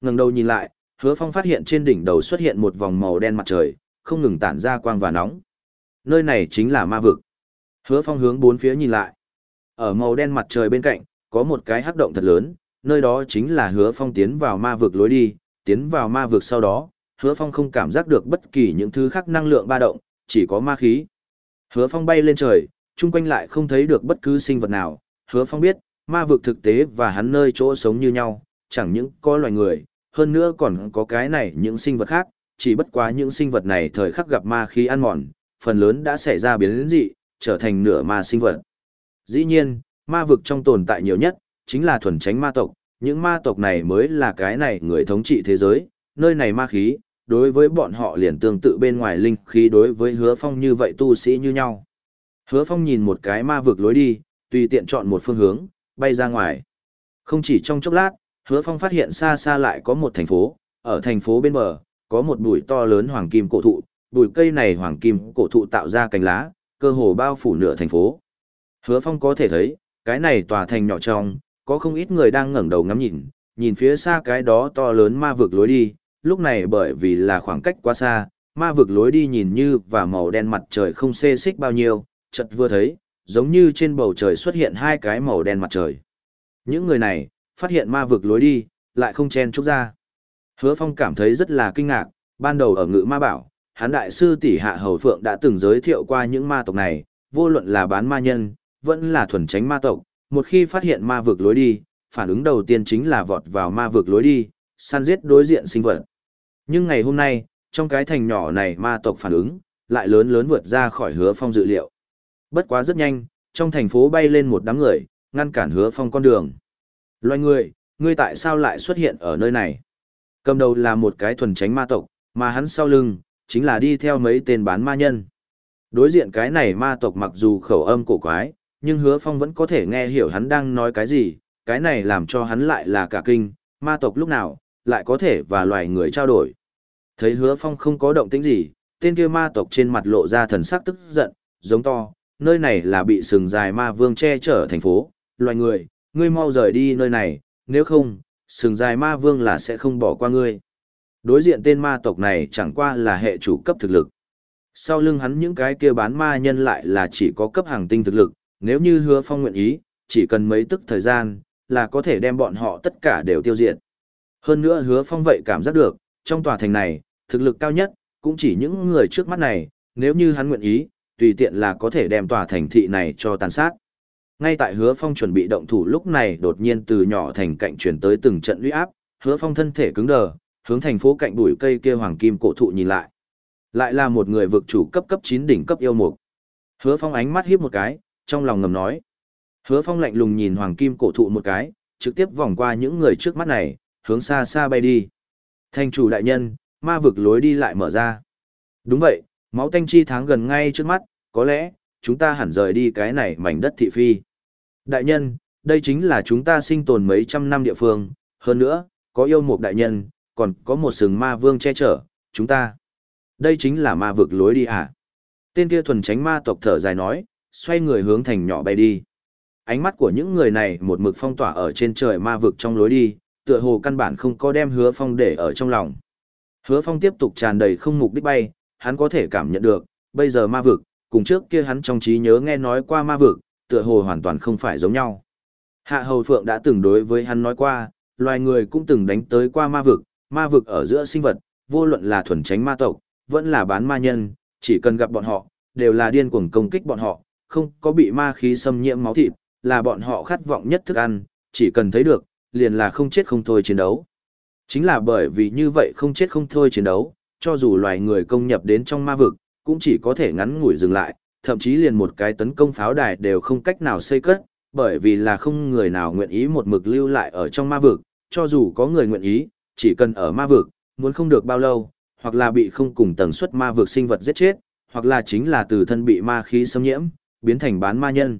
ngẩng đầu nhìn lại, hứa phong phát hiện trên đỉnh đầu xuất hiện một vòng màu đen mặt trời, không ngừng tản ra quang và nóng. Nơi này chính là ma vực. Hứa Phong hướng bốn phía nhìn lại. Ở màu đen mặt trời bên cạnh, có một cái hắc động thật lớn, nơi đó chính là Hứa Phong tiến vào ma vực lối đi, tiến vào ma vực sau đó, Hứa Phong không cảm giác được bất kỳ những thứ khác năng lượng ba động, chỉ có ma khí. Hứa Phong bay lên trời, chung quanh lại không thấy được bất cứ sinh vật nào, Hứa Phong biết, ma vực thực tế và hắn nơi chỗ sống như nhau, chẳng những có loài người, hơn nữa còn có cái này những sinh vật khác, chỉ bất quá những sinh vật này thời khắc gặp ma khí ăn mòn, phần lớn đã xảy ra biến dị, trở thành nửa ma sinh vật. Dĩ nhiên, ma vực trong tồn tại nhiều nhất, chính là thuần tránh ma tộc, những ma tộc này mới là cái này người thống trị thế giới, nơi này ma khí, đối với bọn họ liền tương tự bên ngoài linh khí đối với hứa phong như vậy tu sĩ như nhau. Hứa phong nhìn một cái ma vực lối đi, tùy tiện chọn một phương hướng, bay ra ngoài. Không chỉ trong chốc lát, hứa phong phát hiện xa xa lại có một thành phố, ở thành phố bên bờ, có một bụi to lớn hoàng kim cổ thụ, bụi cây này hoàng kim cổ thụ tạo ra cành lá, cơ hồ bao phủ nửa thành phố. Hứa phong có thể thấy, cái này tòa thành nhỏ trong, có không ít người đang ngẩng đầu ngắm nhìn, nhìn phía xa cái đó to lớn ma vực lối đi, lúc này bởi vì là khoảng cách quá xa, ma vực lối đi nhìn như và màu đen mặt trời không xê xích bao nhiêu, chợt vừa thấy, giống như trên bầu trời xuất hiện hai cái màu đen mặt trời. Những người này, phát hiện ma vực lối đi, lại không chen chúc ra. Hứa Phong cảm thấy rất là kinh ngạc, ban đầu ở ngự ma bảo, hán đại sư tỷ hạ hầu phượng đã từng giới thiệu qua những ma tộc này, vô luận là bán ma nhân, vẫn là thuần tránh ma tộc, một khi phát hiện ma vực lối đi, phản ứng đầu tiên chính là vọt vào ma vực lối đi, săn giết đối diện sinh vật. Nhưng ngày hôm nay, trong cái thành nhỏ này ma tộc phản ứng, lại lớn lớn vượt ra khỏi hứa phong dự liệu. Bất quá rất nhanh, trong thành phố bay lên một đám người, ngăn cản hứa phong con đường. Loài người, ngươi tại sao lại xuất hiện ở nơi này? Cầm đầu là một cái thuần tránh ma tộc, mà hắn sau lưng, chính là đi theo mấy tên bán ma nhân. Đối diện cái này ma tộc mặc dù khẩu âm cổ quái, nhưng hứa phong vẫn có thể nghe hiểu hắn đang nói cái gì, cái này làm cho hắn lại là cả kinh, ma tộc lúc nào, lại có thể và loài người trao đổi. Thấy hứa phong không có động tĩnh gì, tên kia ma tộc trên mặt lộ ra thần sắc tức giận, giống to, nơi này là bị sừng dài ma vương che chở thành phố, loài người, ngươi mau rời đi nơi này, nếu không, sừng dài ma vương là sẽ không bỏ qua ngươi. Đối diện tên ma tộc này chẳng qua là hệ chủ cấp thực lực. Sau lưng hắn những cái kia bán ma nhân lại là chỉ có cấp hàng tinh thực lực, nếu như hứa phong nguyện ý, chỉ cần mấy tức thời gian, là có thể đem bọn họ tất cả đều tiêu diệt. Hơn nữa hứa phong vậy cảm giác được, trong tòa thành này, thực lực cao nhất, cũng chỉ những người trước mắt này, nếu như hắn nguyện ý, tùy tiện là có thể đem tòa thành thị này cho tàn sát. Ngay tại hứa phong chuẩn bị động thủ lúc này đột nhiên từ nhỏ thành cạnh chuyển tới từng trận uy áp, hứa phong thân thể cứng đờ, hướng thành phố cạnh bụi cây kia hoàng kim cổ thụ nhìn lại. Lại là một người vực chủ cấp cấp 9 đỉnh cấp yêu mục. Hứa phong ánh mắt hiếp một cái, trong lòng ngầm nói. Hứa phong lạnh lùng nhìn hoàng kim cổ thụ một cái, trực tiếp vòng qua những người trước mắt này, hướng xa xa bay đi. Thành chủ đại nhân, ma vực lối đi lại mở ra. Đúng vậy, máu tanh chi tháng gần ngay trước mắt, có lẽ, chúng ta hẳn rời đi cái này mảnh đất thị phi. Đại nhân, đây chính là chúng ta sinh tồn mấy trăm năm địa phương, hơn nữa, có yêu một đại nhân, còn có một sừng ma vương che chở, chúng ta. Đây chính là ma vực lối đi hả? Tên kia thuần tránh ma tộc thở dài nói, xoay người hướng thành nhỏ bay đi. Ánh mắt của những người này một mực phong tỏa ở trên trời ma vực trong lối đi, tựa hồ căn bản không có đem hứa phong để ở trong lòng. Hứa phong tiếp tục tràn đầy không mục đích bay, hắn có thể cảm nhận được, bây giờ ma vực, cùng trước kia hắn trong trí nhớ nghe nói qua ma vực, tựa hồ hoàn toàn không phải giống nhau. Hạ Hầu Phượng đã từng đối với hắn nói qua, loài người cũng từng đánh tới qua ma vực, ma vực ở giữa sinh vật, vô luận là thuần tránh ma tộc, vẫn là bán ma nhân, chỉ cần gặp bọn họ, đều là điên cuồng công kích bọn họ, không có bị ma khí xâm nhiễm máu thịt, là bọn họ khát vọng nhất thức ăn, chỉ cần thấy được, liền là không chết không thôi chiến đấu. Chính là bởi vì như vậy không chết không thôi chiến đấu, cho dù loài người công nhập đến trong ma vực, cũng chỉ có thể ngắn ngủi dừng lại, thậm chí liền một cái tấn công pháo đài đều không cách nào xây cất, bởi vì là không người nào nguyện ý một mực lưu lại ở trong ma vực, cho dù có người nguyện ý, chỉ cần ở ma vực, muốn không được bao lâu, hoặc là bị không cùng tần suất ma vực sinh vật giết chết, hoặc là chính là từ thân bị ma khí xâm nhiễm, biến thành bán ma nhân.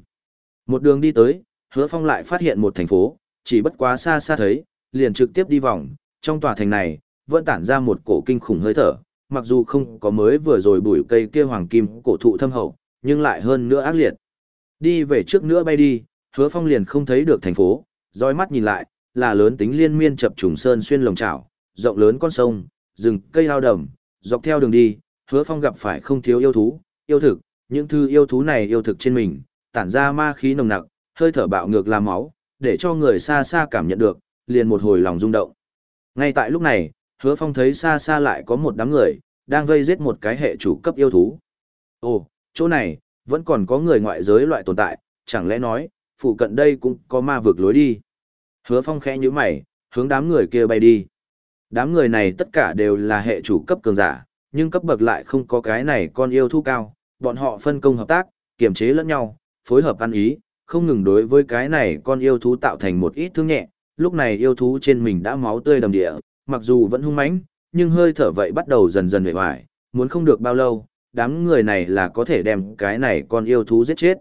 Một đường đi tới, hứa phong lại phát hiện một thành phố, chỉ bất quá xa xa thấy, liền trực tiếp đi vòng, trong tòa thành này, vẫn tản ra một cổ kinh khủng hơi thở, mặc dù không có mới vừa rồi bụi cây kia hoàng kim cổ thụ thâm hậu, nhưng lại hơn nữa ác liệt. Đi về trước nữa bay đi, hứa phong liền không thấy được thành phố, dõi mắt nhìn lại, là lớn tính liên miên chập trùng sơn xuyên lồng trảo rộng lớn con sông, rừng cây ao đầm, dọc theo đường đi, hứa phong gặp phải không thiếu yêu thú, yêu thực, những thứ yêu thú này yêu thực trên mình, tản ra ma khí nồng nặc, hơi thở bạo ngược làm máu, để cho người xa xa cảm nhận được, liền một hồi lòng rung động. Ngay tại lúc này, hứa phong thấy xa xa lại có một đám người, đang vây giết một cái hệ chủ cấp yêu thú. Ồ, chỗ này, vẫn còn có người ngoại giới loại tồn tại, chẳng lẽ nói, phụ cận đây cũng có ma vực lối đi. Hứa phong khẽ như mày, hướng đám người kia bay đi. Đám người này tất cả đều là hệ chủ cấp cường giả, nhưng cấp bậc lại không có cái này con yêu thú cao, bọn họ phân công hợp tác, kiềm chế lẫn nhau, phối hợp ăn ý, không ngừng đối với cái này con yêu thú tạo thành một ít thương nhẹ, lúc này yêu thú trên mình đã máu tươi đầm địa, mặc dù vẫn hung mãnh, nhưng hơi thở vậy bắt đầu dần dần về hoài, muốn không được bao lâu, đám người này là có thể đem cái này con yêu thú giết chết.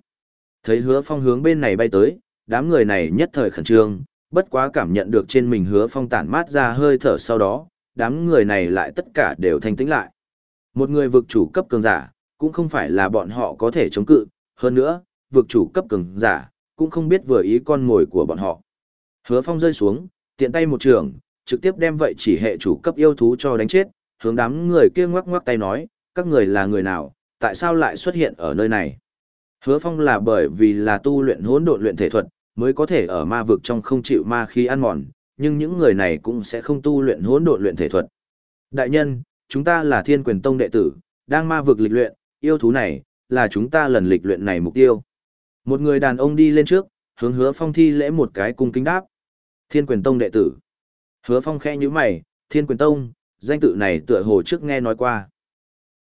Thấy hứa phong hướng bên này bay tới, đám người này nhất thời khẩn trương, bất quá cảm nhận được trên mình hứa phong tản mát ra hơi thở sau đó, đám người này lại tất cả đều thanh tĩnh lại. Một người vực chủ cấp cường giả, cũng không phải là bọn họ có thể chống cự, hơn nữa, vực chủ cấp cường giả, cũng không biết vừa ý con mồi của bọn họ. Hứa phong rơi xuống, tiện tay một trường, trực tiếp đem vậy chỉ hệ chủ cấp yêu thú cho đánh chết, hướng đám người kia ngoắc ngoắc tay nói, các người là người nào, tại sao lại xuất hiện ở nơi này. Hứa phong là bởi vì là tu luyện hỗn độn luyện thể thuật, mới có thể ở ma vực trong không chịu ma khí ăn mòn, nhưng những người này cũng sẽ không tu luyện hỗn độn luyện thể thuật. Đại nhân, chúng ta là Thiên Quyền Tông đệ tử, đang ma vực lịch luyện, yêu thú này là chúng ta lần lịch luyện này mục tiêu. Một người đàn ông đi lên trước, hướng Hứa Phong thi lễ một cái cung kính đáp. Thiên Quyền Tông đệ tử. Hứa Phong khẽ nhíu mày, Thiên Quyền Tông, danh tự này tựa hồ trước nghe nói qua.